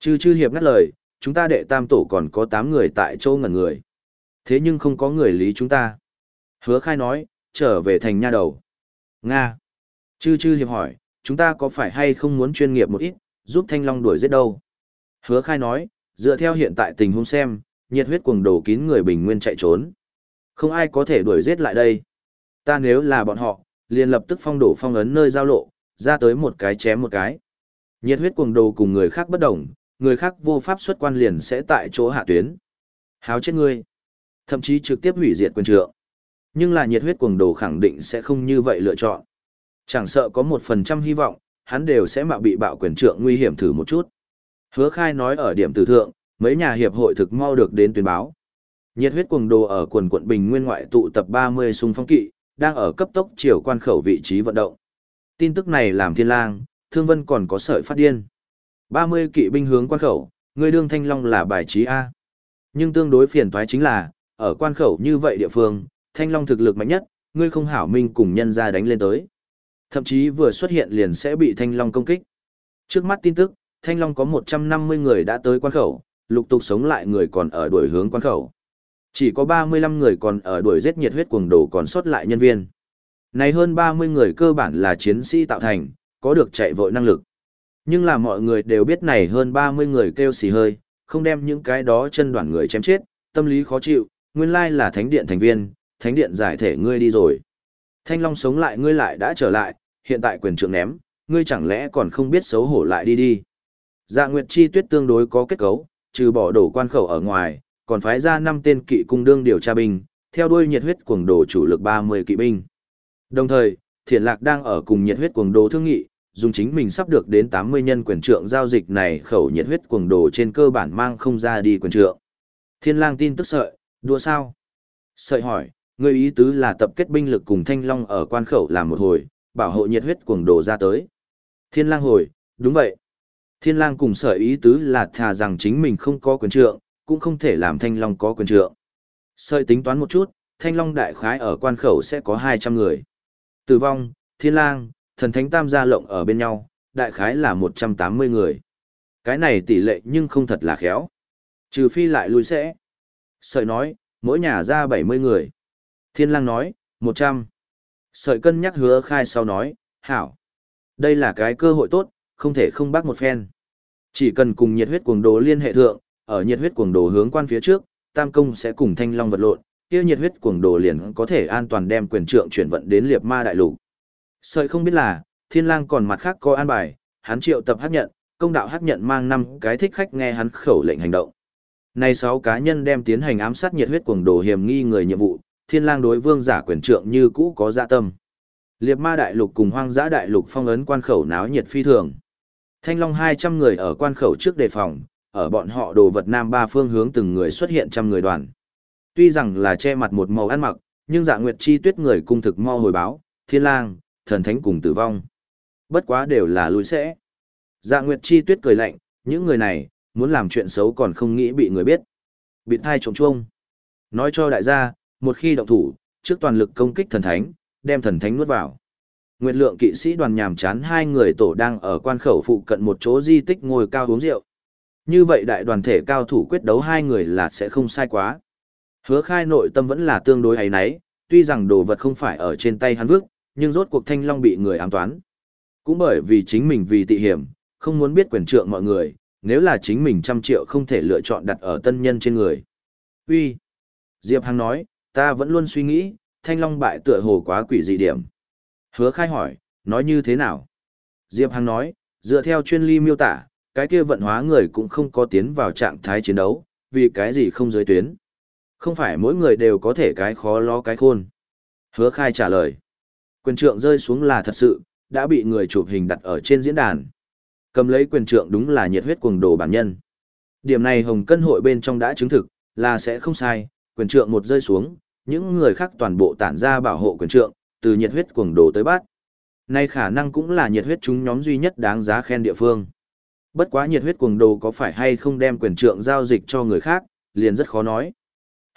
Chư chư hiệp ngắt lời, chúng ta đệ tam tổ còn có 8 người tại châu ngẩn người. Thế nhưng không có người lý chúng ta. Hứa khai nói, trở về thành nha đầu. Nga. Chư chư hiệp hỏi, chúng ta có phải hay không muốn chuyên nghiệp một ít, giúp thanh long đuổi giết đâu? Hứa khai nói, dựa theo hiện tại tình huống xem, nhiệt huyết cuồng đồ kín người bình nguyên chạy trốn. Không ai có thể đuổi giết lại đây. Ta nếu là bọn họ, liền lập tức phong đổ phong ấn nơi giao lộ, ra tới một cái chém một cái. Nhiệt huyết cuồng đồ cùng người khác bất đồng, người khác vô pháp xuất quan liền sẽ tại chỗ hạ tuyến. Háo chết ngươi. Thậm chí trực tiếp hủy diệt quyền trượng. Nhưng là nhiệt huyết cuồng đồ khẳng định sẽ không như vậy lựa chọn. Chẳng sợ có một phần trăm hy vọng, hắn đều sẽ mạo bị bạo quyền trượng nguy hiểm thử một chút. Hứa khai nói ở điểm tử thượng, mấy nhà hiệp hội thực mau được đến tuyên báo. Nhiệt huyết cuồng đồ ở quần quận Bình Nguyên ngoại tụ tập 30 xung phong kỵ, đang ở cấp tốc chiều quan khẩu vị trí vận động. Tin tức này làm thiên lang, thương vân còn có sợi phát điên. 30 kỵ binh hướng quan khẩu, người đương thanh long là bài trí A. Nhưng tương đối phiền toái chính là, ở quan khẩu như vậy địa phương, thanh long thực lực mạnh nhất, ngươi không hảo minh cùng nhân ra đánh lên tới. Thậm chí vừa xuất hiện liền sẽ bị thanh long công kích. Trước mắt tin tức, thanh long có 150 người đã tới quan khẩu, lục tục sống lại người còn ở đuổi hướng quan khẩu. Chỉ có 35 người còn ở đuổi giết nhiệt huyết cuồng đồ còn sót lại nhân viên. Này hơn 30 người cơ bản là chiến sĩ tạo thành, có được chạy vội năng lực. Nhưng là mọi người đều biết này hơn 30 người kêu xì hơi, không đem những cái đó chân đoạn người chém chết, tâm lý khó chịu, nguyên lai là thánh điện thành viên, thánh điện giải thể ngươi đi rồi. Thanh Long sống lại ngươi lại đã trở lại, hiện tại quyền trượng ném, ngươi chẳng lẽ còn không biết xấu hổ lại đi đi. Dạ Nguyệt Chi Tuyết tương đối có kết cấu, trừ bỏ đổ quan khẩu ở ngoài, còn phái ra 5 tên kỵ cung đương điều tra binh, theo đuôi nhiệt huyết cuồng đồ chủ lực 30 kỵ binh. Đồng thời, Thiện Lạc đang ở cùng nhiệt huyết cuồng đồ thương nghị, dùng chính mình sắp được đến 80 nhân quyền trượng giao dịch này khẩu nhiệt huyết cuồng đồ trên cơ bản mang không ra đi quyền trượng. Thiên lang tin tức sợi, đua sao? Sợi hỏi, người ý tứ là tập kết binh lực cùng thanh long ở quan khẩu làm một hồi, bảo hộ nhiệt huyết cuồng đồ ra tới. Thiên lang hồi, đúng vậy. Thiên lang cùng sợi ý tứ là thà rằng chính mình không có quyền trượng, cũng không thể làm thanh long có quyền trượng. Sợi tính toán một chút, thanh long đại khái ở quan khẩu sẽ có 200 người. Tử vong, thiên lang, thần thánh tam gia lộng ở bên nhau, đại khái là 180 người. Cái này tỷ lệ nhưng không thật là khéo. Trừ phi lại lui sẽ. Sợi nói, mỗi nhà ra 70 người. Thiên lang nói, 100. Sợi cân nhắc hứa khai sau nói, hảo. Đây là cái cơ hội tốt, không thể không bác một phen. Chỉ cần cùng nhiệt huyết cuồng đồ liên hệ thượng, ở nhiệt huyết cuồng đồ hướng quan phía trước, Tam Công sẽ cùng Thanh Long vật lộn, kia nhiệt huyết cuồng đồ liền có thể an toàn đem quyền trượng chuyển vận đến Liệp Ma đại lục. Sợi không biết là, Thiên Lang còn mặt khác có an bài, hắn triệu tập hắc nhận, công đạo hắc nhận mang năm cái thích khách nghe hắn khẩu lệnh hành động. Nay sáu cá nhân đem tiến hành ám sát nhiệt huyết cuồng đồ hiểm nghi người nhiệm vụ, Thiên Lang đối vương giả quyền trượng như cũ có dạ tâm. Liệp Ma đại lục cùng Hoang Dã đại lục phong ấn quan khẩu náo nhiệt phi thường. Thanh Long 200 người ở quan khẩu trước đề phòng, ở bọn họ đồ vật nam ba phương hướng từng người xuất hiện trăm người đoàn. Tuy rằng là che mặt một màu ăn mặc, nhưng dạ nguyệt chi tuyết người cung thực mo hồi báo, thiên lang, thần thánh cùng tử vong. Bất quá đều là lùi sẽ. Dạ nguyệt chi tuyết cười lạnh, những người này, muốn làm chuyện xấu còn không nghĩ bị người biết. Bị thai trộm chuông. Nói cho đại gia, một khi động thủ, trước toàn lực công kích thần thánh, đem thần thánh nuốt vào. Nguyệt lượng kỵ sĩ đoàn nhàm chán hai người tổ đang ở quan khẩu phụ cận một chỗ di tích ngồi cao uống rượu. Như vậy đại đoàn thể cao thủ quyết đấu hai người là sẽ không sai quá. Hứa khai nội tâm vẫn là tương đối ấy nấy, tuy rằng đồ vật không phải ở trên tay hắn vước, nhưng rốt cuộc Thanh Long bị người ám toán. Cũng bởi vì chính mình vì tị hiểm, không muốn biết quyền trượng mọi người, nếu là chính mình trăm triệu không thể lựa chọn đặt ở tân nhân trên người. Uy, Diệp Hằng nói, ta vẫn luôn suy nghĩ, Thanh Long bại tựa hồ quá quỷ dị điểm. Hứa khai hỏi, nói như thế nào? Diệp Hằng nói, dựa theo chuyên ly miêu tả, cái kia vận hóa người cũng không có tiến vào trạng thái chiến đấu, vì cái gì không giới tuyến. Không phải mỗi người đều có thể cái khó lo cái khôn. Hứa khai trả lời. Quyền trượng rơi xuống là thật sự, đã bị người chụp hình đặt ở trên diễn đàn. Cầm lấy quyền trượng đúng là nhiệt huyết cuồng đồ bản nhân. Điểm này Hồng Cân hội bên trong đã chứng thực, là sẽ không sai, quyền trượng một rơi xuống, những người khác toàn bộ tản ra bảo hộ quyền trượng, từ nhiệt huyết cuồng đồ tới bát. Nay khả năng cũng là nhiệt huyết chúng nhóm duy nhất đáng giá khen địa phương. Bất quá nhiệt huyết cuồng đồ có phải hay không đem quyền trượng giao dịch cho người khác, liền rất khó nói.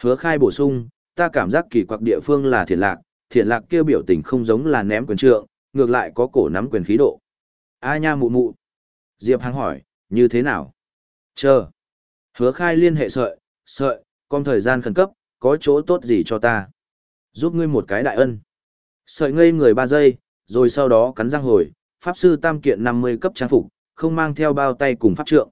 Hứa khai bổ sung, ta cảm giác kỳ quặc địa phương là thiện lạc, thiện lạc kia biểu tình không giống là ném quyền trượng, ngược lại có cổ nắm quyền khí độ. A nha mụ mụ. Diệp Hằng hỏi, như thế nào? Chờ. Hứa khai liên hệ sợi, sợi, con thời gian khẩn cấp, có chỗ tốt gì cho ta? Giúp ngươi một cái đại ân. Sợi ngây người 3 giây, rồi sau đó cắn răng hồi, Pháp sư tam kiện 50 cấp trang phục, không mang theo bao tay cùng pháp trượng.